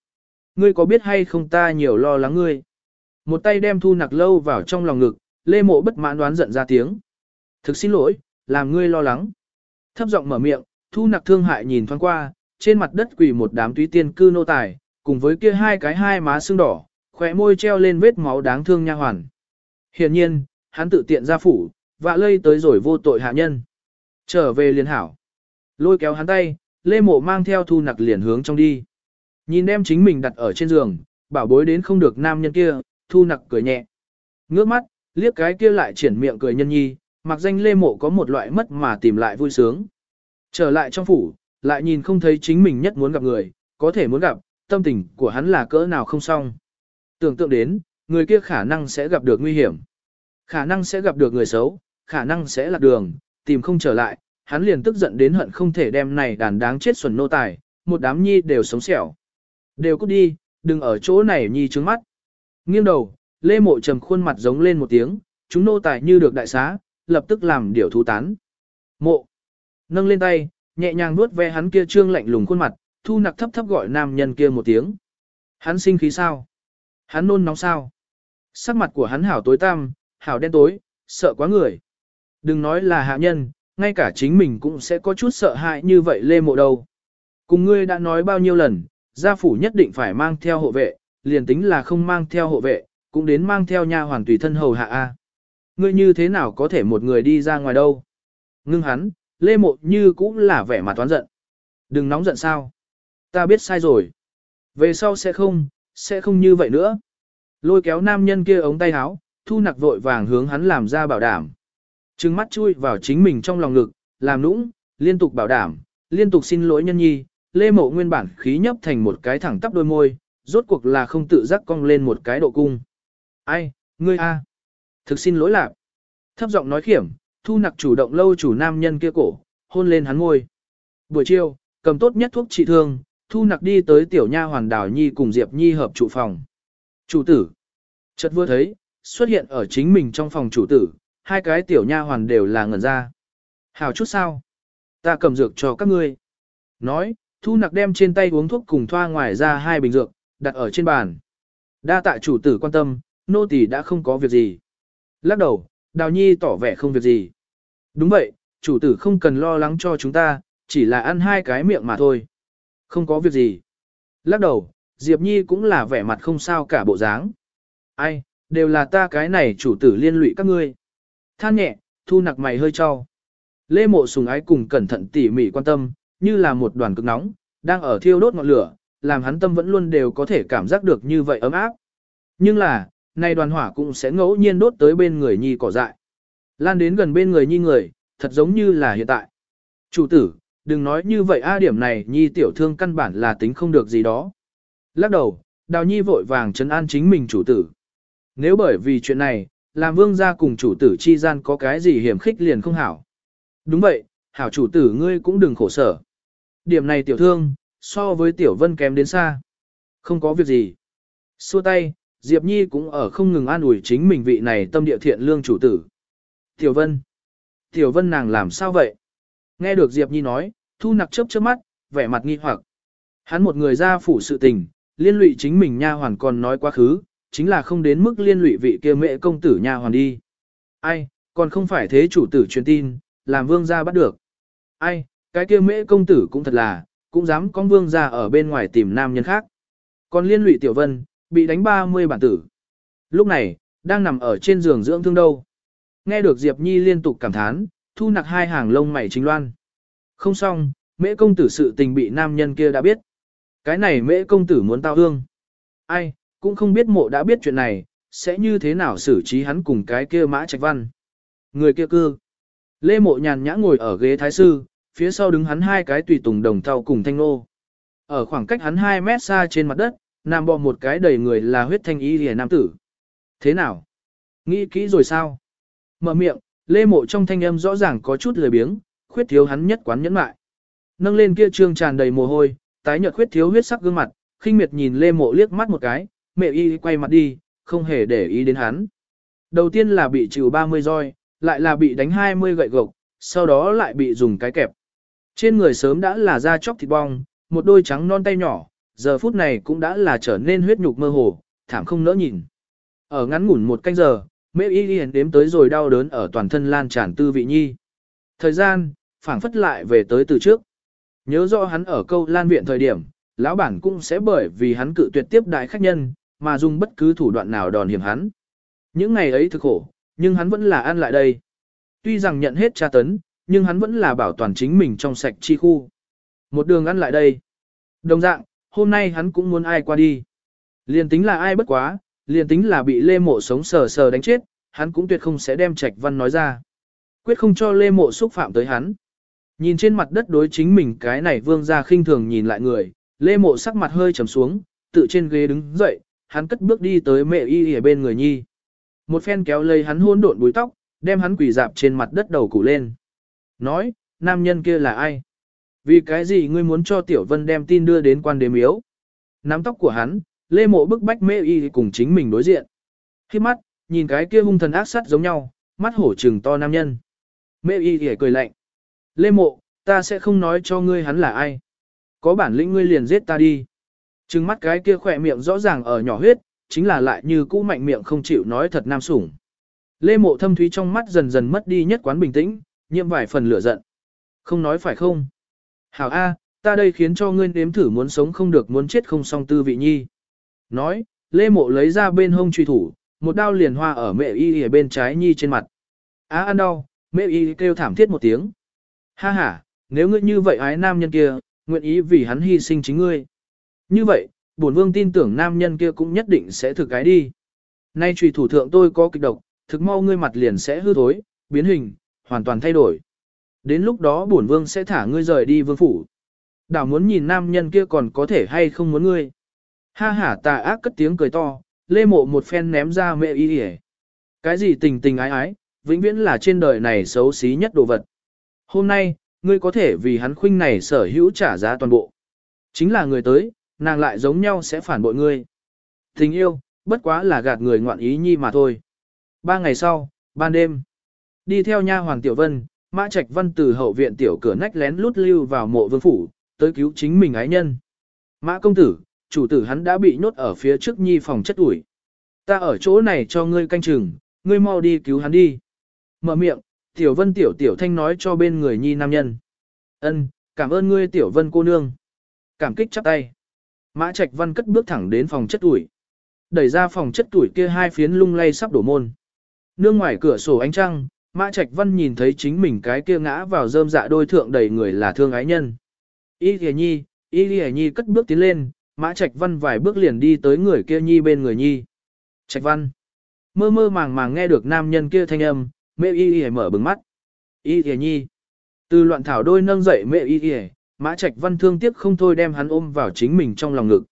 Ngươi có biết hay không ta nhiều lo lắng ngươi? Một tay đem thu nặc lâu vào trong lòng ngực, lê mộ bất mãn đoán giận ra tiếng. Thực xin lỗi, làm ngươi lo lắng. Thấp giọng mở miệng, thu nặc thương hại nhìn thoáng qua, trên mặt đất quỳ một đám túy tiên cư nô tài, cùng với kia hai cái hai má xương đỏ, khỏe môi treo lên vết máu đáng thương nha hoàn. Hiển nhiên, hắn tự tiện ra phủ, vạ lây tới rồi vô tội hạ nhân. Trở về liền hảo. Lôi kéo hắn tay, lê mộ mang theo thu nặc liền hướng trong đi. Nhìn đem chính mình đặt ở trên giường, bảo bối đến không được nam nhân kia, thu nặc cười nhẹ. Ngước mắt, liếc cái kia lại triển miệng cười nhân nhi, mặc danh lê mộ có một loại mất mà tìm lại vui sướng. Trở lại trong phủ, lại nhìn không thấy chính mình nhất muốn gặp người, có thể muốn gặp, tâm tình của hắn là cỡ nào không xong. Tưởng tượng đến, người kia khả năng sẽ gặp được nguy hiểm, khả năng sẽ gặp được người xấu, khả năng sẽ lạc đường, tìm không trở lại, hắn liền tức giận đến hận không thể đem này đàn đáng chết xuẩn nô tài, một đám nhi đều sống sẹo. Đều cút đi, đừng ở chỗ này nhi trướng mắt. Nghiêng đầu, Lê Mộ trầm khuôn mặt giống lên một tiếng, chúng nô tài như được đại xá, lập tức làm điều thú tán. Mộ, nâng lên tay, nhẹ nhàng nuốt ve hắn kia trương lạnh lùng khuôn mặt, thu nặc thấp thấp gọi nam nhân kia một tiếng. Hắn sinh khí sao? Hắn nôn nóng sao? Sắc mặt của hắn hảo tối tăm, hảo đen tối, sợ quá người. Đừng nói là hạ nhân, ngay cả chính mình cũng sẽ có chút sợ hãi như vậy lê mộ đâu. Cùng ngươi đã nói bao nhiêu lần, gia phủ nhất định phải mang theo hộ vệ, liền tính là không mang theo hộ vệ, cũng đến mang theo nha hoàn tùy thân hầu hạ A. Ngươi như thế nào có thể một người đi ra ngoài đâu? Ngưng hắn, lê mộ như cũng là vẻ mặt toán giận. Đừng nóng giận sao? Ta biết sai rồi. Về sau sẽ không, sẽ không như vậy nữa. Lôi kéo nam nhân kia ống tay áo, thu nặc vội vàng hướng hắn làm ra bảo đảm. Trừng mắt chui vào chính mình trong lòng ngực, làm nũng, liên tục bảo đảm, liên tục xin lỗi nhân nhi, lê mộ nguyên bản khí nhấp thành một cái thẳng tắp đôi môi, rốt cuộc là không tự giác cong lên một cái độ cung. Ai, ngươi a, Thực xin lỗi lạc. Thấp giọng nói khiểm, thu nặc chủ động lâu chủ nam nhân kia cổ, hôn lên hắn ngôi. Buổi chiều, cầm tốt nhất thuốc trị thương, thu nặc đi tới tiểu nha hoàn đào nhi cùng Diệp Nhi hợp trụ phòng. Chủ tử. Chợt vừa thấy, xuất hiện ở chính mình trong phòng chủ tử, hai cái tiểu nha hoàn đều là ngẩn ra. Hào chút sao? Ta cầm dược cho các ngươi. Nói, thu nặc đem trên tay uống thuốc cùng thoa ngoài ra hai bình dược, đặt ở trên bàn. Đa tạ chủ tử quan tâm, nô tỳ đã không có việc gì. Lắc đầu, đào nhi tỏ vẻ không việc gì. Đúng vậy, chủ tử không cần lo lắng cho chúng ta, chỉ là ăn hai cái miệng mà thôi. Không có việc gì. Lắc đầu, Diệp Nhi cũng là vẻ mặt không sao cả bộ dáng. Ai, đều là ta cái này chủ tử liên lụy các ngươi. Than nhẹ, thu nặc mày hơi cho. Lê mộ sùng ái cùng cẩn thận tỉ mỉ quan tâm, như là một đoàn cực nóng, đang ở thiêu đốt ngọn lửa, làm hắn tâm vẫn luôn đều có thể cảm giác được như vậy ấm áp. Nhưng là, nay đoàn hỏa cũng sẽ ngẫu nhiên đốt tới bên người nhi cỏ dại. Lan đến gần bên người nhi người, thật giống như là hiện tại. Chủ tử, đừng nói như vậy a điểm này nhi tiểu thương căn bản là tính không được gì đó. Lắc đầu, đào nhi vội vàng chấn an chính mình chủ tử. Nếu bởi vì chuyện này, làm vương gia cùng chủ tử chi gian có cái gì hiểm khích liền không hảo. Đúng vậy, hảo chủ tử ngươi cũng đừng khổ sở. Điểm này tiểu thương, so với tiểu vân kém đến xa. Không có việc gì. Xua tay, Diệp Nhi cũng ở không ngừng an ủi chính mình vị này tâm địa thiện lương chủ tử. Tiểu vân. Tiểu vân nàng làm sao vậy? Nghe được Diệp Nhi nói, thu nặc chớp chớp mắt, vẻ mặt nghi hoặc. Hắn một người ra phủ sự tình, liên lụy chính mình nha hoàn còn nói quá khứ, chính là không đến mức liên lụy vị kia mẹ công tử nha hoàn đi. Ai, còn không phải thế chủ tử truyền tin, làm vương gia bắt được. Ai, cái kia mẹ công tử cũng thật là, cũng dám con vương gia ở bên ngoài tìm nam nhân khác. Còn liên lụy tiểu vân, bị đánh 30 bản tử. Lúc này, đang nằm ở trên giường dưỡng thương đâu. Nghe được Diệp Nhi liên tục cảm thán, thu nặc hai hàng lông mày chính loan. Không xong, mễ công tử sự tình bị nam nhân kia đã biết. Cái này mễ công tử muốn tao hương. Ai, cũng không biết mộ đã biết chuyện này, sẽ như thế nào xử trí hắn cùng cái kia mã trạch văn. Người kia cư. Lê mộ nhàn nhã ngồi ở ghế thái sư, phía sau đứng hắn hai cái tùy tùng đồng thau cùng thanh nô. Ở khoảng cách hắn 2 mét xa trên mặt đất, nằm bò một cái đầy người là huyết thanh y lìa nam tử. Thế nào? Nghĩ kỹ rồi sao? Mở miệng, lê mộ trong thanh âm rõ ràng có chút lười biếng, khuyết thiếu hắn nhất quán nhẫn mại. Nâng lên kia trương tràn đầy mồ hôi, tái nhợt khuyết thiếu huyết sắc gương mặt, khinh miệt nhìn lê mộ liếc mắt một cái, mẹ y quay mặt đi, không hề để ý đến hắn. Đầu tiên là bị trừ 30 roi, lại là bị đánh 20 gậy gộc, sau đó lại bị dùng cái kẹp. Trên người sớm đã là da chóc thịt bong, một đôi trắng non tay nhỏ, giờ phút này cũng đã là trở nên huyết nhục mơ hồ, thảm không nỡ nhìn. Ở ngắn ngủn một canh giờ, mẹ y liền đếm tới rồi đau đớn ở toàn thân lan tràn tư vị nhi. Thời gian, phảng phất lại về tới từ trước. Nhớ rõ hắn ở câu lan viện thời điểm, lão bản cũng sẽ bởi vì hắn cự tuyệt tiếp đại khách nhân, mà dùng bất cứ thủ đoạn nào đòn hiểm hắn. Những ngày ấy thực khổ, nhưng hắn vẫn là ăn lại đây. Tuy rằng nhận hết tra tấn, nhưng hắn vẫn là bảo toàn chính mình trong sạch chi khu. Một đường ăn lại đây. Đồng dạng, hôm nay hắn cũng muốn ai qua đi. Liền tính là ai bất quá, liền tính là bị Lê Mộ sống sờ sờ đánh chết, hắn cũng tuyệt không sẽ đem Trạch Văn nói ra. Quyết không cho Lê Mộ xúc phạm tới hắn. Nhìn trên mặt đất đối chính mình cái này vương ra khinh thường nhìn lại người, Lê Mộ sắc mặt hơi trầm xuống, tự trên ghế đứng dậy, hắn cất bước đi tới mẹ y ở bên người nhi. Một phen kéo lấy hắn hôn độn búi tóc, đem hắn quỳ dạp trên mặt đất đầu củ lên. Nói, nam nhân kia là ai? Vì cái gì ngươi muốn cho Tiểu Vân đem tin đưa đến quan đế miếu? Nắm tóc của hắn, Lê Mộ bức bách mê y cùng chính mình đối diện. Khi mắt, nhìn cái kia hung thần ác sát giống nhau, mắt hổ trừng to nam nhân. Mê y thì cười lạnh. Lê Mộ, ta sẽ không nói cho ngươi hắn là ai. Có bản lĩnh ngươi liền giết ta đi. Trừng mắt cái kia khỏe miệng rõ ràng ở nhỏ huyết, chính là lại như cũ mạnh miệng không chịu nói thật nam sủng. Lê Mộ thâm thúy trong mắt dần dần mất đi nhất quán bình tĩnh, nhiễm vài phần lửa giận. Không nói phải không? Hảo A, ta đây khiến cho ngươi nếm thử muốn sống không được muốn chết không song tư vị nhi. Nói, Lê Mộ lấy ra bên hông truy thủ, một đao liền hoa ở mẹ y ở bên trái nhi trên mặt. Á ăn đau, mẹ y kêu thảm thiết một tiếng. Ha ha, nếu ngươi như vậy ái nam nhân kia, nguyện ý vì hắn hy sinh chính ngươi. Như vậy, bổn vương tin tưởng nam nhân kia cũng nhất định sẽ thực cái đi. Nay truy thủ thượng tôi có kịch độc, thực mau ngươi mặt liền sẽ hư thối, biến hình, hoàn toàn thay đổi. Đến lúc đó bổn vương sẽ thả ngươi rời đi vương phủ. Đảo muốn nhìn nam nhân kia còn có thể hay không muốn ngươi. Ha ha tà ác cất tiếng cười to, lê mộ một phen ném ra mẹ y hề. Cái gì tình tình ái ái, vĩnh viễn là trên đời này xấu xí nhất đồ vật. Hôm nay, ngươi có thể vì hắn khuynh này sở hữu trả giá toàn bộ. Chính là người tới, nàng lại giống nhau sẽ phản bội ngươi. Tình yêu, bất quá là gạt người ngoạn ý nhi mà thôi. Ba ngày sau, ban đêm, đi theo nha hoàng tiểu vân, mã trạch văn từ hậu viện tiểu cửa nách lén lút lưu vào mộ vương phủ, tới cứu chính mình ái nhân. Mã công tử, chủ tử hắn đã bị nhốt ở phía trước nhi phòng chất ủi. Ta ở chỗ này cho ngươi canh chừng, ngươi mau đi cứu hắn đi. Mở miệng, tiểu vân tiểu tiểu thanh nói cho bên người nhi nam nhân. Ân, cảm ơn ngươi tiểu vân cô nương. Cảm kích chắp tay. Mã Trạch Văn cất bước thẳng đến phòng chất tuổi. Đẩy ra phòng chất tuổi kia hai phiến lung lay sắp đổ môn. Nương ngoài cửa sổ ánh trăng, Mã Trạch Văn nhìn thấy chính mình cái kia ngã vào rơm dạ đôi thượng đầy người là thương ái nhân. Y Lì Nhi, Y Lì Nhi cất bước tiến lên, Mã Trạch Văn vài bước liền đi tới người kia Nhi bên người Nhi. Trạch Văn. Mơ mơ màng màng nghe được nam nhân kia thanh âm, mẹ Y Lì mở bừng mắt. Y Lì Nhi. Từ loạn thảo đôi nâng dậy mẹ Y Lì, Mã Trạch Văn thương tiếc không thôi đem hắn ôm vào chính mình trong lòng ngực.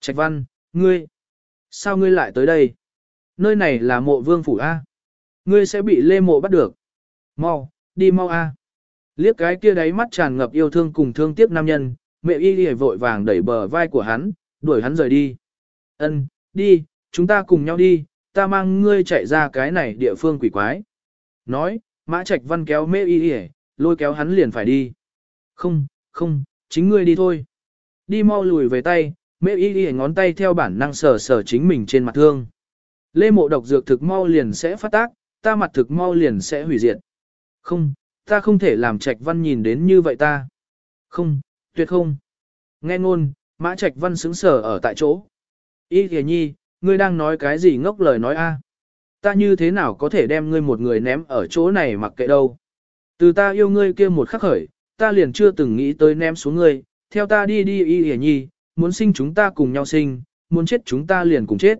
Trạch Văn, ngươi, sao ngươi lại tới đây? Nơi này là mộ vương phủ A. Ngươi sẽ bị lê mộ bắt được. Mau, đi mau A. Liếc cái kia đáy mắt tràn ngập yêu thương cùng thương tiếc nam nhân, mẹ y đi vội vàng đẩy bờ vai của hắn, đuổi hắn rời đi. Ân, đi, chúng ta cùng nhau đi, ta mang ngươi chạy ra cái này địa phương quỷ quái. Nói, Mã Trạch Văn kéo mẹ y đi lôi kéo hắn liền phải đi. Không, không, chính ngươi đi thôi. Đi mau lùi về tay, mẹ y y ngón tay theo bản năng sờ sờ chính mình trên mặt thương. Lê mộ độc dược thực mau liền sẽ phát tác, ta mặt thực mau liền sẽ hủy diệt. Không, ta không thể làm trạch văn nhìn đến như vậy ta. Không, tuyệt không. Nghe ngôn, mã trạch văn xứng sở ở tại chỗ. Y kìa nhi, ngươi đang nói cái gì ngốc lời nói a? Ta như thế nào có thể đem ngươi một người ném ở chỗ này mặc kệ đâu. Từ ta yêu ngươi kia một khắc khởi, ta liền chưa từng nghĩ tới ném xuống ngươi, theo ta đi đi y hề nhi, muốn sinh chúng ta cùng nhau sinh, muốn chết chúng ta liền cùng chết.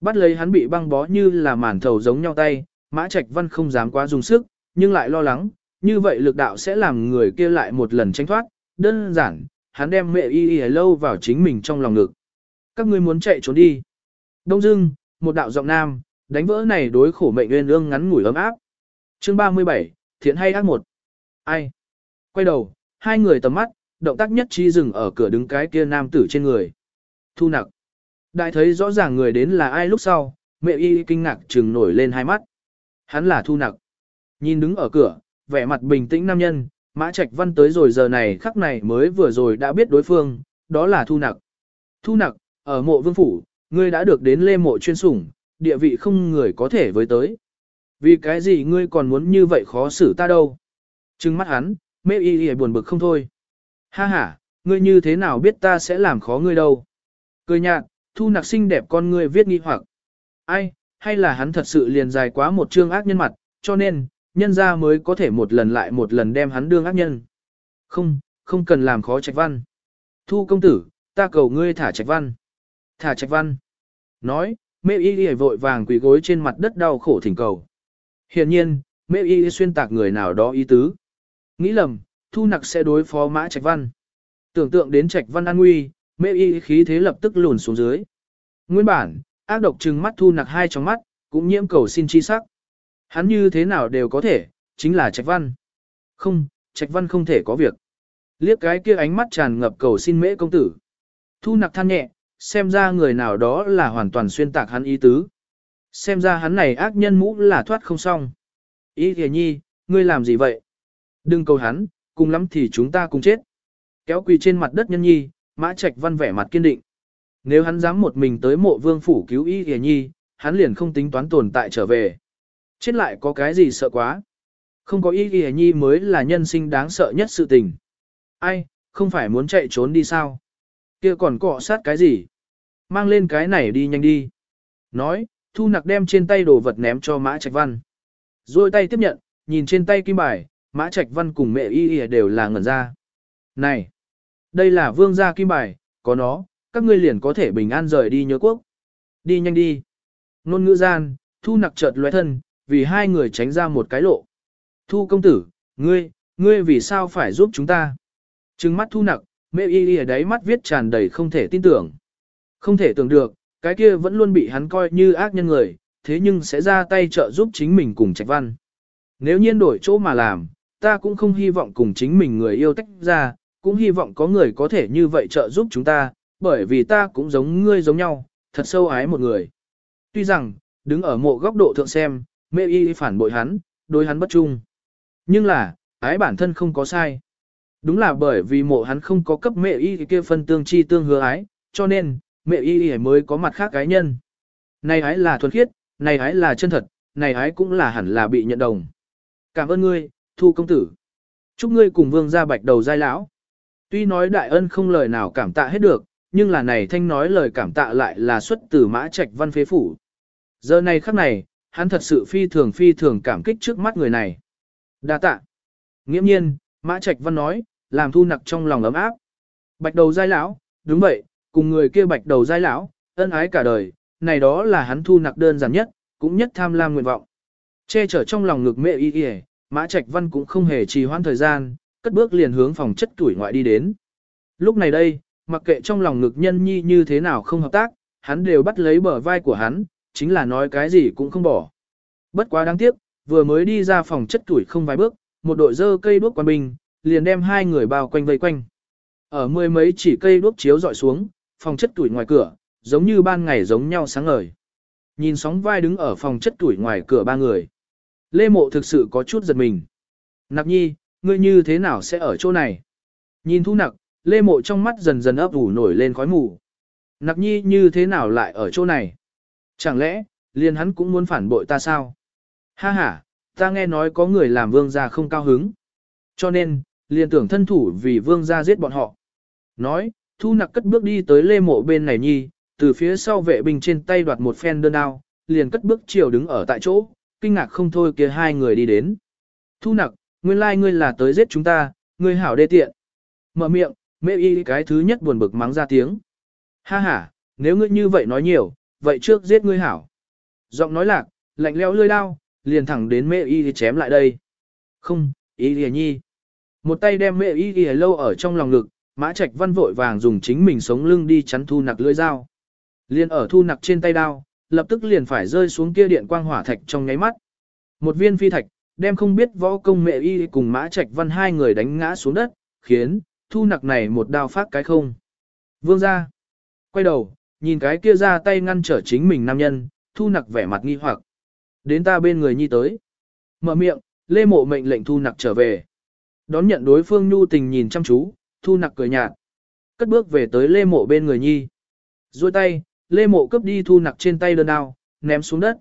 Bắt lấy hắn bị băng bó như là màn thầu giống nhau tay, mã trạch văn không dám quá dùng sức, nhưng lại lo lắng, như vậy lực đạo sẽ làm người kia lại một lần tranh thoát, đơn giản, hắn đem mẹ y y lâu vào chính mình trong lòng ngực. Các ngươi muốn chạy trốn đi. Đông dưng, một đạo giọng nam, đánh vỡ này đối khổ mệnh nguyên ương ngắn ngủi ấm áp. Chương 37, thiện hay ác một? Ai? Quay đầu, hai người tầm mắt, động tác nhất trí dừng ở cửa đứng cái kia nam tử trên người. Thu nặc. Đại thấy rõ ràng người đến là ai lúc sau, mẹ y kinh ngạc trừng nổi lên hai mắt. Hắn là thu nặc. Nhìn đứng ở cửa, vẻ mặt bình tĩnh nam nhân, Mã Trạch Văn tới rồi giờ này khắc này mới vừa rồi đã biết đối phương, đó là thu nặc. Thu nặc, ở mộ vương phủ, ngươi đã được đến lê mộ chuyên sủng, địa vị không người có thể với tới. Vì cái gì ngươi còn muốn như vậy khó xử ta đâu? Trừng mắt hắn, mê y y buồn bực không thôi. Ha ha, ngươi như thế nào biết ta sẽ làm khó ngươi đâu? Cười nhạt, thu nặc xinh đẹp con ngươi viết nghi hoặc. Ai, hay là hắn thật sự liền dài quá một chương ác nhân mặt, cho nên, nhân ra mới có thể một lần lại một lần đem hắn đương ác nhân. Không, không cần làm khó trạch văn. Thu công tử, ta cầu ngươi thả trạch văn. Thả trạch văn. Nói, mê y y vội vàng quỳ gối trên mặt đất đau khổ thỉnh cầu. Hiện nhiên, mê y y xuyên tạc người nào đó ý tứ. Nghĩ lầm, thu nặc sẽ đối phó mã trạch văn. Tưởng tượng đến trạch văn an nguy, mê y khí thế lập tức lùn xuống dưới. Nguyên bản, ác độc trừng mắt thu nặc hai trong mắt, cũng nhiễm cầu xin chi sắc. Hắn như thế nào đều có thể, chính là trạch văn. Không, trạch văn không thể có việc. Liếc cái kia ánh mắt tràn ngập cầu xin mễ công tử. Thu nặc than nhẹ, xem ra người nào đó là hoàn toàn xuyên tạc hắn ý tứ. Xem ra hắn này ác nhân mũ là thoát không xong. Ý thề nhi, ngươi làm gì vậy? Đừng cầu hắn, cùng lắm thì chúng ta cùng chết. Kéo quỳ trên mặt đất nhân nhi, mã trạch văn vẻ mặt kiên định. Nếu hắn dám một mình tới mộ vương phủ cứu y hề nhi, hắn liền không tính toán tồn tại trở về. Chết lại có cái gì sợ quá. Không có y hề nhi mới là nhân sinh đáng sợ nhất sự tình. Ai, không phải muốn chạy trốn đi sao? kia còn cọ sát cái gì? Mang lên cái này đi nhanh đi. Nói, thu nặc đem trên tay đồ vật ném cho mã trạch văn. Rồi tay tiếp nhận, nhìn trên tay kim bài, mã trạch văn cùng mẹ y y đều là ngẩn ra. Này, đây là vương gia kim bài, có nó, các ngươi liền có thể bình an rời đi nhớ quốc. Đi nhanh đi. Nôn ngữ gian, thu nặc chợt lóe thân, vì hai người tránh ra một cái lộ. Thu công tử, ngươi, ngươi vì sao phải giúp chúng ta? Trừng mắt thu nặc, mẹ y y ở đáy mắt viết tràn đầy không thể tin tưởng. Không thể tưởng được, cái kia vẫn luôn bị hắn coi như ác nhân người, thế nhưng sẽ ra tay trợ giúp chính mình cùng trạch văn. Nếu nhiên đổi chỗ mà làm, ta cũng không hy vọng cùng chính mình người yêu tách ra, cũng hy vọng có người có thể như vậy trợ giúp chúng ta, bởi vì ta cũng giống ngươi giống nhau, thật sâu ái một người. Tuy rằng, đứng ở mộ góc độ thượng xem, mê y phản bội hắn, đối hắn bất trung. Nhưng là, ái bản thân không có sai. Đúng là bởi vì mộ hắn không có cấp mẹ y kia phân tương chi tương hứa ái, cho nên, mẹ y mới có mặt khác cái nhân. Này ái là thuần khiết, này ái là chân thật, này ái cũng là hẳn là bị nhận đồng. Cảm ơn ngươi, thu công tử. Chúc ngươi cùng vương gia bạch đầu giai lão. Tuy nói đại ân không lời nào cảm tạ hết được, nhưng là này thanh nói lời cảm tạ lại là xuất từ mã trạch văn phế phủ. Giờ này khắc này, hắn thật sự phi thường phi thường cảm kích trước mắt người này. Đa tạ. Nghiễm nhiên, mã trạch văn nói, làm thu nặc trong lòng ấm áp. Bạch đầu giai lão, đúng vậy, cùng người kia bạch đầu giai lão, ân ái cả đời, này đó là hắn thu nặc đơn giản nhất, cũng nhất tham lam nguyện vọng. Che chở trong lòng ngực mẹ y y, mã trạch văn cũng không hề trì hoãn thời gian, cất bước liền hướng phòng chất tuổi ngoại đi đến. Lúc này đây, mặc kệ trong lòng ngực nhân nhi như thế nào không hợp tác, hắn đều bắt lấy bờ vai của hắn, chính là nói cái gì cũng không bỏ. Bất quá đáng tiếc, vừa mới đi ra phòng chất tuổi không vài bước, một đội dơ cây đuốc quan binh, liền đem hai người bao quanh vây quanh. Ở mười mấy chỉ cây đuốc chiếu dọi xuống, phòng chất tuổi ngoài cửa, giống như ban ngày giống nhau sáng ngời. Nhìn sóng vai đứng ở phòng chất tuổi ngoài cửa ba người. Lê Mộ thực sự có chút giật mình. Nặc nhi, ngươi như thế nào sẽ ở chỗ này? Nhìn thu nặc, Lê Mộ trong mắt dần dần ấp ủ nổi lên khói mù. Nặc nhi như thế nào lại ở chỗ này? Chẳng lẽ, liền hắn cũng muốn phản bội ta sao? Ha ha, ta nghe nói có người làm vương gia không cao hứng. Cho nên, liền tưởng thân thủ vì vương gia giết bọn họ. Nói, thu nặc cất bước đi tới lê mộ bên này nhi, từ phía sau vệ binh trên tay đoạt một phen đơn đao, liền cất bước chiều đứng ở tại chỗ, kinh ngạc không thôi kia hai người đi đến. Thu nặc, nguyên lai ngươi là tới giết chúng ta, ngươi hảo đê tiện. Mở miệng, mê y cái thứ nhất buồn bực mắng ra tiếng. Ha ha, nếu ngươi như vậy nói nhiều, vậy trước giết ngươi hảo. Giọng nói lạc, lạnh leo lươi đao, liền thẳng đến mê y thì chém lại đây. Không, y lìa nhi. Một tay đem mẹ y lìa lâu ở trong lòng ngực, mã trạch văn vội vàng dùng chính mình sống lưng đi chắn thu nặc lưỡi dao. Liên ở thu nặc trên tay đao, lập tức liền phải rơi xuống kia điện quang hỏa thạch trong nháy mắt. Một viên phi thạch, đem không biết võ công mẹ y cùng mã trạch văn hai người đánh ngã xuống đất, khiến thu nặc này một đao phát cái không. Vương ra. Quay đầu, nhìn cái kia ra tay ngăn trở chính mình nam nhân, thu nặc vẻ mặt nghi hoặc. Đến ta bên người nhi tới. Mở miệng, lê mộ mệnh lệnh thu nặc trở về. Đón nhận đối phương nhu tình nhìn chăm chú, thu nặc cười nhạt. Cất bước về tới lê mộ bên người nhi. Rồi tay, lê mộ cướp đi thu nặc trên tay đơn đao, ném xuống đất.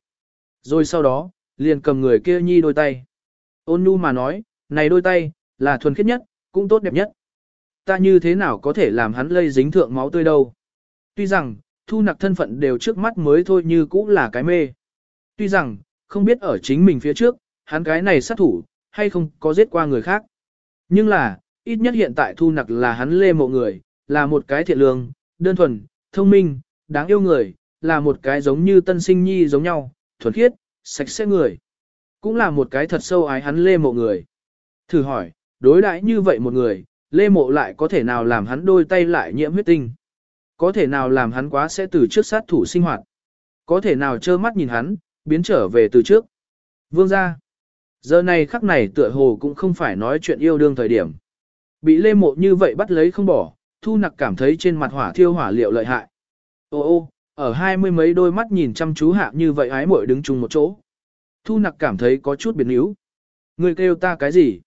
Rồi sau đó, liền cầm người kia nhi đôi tay. Ôn nhu mà nói, này đôi tay, là thuần khiết nhất, cũng tốt đẹp nhất. Ta như thế nào có thể làm hắn lây dính thượng máu tươi đâu. Tuy rằng, thu nặc thân phận đều trước mắt mới thôi như cũng là cái mê. Tuy rằng, không biết ở chính mình phía trước, hắn cái này sát thủ, hay không có giết qua người khác. Nhưng là, ít nhất hiện tại thu nặc là hắn lê mộ người, là một cái thiện lương, đơn thuần, thông minh, đáng yêu người, là một cái giống như tân sinh nhi giống nhau, thuần khiết, sạch sẽ người. Cũng là một cái thật sâu ái hắn lê mộ người. Thử hỏi, đối đãi như vậy một người, lê mộ lại có thể nào làm hắn đôi tay lại nhiễm huyết tinh? Có thể nào làm hắn quá sẽ từ trước sát thủ sinh hoạt? Có thể nào trơ mắt nhìn hắn, biến trở về từ trước? Vương gia. Giờ này khắc này tựa hồ cũng không phải nói chuyện yêu đương thời điểm. Bị lê mộ như vậy bắt lấy không bỏ, thu nặc cảm thấy trên mặt hỏa thiêu hỏa liệu lợi hại. Ô ô, ở hai mươi mấy đôi mắt nhìn chăm chú hạ như vậy ái muội đứng chung một chỗ. Thu nặc cảm thấy có chút biến yếu. Người kêu ta cái gì?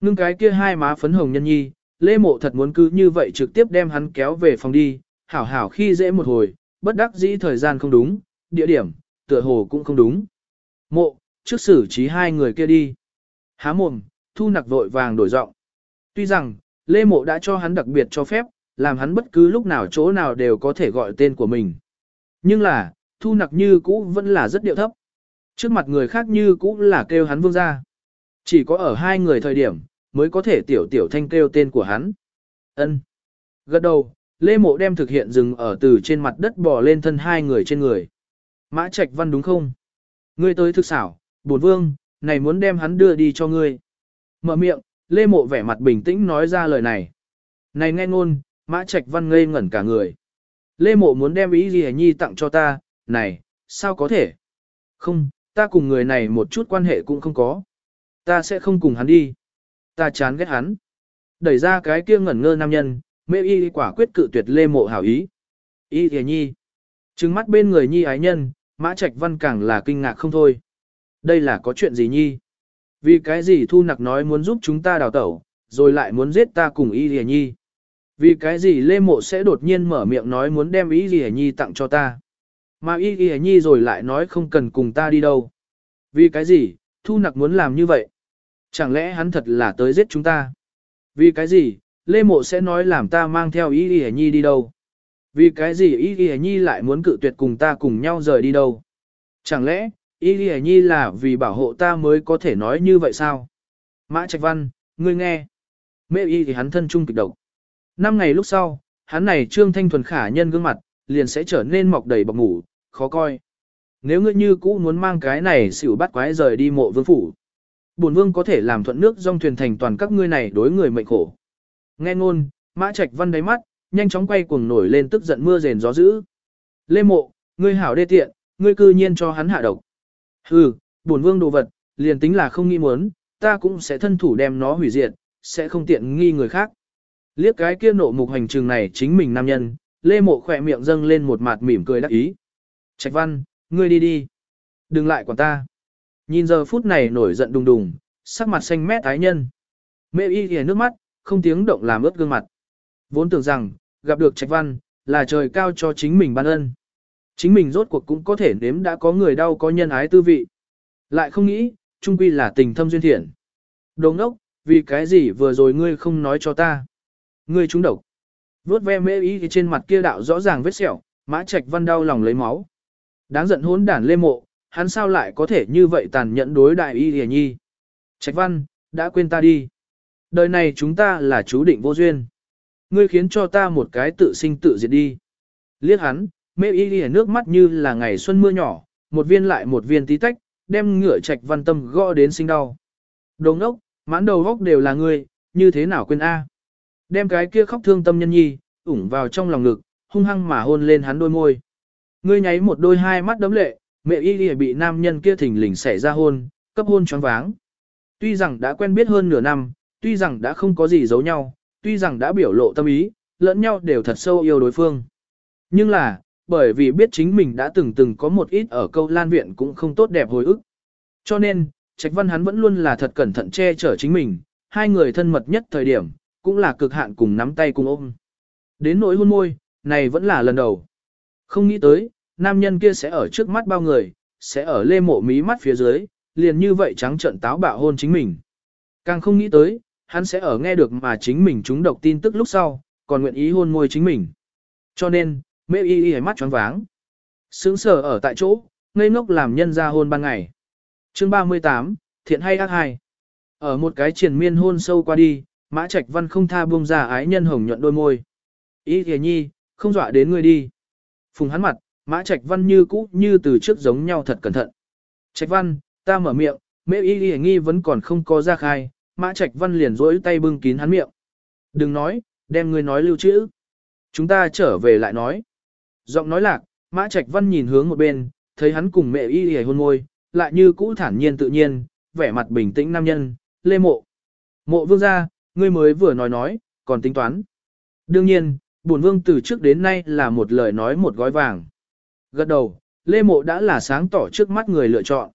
Ngưng cái kia hai má phấn hồng nhân nhi, lê mộ thật muốn cứ như vậy trực tiếp đem hắn kéo về phòng đi, hảo hảo khi dễ một hồi, bất đắc dĩ thời gian không đúng, địa điểm, tựa hồ cũng không đúng. Mộ, trước xử trí hai người kia đi. Há mồm, thu nặc vội vàng đổi giọng. Tuy rằng, Lê Mộ đã cho hắn đặc biệt cho phép, làm hắn bất cứ lúc nào chỗ nào đều có thể gọi tên của mình. Nhưng là, thu nặc như cũ vẫn là rất điệu thấp. Trước mặt người khác như cũ là kêu hắn vương gia. Chỉ có ở hai người thời điểm, mới có thể tiểu tiểu thanh kêu tên của hắn. ân Gật đầu, Lê Mộ đem thực hiện dừng ở từ trên mặt đất bò lên thân hai người trên người. Mã Trạch Văn đúng không? Ngươi tới thực xảo, bổn vương, này muốn đem hắn đưa đi cho ngươi. Mở miệng, Lê Mộ vẻ mặt bình tĩnh nói ra lời này. Này nghe ngôn, Mã Trạch Văn ngây ngẩn cả người. Lê Mộ muốn đem ý gì nhi tặng cho ta, này, sao có thể? Không, ta cùng người này một chút quan hệ cũng không có. Ta sẽ không cùng hắn đi. Ta chán ghét hắn. Đẩy ra cái kia ngẩn ngơ nam nhân, mê y quả quyết cự tuyệt Lê Mộ hảo ý. Y thề nhi. Trừng mắt bên người nhi ái nhân, Mã Trạch Văn càng là kinh ngạc không thôi. Đây là có chuyện gì nhi? Vì cái gì thu nặc nói muốn giúp chúng ta đào tẩu, rồi lại muốn giết ta cùng Y thề nhi? Vì cái gì Lê Mộ sẽ đột nhiên mở miệng nói muốn đem Y thề nhi tặng cho ta? Mà Y thề nhi rồi lại nói không cần cùng ta đi đâu. Vì cái gì, thu nặc muốn làm như vậy? Chẳng lẽ hắn thật là tới giết chúng ta? Vì cái gì, Lê Mộ sẽ nói làm ta mang theo Y Y Nhi đi đâu? Vì cái gì Y Y Nhi lại muốn cự tuyệt cùng ta cùng nhau rời đi đâu? Chẳng lẽ, Y Y Nhi là vì bảo hộ ta mới có thể nói như vậy sao? Mã Trạch Văn, ngươi nghe. Mẹ Y thì hắn thân trung kịch độc. Năm ngày lúc sau, hắn này trương thanh thuần khả nhân gương mặt, liền sẽ trở nên mọc đầy bọc ngủ, khó coi. Nếu ngươi như cũ muốn mang cái này xỉu bắt quái rời đi mộ vương phủ. Bổn vương có thể làm thuận nước dòng thuyền thành toàn các ngươi này đối người mệnh khổ. Nghe ngôn, Mã Trạch Văn đáy mắt, nhanh chóng quay cuồng nổi lên tức giận mưa rền gió dữ. Lê Mộ, ngươi hảo đê tiện, ngươi cư nhiên cho hắn hạ độc. Hừ, bổn vương đồ vật, liền tính là không nghi muốn, ta cũng sẽ thân thủ đem nó hủy diệt, sẽ không tiện nghi người khác. Liếc cái kia nộ mục hành trường này chính mình nam nhân, Lê Mộ khỏe miệng dâng lên một mặt mỉm cười đắc ý. Trạch Văn, ngươi đi đi. Đừng lại quản ta. Nhìn giờ phút này nổi giận đùng đùng, sắc mặt xanh mét tái nhân. Mẹ y ghề nước mắt, không tiếng động làm ướt gương mặt. Vốn tưởng rằng, gặp được trạch văn, là trời cao cho chính mình ban ân. Chính mình rốt cuộc cũng có thể nếm đã có người đau có nhân ái tư vị. Lại không nghĩ, trung quy là tình thâm duyên thiện. Đồ ngốc, vì cái gì vừa rồi ngươi không nói cho ta. Ngươi trúng độc. Vốt ve mê ý trên mặt kia đạo rõ ràng vết sẹo, mã trạch văn đau lòng lấy máu. Đáng giận hốn đản lê mộ, hắn sao lại có thể như vậy tàn nhẫn đối đại y hề nhi. Trạch văn, đã quên ta đi. Đời này chúng ta là chú định vô duyên. Ngươi khiến cho ta một cái tự sinh tự diệt đi. Liếc hắn, mê y hề nước mắt như là ngày xuân mưa nhỏ, một viên lại một viên tí tách, đem ngựa trạch văn tâm gõ đến sinh đau. Đồng ốc, mãn đầu góc đều là ngươi, như thế nào quên A. Đem cái kia khóc thương tâm nhân nhi, ủng vào trong lòng ngực, hung hăng mà hôn lên hắn đôi môi. Ngươi nháy một đôi hai mắt đấm lệ, mẹ y lìa bị nam nhân kia thình lình xảy ra hôn, cấp hôn choáng váng. Tuy rằng đã quen biết hơn nửa năm, tuy rằng đã không có gì giấu nhau, tuy rằng đã biểu lộ tâm ý, lẫn nhau đều thật sâu yêu đối phương. Nhưng là, bởi vì biết chính mình đã từng từng có một ít ở câu lan viện cũng không tốt đẹp hồi ức. Cho nên, Trạch Văn hắn vẫn luôn là thật cẩn thận che chở chính mình, hai người thân mật nhất thời điểm, cũng là cực hạn cùng nắm tay cùng ôm. Đến nỗi hôn môi, này vẫn là lần đầu. Không nghĩ tới, nam nhân kia sẽ ở trước mắt bao người, sẽ ở lê mộ mí mắt phía dưới, liền như vậy trắng trận táo bạo hôn chính mình. Càng không nghĩ tới, hắn sẽ ở nghe được mà chính mình trúng độc tin tức lúc sau, còn nguyện ý hôn môi chính mình. Cho nên, mê y y mắt choáng váng. Sướng sở ở tại chỗ, ngây ngốc làm nhân ra hôn ban ngày. chương 38, thiện hay ác hai. Ở một cái triển miên hôn sâu qua đi, mã trạch văn không tha buông ra ái nhân hồng nhuận đôi môi. Y thề nhi, không dọa đến người đi. Phùng hắn mặt, mã trạch văn như cũ như từ trước giống nhau thật cẩn thận. Trạch văn, ta mở miệng, mê y y nghi vẫn còn không có ra khai, mã trạch văn liền rỗi tay bưng kín hắn miệng. Đừng nói, đem người nói lưu trữ. Chúng ta trở về lại nói. Giọng nói lạc, mã trạch văn nhìn hướng một bên, thấy hắn cùng mẹ y y hôn môi, lại như cũ thản nhiên tự nhiên, vẻ mặt bình tĩnh nam nhân, lê mộ. Mộ vương gia, ngươi mới vừa nói nói, còn tính toán. Đương nhiên, bổn vương từ trước đến nay là một lời nói một gói vàng. Gật đầu, lê mộ đã là sáng tỏ trước mắt người lựa chọn.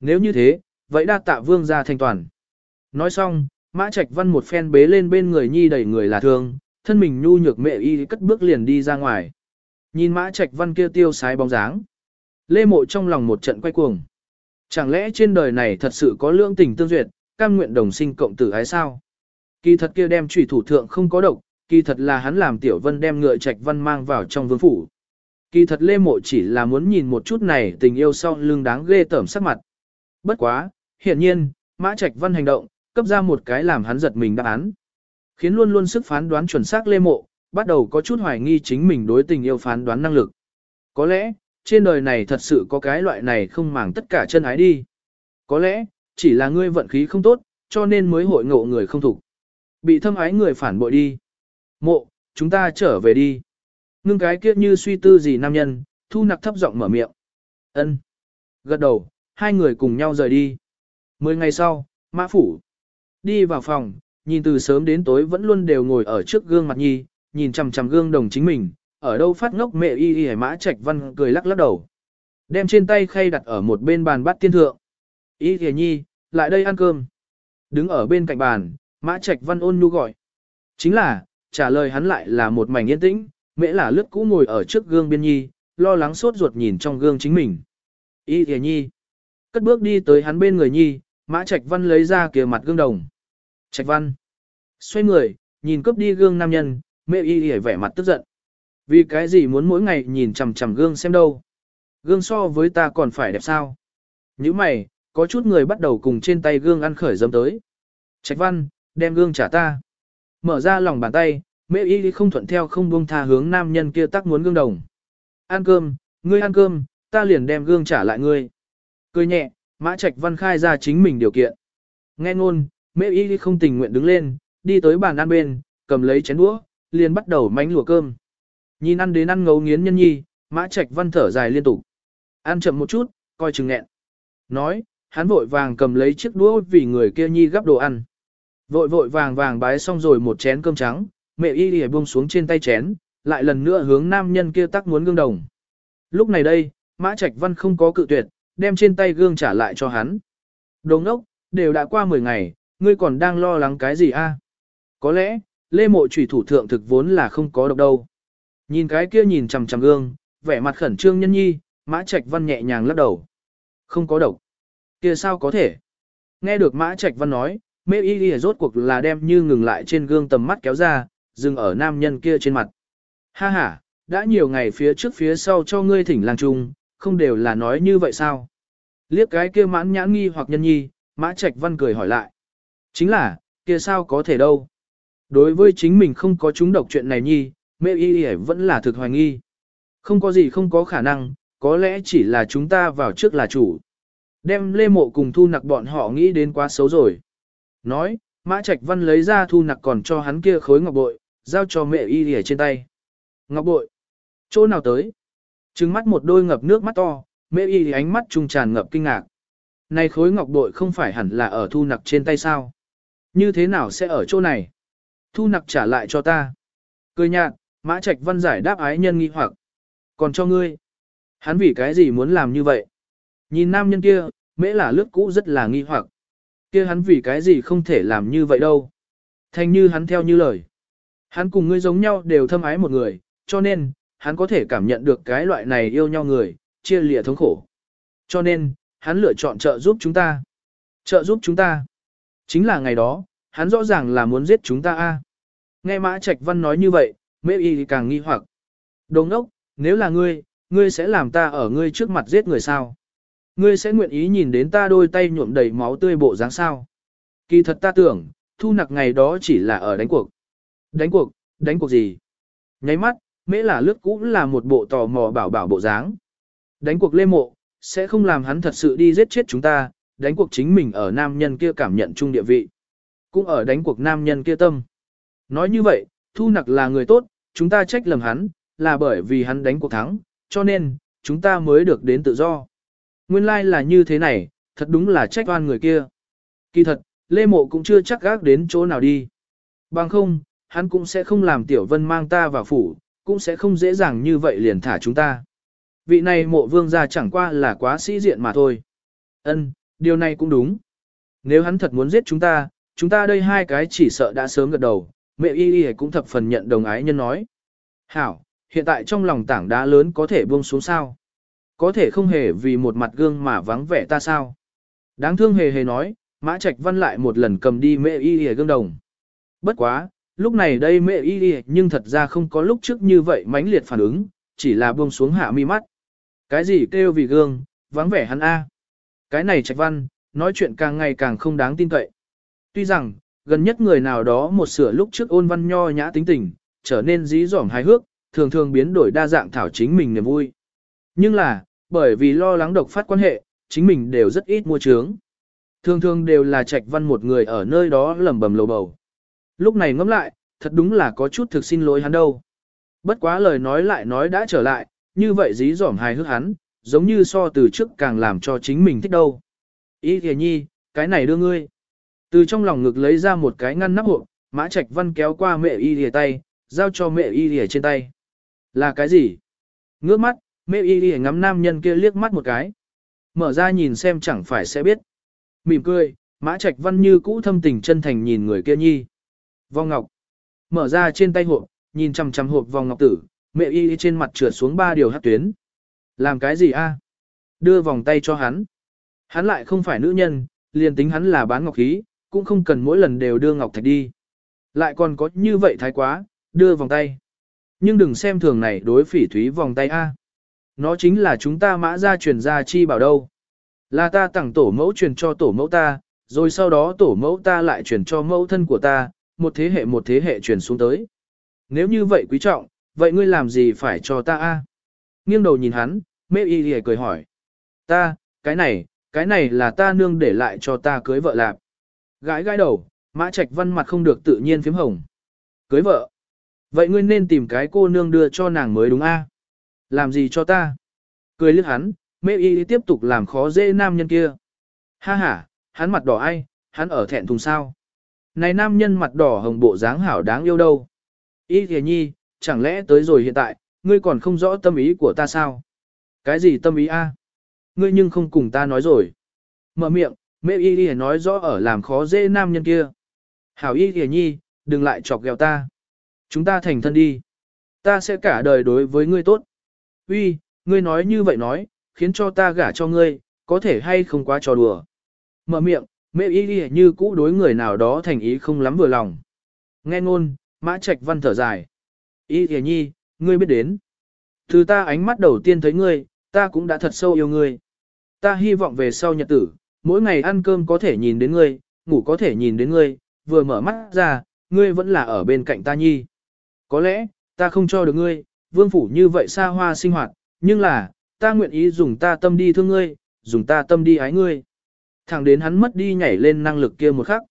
Nếu như thế, vậy đa tạ vương gia thanh toàn. Nói xong, mã trạch văn một phen bế lên bên người nhi đẩy người là thương, thân mình nhu nhược mẹ y cất bước liền đi ra ngoài. Nhìn mã trạch văn kia tiêu sái bóng dáng. Lê mộ trong lòng một trận quay cuồng. Chẳng lẽ trên đời này thật sự có lưỡng tình tương duyệt, cam nguyện đồng sinh cộng tử hay sao? Kỳ thật kia đem trùy thủ thượng không có độc, kỳ thật là hắn làm tiểu vân đem ngựa trạch văn mang vào trong vương phủ. Kỳ thật lê mộ chỉ là muốn nhìn một chút này tình yêu sau lưng đáng ghê tởm sắc mặt. Bất quá, hiển nhiên, mã trạch văn hành động, cấp ra một cái làm hắn giật mình đáp án. Khiến luôn luôn sức phán đoán chuẩn xác lê mộ, bắt đầu có chút hoài nghi chính mình đối tình yêu phán đoán năng lực. Có lẽ, trên đời này thật sự có cái loại này không màng tất cả chân ái đi. Có lẽ, chỉ là ngươi vận khí không tốt, cho nên mới hội ngộ người không thuộc, bị thâm ái người phản bội đi. Mộ, chúng ta trở về đi. Ngưng cái kia như suy tư gì nam nhân, thu nặc thấp giọng mở miệng. ân Gật đầu, hai người cùng nhau rời đi. Mười ngày sau, mã phủ. Đi vào phòng, nhìn từ sớm đến tối vẫn luôn đều ngồi ở trước gương mặt nhi, nhìn chằm chằm gương đồng chính mình, ở đâu phát ngốc mẹ y y mã trạch văn cười lắc lắc đầu. Đem trên tay khay đặt ở một bên bàn bát tiên thượng. Y y nhi, lại đây ăn cơm. Đứng ở bên cạnh bàn, mã trạch văn ôn nhu gọi. Chính là, trả lời hắn lại là một mảnh yên tĩnh, mẹ là lướt cũ ngồi ở trước gương biên nhi, lo lắng sốt ruột nhìn trong gương chính mình. Y y nhi, cất bước đi tới hắn bên người nhi, mã trạch văn lấy ra kia mặt gương đồng. Trạch văn, xoay người, nhìn cướp đi gương nam nhân, mẹ y y vẻ mặt tức giận. Vì cái gì muốn mỗi ngày nhìn chằm chằm gương xem đâu? Gương so với ta còn phải đẹp sao? Như mày, có chút người bắt đầu cùng trên tay gương ăn khởi dâm tới. Trạch văn, đem gương trả ta. Mở ra lòng bàn tay, mẹ y không thuận theo không buông tha hướng nam nhân kia tắc muốn gương đồng. Ăn cơm, ngươi ăn cơm, ta liền đem gương trả lại ngươi. Cười nhẹ, mã trạch văn khai ra chính mình điều kiện. Nghe ngôn, mẹ y không tình nguyện đứng lên, đi tới bàn ăn bên, cầm lấy chén đũa, liền bắt đầu mánh lùa cơm. Nhìn ăn đến ăn ngấu nghiến nhân nhi, mã trạch văn thở dài liên tục. Ăn chậm một chút, coi chừng nghẹn. Nói, hắn vội vàng cầm lấy chiếc đũa vì người kia nhi gắp đồ ăn. Vội vội vàng vàng bái xong rồi một chén cơm trắng, mẹ y lìa buông xuống trên tay chén, lại lần nữa hướng nam nhân kia tắc muốn gương đồng. Lúc này đây, mã trạch văn không có cự tuyệt, đem trên tay gương trả lại cho hắn. Đồ ngốc, đều đã qua 10 ngày, ngươi còn đang lo lắng cái gì a? Có lẽ, lê mộ trùy thủ thượng thực vốn là không có độc đâu. Nhìn cái kia nhìn chằm chằm gương, vẻ mặt khẩn trương nhân nhi, mã trạch văn nhẹ nhàng lắc đầu. Không có độc. Kia sao có thể? Nghe được mã trạch văn nói, mê y y rốt cuộc là đem như ngừng lại trên gương tầm mắt kéo ra, dừng ở nam nhân kia trên mặt. Ha ha, đã nhiều ngày phía trước phía sau cho ngươi thỉnh làng trung, không đều là nói như vậy sao? Liếc cái kia mãn nhãn nghi hoặc nhân nhi, mã trạch văn cười hỏi lại. Chính là, kia sao có thể đâu? Đối với chính mình không có chúng độc chuyện này nhi, mê y y vẫn là thực hoài nghi. Không có gì không có khả năng, có lẽ chỉ là chúng ta vào trước là chủ. Đem lê mộ cùng thu nặc bọn họ nghĩ đến quá xấu rồi. Nói, Mã Trạch Văn lấy ra thu nặc còn cho hắn kia khối ngọc bội, giao cho mẹ y ở trên tay. Ngọc bội? Chỗ nào tới? Trừng mắt một đôi ngập nước mắt to, mẹ y ánh mắt trung tràn ngập kinh ngạc. Này khối ngọc bội không phải hẳn là ở thu nặc trên tay sao? Như thế nào sẽ ở chỗ này? Thu nặc trả lại cho ta. Cười nhạt, Mã Trạch Văn giải đáp ái nhân nghi hoặc. Còn cho ngươi, hắn vì cái gì muốn làm như vậy? Nhìn nam nhân kia, mễ là lướt cũ rất là nghi hoặc. Kia hắn vì cái gì không thể làm như vậy đâu? Thành như hắn theo như lời. Hắn cùng ngươi giống nhau đều thâm ái một người, cho nên, hắn có thể cảm nhận được cái loại này yêu nhau người, chia lìa thống khổ. Cho nên, hắn lựa chọn trợ giúp chúng ta. Trợ giúp chúng ta. Chính là ngày đó, hắn rõ ràng là muốn giết chúng ta a. Nghe Mã Trạch Văn nói như vậy, Mễ Y thì càng nghi hoặc. Đồng đốc, nếu là ngươi, ngươi sẽ làm ta ở ngươi trước mặt giết người sao? Ngươi sẽ nguyện ý nhìn đến ta đôi tay nhuộm đầy máu tươi bộ dáng sao? Kỳ thật ta tưởng, thu nặc ngày đó chỉ là ở đánh cuộc. Đánh cuộc, đánh cuộc gì? Nháy mắt, mễ là lướt cũng là một bộ tò mò bảo bảo bộ dáng. Đánh cuộc lê mộ, sẽ không làm hắn thật sự đi giết chết chúng ta, đánh cuộc chính mình ở nam nhân kia cảm nhận chung địa vị. Cũng ở đánh cuộc nam nhân kia tâm. Nói như vậy, thu nặc là người tốt, chúng ta trách lầm hắn, là bởi vì hắn đánh cuộc thắng, cho nên, chúng ta mới được đến tự do. Nguyên lai like là như thế này, thật đúng là trách oan người kia. Kỳ thật, Lê Mộ cũng chưa chắc gác đến chỗ nào đi. Bằng không, hắn cũng sẽ không làm Tiểu Vân mang ta vào phủ, cũng sẽ không dễ dàng như vậy liền thả chúng ta. Vị này mộ vương gia chẳng qua là quá sĩ diện mà thôi. Ân, điều này cũng đúng. Nếu hắn thật muốn giết chúng ta, chúng ta đây hai cái chỉ sợ đã sớm gật đầu, mẹ y y cũng thập phần nhận đồng ái nhân nói. Hảo, hiện tại trong lòng tảng đá lớn có thể buông xuống sao? Có thể không hề vì một mặt gương mà vắng vẻ ta sao? Đáng thương hề hề nói, Mã Trạch Văn lại một lần cầm đi mẹ y y gương đồng. Bất quá, lúc này đây mẹ y y nhưng thật ra không có lúc trước như vậy mãnh liệt phản ứng, chỉ là buông xuống hạ mi mắt. Cái gì kêu vì gương, vắng vẻ hắn a. Cái này Trạch Văn, nói chuyện càng ngày càng không đáng tin cậy. Tuy rằng, gần nhất người nào đó một sửa lúc trước ôn văn nho nhã tính tình, trở nên dí dỏm hài hước, thường thường biến đổi đa dạng thảo chính mình niềm vui. Nhưng là, bởi vì lo lắng độc phát quan hệ, chính mình đều rất ít mua trướng. Thường thường đều là trạch văn một người ở nơi đó lẩm bẩm lầu bầu. Lúc này ngẫm lại, thật đúng là có chút thực xin lỗi hắn đâu. Bất quá lời nói lại nói đã trở lại, như vậy dí dỏm hài hước hắn, giống như so từ trước càng làm cho chính mình thích đâu. Ý kìa nhi, cái này đưa ngươi. Từ trong lòng ngực lấy ra một cái ngăn nắp hộp, mã trạch văn kéo qua mẹ y lìa tay, giao cho mẹ y lìa trên tay. Là cái gì? Ngước mắt, mẹ y lìa ngắm nam nhân kia liếc mắt một cái. Mở ra nhìn xem chẳng phải sẽ biết. Mỉm cười, mã trạch văn như cũ thâm tình chân thành nhìn người kia nhi. Vòng ngọc. Mở ra trên tay hộp, nhìn chằm chằm hộp vòng ngọc tử, mẹ y trên mặt trượt xuống ba điều hát tuyến. Làm cái gì a? Đưa vòng tay cho hắn. Hắn lại không phải nữ nhân, liền tính hắn là bán ngọc khí, cũng không cần mỗi lần đều đưa ngọc thạch đi. Lại còn có như vậy thái quá, đưa vòng tay. Nhưng đừng xem thường này đối phỉ thúy vòng tay A. Nó chính là chúng ta mã ra truyền ra chi bảo đâu. Là ta tặng tổ mẫu truyền cho tổ mẫu ta, rồi sau đó tổ mẫu ta lại truyền cho mẫu thân của ta, một thế hệ một thế hệ truyền xuống tới. Nếu như vậy quý trọng, vậy ngươi làm gì phải cho ta a? Nghiêng đầu nhìn hắn, mê y lìa cười hỏi. Ta, cái này, cái này là ta nương để lại cho ta cưới vợ lạp. gái gái đầu, mã trạch văn mặt không được tự nhiên phím hồng. Cưới vợ. Vậy ngươi nên tìm cái cô nương đưa cho nàng mới đúng a? Làm gì cho ta? Cười liếc hắn, mê y tiếp tục làm khó dễ nam nhân kia. Ha ha, hắn mặt đỏ ai, hắn ở thẹn thùng sao. Này nam nhân mặt đỏ hồng bộ dáng hảo đáng yêu đâu. Y thề nhi, chẳng lẽ tới rồi hiện tại, ngươi còn không rõ tâm ý của ta sao? Cái gì tâm ý a? Ngươi nhưng không cùng ta nói rồi. Mở miệng, mẹ y thề nói rõ ở làm khó dễ nam nhân kia. Hảo y thề nhi, đừng lại chọc ghẹo ta. Chúng ta thành thân đi. Ta sẽ cả đời đối với ngươi tốt. Uy, ngươi nói như vậy nói, khiến cho ta gả cho ngươi, có thể hay không quá trò đùa. Mở miệng, mẹ y ghi như cũ đối người nào đó thành ý không lắm vừa lòng. Nghe ngôn, mã trạch văn thở dài. Y ghi nhi, ngươi biết đến. Từ ta ánh mắt đầu tiên thấy ngươi, ta cũng đã thật sâu yêu ngươi. Ta hy vọng về sau nhật tử, mỗi ngày ăn cơm có thể nhìn đến ngươi, ngủ có thể nhìn đến ngươi, vừa mở mắt ra, ngươi vẫn là ở bên cạnh ta nhi. Có lẽ, ta không cho được ngươi, vương phủ như vậy xa hoa sinh hoạt, nhưng là, ta nguyện ý dùng ta tâm đi thương ngươi, dùng ta tâm đi ái ngươi. Thẳng đến hắn mất đi nhảy lên năng lực kia một khắc.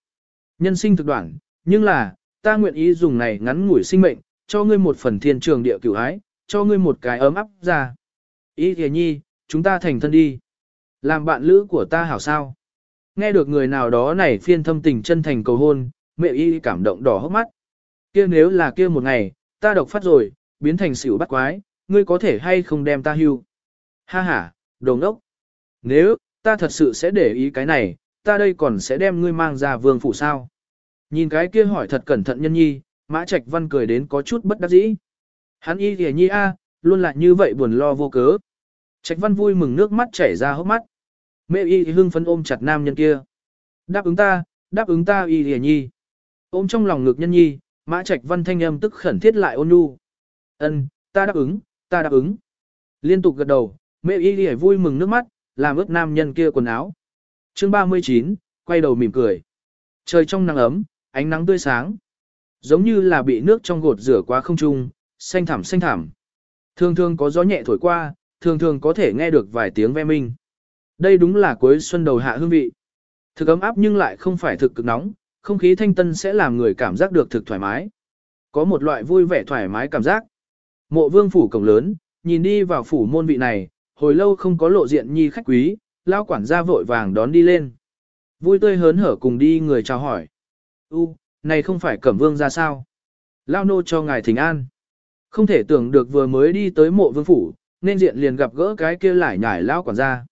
Nhân sinh thực đoạn, nhưng là, ta nguyện ý dùng này ngắn ngủi sinh mệnh, cho ngươi một phần thiên trường địa cửu ái, cho ngươi một cái ấm áp ra. Ý thề nhi, chúng ta thành thân đi. Làm bạn lữ của ta hảo sao. Nghe được người nào đó này phiên thâm tình chân thành cầu hôn, mẹ y cảm động đỏ hốc mắt. Kia nếu là kia một ngày, ta độc phát rồi, biến thành xỉu bắt quái, ngươi có thể hay không đem ta hưu. Ha ha, đồ ngốc. Nếu, ta thật sự sẽ để ý cái này, ta đây còn sẽ đem ngươi mang ra vương phủ sao. Nhìn cái kia hỏi thật cẩn thận nhân nhi, mã trạch văn cười đến có chút bất đắc dĩ. Hắn y kìa nhi a, luôn lại như vậy buồn lo vô cớ. Trạch văn vui mừng nước mắt chảy ra hốc mắt. Mẹ y hưng phấn ôm chặt nam nhân kia. Đáp ứng ta, đáp ứng ta y kìa nhi. Ôm trong lòng ngực nhân nhi, mã trạch văn thanh âm tức khẩn thiết lại ôn nhu. Ân, ta đáp ứng, ta đáp ứng. Liên tục gật đầu, mẹ y lìa vui mừng nước mắt, làm ướt nam nhân kia quần áo. Chương 39, quay đầu mỉm cười. Trời trong nắng ấm, ánh nắng tươi sáng. Giống như là bị nước trong gột rửa quá không trung, xanh thẳm xanh thẳm. Thường thường có gió nhẹ thổi qua, thường thường có thể nghe được vài tiếng ve minh. Đây đúng là cuối xuân đầu hạ hương vị. Thực ấm áp nhưng lại không phải thực cực nóng, không khí thanh tân sẽ làm người cảm giác được thực thoải mái. Có một loại vui vẻ thoải mái cảm giác. Mộ vương phủ cổng lớn, nhìn đi vào phủ môn vị này, hồi lâu không có lộ diện nhi khách quý, lao quản gia vội vàng đón đi lên. Vui tươi hớn hở cùng đi người chào hỏi. U, này không phải cẩm vương ra sao? Lao nô cho ngài thỉnh an. Không thể tưởng được vừa mới đi tới mộ vương phủ, nên diện liền gặp gỡ cái kia lại nhải lao quản gia.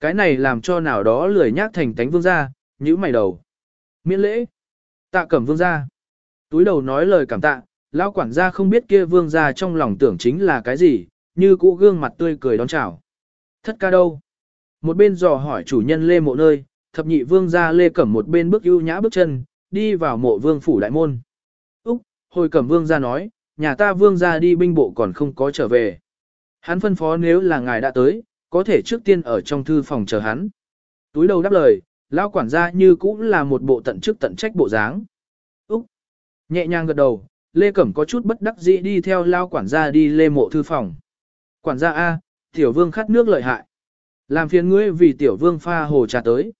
Cái này làm cho nào đó lười nhác thành tánh vương gia, nhữ mày đầu. Miễn lễ. Tạ cẩm vương gia. Túi đầu nói lời cảm tạ, lao quản gia không biết kia vương gia trong lòng tưởng chính là cái gì, như cũ gương mặt tươi cười đón chào. Thất ca đâu? Một bên dò hỏi chủ nhân lê mộ nơi, thập nhị vương gia lê cẩm một bên bước ưu nhã bước chân, đi vào mộ vương phủ đại môn. Úc, hồi cẩm vương gia nói, nhà ta vương gia đi binh bộ còn không có trở về. Hắn phân phó nếu là ngài đã tới, có thể trước tiên ở trong thư phòng chờ hắn. Túi đầu đáp lời, lao quản gia như cũng là một bộ tận chức tận trách bộ dáng. Úc, nhẹ nhàng gật đầu, Lê Cẩm có chút bất đắc dĩ đi theo lao quản gia đi lê mộ thư phòng. Quản gia A, tiểu vương khát nước lợi hại. Làm phiền ngươi vì tiểu vương pha hồ trà tới.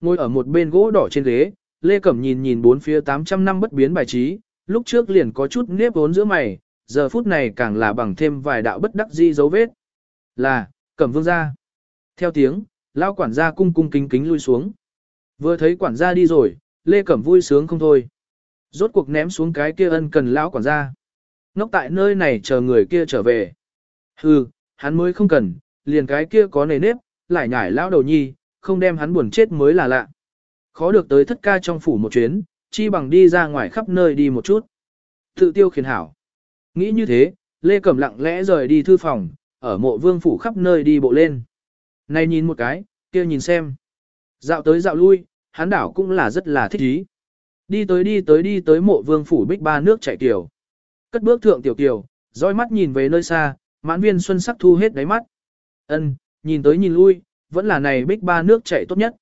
Ngồi ở một bên gỗ đỏ trên ghế, Lê Cẩm nhìn nhìn bốn phía 800 năm bất biến bài trí, lúc trước liền có chút nếp vốn giữa mày, giờ phút này càng là bằng thêm vài đạo bất đắc di dấu vết. Là, Cẩm vương ra. Theo tiếng, lao quản gia cung cung kính kính lui xuống. Vừa thấy quản gia đi rồi, Lê Cẩm vui sướng không thôi. Rốt cuộc ném xuống cái kia ân cần lão quản gia. nóc tại nơi này chờ người kia trở về. Hừ, hắn mới không cần, liền cái kia có nề nếp, lại nhải lão đầu nhi, không đem hắn buồn chết mới là lạ. Khó được tới thất ca trong phủ một chuyến, chi bằng đi ra ngoài khắp nơi đi một chút. Tự tiêu khiển hảo. Nghĩ như thế, Lê Cẩm lặng lẽ rời đi thư phòng, ở mộ vương phủ khắp nơi đi bộ lên. Này nhìn một cái, kia nhìn xem. Dạo tới dạo lui, hắn đảo cũng là rất là thích ý. Đi tới đi tới đi tới mộ vương phủ bích ba nước chạy tiểu. Cất bước thượng tiểu tiểu, dõi mắt nhìn về nơi xa, mãn viên xuân sắc thu hết đáy mắt. Ân, nhìn tới nhìn lui, vẫn là này bích ba nước chảy tốt nhất.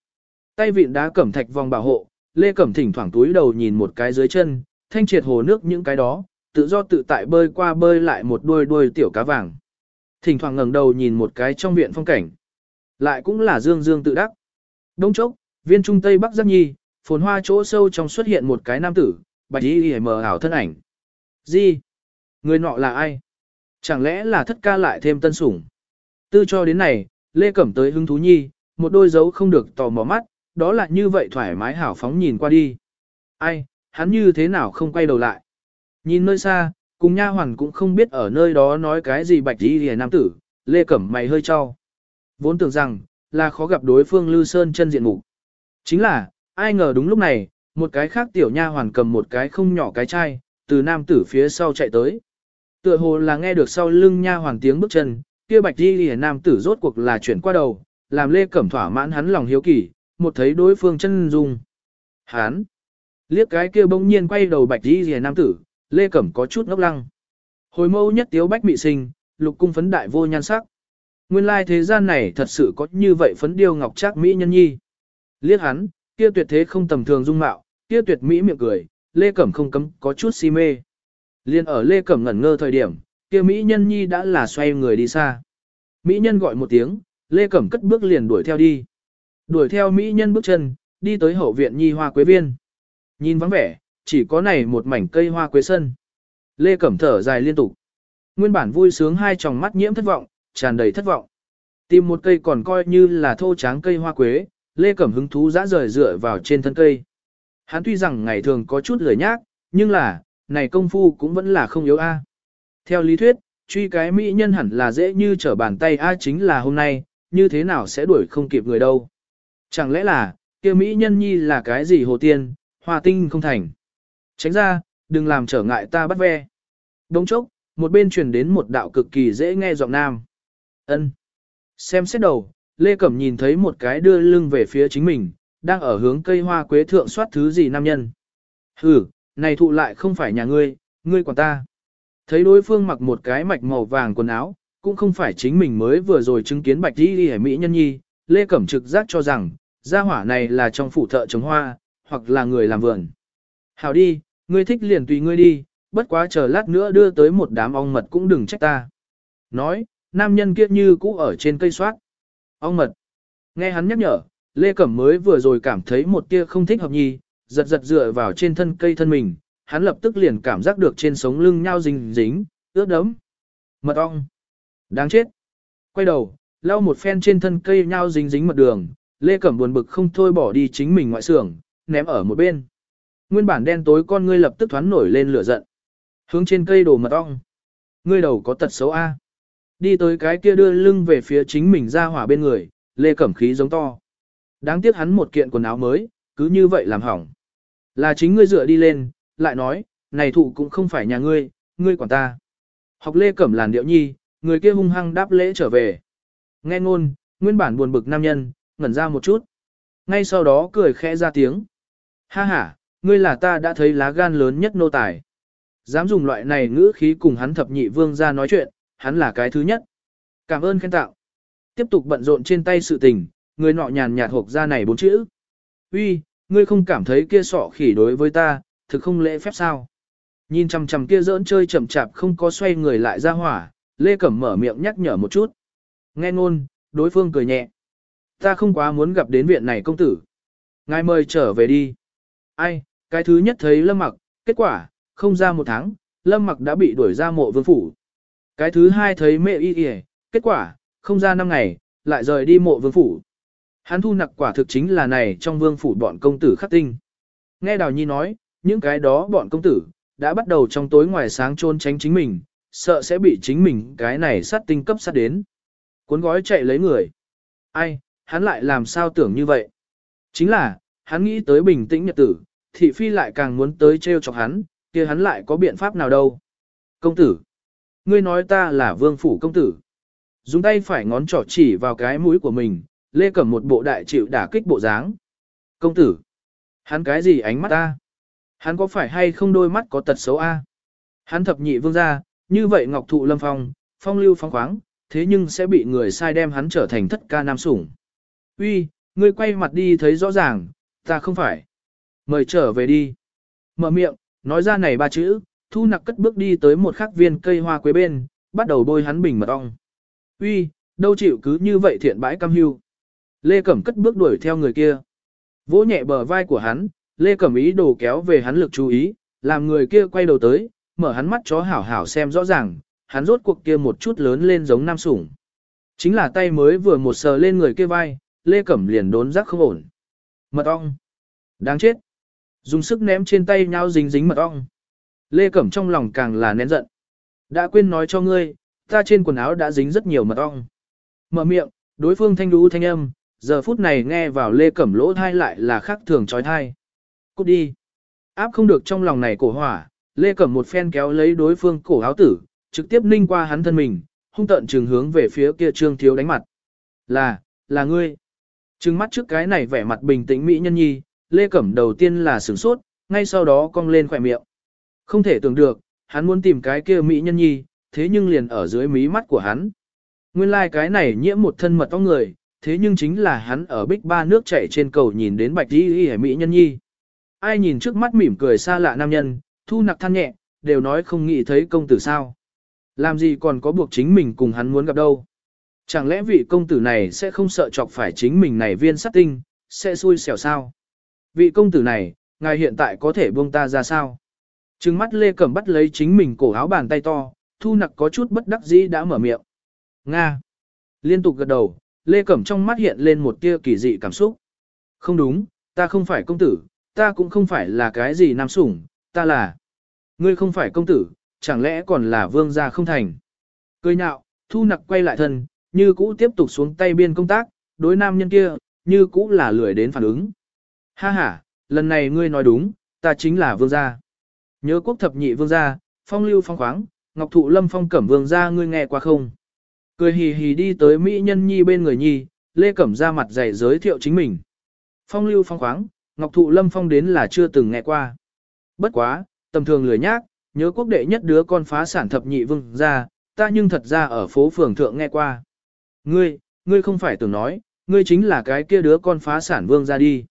Tay vịn đá cẩm thạch vòng bảo hộ, Lê Cẩm thỉnh thoảng túi đầu nhìn một cái dưới chân, thanh triệt hồ nước những cái đó, tự do tự tại bơi qua bơi lại một đuôi đuôi tiểu cá vàng. Thỉnh thoảng ngẩng đầu nhìn một cái trong viện phong cảnh. Lại cũng là dương dương tự đắc. Đông chốc, viên trung tây bắc giác nhi, phồn hoa chỗ sâu trong xuất hiện một cái nam tử, bạch y mờ ảo thân ảnh. Gì? Người nọ là ai? Chẳng lẽ là thất ca lại thêm tân sủng? Tư cho đến này, Lê Cẩm tới hứng thú nhi, một đôi dấu không được tò mò mắt, đó là như vậy thoải mái hảo phóng nhìn qua đi. Ai, hắn như thế nào không quay đầu lại? Nhìn nơi xa, cùng nha hoàn cũng không biết ở nơi đó nói cái gì bạch đi hề nam tử, Lê Cẩm mày hơi cho. Vốn tưởng rằng, là khó gặp đối phương Lư Sơn chân diện mục. Chính là, ai ngờ đúng lúc này, một cái khác tiểu nha hoàn cầm một cái không nhỏ cái chai, từ nam tử phía sau chạy tới. Tựa hồ là nghe được sau lưng nha hoàng tiếng bước chân, kia bạch đi lìa nam tử rốt cuộc là chuyển qua đầu, làm Lê Cẩm thỏa mãn hắn lòng hiếu kỳ, một thấy đối phương chân dung. Hắn, liếc cái kia bỗng nhiên quay đầu bạch đi lìa nam tử, Lê Cẩm có chút ngốc lăng. Hồi mâu nhất tiếu bách mị sinh, lục cung phấn đại vô nhan sắc. Nguyên lai thế gian này thật sự có như vậy phấn điêu ngọc trác mỹ nhân nhi. Liếc hắn, kia tuyệt thế không tầm thường dung mạo, kia tuyệt mỹ miệng cười, Lê Cẩm không cấm có chút si mê. Liên ở Lê Cẩm ngẩn ngơ thời điểm, kia mỹ nhân nhi đã là xoay người đi xa. Mỹ nhân gọi một tiếng, Lê Cẩm cất bước liền đuổi theo đi. Đuổi theo mỹ nhân bước chân, đi tới hậu viện nhi hoa quế viên. Nhìn vắng vẻ, chỉ có này một mảnh cây hoa quế sân. Lê Cẩm thở dài liên tục. Nguyên bản vui sướng hai tròng mắt nhiễm thất vọng, tràn đầy thất vọng. Tìm một cây còn coi như là thô tráng cây hoa quế, Lê Cẩm hứng thú dã rời dựa vào trên thân cây. Hắn tuy rằng ngày thường có chút lười nhác, nhưng là, này công phu cũng vẫn là không yếu a. Theo lý thuyết, truy cái mỹ nhân hẳn là dễ như trở bàn tay a chính là hôm nay, như thế nào sẽ đuổi không kịp người đâu. Chẳng lẽ là, kia mỹ nhân nhi là cái gì hồ tiên, hoa tinh không thành. Tránh ra, đừng làm trở ngại ta bắt ve. Đông chốc, một bên truyền đến một đạo cực kỳ dễ nghe giọng nam. ân Xem xét đầu, Lê Cẩm nhìn thấy một cái đưa lưng về phía chính mình, đang ở hướng cây hoa quế thượng soát thứ gì nam nhân. Hử, này thụ lại không phải nhà ngươi, ngươi quản ta. Thấy đối phương mặc một cái mạch màu vàng quần áo, cũng không phải chính mình mới vừa rồi chứng kiến bạch đi đi mỹ nhân nhi, Lê Cẩm trực giác cho rằng, gia hỏa này là trong phủ thợ trồng hoa, hoặc là người làm vườn. Hảo đi, ngươi thích liền tùy ngươi đi, bất quá chờ lát nữa đưa tới một đám ong mật cũng đừng trách ta. Nói, nam nhân kia như cũ ở trên cây soát. Ong mật. Nghe hắn nhắc nhở, Lê Cẩm mới vừa rồi cảm thấy một tia không thích hợp nhi, giật giật dựa vào trên thân cây thân mình, hắn lập tức liền cảm giác được trên sống lưng nhau dính dính, ướt đấm. Mật ong. Đáng chết. Quay đầu, lau một phen trên thân cây nhau dính dính mật đường, Lê Cẩm buồn bực không thôi bỏ đi chính mình ngoại xưởng, ném ở một bên. Nguyên bản đen tối con ngươi lập tức thoáng nổi lên lửa giận. Hướng trên cây đổ mật ong. Ngươi đầu có tật xấu A. Đi tới cái kia đưa lưng về phía chính mình ra hỏa bên người, Lê Cẩm khí giống to. Đáng tiếc hắn một kiện quần áo mới, cứ như vậy làm hỏng. Là chính ngươi dựa đi lên, lại nói, này thụ cũng không phải nhà ngươi, ngươi quản ta. Học Lê Cẩm làn điệu nhi, người kia hung hăng đáp lễ trở về. Nghe ngôn, nguyên bản buồn bực nam nhân, ngẩn ra một chút. Ngay sau đó cười khẽ ra tiếng. Ha ha, ngươi là ta đã thấy lá gan lớn nhất nô tài. Dám dùng loại này ngữ khí cùng hắn thập nhị vương ra nói chuyện, hắn là cái thứ nhất. Cảm ơn khen tạo. Tiếp tục bận rộn trên tay sự tình, người nọ nhàn nhạt hộp ra này bốn chữ. Uy, ngươi không cảm thấy kia sọ khỉ đối với ta, thực không lễ phép sao? Nhìn chằm chằm kia giỡn chơi chậm chạp không có xoay người lại ra hỏa, Lê Cẩm mở miệng nhắc nhở một chút. Nghe ngôn, đối phương cười nhẹ. Ta không quá muốn gặp đến viện này công tử. Ngài mời trở về đi. Ai, cái thứ nhất thấy Lâm Mặc, kết quả, không ra một tháng, Lâm Mặc đã bị đuổi ra mộ vương phủ. Cái thứ hai thấy mẹ y y, kết quả, không ra năm ngày, lại rời đi mộ vương phủ. Hắn thu nặc quả thực chính là này trong vương phủ bọn công tử khắc tinh. Nghe Đào Nhi nói, những cái đó bọn công tử, đã bắt đầu trong tối ngoài sáng trôn tránh chính mình, sợ sẽ bị chính mình cái này sát tinh cấp sát đến. Cuốn gói chạy lấy người. Ai, hắn lại làm sao tưởng như vậy? Chính là, hắn nghĩ tới bình tĩnh nhật tử, thị phi lại càng muốn tới trêu chọc hắn, kia hắn lại có biện pháp nào đâu. Công tử, ngươi nói ta là vương phủ công tử. Dùng tay phải ngón trỏ chỉ vào cái mũi của mình, lê cẩm một bộ đại chịu đả kích bộ dáng. Công tử, hắn cái gì ánh mắt ta? Hắn có phải hay không đôi mắt có tật xấu a? Hắn thập nhị vương gia, như vậy ngọc thụ lâm phong, phong lưu phong khoáng, thế nhưng sẽ bị người sai đem hắn trở thành thất ca nam sủng. Uy, ngươi quay mặt đi thấy rõ ràng, ta không phải. Mời trở về đi. Mở miệng, nói ra này ba chữ, thu nặc cất bước đi tới một khắc viên cây hoa quế bên, bắt đầu bôi hắn bình mật ong. Uy, đâu chịu cứ như vậy thiện bãi cam hưu. Lê Cẩm cất bước đuổi theo người kia. Vỗ nhẹ bờ vai của hắn, Lê Cẩm ý đồ kéo về hắn lực chú ý, làm người kia quay đầu tới, mở hắn mắt chó hảo hảo xem rõ ràng, hắn rốt cuộc kia một chút lớn lên giống nam sủng. Chính là tay mới vừa một sờ lên người kia vai, Lê Cẩm liền đốn giác không ổn. Mật ong. Đáng chết. Dùng sức ném trên tay nhau dính dính mật ong. Lê Cẩm trong lòng càng là nén giận. Đã quên nói cho ngươi, ta trên quần áo đã dính rất nhiều mật ong. Mở miệng, đối phương thanh đú thanh âm, giờ phút này nghe vào Lê Cẩm lỗ thai lại là khác thường trói thai. Cút đi. Áp không được trong lòng này cổ hỏa, Lê Cẩm một phen kéo lấy đối phương cổ áo tử, trực tiếp ninh qua hắn thân mình, hung tận trường hướng về phía kia trương thiếu đánh mặt. Là, là ngươi. Trừng mắt trước cái này vẻ mặt bình tĩnh mỹ nhân nhi, Lê Cẩm đầu tiên là sửng sốt, ngay sau đó cong lên khỏe miệng. Không thể tưởng được, hắn muốn tìm cái kia mỹ nhân nhi, thế nhưng liền ở dưới mí mắt của hắn. Nguyên lai like cái này nhiễm một thân mật to người, thế nhưng chính là hắn ở bích ba nước chảy trên cầu nhìn đến bạch y y mỹ nhân nhi. Ai nhìn trước mắt mỉm cười xa lạ nam nhân, thu nặc than nhẹ, đều nói không nghĩ thấy công tử sao. Làm gì còn có buộc chính mình cùng hắn muốn gặp đâu. Chẳng lẽ vị công tử này sẽ không sợ chọc phải chính mình này viên sát tinh, sẽ xui xẻo sao? Vị công tử này, ngài hiện tại có thể buông ta ra sao? Trừng mắt Lê Cẩm bắt lấy chính mình cổ áo bàn tay to, thu nặc có chút bất đắc dĩ đã mở miệng. Nga. Liên tục gật đầu, Lê Cẩm trong mắt hiện lên một tia kỳ dị cảm xúc. Không đúng, ta không phải công tử, ta cũng không phải là cái gì nam sủng, ta là... Ngươi không phải công tử, chẳng lẽ còn là vương gia không thành. Cười nhạo, thu nặc quay lại thân, như cũ tiếp tục xuống tay biên công tác, đối nam nhân kia, như cũ là lười đến phản ứng. Ha ha, lần này ngươi nói đúng, ta chính là vương gia. Nhớ quốc thập nhị vương gia, phong lưu phong khoáng, ngọc thụ lâm phong cẩm vương gia ngươi nghe qua không? Cười hì hì đi tới Mỹ nhân nhi bên người nhi, Lê Cẩm ra mặt dày giới thiệu chính mình. Phong lưu phong khoáng, ngọc thụ lâm phong đến là chưa từng nghe qua. Bất quá, tầm thường lười nhác, nhớ quốc đệ nhất đứa con phá sản thập nhị vương gia, ta nhưng thật ra ở phố phường thượng nghe qua. Ngươi, ngươi không phải tưởng nói, ngươi chính là cái kia đứa con phá sản vương ra đi.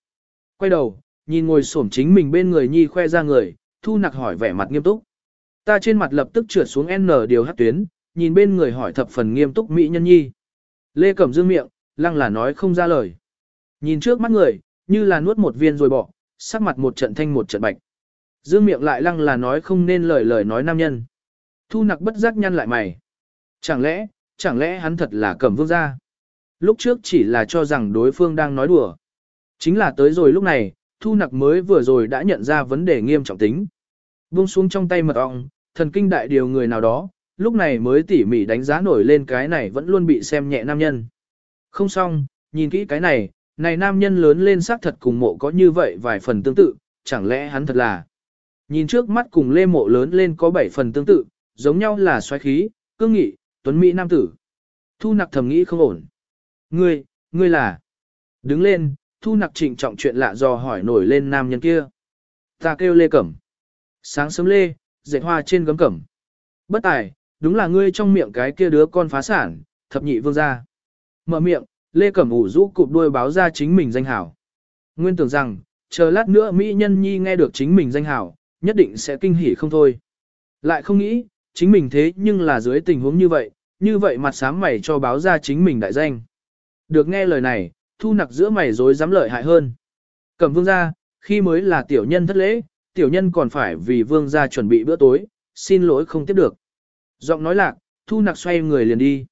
Quay đầu, nhìn ngồi xổm chính mình bên người nhi khoe ra người, thu nặc hỏi vẻ mặt nghiêm túc. Ta trên mặt lập tức trượt xuống N điều hát tuyến, nhìn bên người hỏi thập phần nghiêm túc mỹ nhân nhi. Lê Cẩm dương miệng, lăng là nói không ra lời. Nhìn trước mắt người, như là nuốt một viên rồi bỏ, sắc mặt một trận thanh một trận bạch. Dương miệng lại lăng là nói không nên lời lời nói nam nhân. Thu nặc bất giác nhăn lại mày. Chẳng lẽ, chẳng lẽ hắn thật là cẩm vương gia? Lúc trước chỉ là cho rằng đối phương đang nói đùa. Chính là tới rồi lúc này, thu nặc mới vừa rồi đã nhận ra vấn đề nghiêm trọng tính. Buông xuống trong tay mật ong, thần kinh đại điều người nào đó, lúc này mới tỉ mỉ đánh giá nổi lên cái này vẫn luôn bị xem nhẹ nam nhân. Không xong, nhìn kỹ cái này, này nam nhân lớn lên xác thật cùng mộ có như vậy vài phần tương tự, chẳng lẽ hắn thật là. Nhìn trước mắt cùng lê mộ lớn lên có bảy phần tương tự, giống nhau là xoáy khí, cương nghị, tuấn mỹ nam tử. Thu nặc thầm nghĩ không ổn. Ngươi, ngươi là. Đứng lên, thu nặc trịnh trọng chuyện lạ dò hỏi nổi lên nam nhân kia. Ta kêu lê cẩm. Sáng sớm lê, dệt hoa trên gấm cẩm. Bất tài, đúng là ngươi trong miệng cái kia đứa con phá sản, thập nhị vương gia. Mở miệng, lê cẩm ủ rũ cụp đuôi báo ra chính mình danh hảo. Nguyên tưởng rằng, chờ lát nữa Mỹ nhân nhi nghe được chính mình danh hảo, nhất định sẽ kinh hỉ không thôi. Lại không nghĩ, chính mình thế nhưng là dưới tình huống như vậy, như vậy mặt sám mày cho báo ra chính mình đại danh. Được nghe lời này, thu nặc giữa mày dối dám lợi hại hơn. Cẩm vương gia, khi mới là tiểu nhân thất lễ, tiểu nhân còn phải vì vương gia chuẩn bị bữa tối, xin lỗi không tiếp được. Giọng nói lạc, thu nặc xoay người liền đi.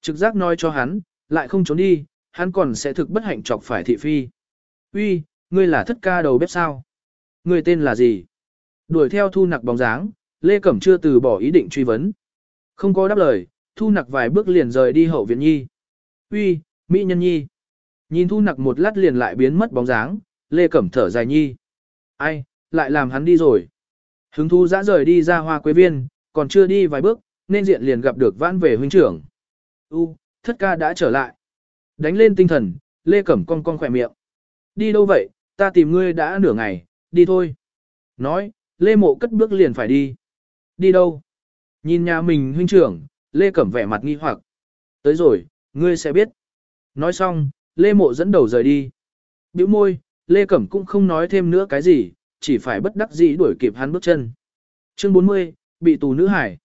Trực giác nói cho hắn, lại không trốn đi, hắn còn sẽ thực bất hạnh chọc phải thị phi. Uy, ngươi là thất ca đầu bếp sao? Ngươi tên là gì? Đuổi theo thu nặc bóng dáng, Lê Cẩm chưa từ bỏ ý định truy vấn. Không có đáp lời, thu nặc vài bước liền rời đi hậu viện nhi. Uy, Mỹ nhân nhi. Nhìn thu nặc một lát liền lại biến mất bóng dáng, Lê Cẩm thở dài nhi. Ai, lại làm hắn đi rồi. Hứng thu dã rời đi ra hoa quế viên, còn chưa đi vài bước, nên diện liền gặp được vãn về huynh trưởng. U, thất ca đã trở lại. Đánh lên tinh thần, Lê Cẩm cong cong khỏe miệng. Đi đâu vậy, ta tìm ngươi đã nửa ngày, đi thôi. Nói, Lê Mộ cất bước liền phải đi. Đi đâu? Nhìn nhà mình huynh trưởng, Lê Cẩm vẻ mặt nghi hoặc. Tới rồi, ngươi sẽ biết. Nói xong, Lê Mộ dẫn đầu rời đi. Biểu môi, Lê Cẩm cũng không nói thêm nữa cái gì, chỉ phải bất đắc dĩ đuổi kịp hắn bước chân. Chương 40, bị tù nữ hải.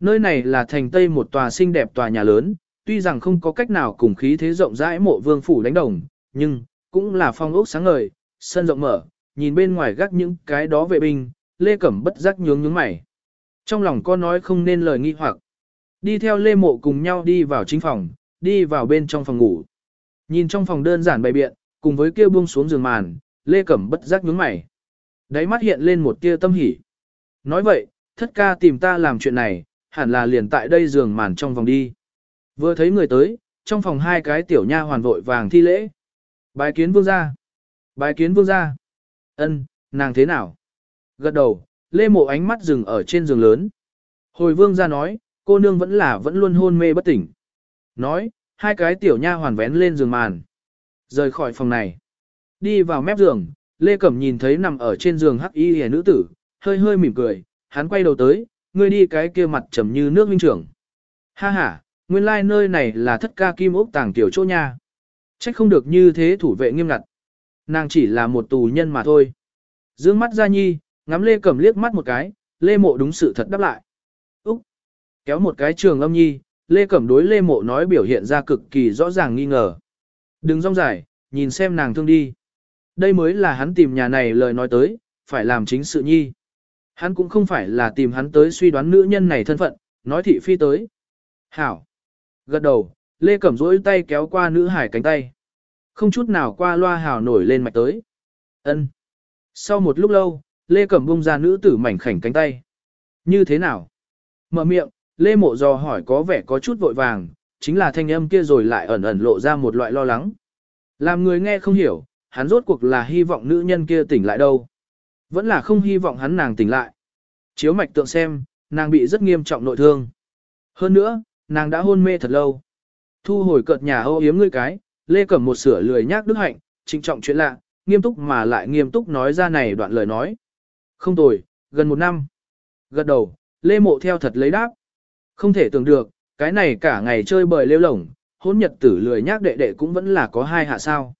Nơi này là thành Tây một tòa xinh đẹp tòa nhà lớn, tuy rằng không có cách nào cùng khí thế rộng rãi mộ vương phủ đánh đồng, nhưng, cũng là phong ốc sáng ngời, sân rộng mở, nhìn bên ngoài gác những cái đó vệ binh, Lê Cẩm bất giác nhướng nhướng mày. Trong lòng có nói không nên lời nghi hoặc. Đi theo Lê Mộ cùng nhau đi vào chính phòng, đi vào bên trong phòng ngủ. Nhìn trong phòng đơn giản bày biện, cùng với kia buông xuống giường màn, Lê Cẩm bất giác nhướng mày. Đáy mắt hiện lên một tia tâm hỉ. Nói vậy, thất ca tìm ta làm chuyện này, hẳn là liền tại đây giường màn trong vòng đi. Vừa thấy người tới, trong phòng hai cái tiểu nha hoàn vội vàng thi lễ. Bái kiến vương gia. Bái kiến vương gia. Ân, nàng thế nào? Gật đầu, Lê Mộ ánh mắt dừng ở trên giường lớn. Hồi vương gia nói, cô nương vẫn là vẫn luôn hôn mê bất tỉnh. Nói, hai cái tiểu nha hoàn vén lên giường màn. Rời khỏi phòng này. Đi vào mép giường, Lê Cẩm nhìn thấy nằm ở trên giường hắc y hề nữ tử, hơi hơi mỉm cười, hắn quay đầu tới, ngươi đi cái kia mặt trầm như nước minh trưởng. Ha ha, nguyên lai like nơi này là thất ca kim ốc tàng tiểu chỗ nha. Trách không được như thế thủ vệ nghiêm ngặt. Nàng chỉ là một tù nhân mà thôi. Dương mắt ra nhi, ngắm Lê Cẩm liếc mắt một cái, Lê Mộ đúng sự thật đáp lại. Úc! Kéo một cái trường âm nhi, Lê Cẩm đối Lê Mộ nói biểu hiện ra cực kỳ rõ ràng nghi ngờ. Đừng rong dài, nhìn xem nàng thương đi. Đây mới là hắn tìm nhà này lời nói tới, phải làm chính sự nhi. Hắn cũng không phải là tìm hắn tới suy đoán nữ nhân này thân phận, nói thị phi tới. Hảo! Gật đầu, Lê Cẩm rỗi tay kéo qua nữ hải cánh tay. Không chút nào qua loa hào nổi lên mạch tới. ân Sau một lúc lâu, Lê Cẩm bung ra nữ tử mảnh khảnh cánh tay. Như thế nào? Mở miệng, Lê Mộ dò hỏi có vẻ có chút vội vàng, chính là thanh âm kia rồi lại ẩn ẩn lộ ra một loại lo lắng. Làm người nghe không hiểu, hắn rốt cuộc là hy vọng nữ nhân kia tỉnh lại đâu. Vẫn là không hy vọng hắn nàng tỉnh lại. Chiếu mạch tượng xem, nàng bị rất nghiêm trọng nội thương. Hơn nữa, nàng đã hôn mê thật lâu. Thu hồi cợt nhà âu yếm ngươi cái, Lê Cẩm một sửa lười nhác đức hạnh, trinh trọng chuyện lạ, nghiêm túc mà lại nghiêm túc nói ra này đoạn lời nói. Không tồi, gần một năm. Gật đầu, Lê Mộ theo thật lấy đáp. Không thể tưởng được, cái này cả ngày chơi bời lêu lổng, hôn nhật tử lười nhác đệ đệ cũng vẫn là có hai hạ sao.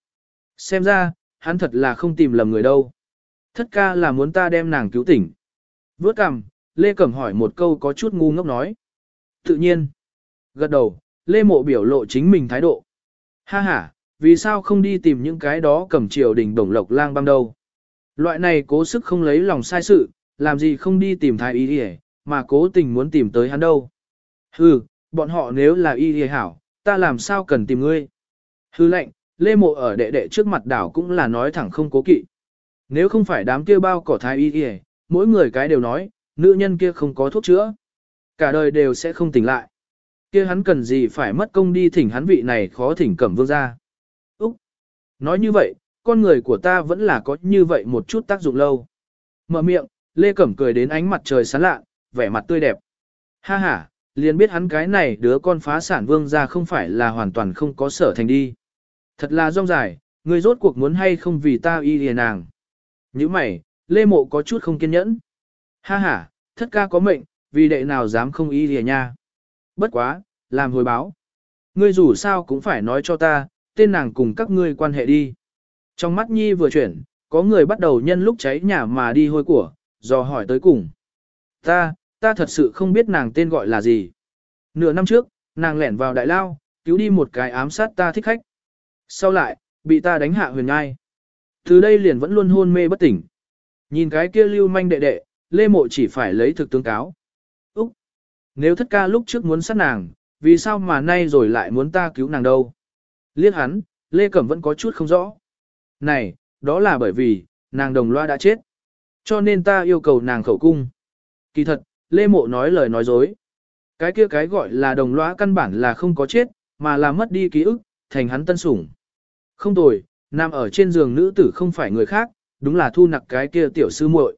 Xem ra, hắn thật là không tìm lầm người đâu. Thất ca là muốn ta đem nàng cứu tỉnh. Vớt cằm, Lê Cẩm hỏi một câu có chút ngu ngốc nói. Tự nhiên. Gật đầu, Lê Mộ biểu lộ chính mình thái độ. Ha ha, vì sao không đi tìm những cái đó cầm triều đình đồng lộc lang băm đâu. Loại này cố sức không lấy lòng sai sự, làm gì không đi tìm thái y hề, mà cố tình muốn tìm tới hắn đâu. Hừ, bọn họ nếu là y hề hảo, ta làm sao cần tìm ngươi. Hừ lệnh, Lê Mộ ở đệ đệ trước mặt đảo cũng là nói thẳng không cố kỵ. Nếu không phải đám kia bao cỏ thái y y, mỗi người cái đều nói, nữ nhân kia không có thuốc chữa. Cả đời đều sẽ không tỉnh lại. Kia hắn cần gì phải mất công đi thỉnh hắn vị này khó thỉnh cẩm vương ra. Úc! Nói như vậy, con người của ta vẫn là có như vậy một chút tác dụng lâu. Mở miệng, Lê Cẩm cười đến ánh mặt trời sáng lạ, vẻ mặt tươi đẹp. Ha ha, liền biết hắn cái này đứa con phá sản vương ra không phải là hoàn toàn không có sở thành đi. Thật là rong dài, người rốt cuộc muốn hay không vì ta y liền nàng. Như mày, Lê Mộ có chút không kiên nhẫn. Ha ha, thất ca có mệnh, vì đệ nào dám không ý lìa à nha. Bất quá, làm hồi báo. Ngươi dù sao cũng phải nói cho ta, tên nàng cùng các ngươi quan hệ đi. Trong mắt Nhi vừa chuyển, có người bắt đầu nhân lúc cháy nhà mà đi hôi của, dò hỏi tới cùng. Ta, ta thật sự không biết nàng tên gọi là gì. Nửa năm trước, nàng lẻn vào đại lao, cứu đi một cái ám sát ta thích khách. Sau lại, bị ta đánh hạ huyền ngai. Từ đây liền vẫn luôn hôn mê bất tỉnh. Nhìn cái kia lưu manh đệ đệ, Lê Mộ chỉ phải lấy thực tướng cáo. Úc! Nếu thất ca lúc trước muốn sát nàng, vì sao mà nay rồi lại muốn ta cứu nàng đâu? Liên hắn, Lê Cẩm vẫn có chút không rõ. Này, đó là bởi vì, nàng đồng loa đã chết. Cho nên ta yêu cầu nàng khẩu cung. Kỳ thật, Lê Mộ nói lời nói dối. Cái kia cái gọi là đồng loa căn bản là không có chết, mà là mất đi ký ức, thành hắn tân sủng. Không tồi, nằm ở trên giường nữ tử không phải người khác, đúng là thu nặc cái kia tiểu sư muội.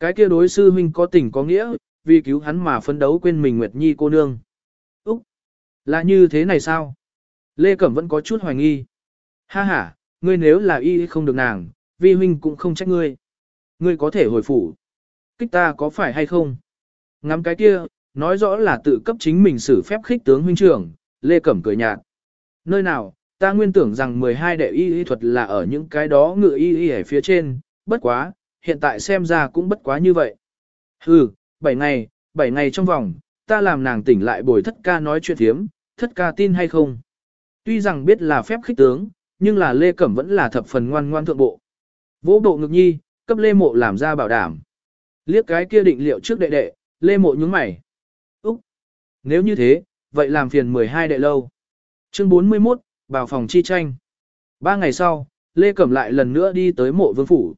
Cái kia đối sư huynh có tình có nghĩa, vì cứu hắn mà phấn đấu quên mình Nguyệt Nhi cô nương. Úc! Là như thế này sao? Lê Cẩm vẫn có chút hoài nghi. Ha ha, ngươi nếu là y không được nàng, vi huynh cũng không trách ngươi. Ngươi có thể hồi phủ. Kích ta có phải hay không? Ngắm cái kia, nói rõ là tự cấp chính mình xử phép khích tướng huynh trưởng, Lê Cẩm cười nhạt. Nơi nào, ta nguyên tưởng rằng 12 đệ y y thuật là ở những cái đó ngự y y ở phía trên, bất quá, hiện tại xem ra cũng bất quá như vậy. Hừ, 7 ngày, 7 ngày trong vòng, ta làm nàng tỉnh lại bồi thất ca nói chuyện thiếm, thất ca tin hay không. Tuy rằng biết là phép khích tướng, nhưng là Lê Cẩm vẫn là thập phần ngoan ngoan thượng bộ. Vỗ bộ ngực nhi, cấp Lê Mộ làm ra bảo đảm. Liếc cái kia định liệu trước đệ đệ, Lê Mộ nhướng mày. Úc! Nếu như thế, vậy làm phiền 12 đệ lâu. Chương 41, bào phòng chi tranh. Ba ngày sau, Lê Cẩm lại lần nữa đi tới mộ vương phủ.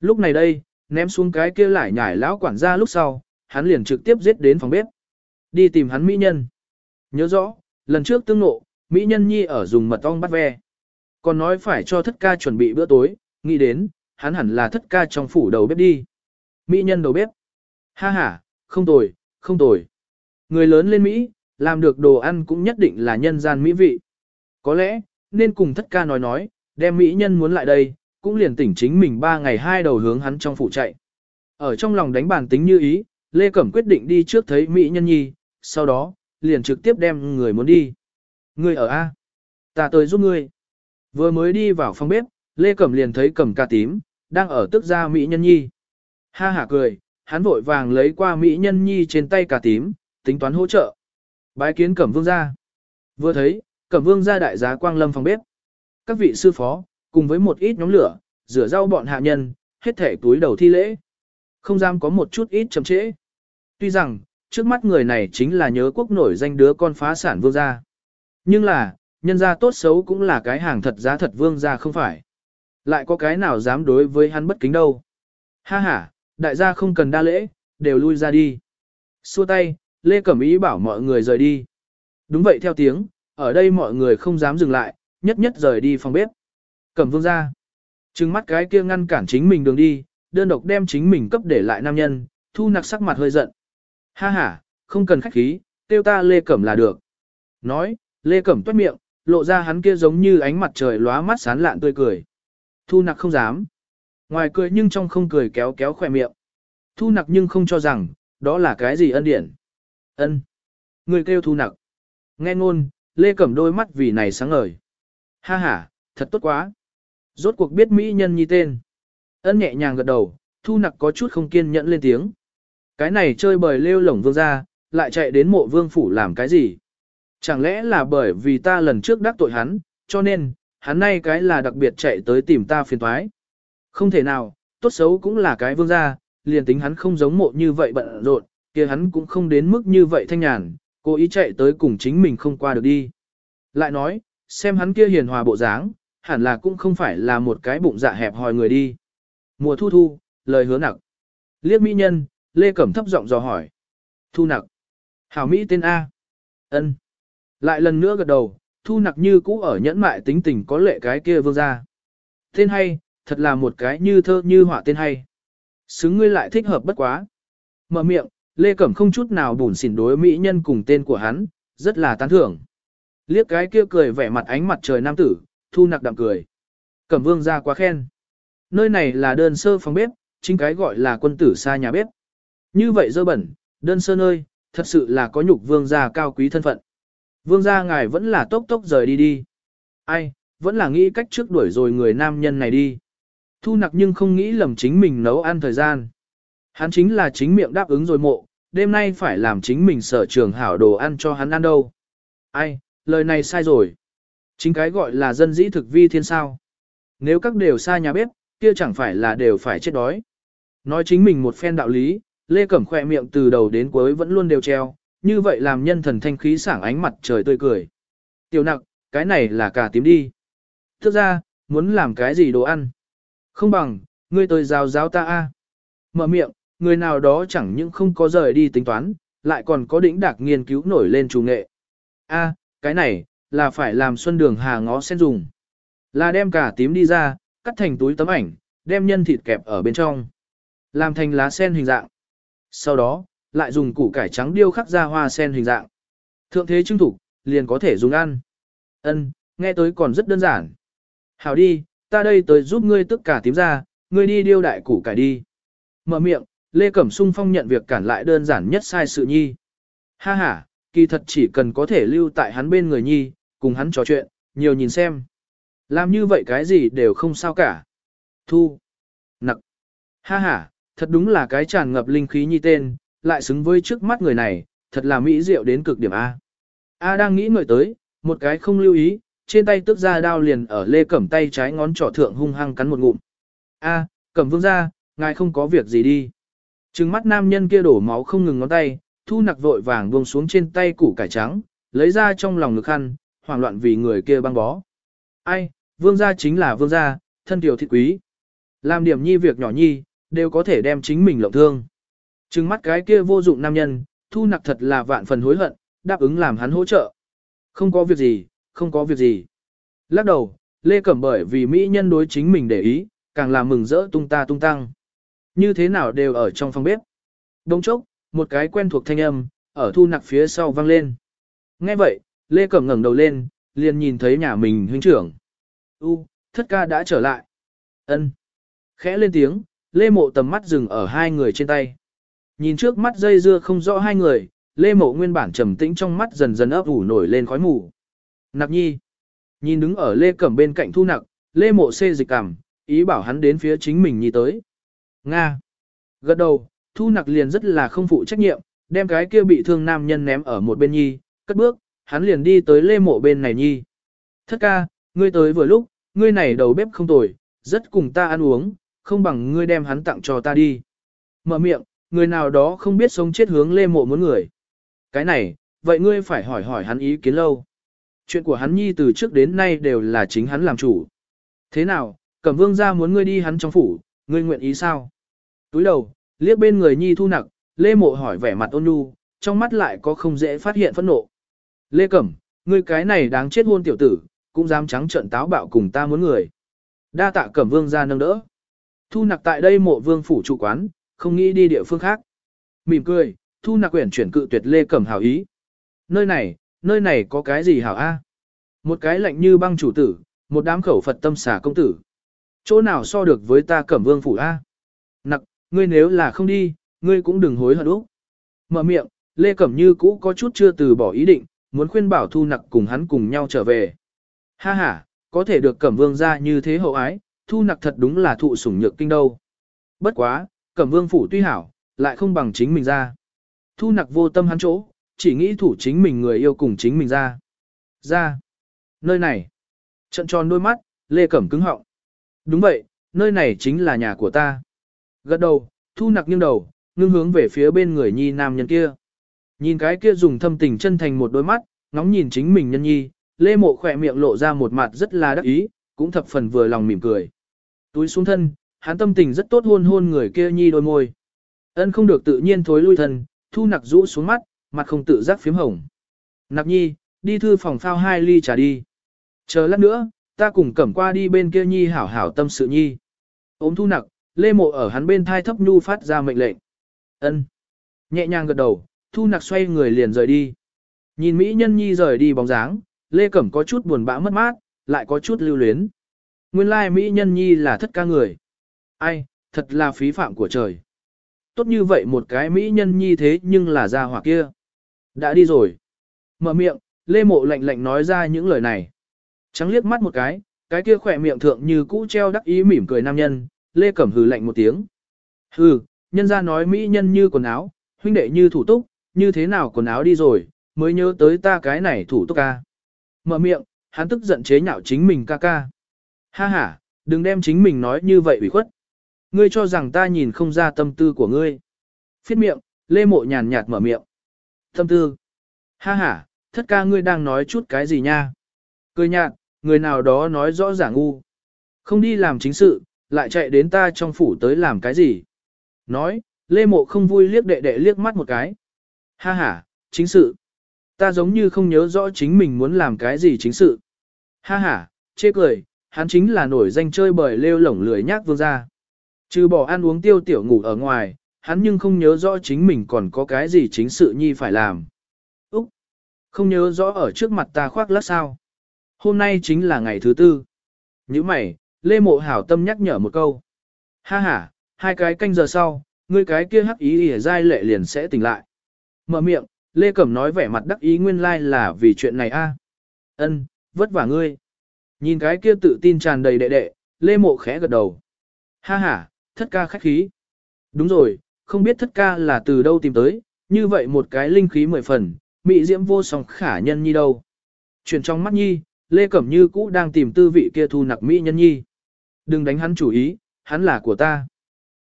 Lúc này đây, ném xuống cái kia lại nhảy lão quản gia lúc sau, hắn liền trực tiếp giết đến phòng bếp. Đi tìm hắn mỹ nhân. Nhớ rõ, lần trước tương nộ, mỹ nhân nhi ở dùng mật ong bắt ve. Còn nói phải cho thất ca chuẩn bị bữa tối, nghĩ đến, hắn hẳn là thất ca trong phủ đầu bếp đi. Mỹ nhân đầu bếp. Ha ha, không tồi, không tồi. Người lớn lên Mỹ, làm được đồ ăn cũng nhất định là nhân gian mỹ vị. Có lẽ, nên cùng thất ca nói nói, đem Mỹ nhân muốn lại đây, cũng liền tỉnh chính mình ba ngày hai đầu hướng hắn trong phủ chạy. Ở trong lòng đánh bàn tính như ý, Lê Cẩm quyết định đi trước thấy Mỹ nhân nhi, sau đó, liền trực tiếp đem người muốn đi. Người ở A. Ta tới giúp ngươi. Vừa mới đi vào phòng bếp, Lê Cẩm liền thấy cẩm ca tím, đang ở tức ra Mỹ nhân nhi. Ha hả cười, hắn vội vàng lấy qua Mỹ nhân nhi trên tay cà tím, tính toán hỗ trợ. Bái kiến Cẩm Vương ra. Vừa thấy, Cẩm Vương ra đại giá quang lâm phòng bếp. Các vị sư phó, cùng với một ít nhóm lửa, rửa rau bọn hạ nhân, hết thể túi đầu thi lễ. Không dám có một chút ít chậm trễ. Tuy rằng, trước mắt người này chính là nhớ quốc nổi danh đứa con phá sản vương gia. Nhưng là, nhân gia tốt xấu cũng là cái hàng thật giá thật vương gia không phải. Lại có cái nào dám đối với hắn bất kính đâu. Ha ha, đại gia không cần đa lễ, đều lui ra đi. Xua tay, Lê Cẩm Ý bảo mọi người rời đi. Đúng vậy theo tiếng, ở đây mọi người không dám dừng lại, nhất nhất rời đi phòng bếp. Cẩm vương ra. Trừng mắt cái kia ngăn cản chính mình đường đi, đơn độc đem chính mình cấp để lại nam nhân, thu nặc sắc mặt hơi giận. Ha ha, không cần khách khí, tiêu ta Lê Cẩm là được. Nói, Lê Cẩm toát miệng, lộ ra hắn kia giống như ánh mặt trời lóa mắt sán lạn tươi cười. Thu nặc không dám. Ngoài cười nhưng trong không cười kéo kéo khỏe miệng. Thu nặc nhưng không cho rằng, đó là cái gì ân điển. ân Người kêu thu nặc. Nghe ngôn, Lê Cẩm đôi mắt vì này sáng ngời. Ha ha, thật tốt quá. Rốt cuộc biết Mỹ nhân nhi tên. Ân nhẹ nhàng gật đầu, thu nặc có chút không kiên nhẫn lên tiếng. Cái này chơi bời lêu lổng vương ra, lại chạy đến mộ vương phủ làm cái gì? Chẳng lẽ là bởi vì ta lần trước đắc tội hắn, cho nên, hắn nay cái là đặc biệt chạy tới tìm ta phiền toái. Không thể nào, tốt xấu cũng là cái vương gia, liền tính hắn không giống mộ như vậy bận rộn, kia hắn cũng không đến mức như vậy thanh nhàn, Cô ý chạy tới cùng chính mình không qua được đi. Lại nói, xem hắn kia hiền hòa bộ dáng, hẳn là cũng không phải là một cái bụng dạ hẹp hòi người đi. Mùa thu thu, lời hứa nặng. Liếc mỹ nhân, Lê Cẩm thấp giọng dò hỏi. Thu nặc. Hảo Mỹ tên A. ân Lại lần nữa gật đầu, thu nặc như cũ ở nhẫn mại tính tình có lệ cái kia vương ra. Tên hay, thật là một cái như thơ như họa tên hay. Xứng ngươi lại thích hợp bất quá. Mở miệng, Lê Cẩm không chút nào bùn xỉn đối mỹ nhân cùng tên của hắn, rất là tán thưởng. Liếc cái kia cười vẻ mặt ánh mặt trời nam tử, thu nặc đạm cười. Cẩm vương ra quá khen. Nơi này là đơn sơ phòng bếp, chính cái gọi là quân tử xa nhà bếp. Như vậy dơ bẩn, đơn sơ nơi, thật sự là có nhục vương gia cao quý thân phận. Vương gia ngài vẫn là tốc tốc rời đi đi. Ai, vẫn là nghĩ cách trước đuổi rồi người nam nhân này đi. Thu nặc nhưng không nghĩ lầm chính mình nấu ăn thời gian. Hắn chính là chính miệng đáp ứng rồi mộ, đêm nay phải làm chính mình sở trường hảo đồ ăn cho hắn ăn đâu. Ai, lời này sai rồi. Chính cái gọi là dân dĩ thực vi thiên sao. Nếu các đều xa nhà bếp, kia chẳng phải là đều phải chết đói. Nói chính mình một phen đạo lý, Lê Cẩm khỏe miệng từ đầu đến cuối vẫn luôn đều treo, như vậy làm nhân thần thanh khí sảng ánh mặt trời tươi cười. Tiểu nặc, cái này là cả tím đi. Thức ra, muốn làm cái gì đồ ăn? Không bằng, ngươi tôi giáo giáo ta a. Mở miệng, người nào đó chẳng những không có rời đi tính toán, lại còn có đỉnh đạc nghiên cứu nổi lên chủ nghệ. A, cái này, là phải làm xuân đường hà ngó sen dùng. Là đem cả tím đi ra, cắt thành túi tấm ảnh, đem nhân thịt kẹp ở bên trong. Làm thành lá sen hình dạng. Sau đó, lại dùng củ cải trắng điêu khắc ra hoa sen hình dạng. Thượng thế trưng thủ, liền có thể dùng ăn. Ân, nghe tới còn rất đơn giản. Hảo đi, ta đây tới giúp ngươi tức cả tím ra, ngươi đi điêu đại củ cải đi. Mở miệng, Lê Cẩm Sung Phong nhận việc cản lại đơn giản nhất sai sự nhi. Ha ha, kỳ thật chỉ cần có thể lưu tại hắn bên người nhi, cùng hắn trò chuyện, nhiều nhìn xem. Làm như vậy cái gì đều không sao cả. Thu. Nặc. Ha ha, thật đúng là cái tràn ngập linh khí nhi tên, lại xứng với trước mắt người này, thật là mỹ diệu đến cực điểm A. A đang nghĩ người tới, một cái không lưu ý, trên tay tức ra đao liền ở lê cẩm tay trái ngón trỏ thượng hung hăng cắn một ngụm. A, cẩm vương ra, ngài không có việc gì đi. Trừng mắt nam nhân kia đổ máu không ngừng ngón tay, thu nặc vội vàng buông xuống trên tay củ cải trắng, lấy ra trong lòng ngực khăn, hoảng loạn vì người kia băng bó. Ai, vương gia chính là vương gia, thân tiểu thị quý. Làm điểm nhi việc nhỏ nhi, đều có thể đem chính mình lộng thương. Trừng mắt cái kia vô dụng nam nhân, thu nặc thật là vạn phần hối hận, đáp ứng làm hắn hỗ trợ. Không có việc gì, không có việc gì. Lắc đầu, Lê Cẩm bởi vì Mỹ nhân đối chính mình để ý, càng là mừng rỡ tung ta tung tăng. Như thế nào đều ở trong phòng bếp. Đông chốc, một cái quen thuộc thanh âm, ở thu nặc phía sau vang lên. Nghe vậy, Lê Cẩm ngẩng đầu lên, liền nhìn thấy nhà mình huynh trưởng. U, thất ca đã trở lại. ân Khẽ lên tiếng, Lê Mộ tầm mắt dừng ở hai người trên tay. Nhìn trước mắt dây dưa không rõ hai người, Lê Mộ nguyên bản trầm tĩnh trong mắt dần dần ấp ủ nổi lên khói mù. Nặc nhi. Nhìn đứng ở Lê Cẩm bên cạnh thu nặc, Lê Mộ xê dịch cảm, ý bảo hắn đến phía chính mình nhi tới. Nga. Gật đầu, thu nặc liền rất là không phụ trách nhiệm, đem cái kia bị thương nam nhân ném ở một bên nhi, cất bước, hắn liền đi tới Lê Mộ bên này nhi. Thất ca, ngươi tới vừa lúc, ngươi này đầu bếp không tồi, rất cùng ta ăn uống, không bằng ngươi đem hắn tặng cho ta đi. Mở miệng, người nào đó không biết sống chết hướng lê mộ muốn người. Cái này, vậy ngươi phải hỏi hỏi hắn ý kiến lâu. Chuyện của hắn nhi từ trước đến nay đều là chính hắn làm chủ. Thế nào, cẩm vương ra muốn ngươi đi hắn trong phủ, ngươi nguyện ý sao? Túi đầu, liếc bên người nhi thu nặc, lê mộ hỏi vẻ mặt ôn nhu, trong mắt lại có không dễ phát hiện phẫn nộ. Lê Cẩm, ngươi cái này đáng chết hôn tiểu tử, cũng dám trắng trợn táo bạo cùng ta muốn người. Đa tạ Cẩm Vương ra nâng đỡ. Thu nặc tại đây mộ vương phủ chủ quán, không nghĩ đi địa phương khác. Mỉm cười, thu nặc quyển chuyển cự tuyệt Lê Cẩm hảo ý. Nơi này, nơi này có cái gì hảo a? Một cái lạnh như băng chủ tử, một đám khẩu Phật tâm xả công tử. Chỗ nào so được với ta Cẩm Vương phủ a? Nặc, ngươi nếu là không đi, ngươi cũng đừng hối hận úc. Mở miệng, Lê Cẩm Như cũ có chút chưa từ bỏ ý định, muốn khuyên bảo thu nặc cùng hắn cùng nhau trở về. Ha ha, có thể được Cẩm Vương ra như thế hậu ái, thu nặc thật đúng là thụ sủng nhược kinh đâu. Bất quá, Cẩm Vương phủ tuy hảo, lại không bằng chính mình ra. Thu nặc vô tâm hắn chỗ, chỉ nghĩ thủ chính mình người yêu cùng chính mình ra. Ra. Nơi này. Trận tròn đôi mắt, Lê Cẩm cứng họng. Đúng vậy, nơi này chính là nhà của ta. Gật đầu, thu nặc nghiêng đầu, ngưng hướng về phía bên người nhi nam nhân kia. Nhìn cái kia dùng thâm tình chân thành một đôi mắt, ngóng nhìn chính mình nhân nhi, Lê Mộ khỏe miệng lộ ra một mặt rất là đắc ý, cũng thập phần vừa lòng mỉm cười. Túi xuống thân, hắn tâm tình rất tốt hôn hôn người kia nhi đôi môi. Ân không được tự nhiên thối lui thân, thu nặc rũ xuống mắt, mặt không tự giác phím hồng. Nặc nhi, đi thư phòng phao hai ly trà đi. Chờ lát nữa, ta cùng cẩm qua đi bên kia nhi hảo hảo tâm sự nhi. Ôm thu nặc, lê mộ ở hắn bên thai thấp nhu phát ra mệnh lệnh. Ân. Nhẹ nhàng gật đầu, thu nặc xoay người liền rời đi. Nhìn Mỹ nhân nhi rời đi bóng dáng, lê cẩm có chút buồn bã mất mát, lại có chút lưu luyến. Nguyên lai Mỹ nhân nhi là thất ca người. Ai, thật là phí phạm của trời. Tốt như vậy một cái Mỹ nhân nhi thế nhưng là ra hỏa kia. Đã đi rồi. Mở miệng, Lê Mộ lạnh lạnh nói ra những lời này. Trắng liếc mắt một cái, cái kia khỏe miệng thượng như cũ treo đắc ý mỉm cười nam nhân, Lê Cẩm hừ lạnh một tiếng. Hừ, nhân ra nói Mỹ nhân như quần áo, huynh đệ như thủ túc, như thế nào quần áo đi rồi, mới nhớ tới ta cái này thủ túc ca. Mở miệng, hắn tức giận chế nhạo chính mình ca ca. Ha ha, đừng đem chính mình nói như vậy ủy khuất. Ngươi cho rằng ta nhìn không ra tâm tư của ngươi. Phiết miệng, Lê Mộ nhàn nhạt mở miệng. Tâm tư. Ha ha, thất ca ngươi đang nói chút cái gì nha? Cười nhạt, người nào đó nói rõ ràng ngu. Không đi làm chính sự, lại chạy đến ta trong phủ tới làm cái gì? Nói, Lê Mộ không vui liếc đệ đệ liếc mắt một cái. Ha ha, chính sự. Ta giống như không nhớ rõ chính mình muốn làm cái gì chính sự. Ha ha, chê cười, hắn chính là nổi danh chơi bời lêu lổng lười nhác vương gia. Trừ bỏ ăn uống tiêu tiểu ngủ ở ngoài, hắn nhưng không nhớ rõ chính mình còn có cái gì chính sự nhi phải làm. Úc! Không nhớ rõ ở trước mặt ta khoác lát sao. Hôm nay chính là ngày thứ tư. Như mày, Lê Mộ hảo tâm nhắc nhở một câu. Ha ha, hai cái canh giờ sau, ngươi cái kia hắc ý ỉa dai lệ liền sẽ tỉnh lại. Mở miệng, Lê Cẩm nói vẻ mặt đắc ý nguyên lai like là vì chuyện này a. Ân, vất vả ngươi. Nhìn cái kia tự tin tràn đầy đệ đệ, Lê Mộ khẽ gật đầu. Ha ha, thất ca khách khí. Đúng rồi, không biết thất ca là từ đâu tìm tới, như vậy một cái linh khí mười phần, mị diễm vô song khả nhân nhi đâu. Chuyển trong mắt nhi, Lê Cẩm Như cũ đang tìm tư vị kia thu nặc mỹ nhân nhi. Đừng đánh hắn chủ ý, hắn là của ta.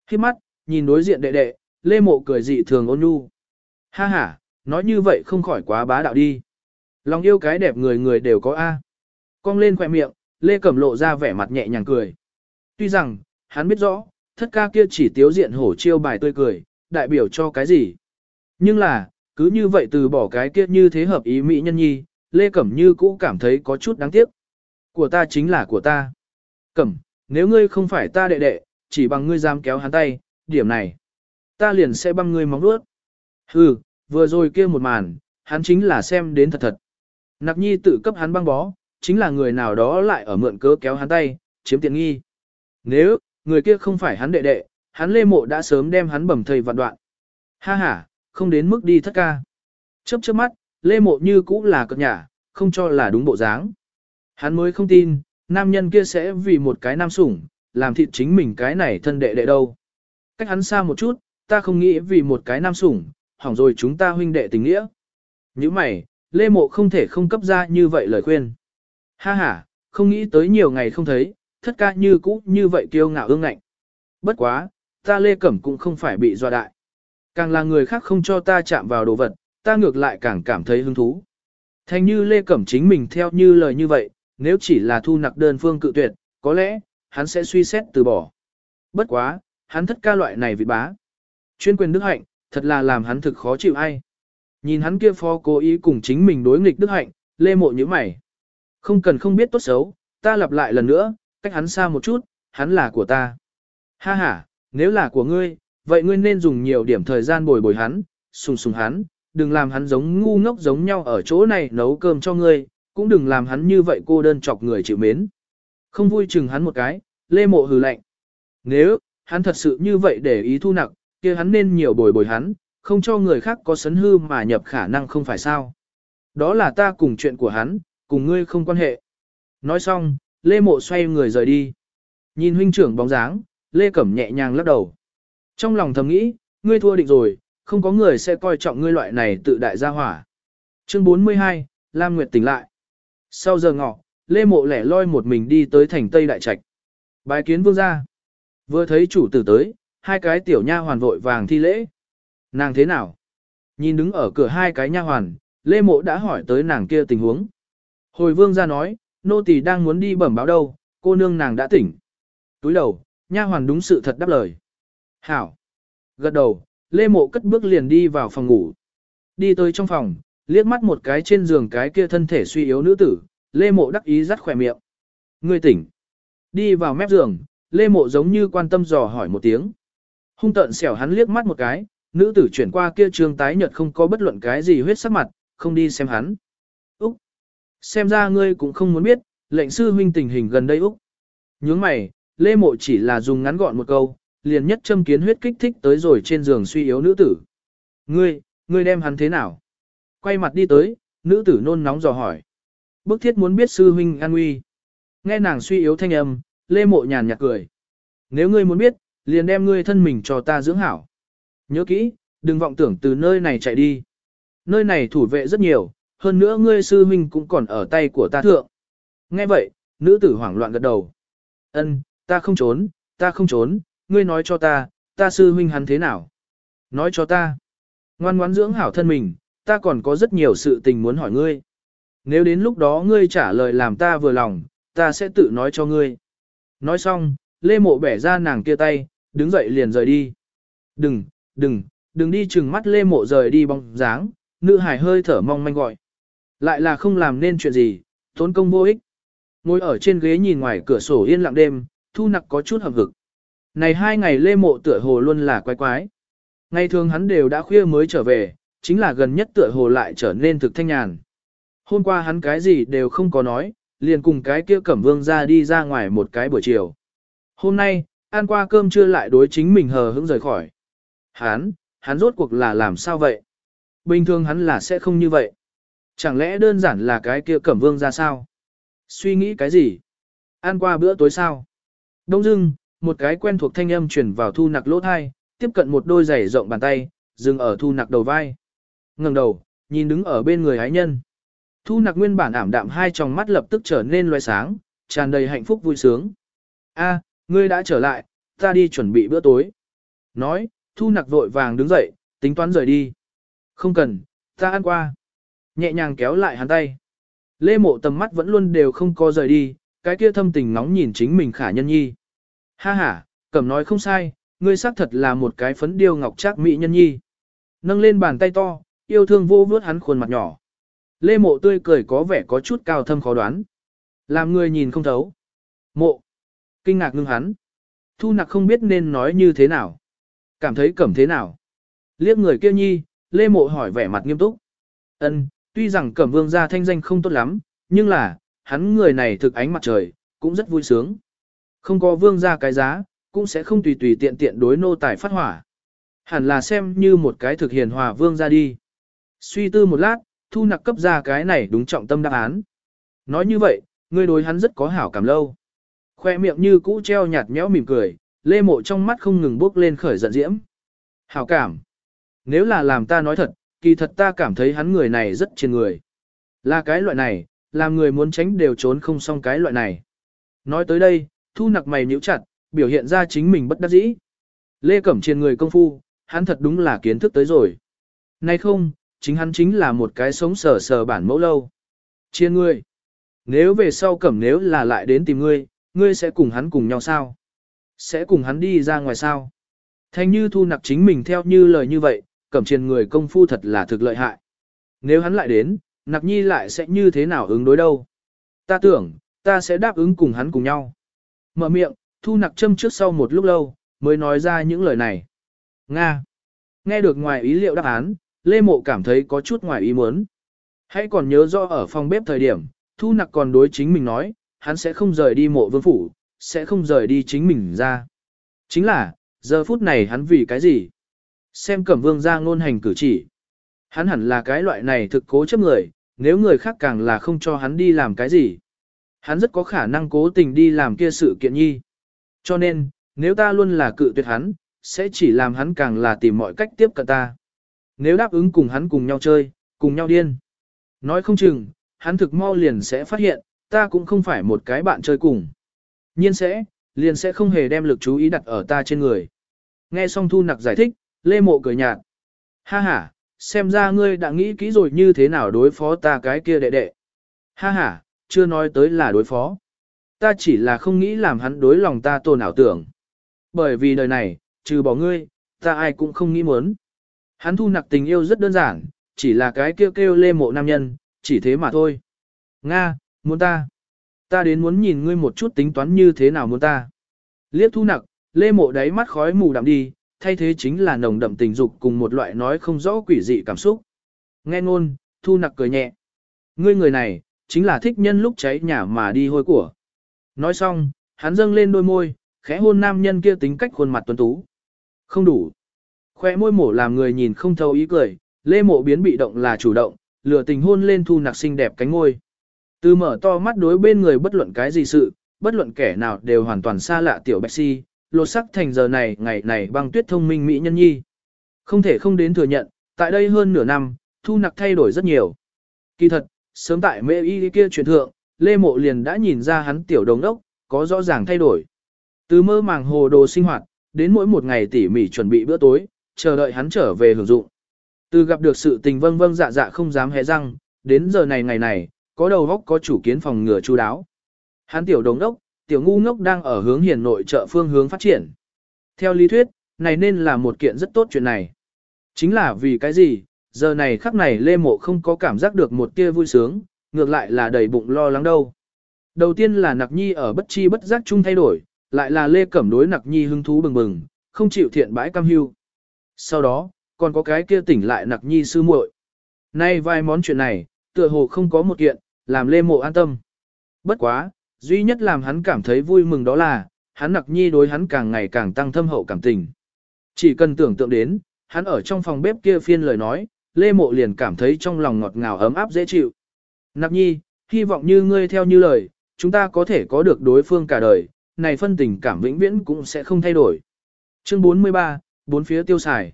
Khi mắt, nhìn đối diện đệ đệ, Lê Mộ cười dị thường ôn nhu. Ha ha, nói như vậy không khỏi quá bá đạo đi. Lòng yêu cái đẹp người người đều có A. Cong lên khỏe miệng, Lê Cẩm lộ ra vẻ mặt nhẹ nhàng cười. Tuy rằng, hắn biết rõ, thất ca kia chỉ tiếu diện hổ chiêu bài tươi cười, đại biểu cho cái gì. Nhưng là, cứ như vậy từ bỏ cái kia như thế hợp ý mỹ nhân nhi, Lê Cẩm như cũ cảm thấy có chút đáng tiếc. Của ta chính là của ta. Cẩm, nếu ngươi không phải ta đệ đệ, chỉ bằng ngươi dám kéo hắn tay, điểm này. Ta liền sẽ băm ngươi móng nuốt. Hừ, vừa rồi kia một màn, hắn chính là xem đến thật thật. Nặc nhi tự cấp hắn băng bó, chính là người nào đó lại ở mượn cớ kéo hắn tay, chiếm tiện nghi. Nếu, người kia không phải hắn đệ đệ, hắn lê mộ đã sớm đem hắn bầm thầy vạn đoạn. Ha ha, không đến mức đi thất ca. Chớp chớp mắt, lê mộ như cũ là cợt nhả, không cho là đúng bộ dáng. Hắn mới không tin, nam nhân kia sẽ vì một cái nam sủng, làm thịt chính mình cái này thân đệ đệ đâu. Cách hắn xa một chút, ta không nghĩ vì một cái nam sủng, hỏng rồi chúng ta huynh đệ tình nghĩa. Như mày, Lê Mộ không thể không cấp ra như vậy lời khuyên. Ha ha, không nghĩ tới nhiều ngày không thấy, thất ca như cũ như vậy kiêu ngạo ương ngạnh. Bất quá, ta Lê Cẩm cũng không phải bị dọa đại. Càng là người khác không cho ta chạm vào đồ vật, ta ngược lại càng cảm thấy hứng thú. Thành như Lê Cẩm chính mình theo như lời như vậy, nếu chỉ là thu nặc đơn phương cự tuyệt, có lẽ, hắn sẽ suy xét từ bỏ. Bất quá, hắn thất ca loại này vị bá. Chuyên quyền đức hạnh, thật là làm hắn thực khó chịu ai. Nhìn hắn kia phó cố ý cùng chính mình đối nghịch đức hạnh, lê mộ như mày. Không cần không biết tốt xấu, ta lặp lại lần nữa, cách hắn xa một chút, hắn là của ta. Ha ha, nếu là của ngươi, vậy ngươi nên dùng nhiều điểm thời gian bồi bồi hắn, sùng sùng hắn, đừng làm hắn giống ngu ngốc giống nhau ở chỗ này nấu cơm cho ngươi, cũng đừng làm hắn như vậy cô đơn chọc người chịu mến. Không vui chừng hắn một cái, lê mộ hừ lạnh. Nếu, hắn thật sự như vậy để ý thu nặng, kia hắn nên nhiều bồi bồi hắn, không cho người khác có sấn hư mà nhập khả năng không phải sao. Đó là ta cùng chuyện của hắn, cùng ngươi không quan hệ. Nói xong, Lê Mộ xoay người rời đi. Nhìn huynh trưởng bóng dáng, Lê Cẩm nhẹ nhàng lắc đầu. Trong lòng thầm nghĩ, ngươi thua định rồi, không có người sẽ coi trọng ngươi loại này tự đại gia hỏa. Chương 42, Lam Nguyệt tỉnh lại. Sau giờ ngọ, Lê Mộ lẻ loi một mình đi tới thành Tây Đại Trạch. Bái kiến vương gia. Vừa thấy chủ tử tới, hai cái tiểu nha hoàn vội vàng thi lễ. Nàng thế nào? Nhìn đứng ở cửa hai cái nha hoàn, Lê Mộ đã hỏi tới nàng kia tình huống. Hồi vương gia nói, nô tỳ đang muốn đi bẩm báo đâu, cô nương nàng đã tỉnh. Túi đầu, nha hoàn đúng sự thật đáp lời. Hảo. Gật đầu, Lê Mộ cất bước liền đi vào phòng ngủ. Đi tới trong phòng, liếc mắt một cái trên giường cái kia thân thể suy yếu nữ tử, Lê Mộ đắc ý rắt khỏe miệng. Ngươi tỉnh. Đi vào mép giường, Lê Mộ giống như quan tâm dò hỏi một tiếng. Hung tận xẻo hắn liếc mắt một cái, nữ tử chuyển qua kia trường tái nhợt không có bất luận cái gì huyết sắc mặt, không đi xem hắn. Úc! Xem ra ngươi cũng không muốn biết, lệnh sư huynh tình hình gần đây Úc. Nhướng mày, Lê Mộ chỉ là dùng ngắn gọn một câu, liền nhất châm kiến huyết kích thích tới rồi trên giường suy yếu nữ tử. Ngươi, ngươi đem hắn thế nào? Quay mặt đi tới, nữ tử nôn nóng dò hỏi. Bức thiết muốn biết sư huynh an nguy. Nghe nàng suy yếu thanh âm, Lê Mộ nhàn nhạt cười. Nếu ngươi muốn biết, liền đem ngươi thân mình cho ta dưỡng hảo. Nhớ kỹ, đừng vọng tưởng từ nơi này chạy đi. Nơi này thủ vệ rất nhiều, hơn nữa ngươi sư huynh cũng còn ở tay của ta thượng. Nghe vậy, nữ tử hoảng loạn gật đầu. Ân, ta không trốn, ta không trốn, ngươi nói cho ta, ta sư huynh hắn thế nào? Nói cho ta. Ngoan ngoãn dưỡng hảo thân mình, ta còn có rất nhiều sự tình muốn hỏi ngươi. Nếu đến lúc đó ngươi trả lời làm ta vừa lòng, ta sẽ tự nói cho ngươi. Nói xong, Lê Mộ bẻ ra nàng kia tay, đứng dậy liền rời đi. Đừng, đừng, đừng đi chừng mắt Lê Mộ rời đi bóng dáng, nữ hải hơi thở mong manh gọi. Lại là không làm nên chuyện gì, tốn công vô ích. Ngồi ở trên ghế nhìn ngoài cửa sổ yên lặng đêm, thu nặc có chút hợp vực. Này hai ngày Lê Mộ tựa hồ luôn là quái quái. Ngày thường hắn đều đã khuya mới trở về, chính là gần nhất tựa hồ lại trở nên thực thanh nhàn. Hôm qua hắn cái gì đều không có nói, liền cùng cái kia cẩm vương ra đi ra ngoài một cái buổi chiều. Hôm nay, ăn qua cơm trưa lại đối chính mình hờ hững rời khỏi. Hắn, hắn rốt cuộc là làm sao vậy? Bình thường hắn là sẽ không như vậy. Chẳng lẽ đơn giản là cái kia cẩm vương ra sao? Suy nghĩ cái gì? Ăn qua bữa tối sao? Đông dưng, một cái quen thuộc thanh âm truyền vào thu nặc lỗ thai, tiếp cận một đôi giày rộng bàn tay, dừng ở thu nặc đầu vai. ngẩng đầu, nhìn đứng ở bên người hái nhân. Thu nặc nguyên bản ảm đạm hai tròng mắt lập tức trở nên loé sáng, tràn đầy hạnh phúc vui sướng. A, ngươi đã trở lại, ta đi chuẩn bị bữa tối. Nói, thu nặc vội vàng đứng dậy, tính toán rời đi. Không cần, ta ăn qua. Nhẹ nhàng kéo lại hắn tay. Lê mộ tầm mắt vẫn luôn đều không có rời đi, cái kia thâm tình nóng nhìn chính mình khả nhân nhi. Ha ha, cẩm nói không sai, ngươi xác thật là một cái phấn điêu ngọc trác mỹ nhân nhi. Nâng lên bàn tay to, yêu thương vô vướt hắn khuôn mặt nhỏ. Lê mộ tươi cười có vẻ có chút cao thâm khó đoán. Làm người nhìn không thấu. Mộ. Kinh ngạc ngưng hắn. Thu nặc không biết nên nói như thế nào. Cảm thấy cẩm thế nào. Liếc người kia nhi, Lê mộ hỏi vẻ mặt nghiêm túc. Ân, tuy rằng cẩm vương gia thanh danh không tốt lắm, nhưng là, hắn người này thực ánh mặt trời, cũng rất vui sướng. Không có vương gia cái giá, cũng sẽ không tùy tùy tiện tiện đối nô tài phát hỏa. Hẳn là xem như một cái thực hiền hòa vương gia đi. Suy tư một lát, thu nặc cấp ra cái này đúng trọng tâm đáp án. Nói như vậy, ngươi đối hắn rất có hảo cảm lâu. Khoe miệng như cũ treo nhạt nhẽo mỉm cười, lê mộ trong mắt không ngừng bước lên khởi giận diễm. Hảo cảm. Nếu là làm ta nói thật, kỳ thật ta cảm thấy hắn người này rất trên người. Là cái loại này, làm người muốn tránh đều trốn không xong cái loại này. Nói tới đây, thu nặc mày nhíu chặt, biểu hiện ra chính mình bất đắc dĩ. Lê Cẩm trên người công phu, hắn thật đúng là kiến thức tới rồi. Nay không, chính hắn chính là một cái sống sờ sờ bản mẫu lâu. Chiên ngươi. Nếu về sau Cẩm nếu là lại đến tìm ngươi, ngươi sẽ cùng hắn cùng nhau sao? Sẽ cùng hắn đi ra ngoài sao? Thanh như thu nặc chính mình theo như lời như vậy, Cẩm trên người công phu thật là thực lợi hại. nếu hắn lại đến, nặc nhi lại sẽ như thế nào ứng đối đâu. Ta tưởng, ta sẽ đáp ứng cùng hắn cùng nhau. Mở miệng, thu nặc châm trước sau một lúc lâu, mới nói ra những lời này. Nga. Nghe được ngoài ý liệu đáp án, Lê Mộ cảm thấy có chút ngoài ý muốn. Hãy còn nhớ rõ ở phòng bếp thời điểm, thu nặc còn đối chính mình nói, hắn sẽ không rời đi mộ vương phủ, sẽ không rời đi chính mình ra. Chính là, giờ phút này hắn vì cái gì? Xem cẩm vương ra ngôn hành cử chỉ. Hắn hẳn là cái loại này thực cố chấp người, nếu người khác càng là không cho hắn đi làm cái gì. Hắn rất có khả năng cố tình đi làm kia sự kiện nhi. Cho nên, nếu ta luôn là cự tuyệt hắn, sẽ chỉ làm hắn càng là tìm mọi cách tiếp cận ta. Nếu đáp ứng cùng hắn cùng nhau chơi, cùng nhau điên. Nói không chừng, hắn thực mau liền sẽ phát hiện, ta cũng không phải một cái bạn chơi cùng. Nhiên sẽ, liền sẽ không hề đem lực chú ý đặt ở ta trên người. Nghe xong thu nặc giải thích, Lê Mộ cười nhạt. Ha ha, xem ra ngươi đã nghĩ kỹ rồi như thế nào đối phó ta cái kia đệ đệ. Ha ha, chưa nói tới là đối phó. Ta chỉ là không nghĩ làm hắn đối lòng ta tồn ảo tưởng. Bởi vì đời này, trừ bỏ ngươi, ta ai cũng không nghĩ muốn. Hắn thu nặc tình yêu rất đơn giản, chỉ là cái kêu kêu lê mộ nam nhân, chỉ thế mà thôi. Nga, muốn ta. Ta đến muốn nhìn ngươi một chút tính toán như thế nào muốn ta. Liếc thu nặc, lê mộ đáy mắt khói mù đậm đi, thay thế chính là nồng đậm tình dục cùng một loại nói không rõ quỷ dị cảm xúc. Nghe ngôn, thu nặc cười nhẹ. Ngươi người này, chính là thích nhân lúc cháy nhà mà đi hôi của. Nói xong, hắn dâng lên đôi môi, khẽ hôn nam nhân kia tính cách khuôn mặt tuấn tú. Không đủ. Khoe môi mổ làm người nhìn không thấu ý cười, lê mộ biến bị động là chủ động, lửa tình hôn lên thu nặc xinh đẹp cánh ngôi. Từ mở to mắt đối bên người bất luận cái gì sự, bất luận kẻ nào đều hoàn toàn xa lạ tiểu bạch si, lột sắc thành giờ này ngày này băng tuyết thông minh mỹ nhân nhi. Không thể không đến thừa nhận, tại đây hơn nửa năm, thu nặc thay đổi rất nhiều. Kỳ thật, sớm tại mê y kia truyền thượng, Lê Mộ liền đã nhìn ra hắn tiểu đồng đốc, có rõ ràng thay đổi. Từ mơ màng hồ đồ sinh hoạt, đến mỗi một ngày tỉ mỉ chuẩn bị bữa tối, chờ đợi hắn trở về hưởng dụng. Từ gặp được sự tình vâng vâng dạ dạ không dám hé răng, đến giờ này ngày này, có đầu góc có chủ kiến phòng ngừa chu đáo. Hắn tiểu đồng đốc, tiểu ngu ngốc đang ở hướng hiền nội trợ phương hướng phát triển. Theo lý thuyết, này nên là một kiện rất tốt chuyện này. Chính là vì cái gì, giờ này khắc này Lê Mộ không có cảm giác được một tia vui sướng, ngược lại là đầy bụng lo lắng đâu. Đầu tiên là Nặc Nhi ở bất chi bất giác chung thay đổi, lại là Lê Cẩm đối Nặc Nhi hứng thú bừng bừng, không chịu thiện bãi cam hưu. Sau đó, còn có cái kia tỉnh lại Nặc Nhi sư muội. Nay vài món chuyện này, tựa hồ không có một kiện, làm Lê Mộ an tâm. Bất quá, duy nhất làm hắn cảm thấy vui mừng đó là, hắn Nặc Nhi đối hắn càng ngày càng tăng thâm hậu cảm tình. Chỉ cần tưởng tượng đến, hắn ở trong phòng bếp kia phiên lời nói, Lê Mộ liền cảm thấy trong lòng ngọt ngào ấm áp dễ chịu. Nạp nhi, hy vọng như ngươi theo như lời, chúng ta có thể có được đối phương cả đời, này phân tình cảm vĩnh viễn cũng sẽ không thay đổi. Chương 43, bốn phía tiêu xài.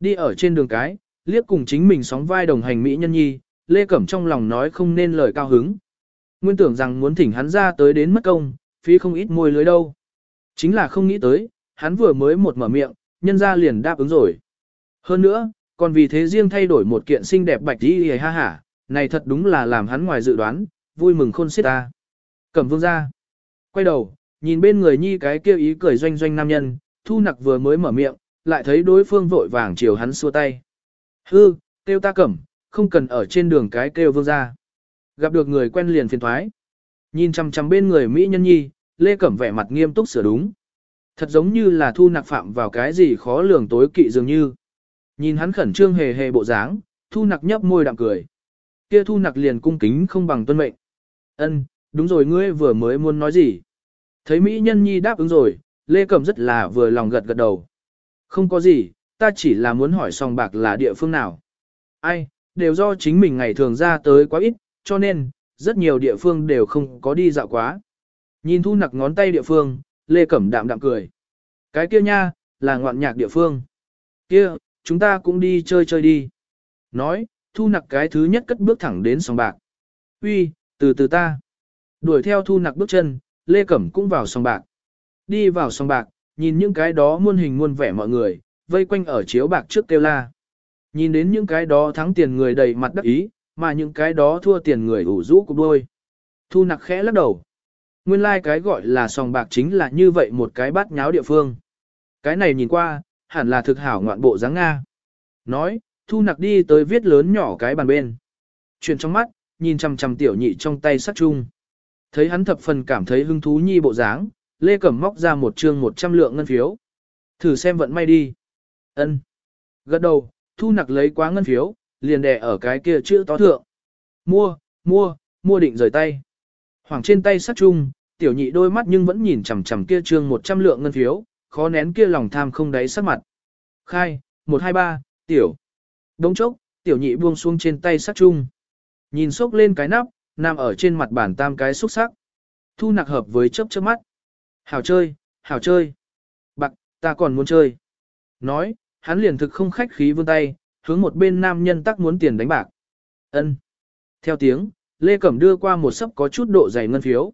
Đi ở trên đường cái, liếc cùng chính mình sóng vai đồng hành Mỹ nhân nhi, Lê Cẩm trong lòng nói không nên lời cao hứng. Nguyên tưởng rằng muốn thỉnh hắn ra tới đến mất công, phí không ít môi lưới đâu. Chính là không nghĩ tới, hắn vừa mới một mở miệng, nhân ra liền đáp ứng rồi. Hơn nữa, còn vì thế riêng thay đổi một kiện xinh đẹp bạch đi ha hả, này thật đúng là làm hắn ngoài dự đoán, vui mừng khôn xiết ta. Cẩm vương ra. Quay đầu, nhìn bên người nhi cái kêu ý cười doanh doanh nam nhân, thu nặc vừa mới mở miệng, lại thấy đối phương vội vàng chiều hắn xua tay. Hư, kêu ta cẩm, không cần ở trên đường cái kêu vương ra. Gặp được người quen liền phiền thoái. Nhìn chằm chằm bên người Mỹ nhân nhi, Lê Cẩm vẻ mặt nghiêm túc sửa đúng. Thật giống như là thu nặc phạm vào cái gì khó lường tối kỵ dường như. Nhìn hắn khẩn trương hề hề bộ dáng, thu nặc nhấp môi đạm cười. Kia thu nặc liền cung kính không bằng tuân mệnh. Ân, đúng rồi ngươi vừa mới muốn nói gì. Thấy Mỹ nhân nhi đáp ứng rồi, Lê Cẩm rất là vừa lòng gật gật đầu. Không có gì, ta chỉ là muốn hỏi song bạc là địa phương nào. Ai, đều do chính mình ngày thường ra tới quá ít, cho nên, rất nhiều địa phương đều không có đi dạo quá. Nhìn thu nặc ngón tay địa phương, Lê Cẩm đạm đạm cười. Cái kia nha, là ngoạn nhạc địa phương. Kia, chúng ta cũng đi chơi chơi đi. Nói, thu nặc cái thứ nhất cất bước thẳng đến sòng bạc. Uy, từ từ ta. Đuổi theo thu nặc bước chân, Lê Cẩm cũng vào sòng bạc. Đi vào sòng bạc, nhìn những cái đó muôn hình muôn vẻ mọi người, vây quanh ở chiếu bạc trước kêu la. Nhìn đến những cái đó thắng tiền người đầy mặt đắc ý, mà những cái đó thua tiền người ủ rũ cục đôi. Thu nặc khẽ lắc đầu. Nguyên lai like cái gọi là sòng bạc chính là như vậy một cái bát nháo địa phương. Cái này nhìn qua, hẳn là thực hảo ngoạn bộ dáng Nga. Nói, thu nặc đi tới viết lớn nhỏ cái bàn bên. Chuyển trong mắt, nhìn chằm chằm tiểu nhị trong tay sắc chung. Thấy hắn thập phần cảm thấy hứng thú nhi bộ dáng, Lê Cẩm móc ra một chương 100 lượng ngân phiếu. Thử xem vận may đi. Ân. Gật đầu, thu nặc lấy quá ngân phiếu, liền đè ở cái kia chữ to thượng. Mua, mua, mua định rời tay. Hoàng trên tay sắc chung, tiểu nhị đôi mắt nhưng vẫn nhìn chằm chằm kia trương 100 lượng ngân phiếu, khó nén kia lòng tham không đáy sắc mặt. Khai, 123, tiểu. Đống chốc, tiểu nhị buông xuống trên tay sắc chung. Nhìn sốc lên cái nắp, nằm ở trên mặt bàn tam cái xúc sắc. Thu nặc hợp với chớp chớp mắt. Hảo chơi, hảo chơi. Bạc, ta còn muốn chơi. Nói, hắn liền thực không khách khí vươn tay, hướng một bên nam nhân tắc muốn tiền đánh bạc. Ân. Theo tiếng, Lê Cẩm đưa qua một sấp có chút độ dày ngân phiếu.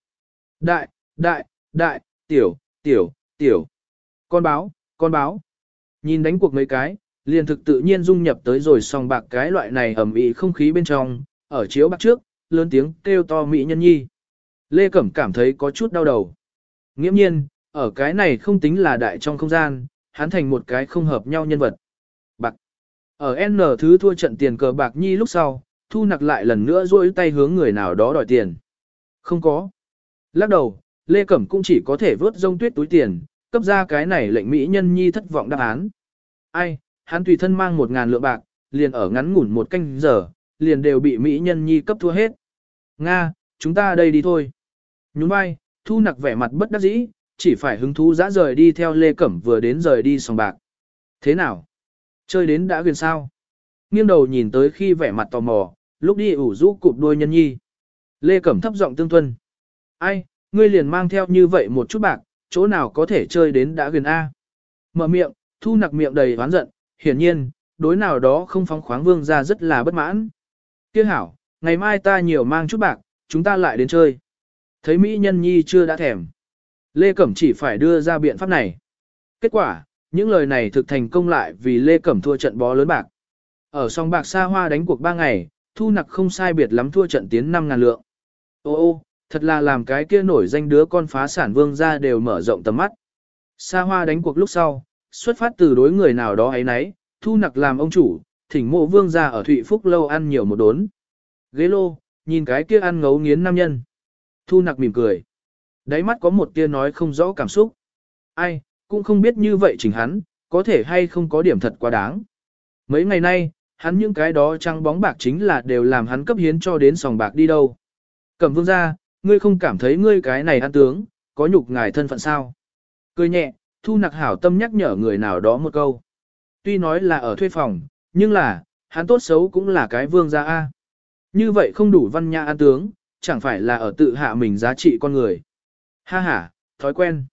Đại, đại, đại, tiểu, tiểu, tiểu. Con báo, con báo. Nhìn đánh cuộc mấy cái, liền thực tự nhiên dung nhập tới rồi song bạc cái loại này ẩm ĩ không khí bên trong, ở chiếu bạc trước, lớn tiếng kêu to mỹ nhân nhi. Lê Cẩm cảm thấy có chút đau đầu. Nghiễm nhiên, ở cái này không tính là đại trong không gian, hắn thành một cái không hợp nhau nhân vật. Bạc. Ở N thứ thua trận tiền cờ bạc nhi lúc sau, thu nặc lại lần nữa duỗi tay hướng người nào đó đòi tiền. Không có. Lắc đầu, Lê Cẩm cũng chỉ có thể vớt rông tuyết túi tiền, cấp ra cái này lệnh Mỹ nhân nhi thất vọng đáp án. Ai, hắn tùy thân mang một ngàn lượng bạc, liền ở ngắn ngủn một canh giờ, liền đều bị Mỹ nhân nhi cấp thua hết. Nga, chúng ta đây đi thôi. Nhún vai, thu nặc vẻ mặt bất đắc dĩ, chỉ phải hứng thú dã rời đi theo Lê Cẩm vừa đến rời đi sòng bạc. Thế nào? Chơi đến đã gần sao? Nghiêng đầu nhìn tới khi vẻ mặt tò mò, lúc đi ủ rũ cụp đuôi nhân nhi. Lê Cẩm thấp giọng tương tuân. Ai, ngươi liền mang theo như vậy một chút bạc, chỗ nào có thể chơi đến đã gần A. Mở miệng, thu nặc miệng đầy oán giận, hiển nhiên, đối nào đó không phóng khoáng vương ra rất là bất mãn. Tiếc hảo, ngày mai ta nhiều mang chút bạc, chúng ta lại đến chơi. Thấy Mỹ nhân nhi chưa đã thèm. Lê Cẩm chỉ phải đưa ra biện pháp này. Kết quả, những lời này thực thành công lại vì Lê Cẩm thua trận bó lớn bạc. Ở song bạc xa hoa đánh cuộc 3 ngày, thu nặc không sai biệt lắm thua trận tiến 5 ngàn lượng. Ô ô, thật là làm cái kia nổi danh đứa con phá sản vương ra đều mở rộng tầm mắt. Sa hoa đánh cuộc lúc sau, xuất phát từ đối người nào đó ấy nấy, thu nặc làm ông chủ, thỉnh mộ vương ra ở Thụy Phúc lâu ăn nhiều một đốn. Ghế lô, nhìn cái kia ăn ngấu nghiến nam nhân. Thu nặc mỉm cười. Đáy mắt có một tia nói không rõ cảm xúc. Ai, cũng không biết như vậy chỉnh hắn, có thể hay không có điểm thật quá đáng. Mấy ngày nay, hắn những cái đó trăng bóng bạc chính là đều làm hắn cấp hiến cho đến sòng bạc đi đâu. Cẩm vương ra, ngươi không cảm thấy ngươi cái này ăn tướng, có nhục ngài thân phận sao. Cười nhẹ, thu nặc hảo tâm nhắc nhở người nào đó một câu. Tuy nói là ở thuê phòng, nhưng là, hắn tốt xấu cũng là cái vương gia A. Như vậy không đủ văn nhã ăn tướng, chẳng phải là ở tự hạ mình giá trị con người. Ha ha, thói quen.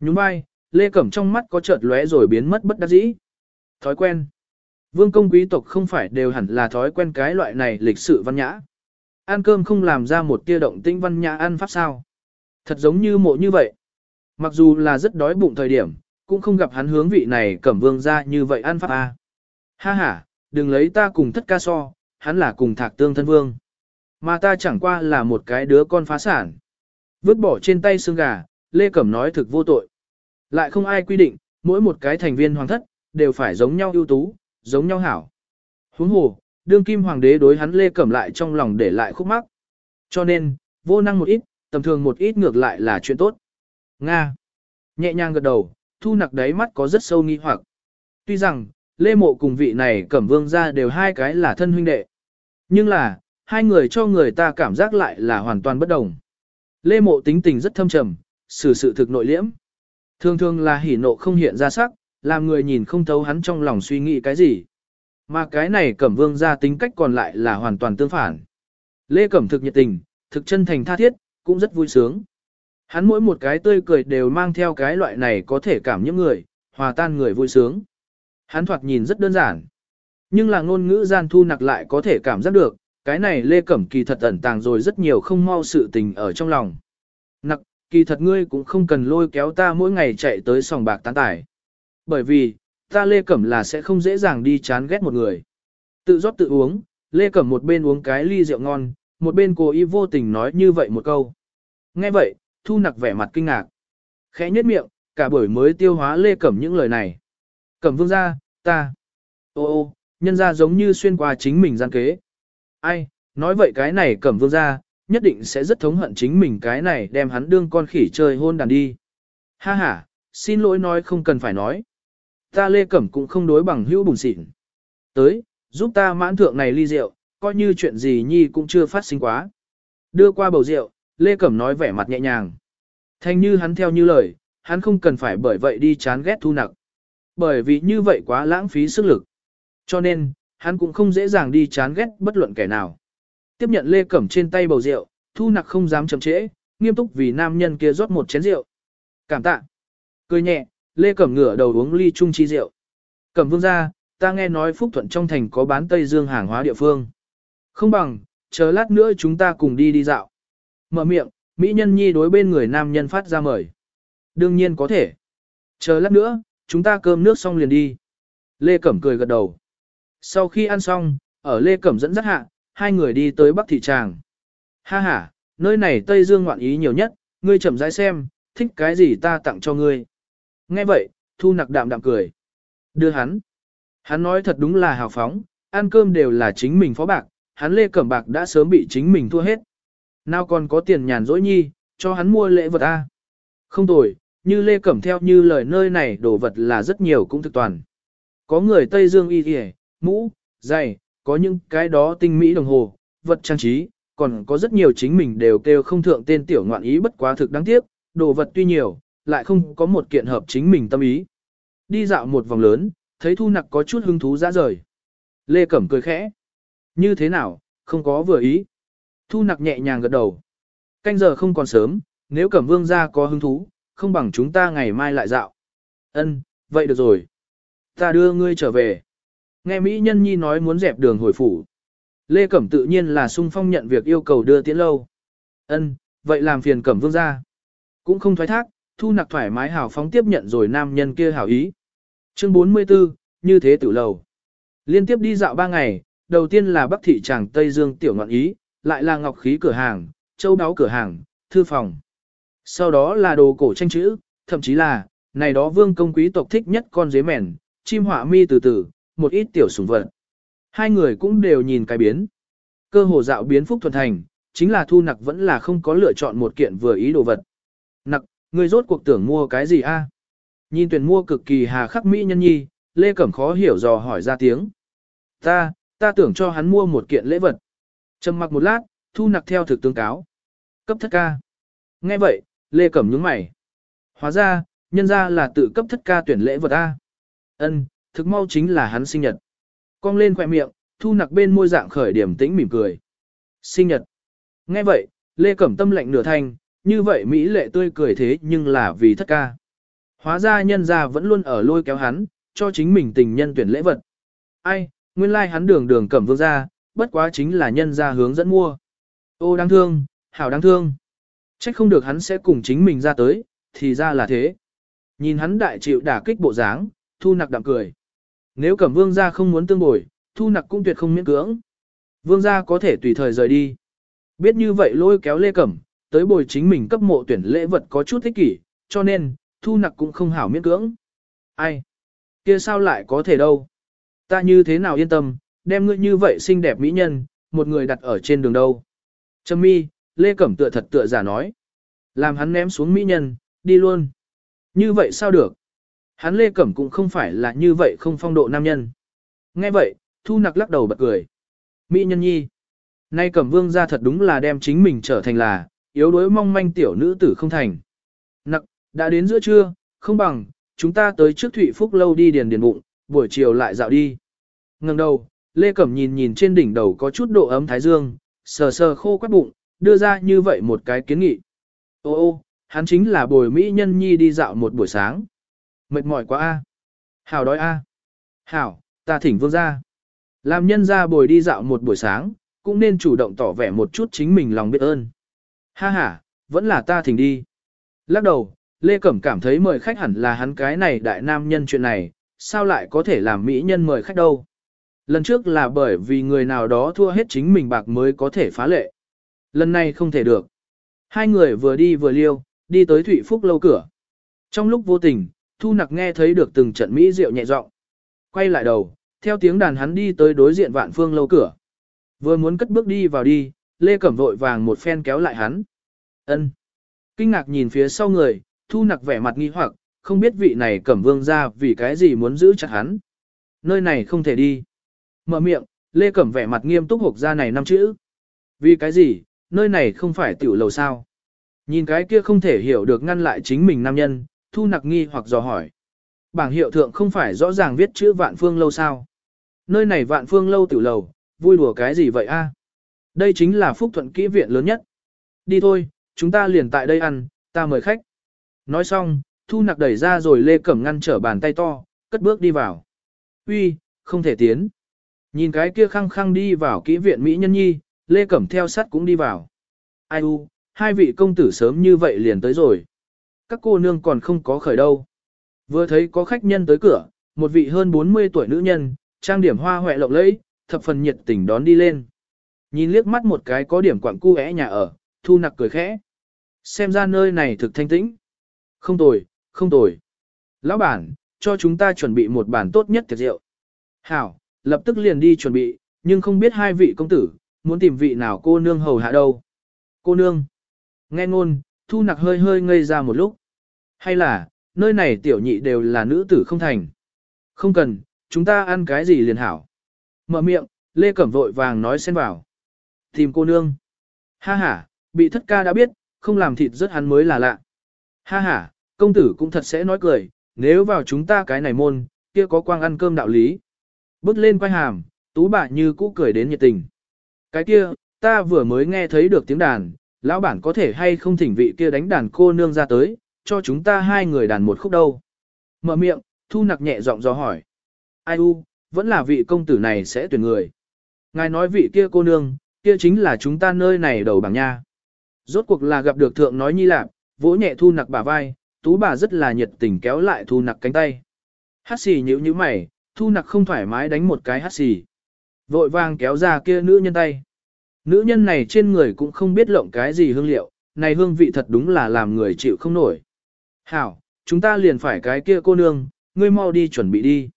Nhúng vai, Lê Cẩm trong mắt có chợt lóe rồi biến mất bất đắc dĩ. Thói quen. Vương công quý tộc không phải đều hẳn là thói quen cái loại này lịch sự văn nhã. Ăn cơm không làm ra một tia động tĩnh văn nhã ăn pháp sao. Thật giống như mộ như vậy. Mặc dù là rất đói bụng thời điểm, cũng không gặp hắn hướng vị này cẩm vương ra như vậy ăn pháp a. Ha ha, đừng lấy ta cùng thất ca so, hắn là cùng thạc tương thân vương. Mà ta chẳng qua là một cái đứa con phá sản. Vứt bỏ trên tay xương gà, Lê Cẩm nói thực vô tội. Lại không ai quy định, mỗi một cái thành viên hoàng thất, đều phải giống nhau ưu tú, giống nhau hảo. Huống hồ, đương kim hoàng đế đối hắn Lê Cẩm lại trong lòng để lại khúc mắc. Cho nên, vô năng một ít, tầm thường một ít ngược lại là chuyện tốt. Nga. Nhẹ nhàng gật đầu, thu nặc đáy mắt có rất sâu nghi hoặc. Tuy rằng, Lê Mộ cùng vị này Cẩm Vương ra đều hai cái là thân huynh đệ. Nhưng là, hai người cho người ta cảm giác lại là hoàn toàn bất đồng. Lê Mộ tính tình rất thâm trầm, xử sự thực nội liễm. Thường thường là hỉ nộ không hiện ra sắc, làm người nhìn không thấu hắn trong lòng suy nghĩ cái gì. Mà cái này Cẩm Vương ra tính cách còn lại là hoàn toàn tương phản. Lê Cẩm thực nhiệt tình, thực chân thành tha thiết, cũng rất vui sướng. Hắn mỗi một cái tươi cười đều mang theo cái loại này có thể cảm những người, hòa tan người vui sướng. Hắn thoạt nhìn rất đơn giản. Nhưng là ngôn ngữ gian thu nặc lại có thể cảm giác được, cái này Lê Cẩm kỳ thật ẩn tàng rồi rất nhiều không mau sự tình ở trong lòng. Nặc, kỳ thật ngươi cũng không cần lôi kéo ta mỗi ngày chạy tới sòng bạc tán tải. Bởi vì, ta Lê Cẩm là sẽ không dễ dàng đi chán ghét một người. Tự rót tự uống, Lê Cẩm một bên uống cái ly rượu ngon, một bên cố ý vô tình nói như vậy một câu. Nghe vậy, Thu Nặc vẻ mặt kinh ngạc. Khẽ nhếch miệng, cả buổi mới tiêu hóa Lê Cẩm những lời này. Cẩm vương ra, ta. Ô ô, Nhân ra giống như xuyên qua chính mình gian kế. Ai, nói vậy cái này cẩm vương ra, nhất định sẽ rất thống hận chính mình cái này đem hắn đương con khỉ chơi hôn đàn đi. Ha ha, xin lỗi nói không cần phải nói. Ta Lê Cẩm cũng không đối bằng hữu bùn xịn. Tới, giúp ta mãn thượng này ly rượu, coi như chuyện gì nhi cũng chưa phát sinh quá. Đưa qua bầu rượu, Lê Cẩm nói vẻ mặt nhẹ nhàng. Thanh như hắn theo như lời, hắn không cần phải bởi vậy đi chán ghét thu nặc. Bởi vì như vậy quá lãng phí sức lực. Cho nên, hắn cũng không dễ dàng đi chán ghét bất luận kẻ nào. Tiếp nhận Lê Cẩm trên tay bầu rượu, thu nặc không dám chậm trễ, nghiêm túc vì nam nhân kia rót một chén rượu. Cảm tạ. Cười nhẹ, Lê Cẩm ngửa đầu uống ly chung chi rượu. Cẩm vương ra, ta nghe nói Phúc Thuận trong thành có bán Tây Dương hàng hóa địa phương. Không bằng, chờ lát nữa chúng ta cùng đi đi dạo. Mở miệng, Mỹ nhân nhi đối bên người nam nhân phát ra mời. Đương nhiên có thể. Chờ lát nữa, chúng ta cơm nước xong liền đi. Lê Cẩm cười gật đầu. Sau khi ăn xong, ở Lê Cẩm dẫn dắt hạ, hai người đi tới Bắc Thị Tràng. Ha ha, nơi này Tây Dương ngoạn ý nhiều nhất, ngươi chậm rãi xem, thích cái gì ta tặng cho ngươi. Nghe vậy, Thu nặc đạm đạm cười. Đưa hắn. Hắn nói thật đúng là hào phóng, ăn cơm đều là chính mình phó bạc, hắn Lê Cẩm Bạc đã sớm bị chính mình thua hết. Nào còn có tiền nhàn dỗi nhi, cho hắn mua lễ vật A. Không tồi, như Lê Cẩm theo như lời nơi này đồ vật là rất nhiều cũng thực toàn. Có người Tây Dương y kìa, mũ, giày, có những cái đó tinh mỹ đồng hồ, vật trang trí, còn có rất nhiều chính mình đều kêu không thượng tên tiểu ngoạn ý bất quá thực đáng tiếc, đồ vật tuy nhiều, lại không có một kiện hợp chính mình tâm ý. Đi dạo một vòng lớn, thấy thu nặc có chút hứng thú ra rời. Lê Cẩm cười khẽ. Như thế nào, không có vừa ý. Thu nặc nhẹ nhàng gật đầu. Canh giờ không còn sớm, nếu Cẩm Vương ra có hứng thú, không bằng chúng ta ngày mai lại dạo. Ân, vậy được rồi. Ta đưa ngươi trở về. Nghe Mỹ Nhân Nhi nói muốn dẹp đường hồi phủ. Lê Cẩm tự nhiên là sung phong nhận việc yêu cầu đưa tiễn lâu. Ân, vậy làm phiền Cẩm Vương ra. Cũng không thoái thác, thu nặc thoải mái hào phóng tiếp nhận rồi nam nhân kia hảo ý. Chương 44, như thế tử lầu. Liên tiếp đi dạo ba ngày, đầu tiên là Bắc thị tràng Tây Dương tiểu ngọn ý, lại là ngọc khí cửa hàng, châu đáo cửa hàng, thư phòng. Sau đó là đồ cổ tranh chữ, thậm chí là, này đó vương công quý tộc thích nhất con dế mèn, chim họa mi từ từ, một ít tiểu sủng vật. Hai người cũng đều nhìn cái biến. Cơ hồ dạo biến phúc thuần thành, chính là thu nặc vẫn là không có lựa chọn một kiện vừa ý đồ vật. Nặc, người rốt cuộc tưởng mua cái gì a? Nhìn tuyển mua cực kỳ hà khắc mỹ nhân nhi, Lê Cẩm khó hiểu dò hỏi ra tiếng. Ta, ta tưởng cho hắn mua một kiện lễ vật. Trầm mặc một lát, thu nặc theo thực tương cáo. Cấp thất ca. Nghe vậy, Lê Cẩm nhướng mày. Hóa ra, nhân ra là tự cấp thất ca tuyển lễ vật A. Ân, thực mau chính là hắn sinh nhật. Cong lên khỏe miệng, thu nặc bên môi dạng khởi điểm tĩnh mỉm cười. Sinh nhật. Nghe vậy, Lê Cẩm tâm lạnh nửa thanh, như vậy Mỹ lệ tươi cười thế nhưng là vì thất ca. Hóa ra nhân gia vẫn luôn ở lôi kéo hắn, cho chính mình tình nhân tuyển lễ vật. Ai, nguyên lai like hắn đường đường cẩm vương ra, bất quá chính là nhân gia hướng dẫn mua. Ô đáng thương, hảo đáng thương. Trách không được hắn sẽ cùng chính mình ra tới, thì ra là thế. Nhìn hắn đại chịu đả kích bộ dáng, thu nặc đạm cười. Nếu cẩm vương gia không muốn tương bồi, thu nặc cũng tuyệt không miễn cưỡng. Vương gia có thể tùy thời rời đi. Biết như vậy lôi kéo lê cẩm, tới bồi chính mình cấp mộ tuyển lễ vật có chút thích kỷ, cho nên, thu nặc cũng không hảo miễn cưỡng. Ai? kia sao lại có thể đâu? Ta như thế nào yên tâm, đem ngươi như vậy xinh đẹp mỹ nhân, một người đặt ở trên đường đâu. Trâm mi, Lê Cẩm tựa thật tựa giả nói. Làm hắn ném xuống mỹ nhân, đi luôn. Như vậy sao được? Hắn Lê Cẩm cũng không phải là như vậy không phong độ nam nhân. Nghe vậy, Thu Nặc lắc đầu bật cười. Mỹ nhân nhi. Nay Cẩm Vương ra thật đúng là đem chính mình trở thành là, yếu đuối mong manh tiểu nữ tử không thành. Nặc, đã đến giữa trưa, không bằng, chúng ta tới trước Thụy Phúc lâu đi điền điền bụng, buổi chiều lại dạo đi. Ngừng đầu, Lê Cẩm nhìn nhìn trên đỉnh đầu có chút độ ấm thái dương, sờ sờ khô quát bụng, đưa ra như vậy một cái kiến nghị. Ô ô, hắn chính là bồi Mỹ nhân nhi đi dạo một buổi sáng. Mệt mỏi quá a. Hảo đói a. Hảo, ta thỉnh vương ra. Làm nhân ra bồi đi dạo một buổi sáng, cũng nên chủ động tỏ vẻ một chút chính mình lòng biết ơn. Ha ha, vẫn là ta thỉnh đi. Lắc đầu, Lê Cẩm cảm thấy mời khách hẳn là hắn cái này đại nam nhân chuyện này, sao lại có thể làm mỹ nhân mời khách đâu. Lần trước là bởi vì người nào đó thua hết chính mình bạc mới có thể phá lệ. Lần này không thể được. Hai người vừa đi vừa liêu, đi tới Thụy Phúc lâu cửa. Trong lúc vô tình, Thu Nặc nghe thấy được từng trận mỹ rượu nhẹ giọng. Quay lại đầu, Theo tiếng đàn hắn đi tới đối diện vạn phương lâu cửa. Vừa muốn cất bước đi vào đi, Lê Cẩm vội vàng một phen kéo lại hắn. ân Kinh ngạc nhìn phía sau người, thu nặc vẻ mặt nghi hoặc, không biết vị này Cẩm Vương ra vì cái gì muốn giữ chặt hắn. Nơi này không thể đi. Mở miệng, Lê Cẩm vẻ mặt nghiêm túc hộp ra này năm chữ. Vì cái gì, nơi này không phải tiểu lầu sao. Nhìn cái kia không thể hiểu được ngăn lại chính mình nam nhân, thu nặc nghi hoặc dò hỏi. Bảng hiệu thượng không phải rõ ràng viết chữ vạn phương lâu sao. Nơi này vạn phương lâu tiểu lầu, vui đùa cái gì vậy a? Đây chính là phúc thuận kỹ viện lớn nhất. Đi thôi, chúng ta liền tại đây ăn, ta mời khách. Nói xong, thu nặc đẩy ra rồi lê cẩm ngăn trở bàn tay to, cất bước đi vào. Uy, không thể tiến. Nhìn cái kia khăng khăng đi vào kỹ viện Mỹ Nhân Nhi, Lê Cẩm theo sát cũng đi vào. Ai u, hai vị công tử sớm như vậy liền tới rồi. Các cô nương còn không có khởi đâu. Vừa thấy có khách nhân tới cửa, một vị hơn 40 tuổi nữ nhân, trang điểm hoa hoẹ lộng lẫy, thập phần nhiệt tình đón đi lên. Nhìn liếc mắt một cái có điểm quặng cu é nhà ở, thu nặc cười khẽ. Xem ra nơi này thực thanh tĩnh. Không tồi, không tồi. Lão bản, cho chúng ta chuẩn bị một bản tốt nhất tiệc rượu. Hảo, lập tức liền đi chuẩn bị, nhưng không biết hai vị công tử, muốn tìm vị nào cô nương hầu hạ đâu. Cô nương. Nghe ngôn, thu nặc hơi hơi ngây ra một lúc. Hay là, nơi này tiểu nhị đều là nữ tử không thành. Không cần, chúng ta ăn cái gì liền hảo. Mở miệng, Lê Cẩm vội vàng nói xen vào. Tìm cô nương. Ha ha, bị thất ca đã biết, không làm thịt rất hắn mới là lạ. Ha ha, công tử cũng thật sẽ nói cười, nếu vào chúng ta cái này môn, kia có quang ăn cơm đạo lý. Bước lên quay hàm, tú bà như cũ cười đến nhiệt tình. Cái kia, ta vừa mới nghe thấy được tiếng đàn, lão bản có thể hay không thỉnh vị kia đánh đàn cô nương ra tới, cho chúng ta hai người đàn một khúc đâu. Mở miệng, thu nặc nhẹ giọng do hỏi. Ai u, vẫn là vị công tử này sẽ tuyển người. Ngài nói vị kia cô nương, kia chính là chúng ta nơi này đầu bảng nha. Rốt cuộc là gặp được thượng nói nhi lạc, vỗ nhẹ thu nặc bả vai, tú bà rất là nhiệt tình kéo lại thu nặc cánh tay. Hát xì nhíu như mày, thu nặc không thoải mái đánh một cái hát xì. Vội vàng kéo ra kia nữ nhân tay. Nữ nhân này trên người cũng không biết lộng cái gì hương liệu, này hương vị thật đúng là làm người chịu không nổi. Hảo, chúng ta liền phải cái kia cô nương, ngươi mau đi chuẩn bị đi.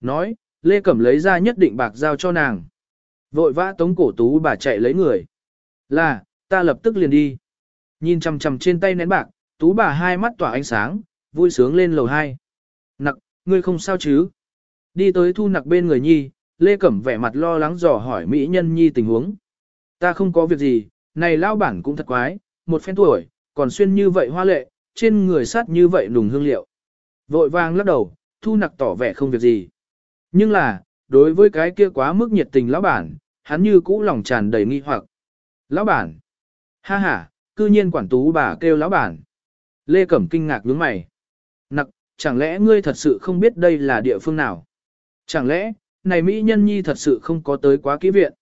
Nói, Lê Cẩm lấy ra nhất định bạc giao cho nàng. Vội vã tống cổ tú bà chạy lấy người. Là, ta lập tức liền đi. Nhìn chằm chằm trên tay nén bạc, tú bà hai mắt tỏa ánh sáng, vui sướng lên lầu hai. Nặc, ngươi không sao chứ? Đi tới thu nặc bên người nhi, Lê Cẩm vẻ mặt lo lắng dò hỏi Mỹ nhân nhi tình huống. Ta không có việc gì, này lao bản cũng thật quái, một phen tuổi, còn xuyên như vậy hoa lệ, trên người sát như vậy nùng hương liệu. Vội vàng lắc đầu, thu nặc tỏ vẻ không việc gì. Nhưng là, đối với cái kia quá mức nhiệt tình lão bản, hắn như cũ lòng tràn đầy nghi hoặc. Lão bản! Ha ha, cư nhiên quản tú bà kêu lão bản. Lê Cẩm kinh ngạc nhướng mày. Nặc, chẳng lẽ ngươi thật sự không biết đây là địa phương nào? Chẳng lẽ, này Mỹ nhân nhi thật sự không có tới quá kỹ viện?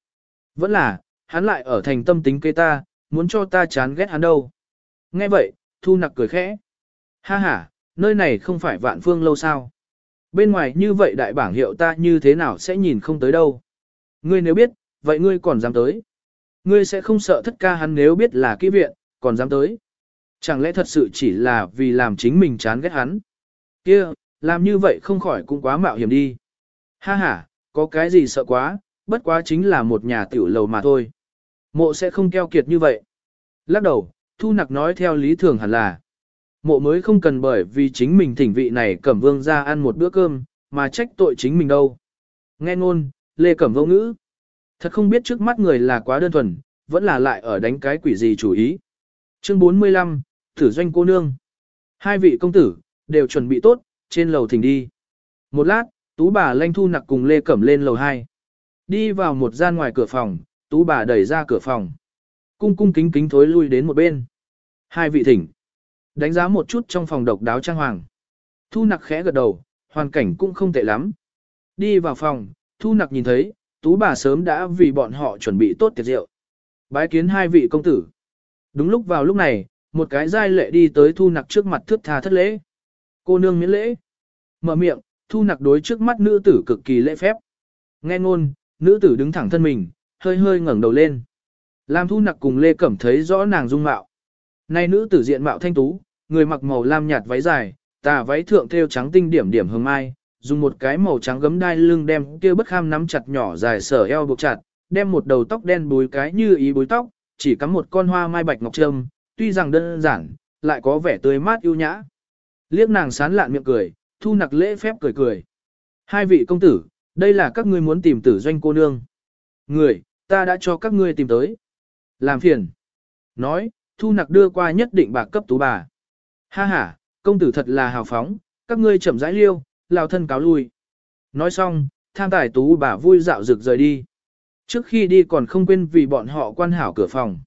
Vẫn là, hắn lại ở thành tâm tính cây ta, muốn cho ta chán ghét hắn đâu. Nghe vậy, Thu Nặc cười khẽ. Ha ha, nơi này không phải vạn phương lâu sao? Bên ngoài như vậy đại bảng hiệu ta như thế nào sẽ nhìn không tới đâu? Ngươi nếu biết, vậy ngươi còn dám tới? Ngươi sẽ không sợ thất ca hắn nếu biết là kỹ viện, còn dám tới? Chẳng lẽ thật sự chỉ là vì làm chính mình chán ghét hắn? Kia, làm như vậy không khỏi cũng quá mạo hiểm đi. Ha ha, có cái gì sợ quá, bất quá chính là một nhà tiểu lầu mà thôi. Mộ sẽ không keo kiệt như vậy. Lắc đầu, thu nặc nói theo lý thường hẳn là. Mộ mới không cần bởi vì chính mình thỉnh vị này cẩm vương ra ăn một bữa cơm, mà trách tội chính mình đâu. Nghe ngôn, lê cẩm vô ngữ. Thật không biết trước mắt người là quá đơn thuần, vẫn là lại ở đánh cái quỷ gì chủ ý. Chương 45, Thử doanh cô nương. Hai vị công tử, đều chuẩn bị tốt, trên lầu thỉnh đi. Một lát, tú bà lanh thu nặc cùng Lê Cẩm lên lầu 2. Đi vào một gian ngoài cửa phòng, tú bà đẩy ra cửa phòng. Cung cung kính kính thối lui đến một bên. Hai vị thỉnh. Đánh giá một chút trong phòng độc đáo trang hoàng. Thu nặc khẽ gật đầu, hoàn cảnh cũng không tệ lắm. Đi vào phòng, thu nặc nhìn thấy, tú bà sớm đã vì bọn họ chuẩn bị tốt tiệc rượu. Bái kiến hai vị công tử. Đúng lúc vào lúc này, một cái giai lệ đi tới thu nặc trước mặt thước tha thất lễ. Cô nương miễn lễ. Mở miệng, thu nặc đối trước mắt nữ tử cực kỳ lễ phép. Nghe ngôn, nữ tử đứng thẳng thân mình, hơi hơi ngẩng đầu lên. làm thu nặc cùng Lê Cẩm thấy rõ nàng dung mạo. Này nữ tử diện mạo thanh tú, người mặc màu lam nhạt váy dài, tà váy thượng thêu trắng tinh điểm điểm hương mai, dùng một cái màu trắng gấm đai lưng đem kia bất kham nắm chặt nhỏ dài sở eo buộc chặt, đem một đầu tóc đen búi cái như ý búi tóc, chỉ cắm một con hoa mai bạch ngọc trâm, tuy rằng đơn giản, lại có vẻ tươi mát yêu nhã. Liếc nàng sán lạn miệng cười, thu nặc lễ phép cười cười. Hai vị công tử, đây là các ngươi muốn tìm tử doanh cô nương. Người, ta đã cho các ngươi tìm tới. Làm phiền. Nói, thu nặc đưa qua nhất định bạc cấp tú bà. Ha ha, công tử thật là hào phóng, các ngươi chậm rãi liêu, lao thân cáo lui. Nói xong, tham tài tú bà vui dạo rực rời đi. Trước khi đi còn không quên vì bọn họ quan hảo cửa phòng.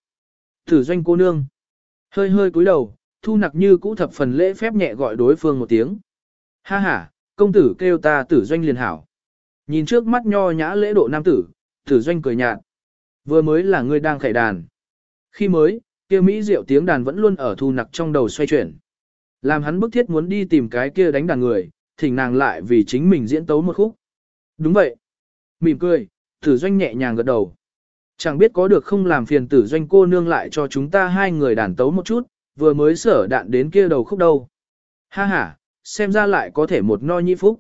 Tử doanh cô nương. Hơi hơi cúi đầu, thu nặc như cũ thập phần lễ phép nhẹ gọi đối phương một tiếng. Ha ha, công tử kêu ta tử doanh liền hảo. Nhìn trước mắt nho nhã lễ độ nam tử, tử doanh cười nhạt. Vừa mới là ngươi đang khải đàn. Khi mới, kia Mỹ diệu tiếng đàn vẫn luôn ở thu nặc trong đầu xoay chuyển. Làm hắn bức thiết muốn đi tìm cái kia đánh đàn người, thỉnh nàng lại vì chính mình diễn tấu một khúc. Đúng vậy. Mỉm cười, tử doanh nhẹ nhàng gật đầu. Chẳng biết có được không làm phiền tử doanh cô nương lại cho chúng ta hai người đàn tấu một chút, vừa mới sở đạn đến kia đầu khúc đâu. Ha ha, xem ra lại có thể một no nhi phúc.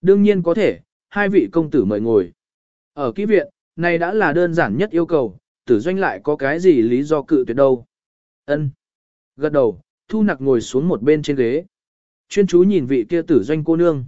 Đương nhiên có thể, hai vị công tử mời ngồi. Ở kỹ viện, này đã là đơn giản nhất yêu cầu, tử doanh lại có cái gì lý do cự tuyệt đâu. Ân. Gật đầu, thu nặc ngồi xuống một bên trên ghế. Chuyên chú nhìn vị kia tử doanh cô nương.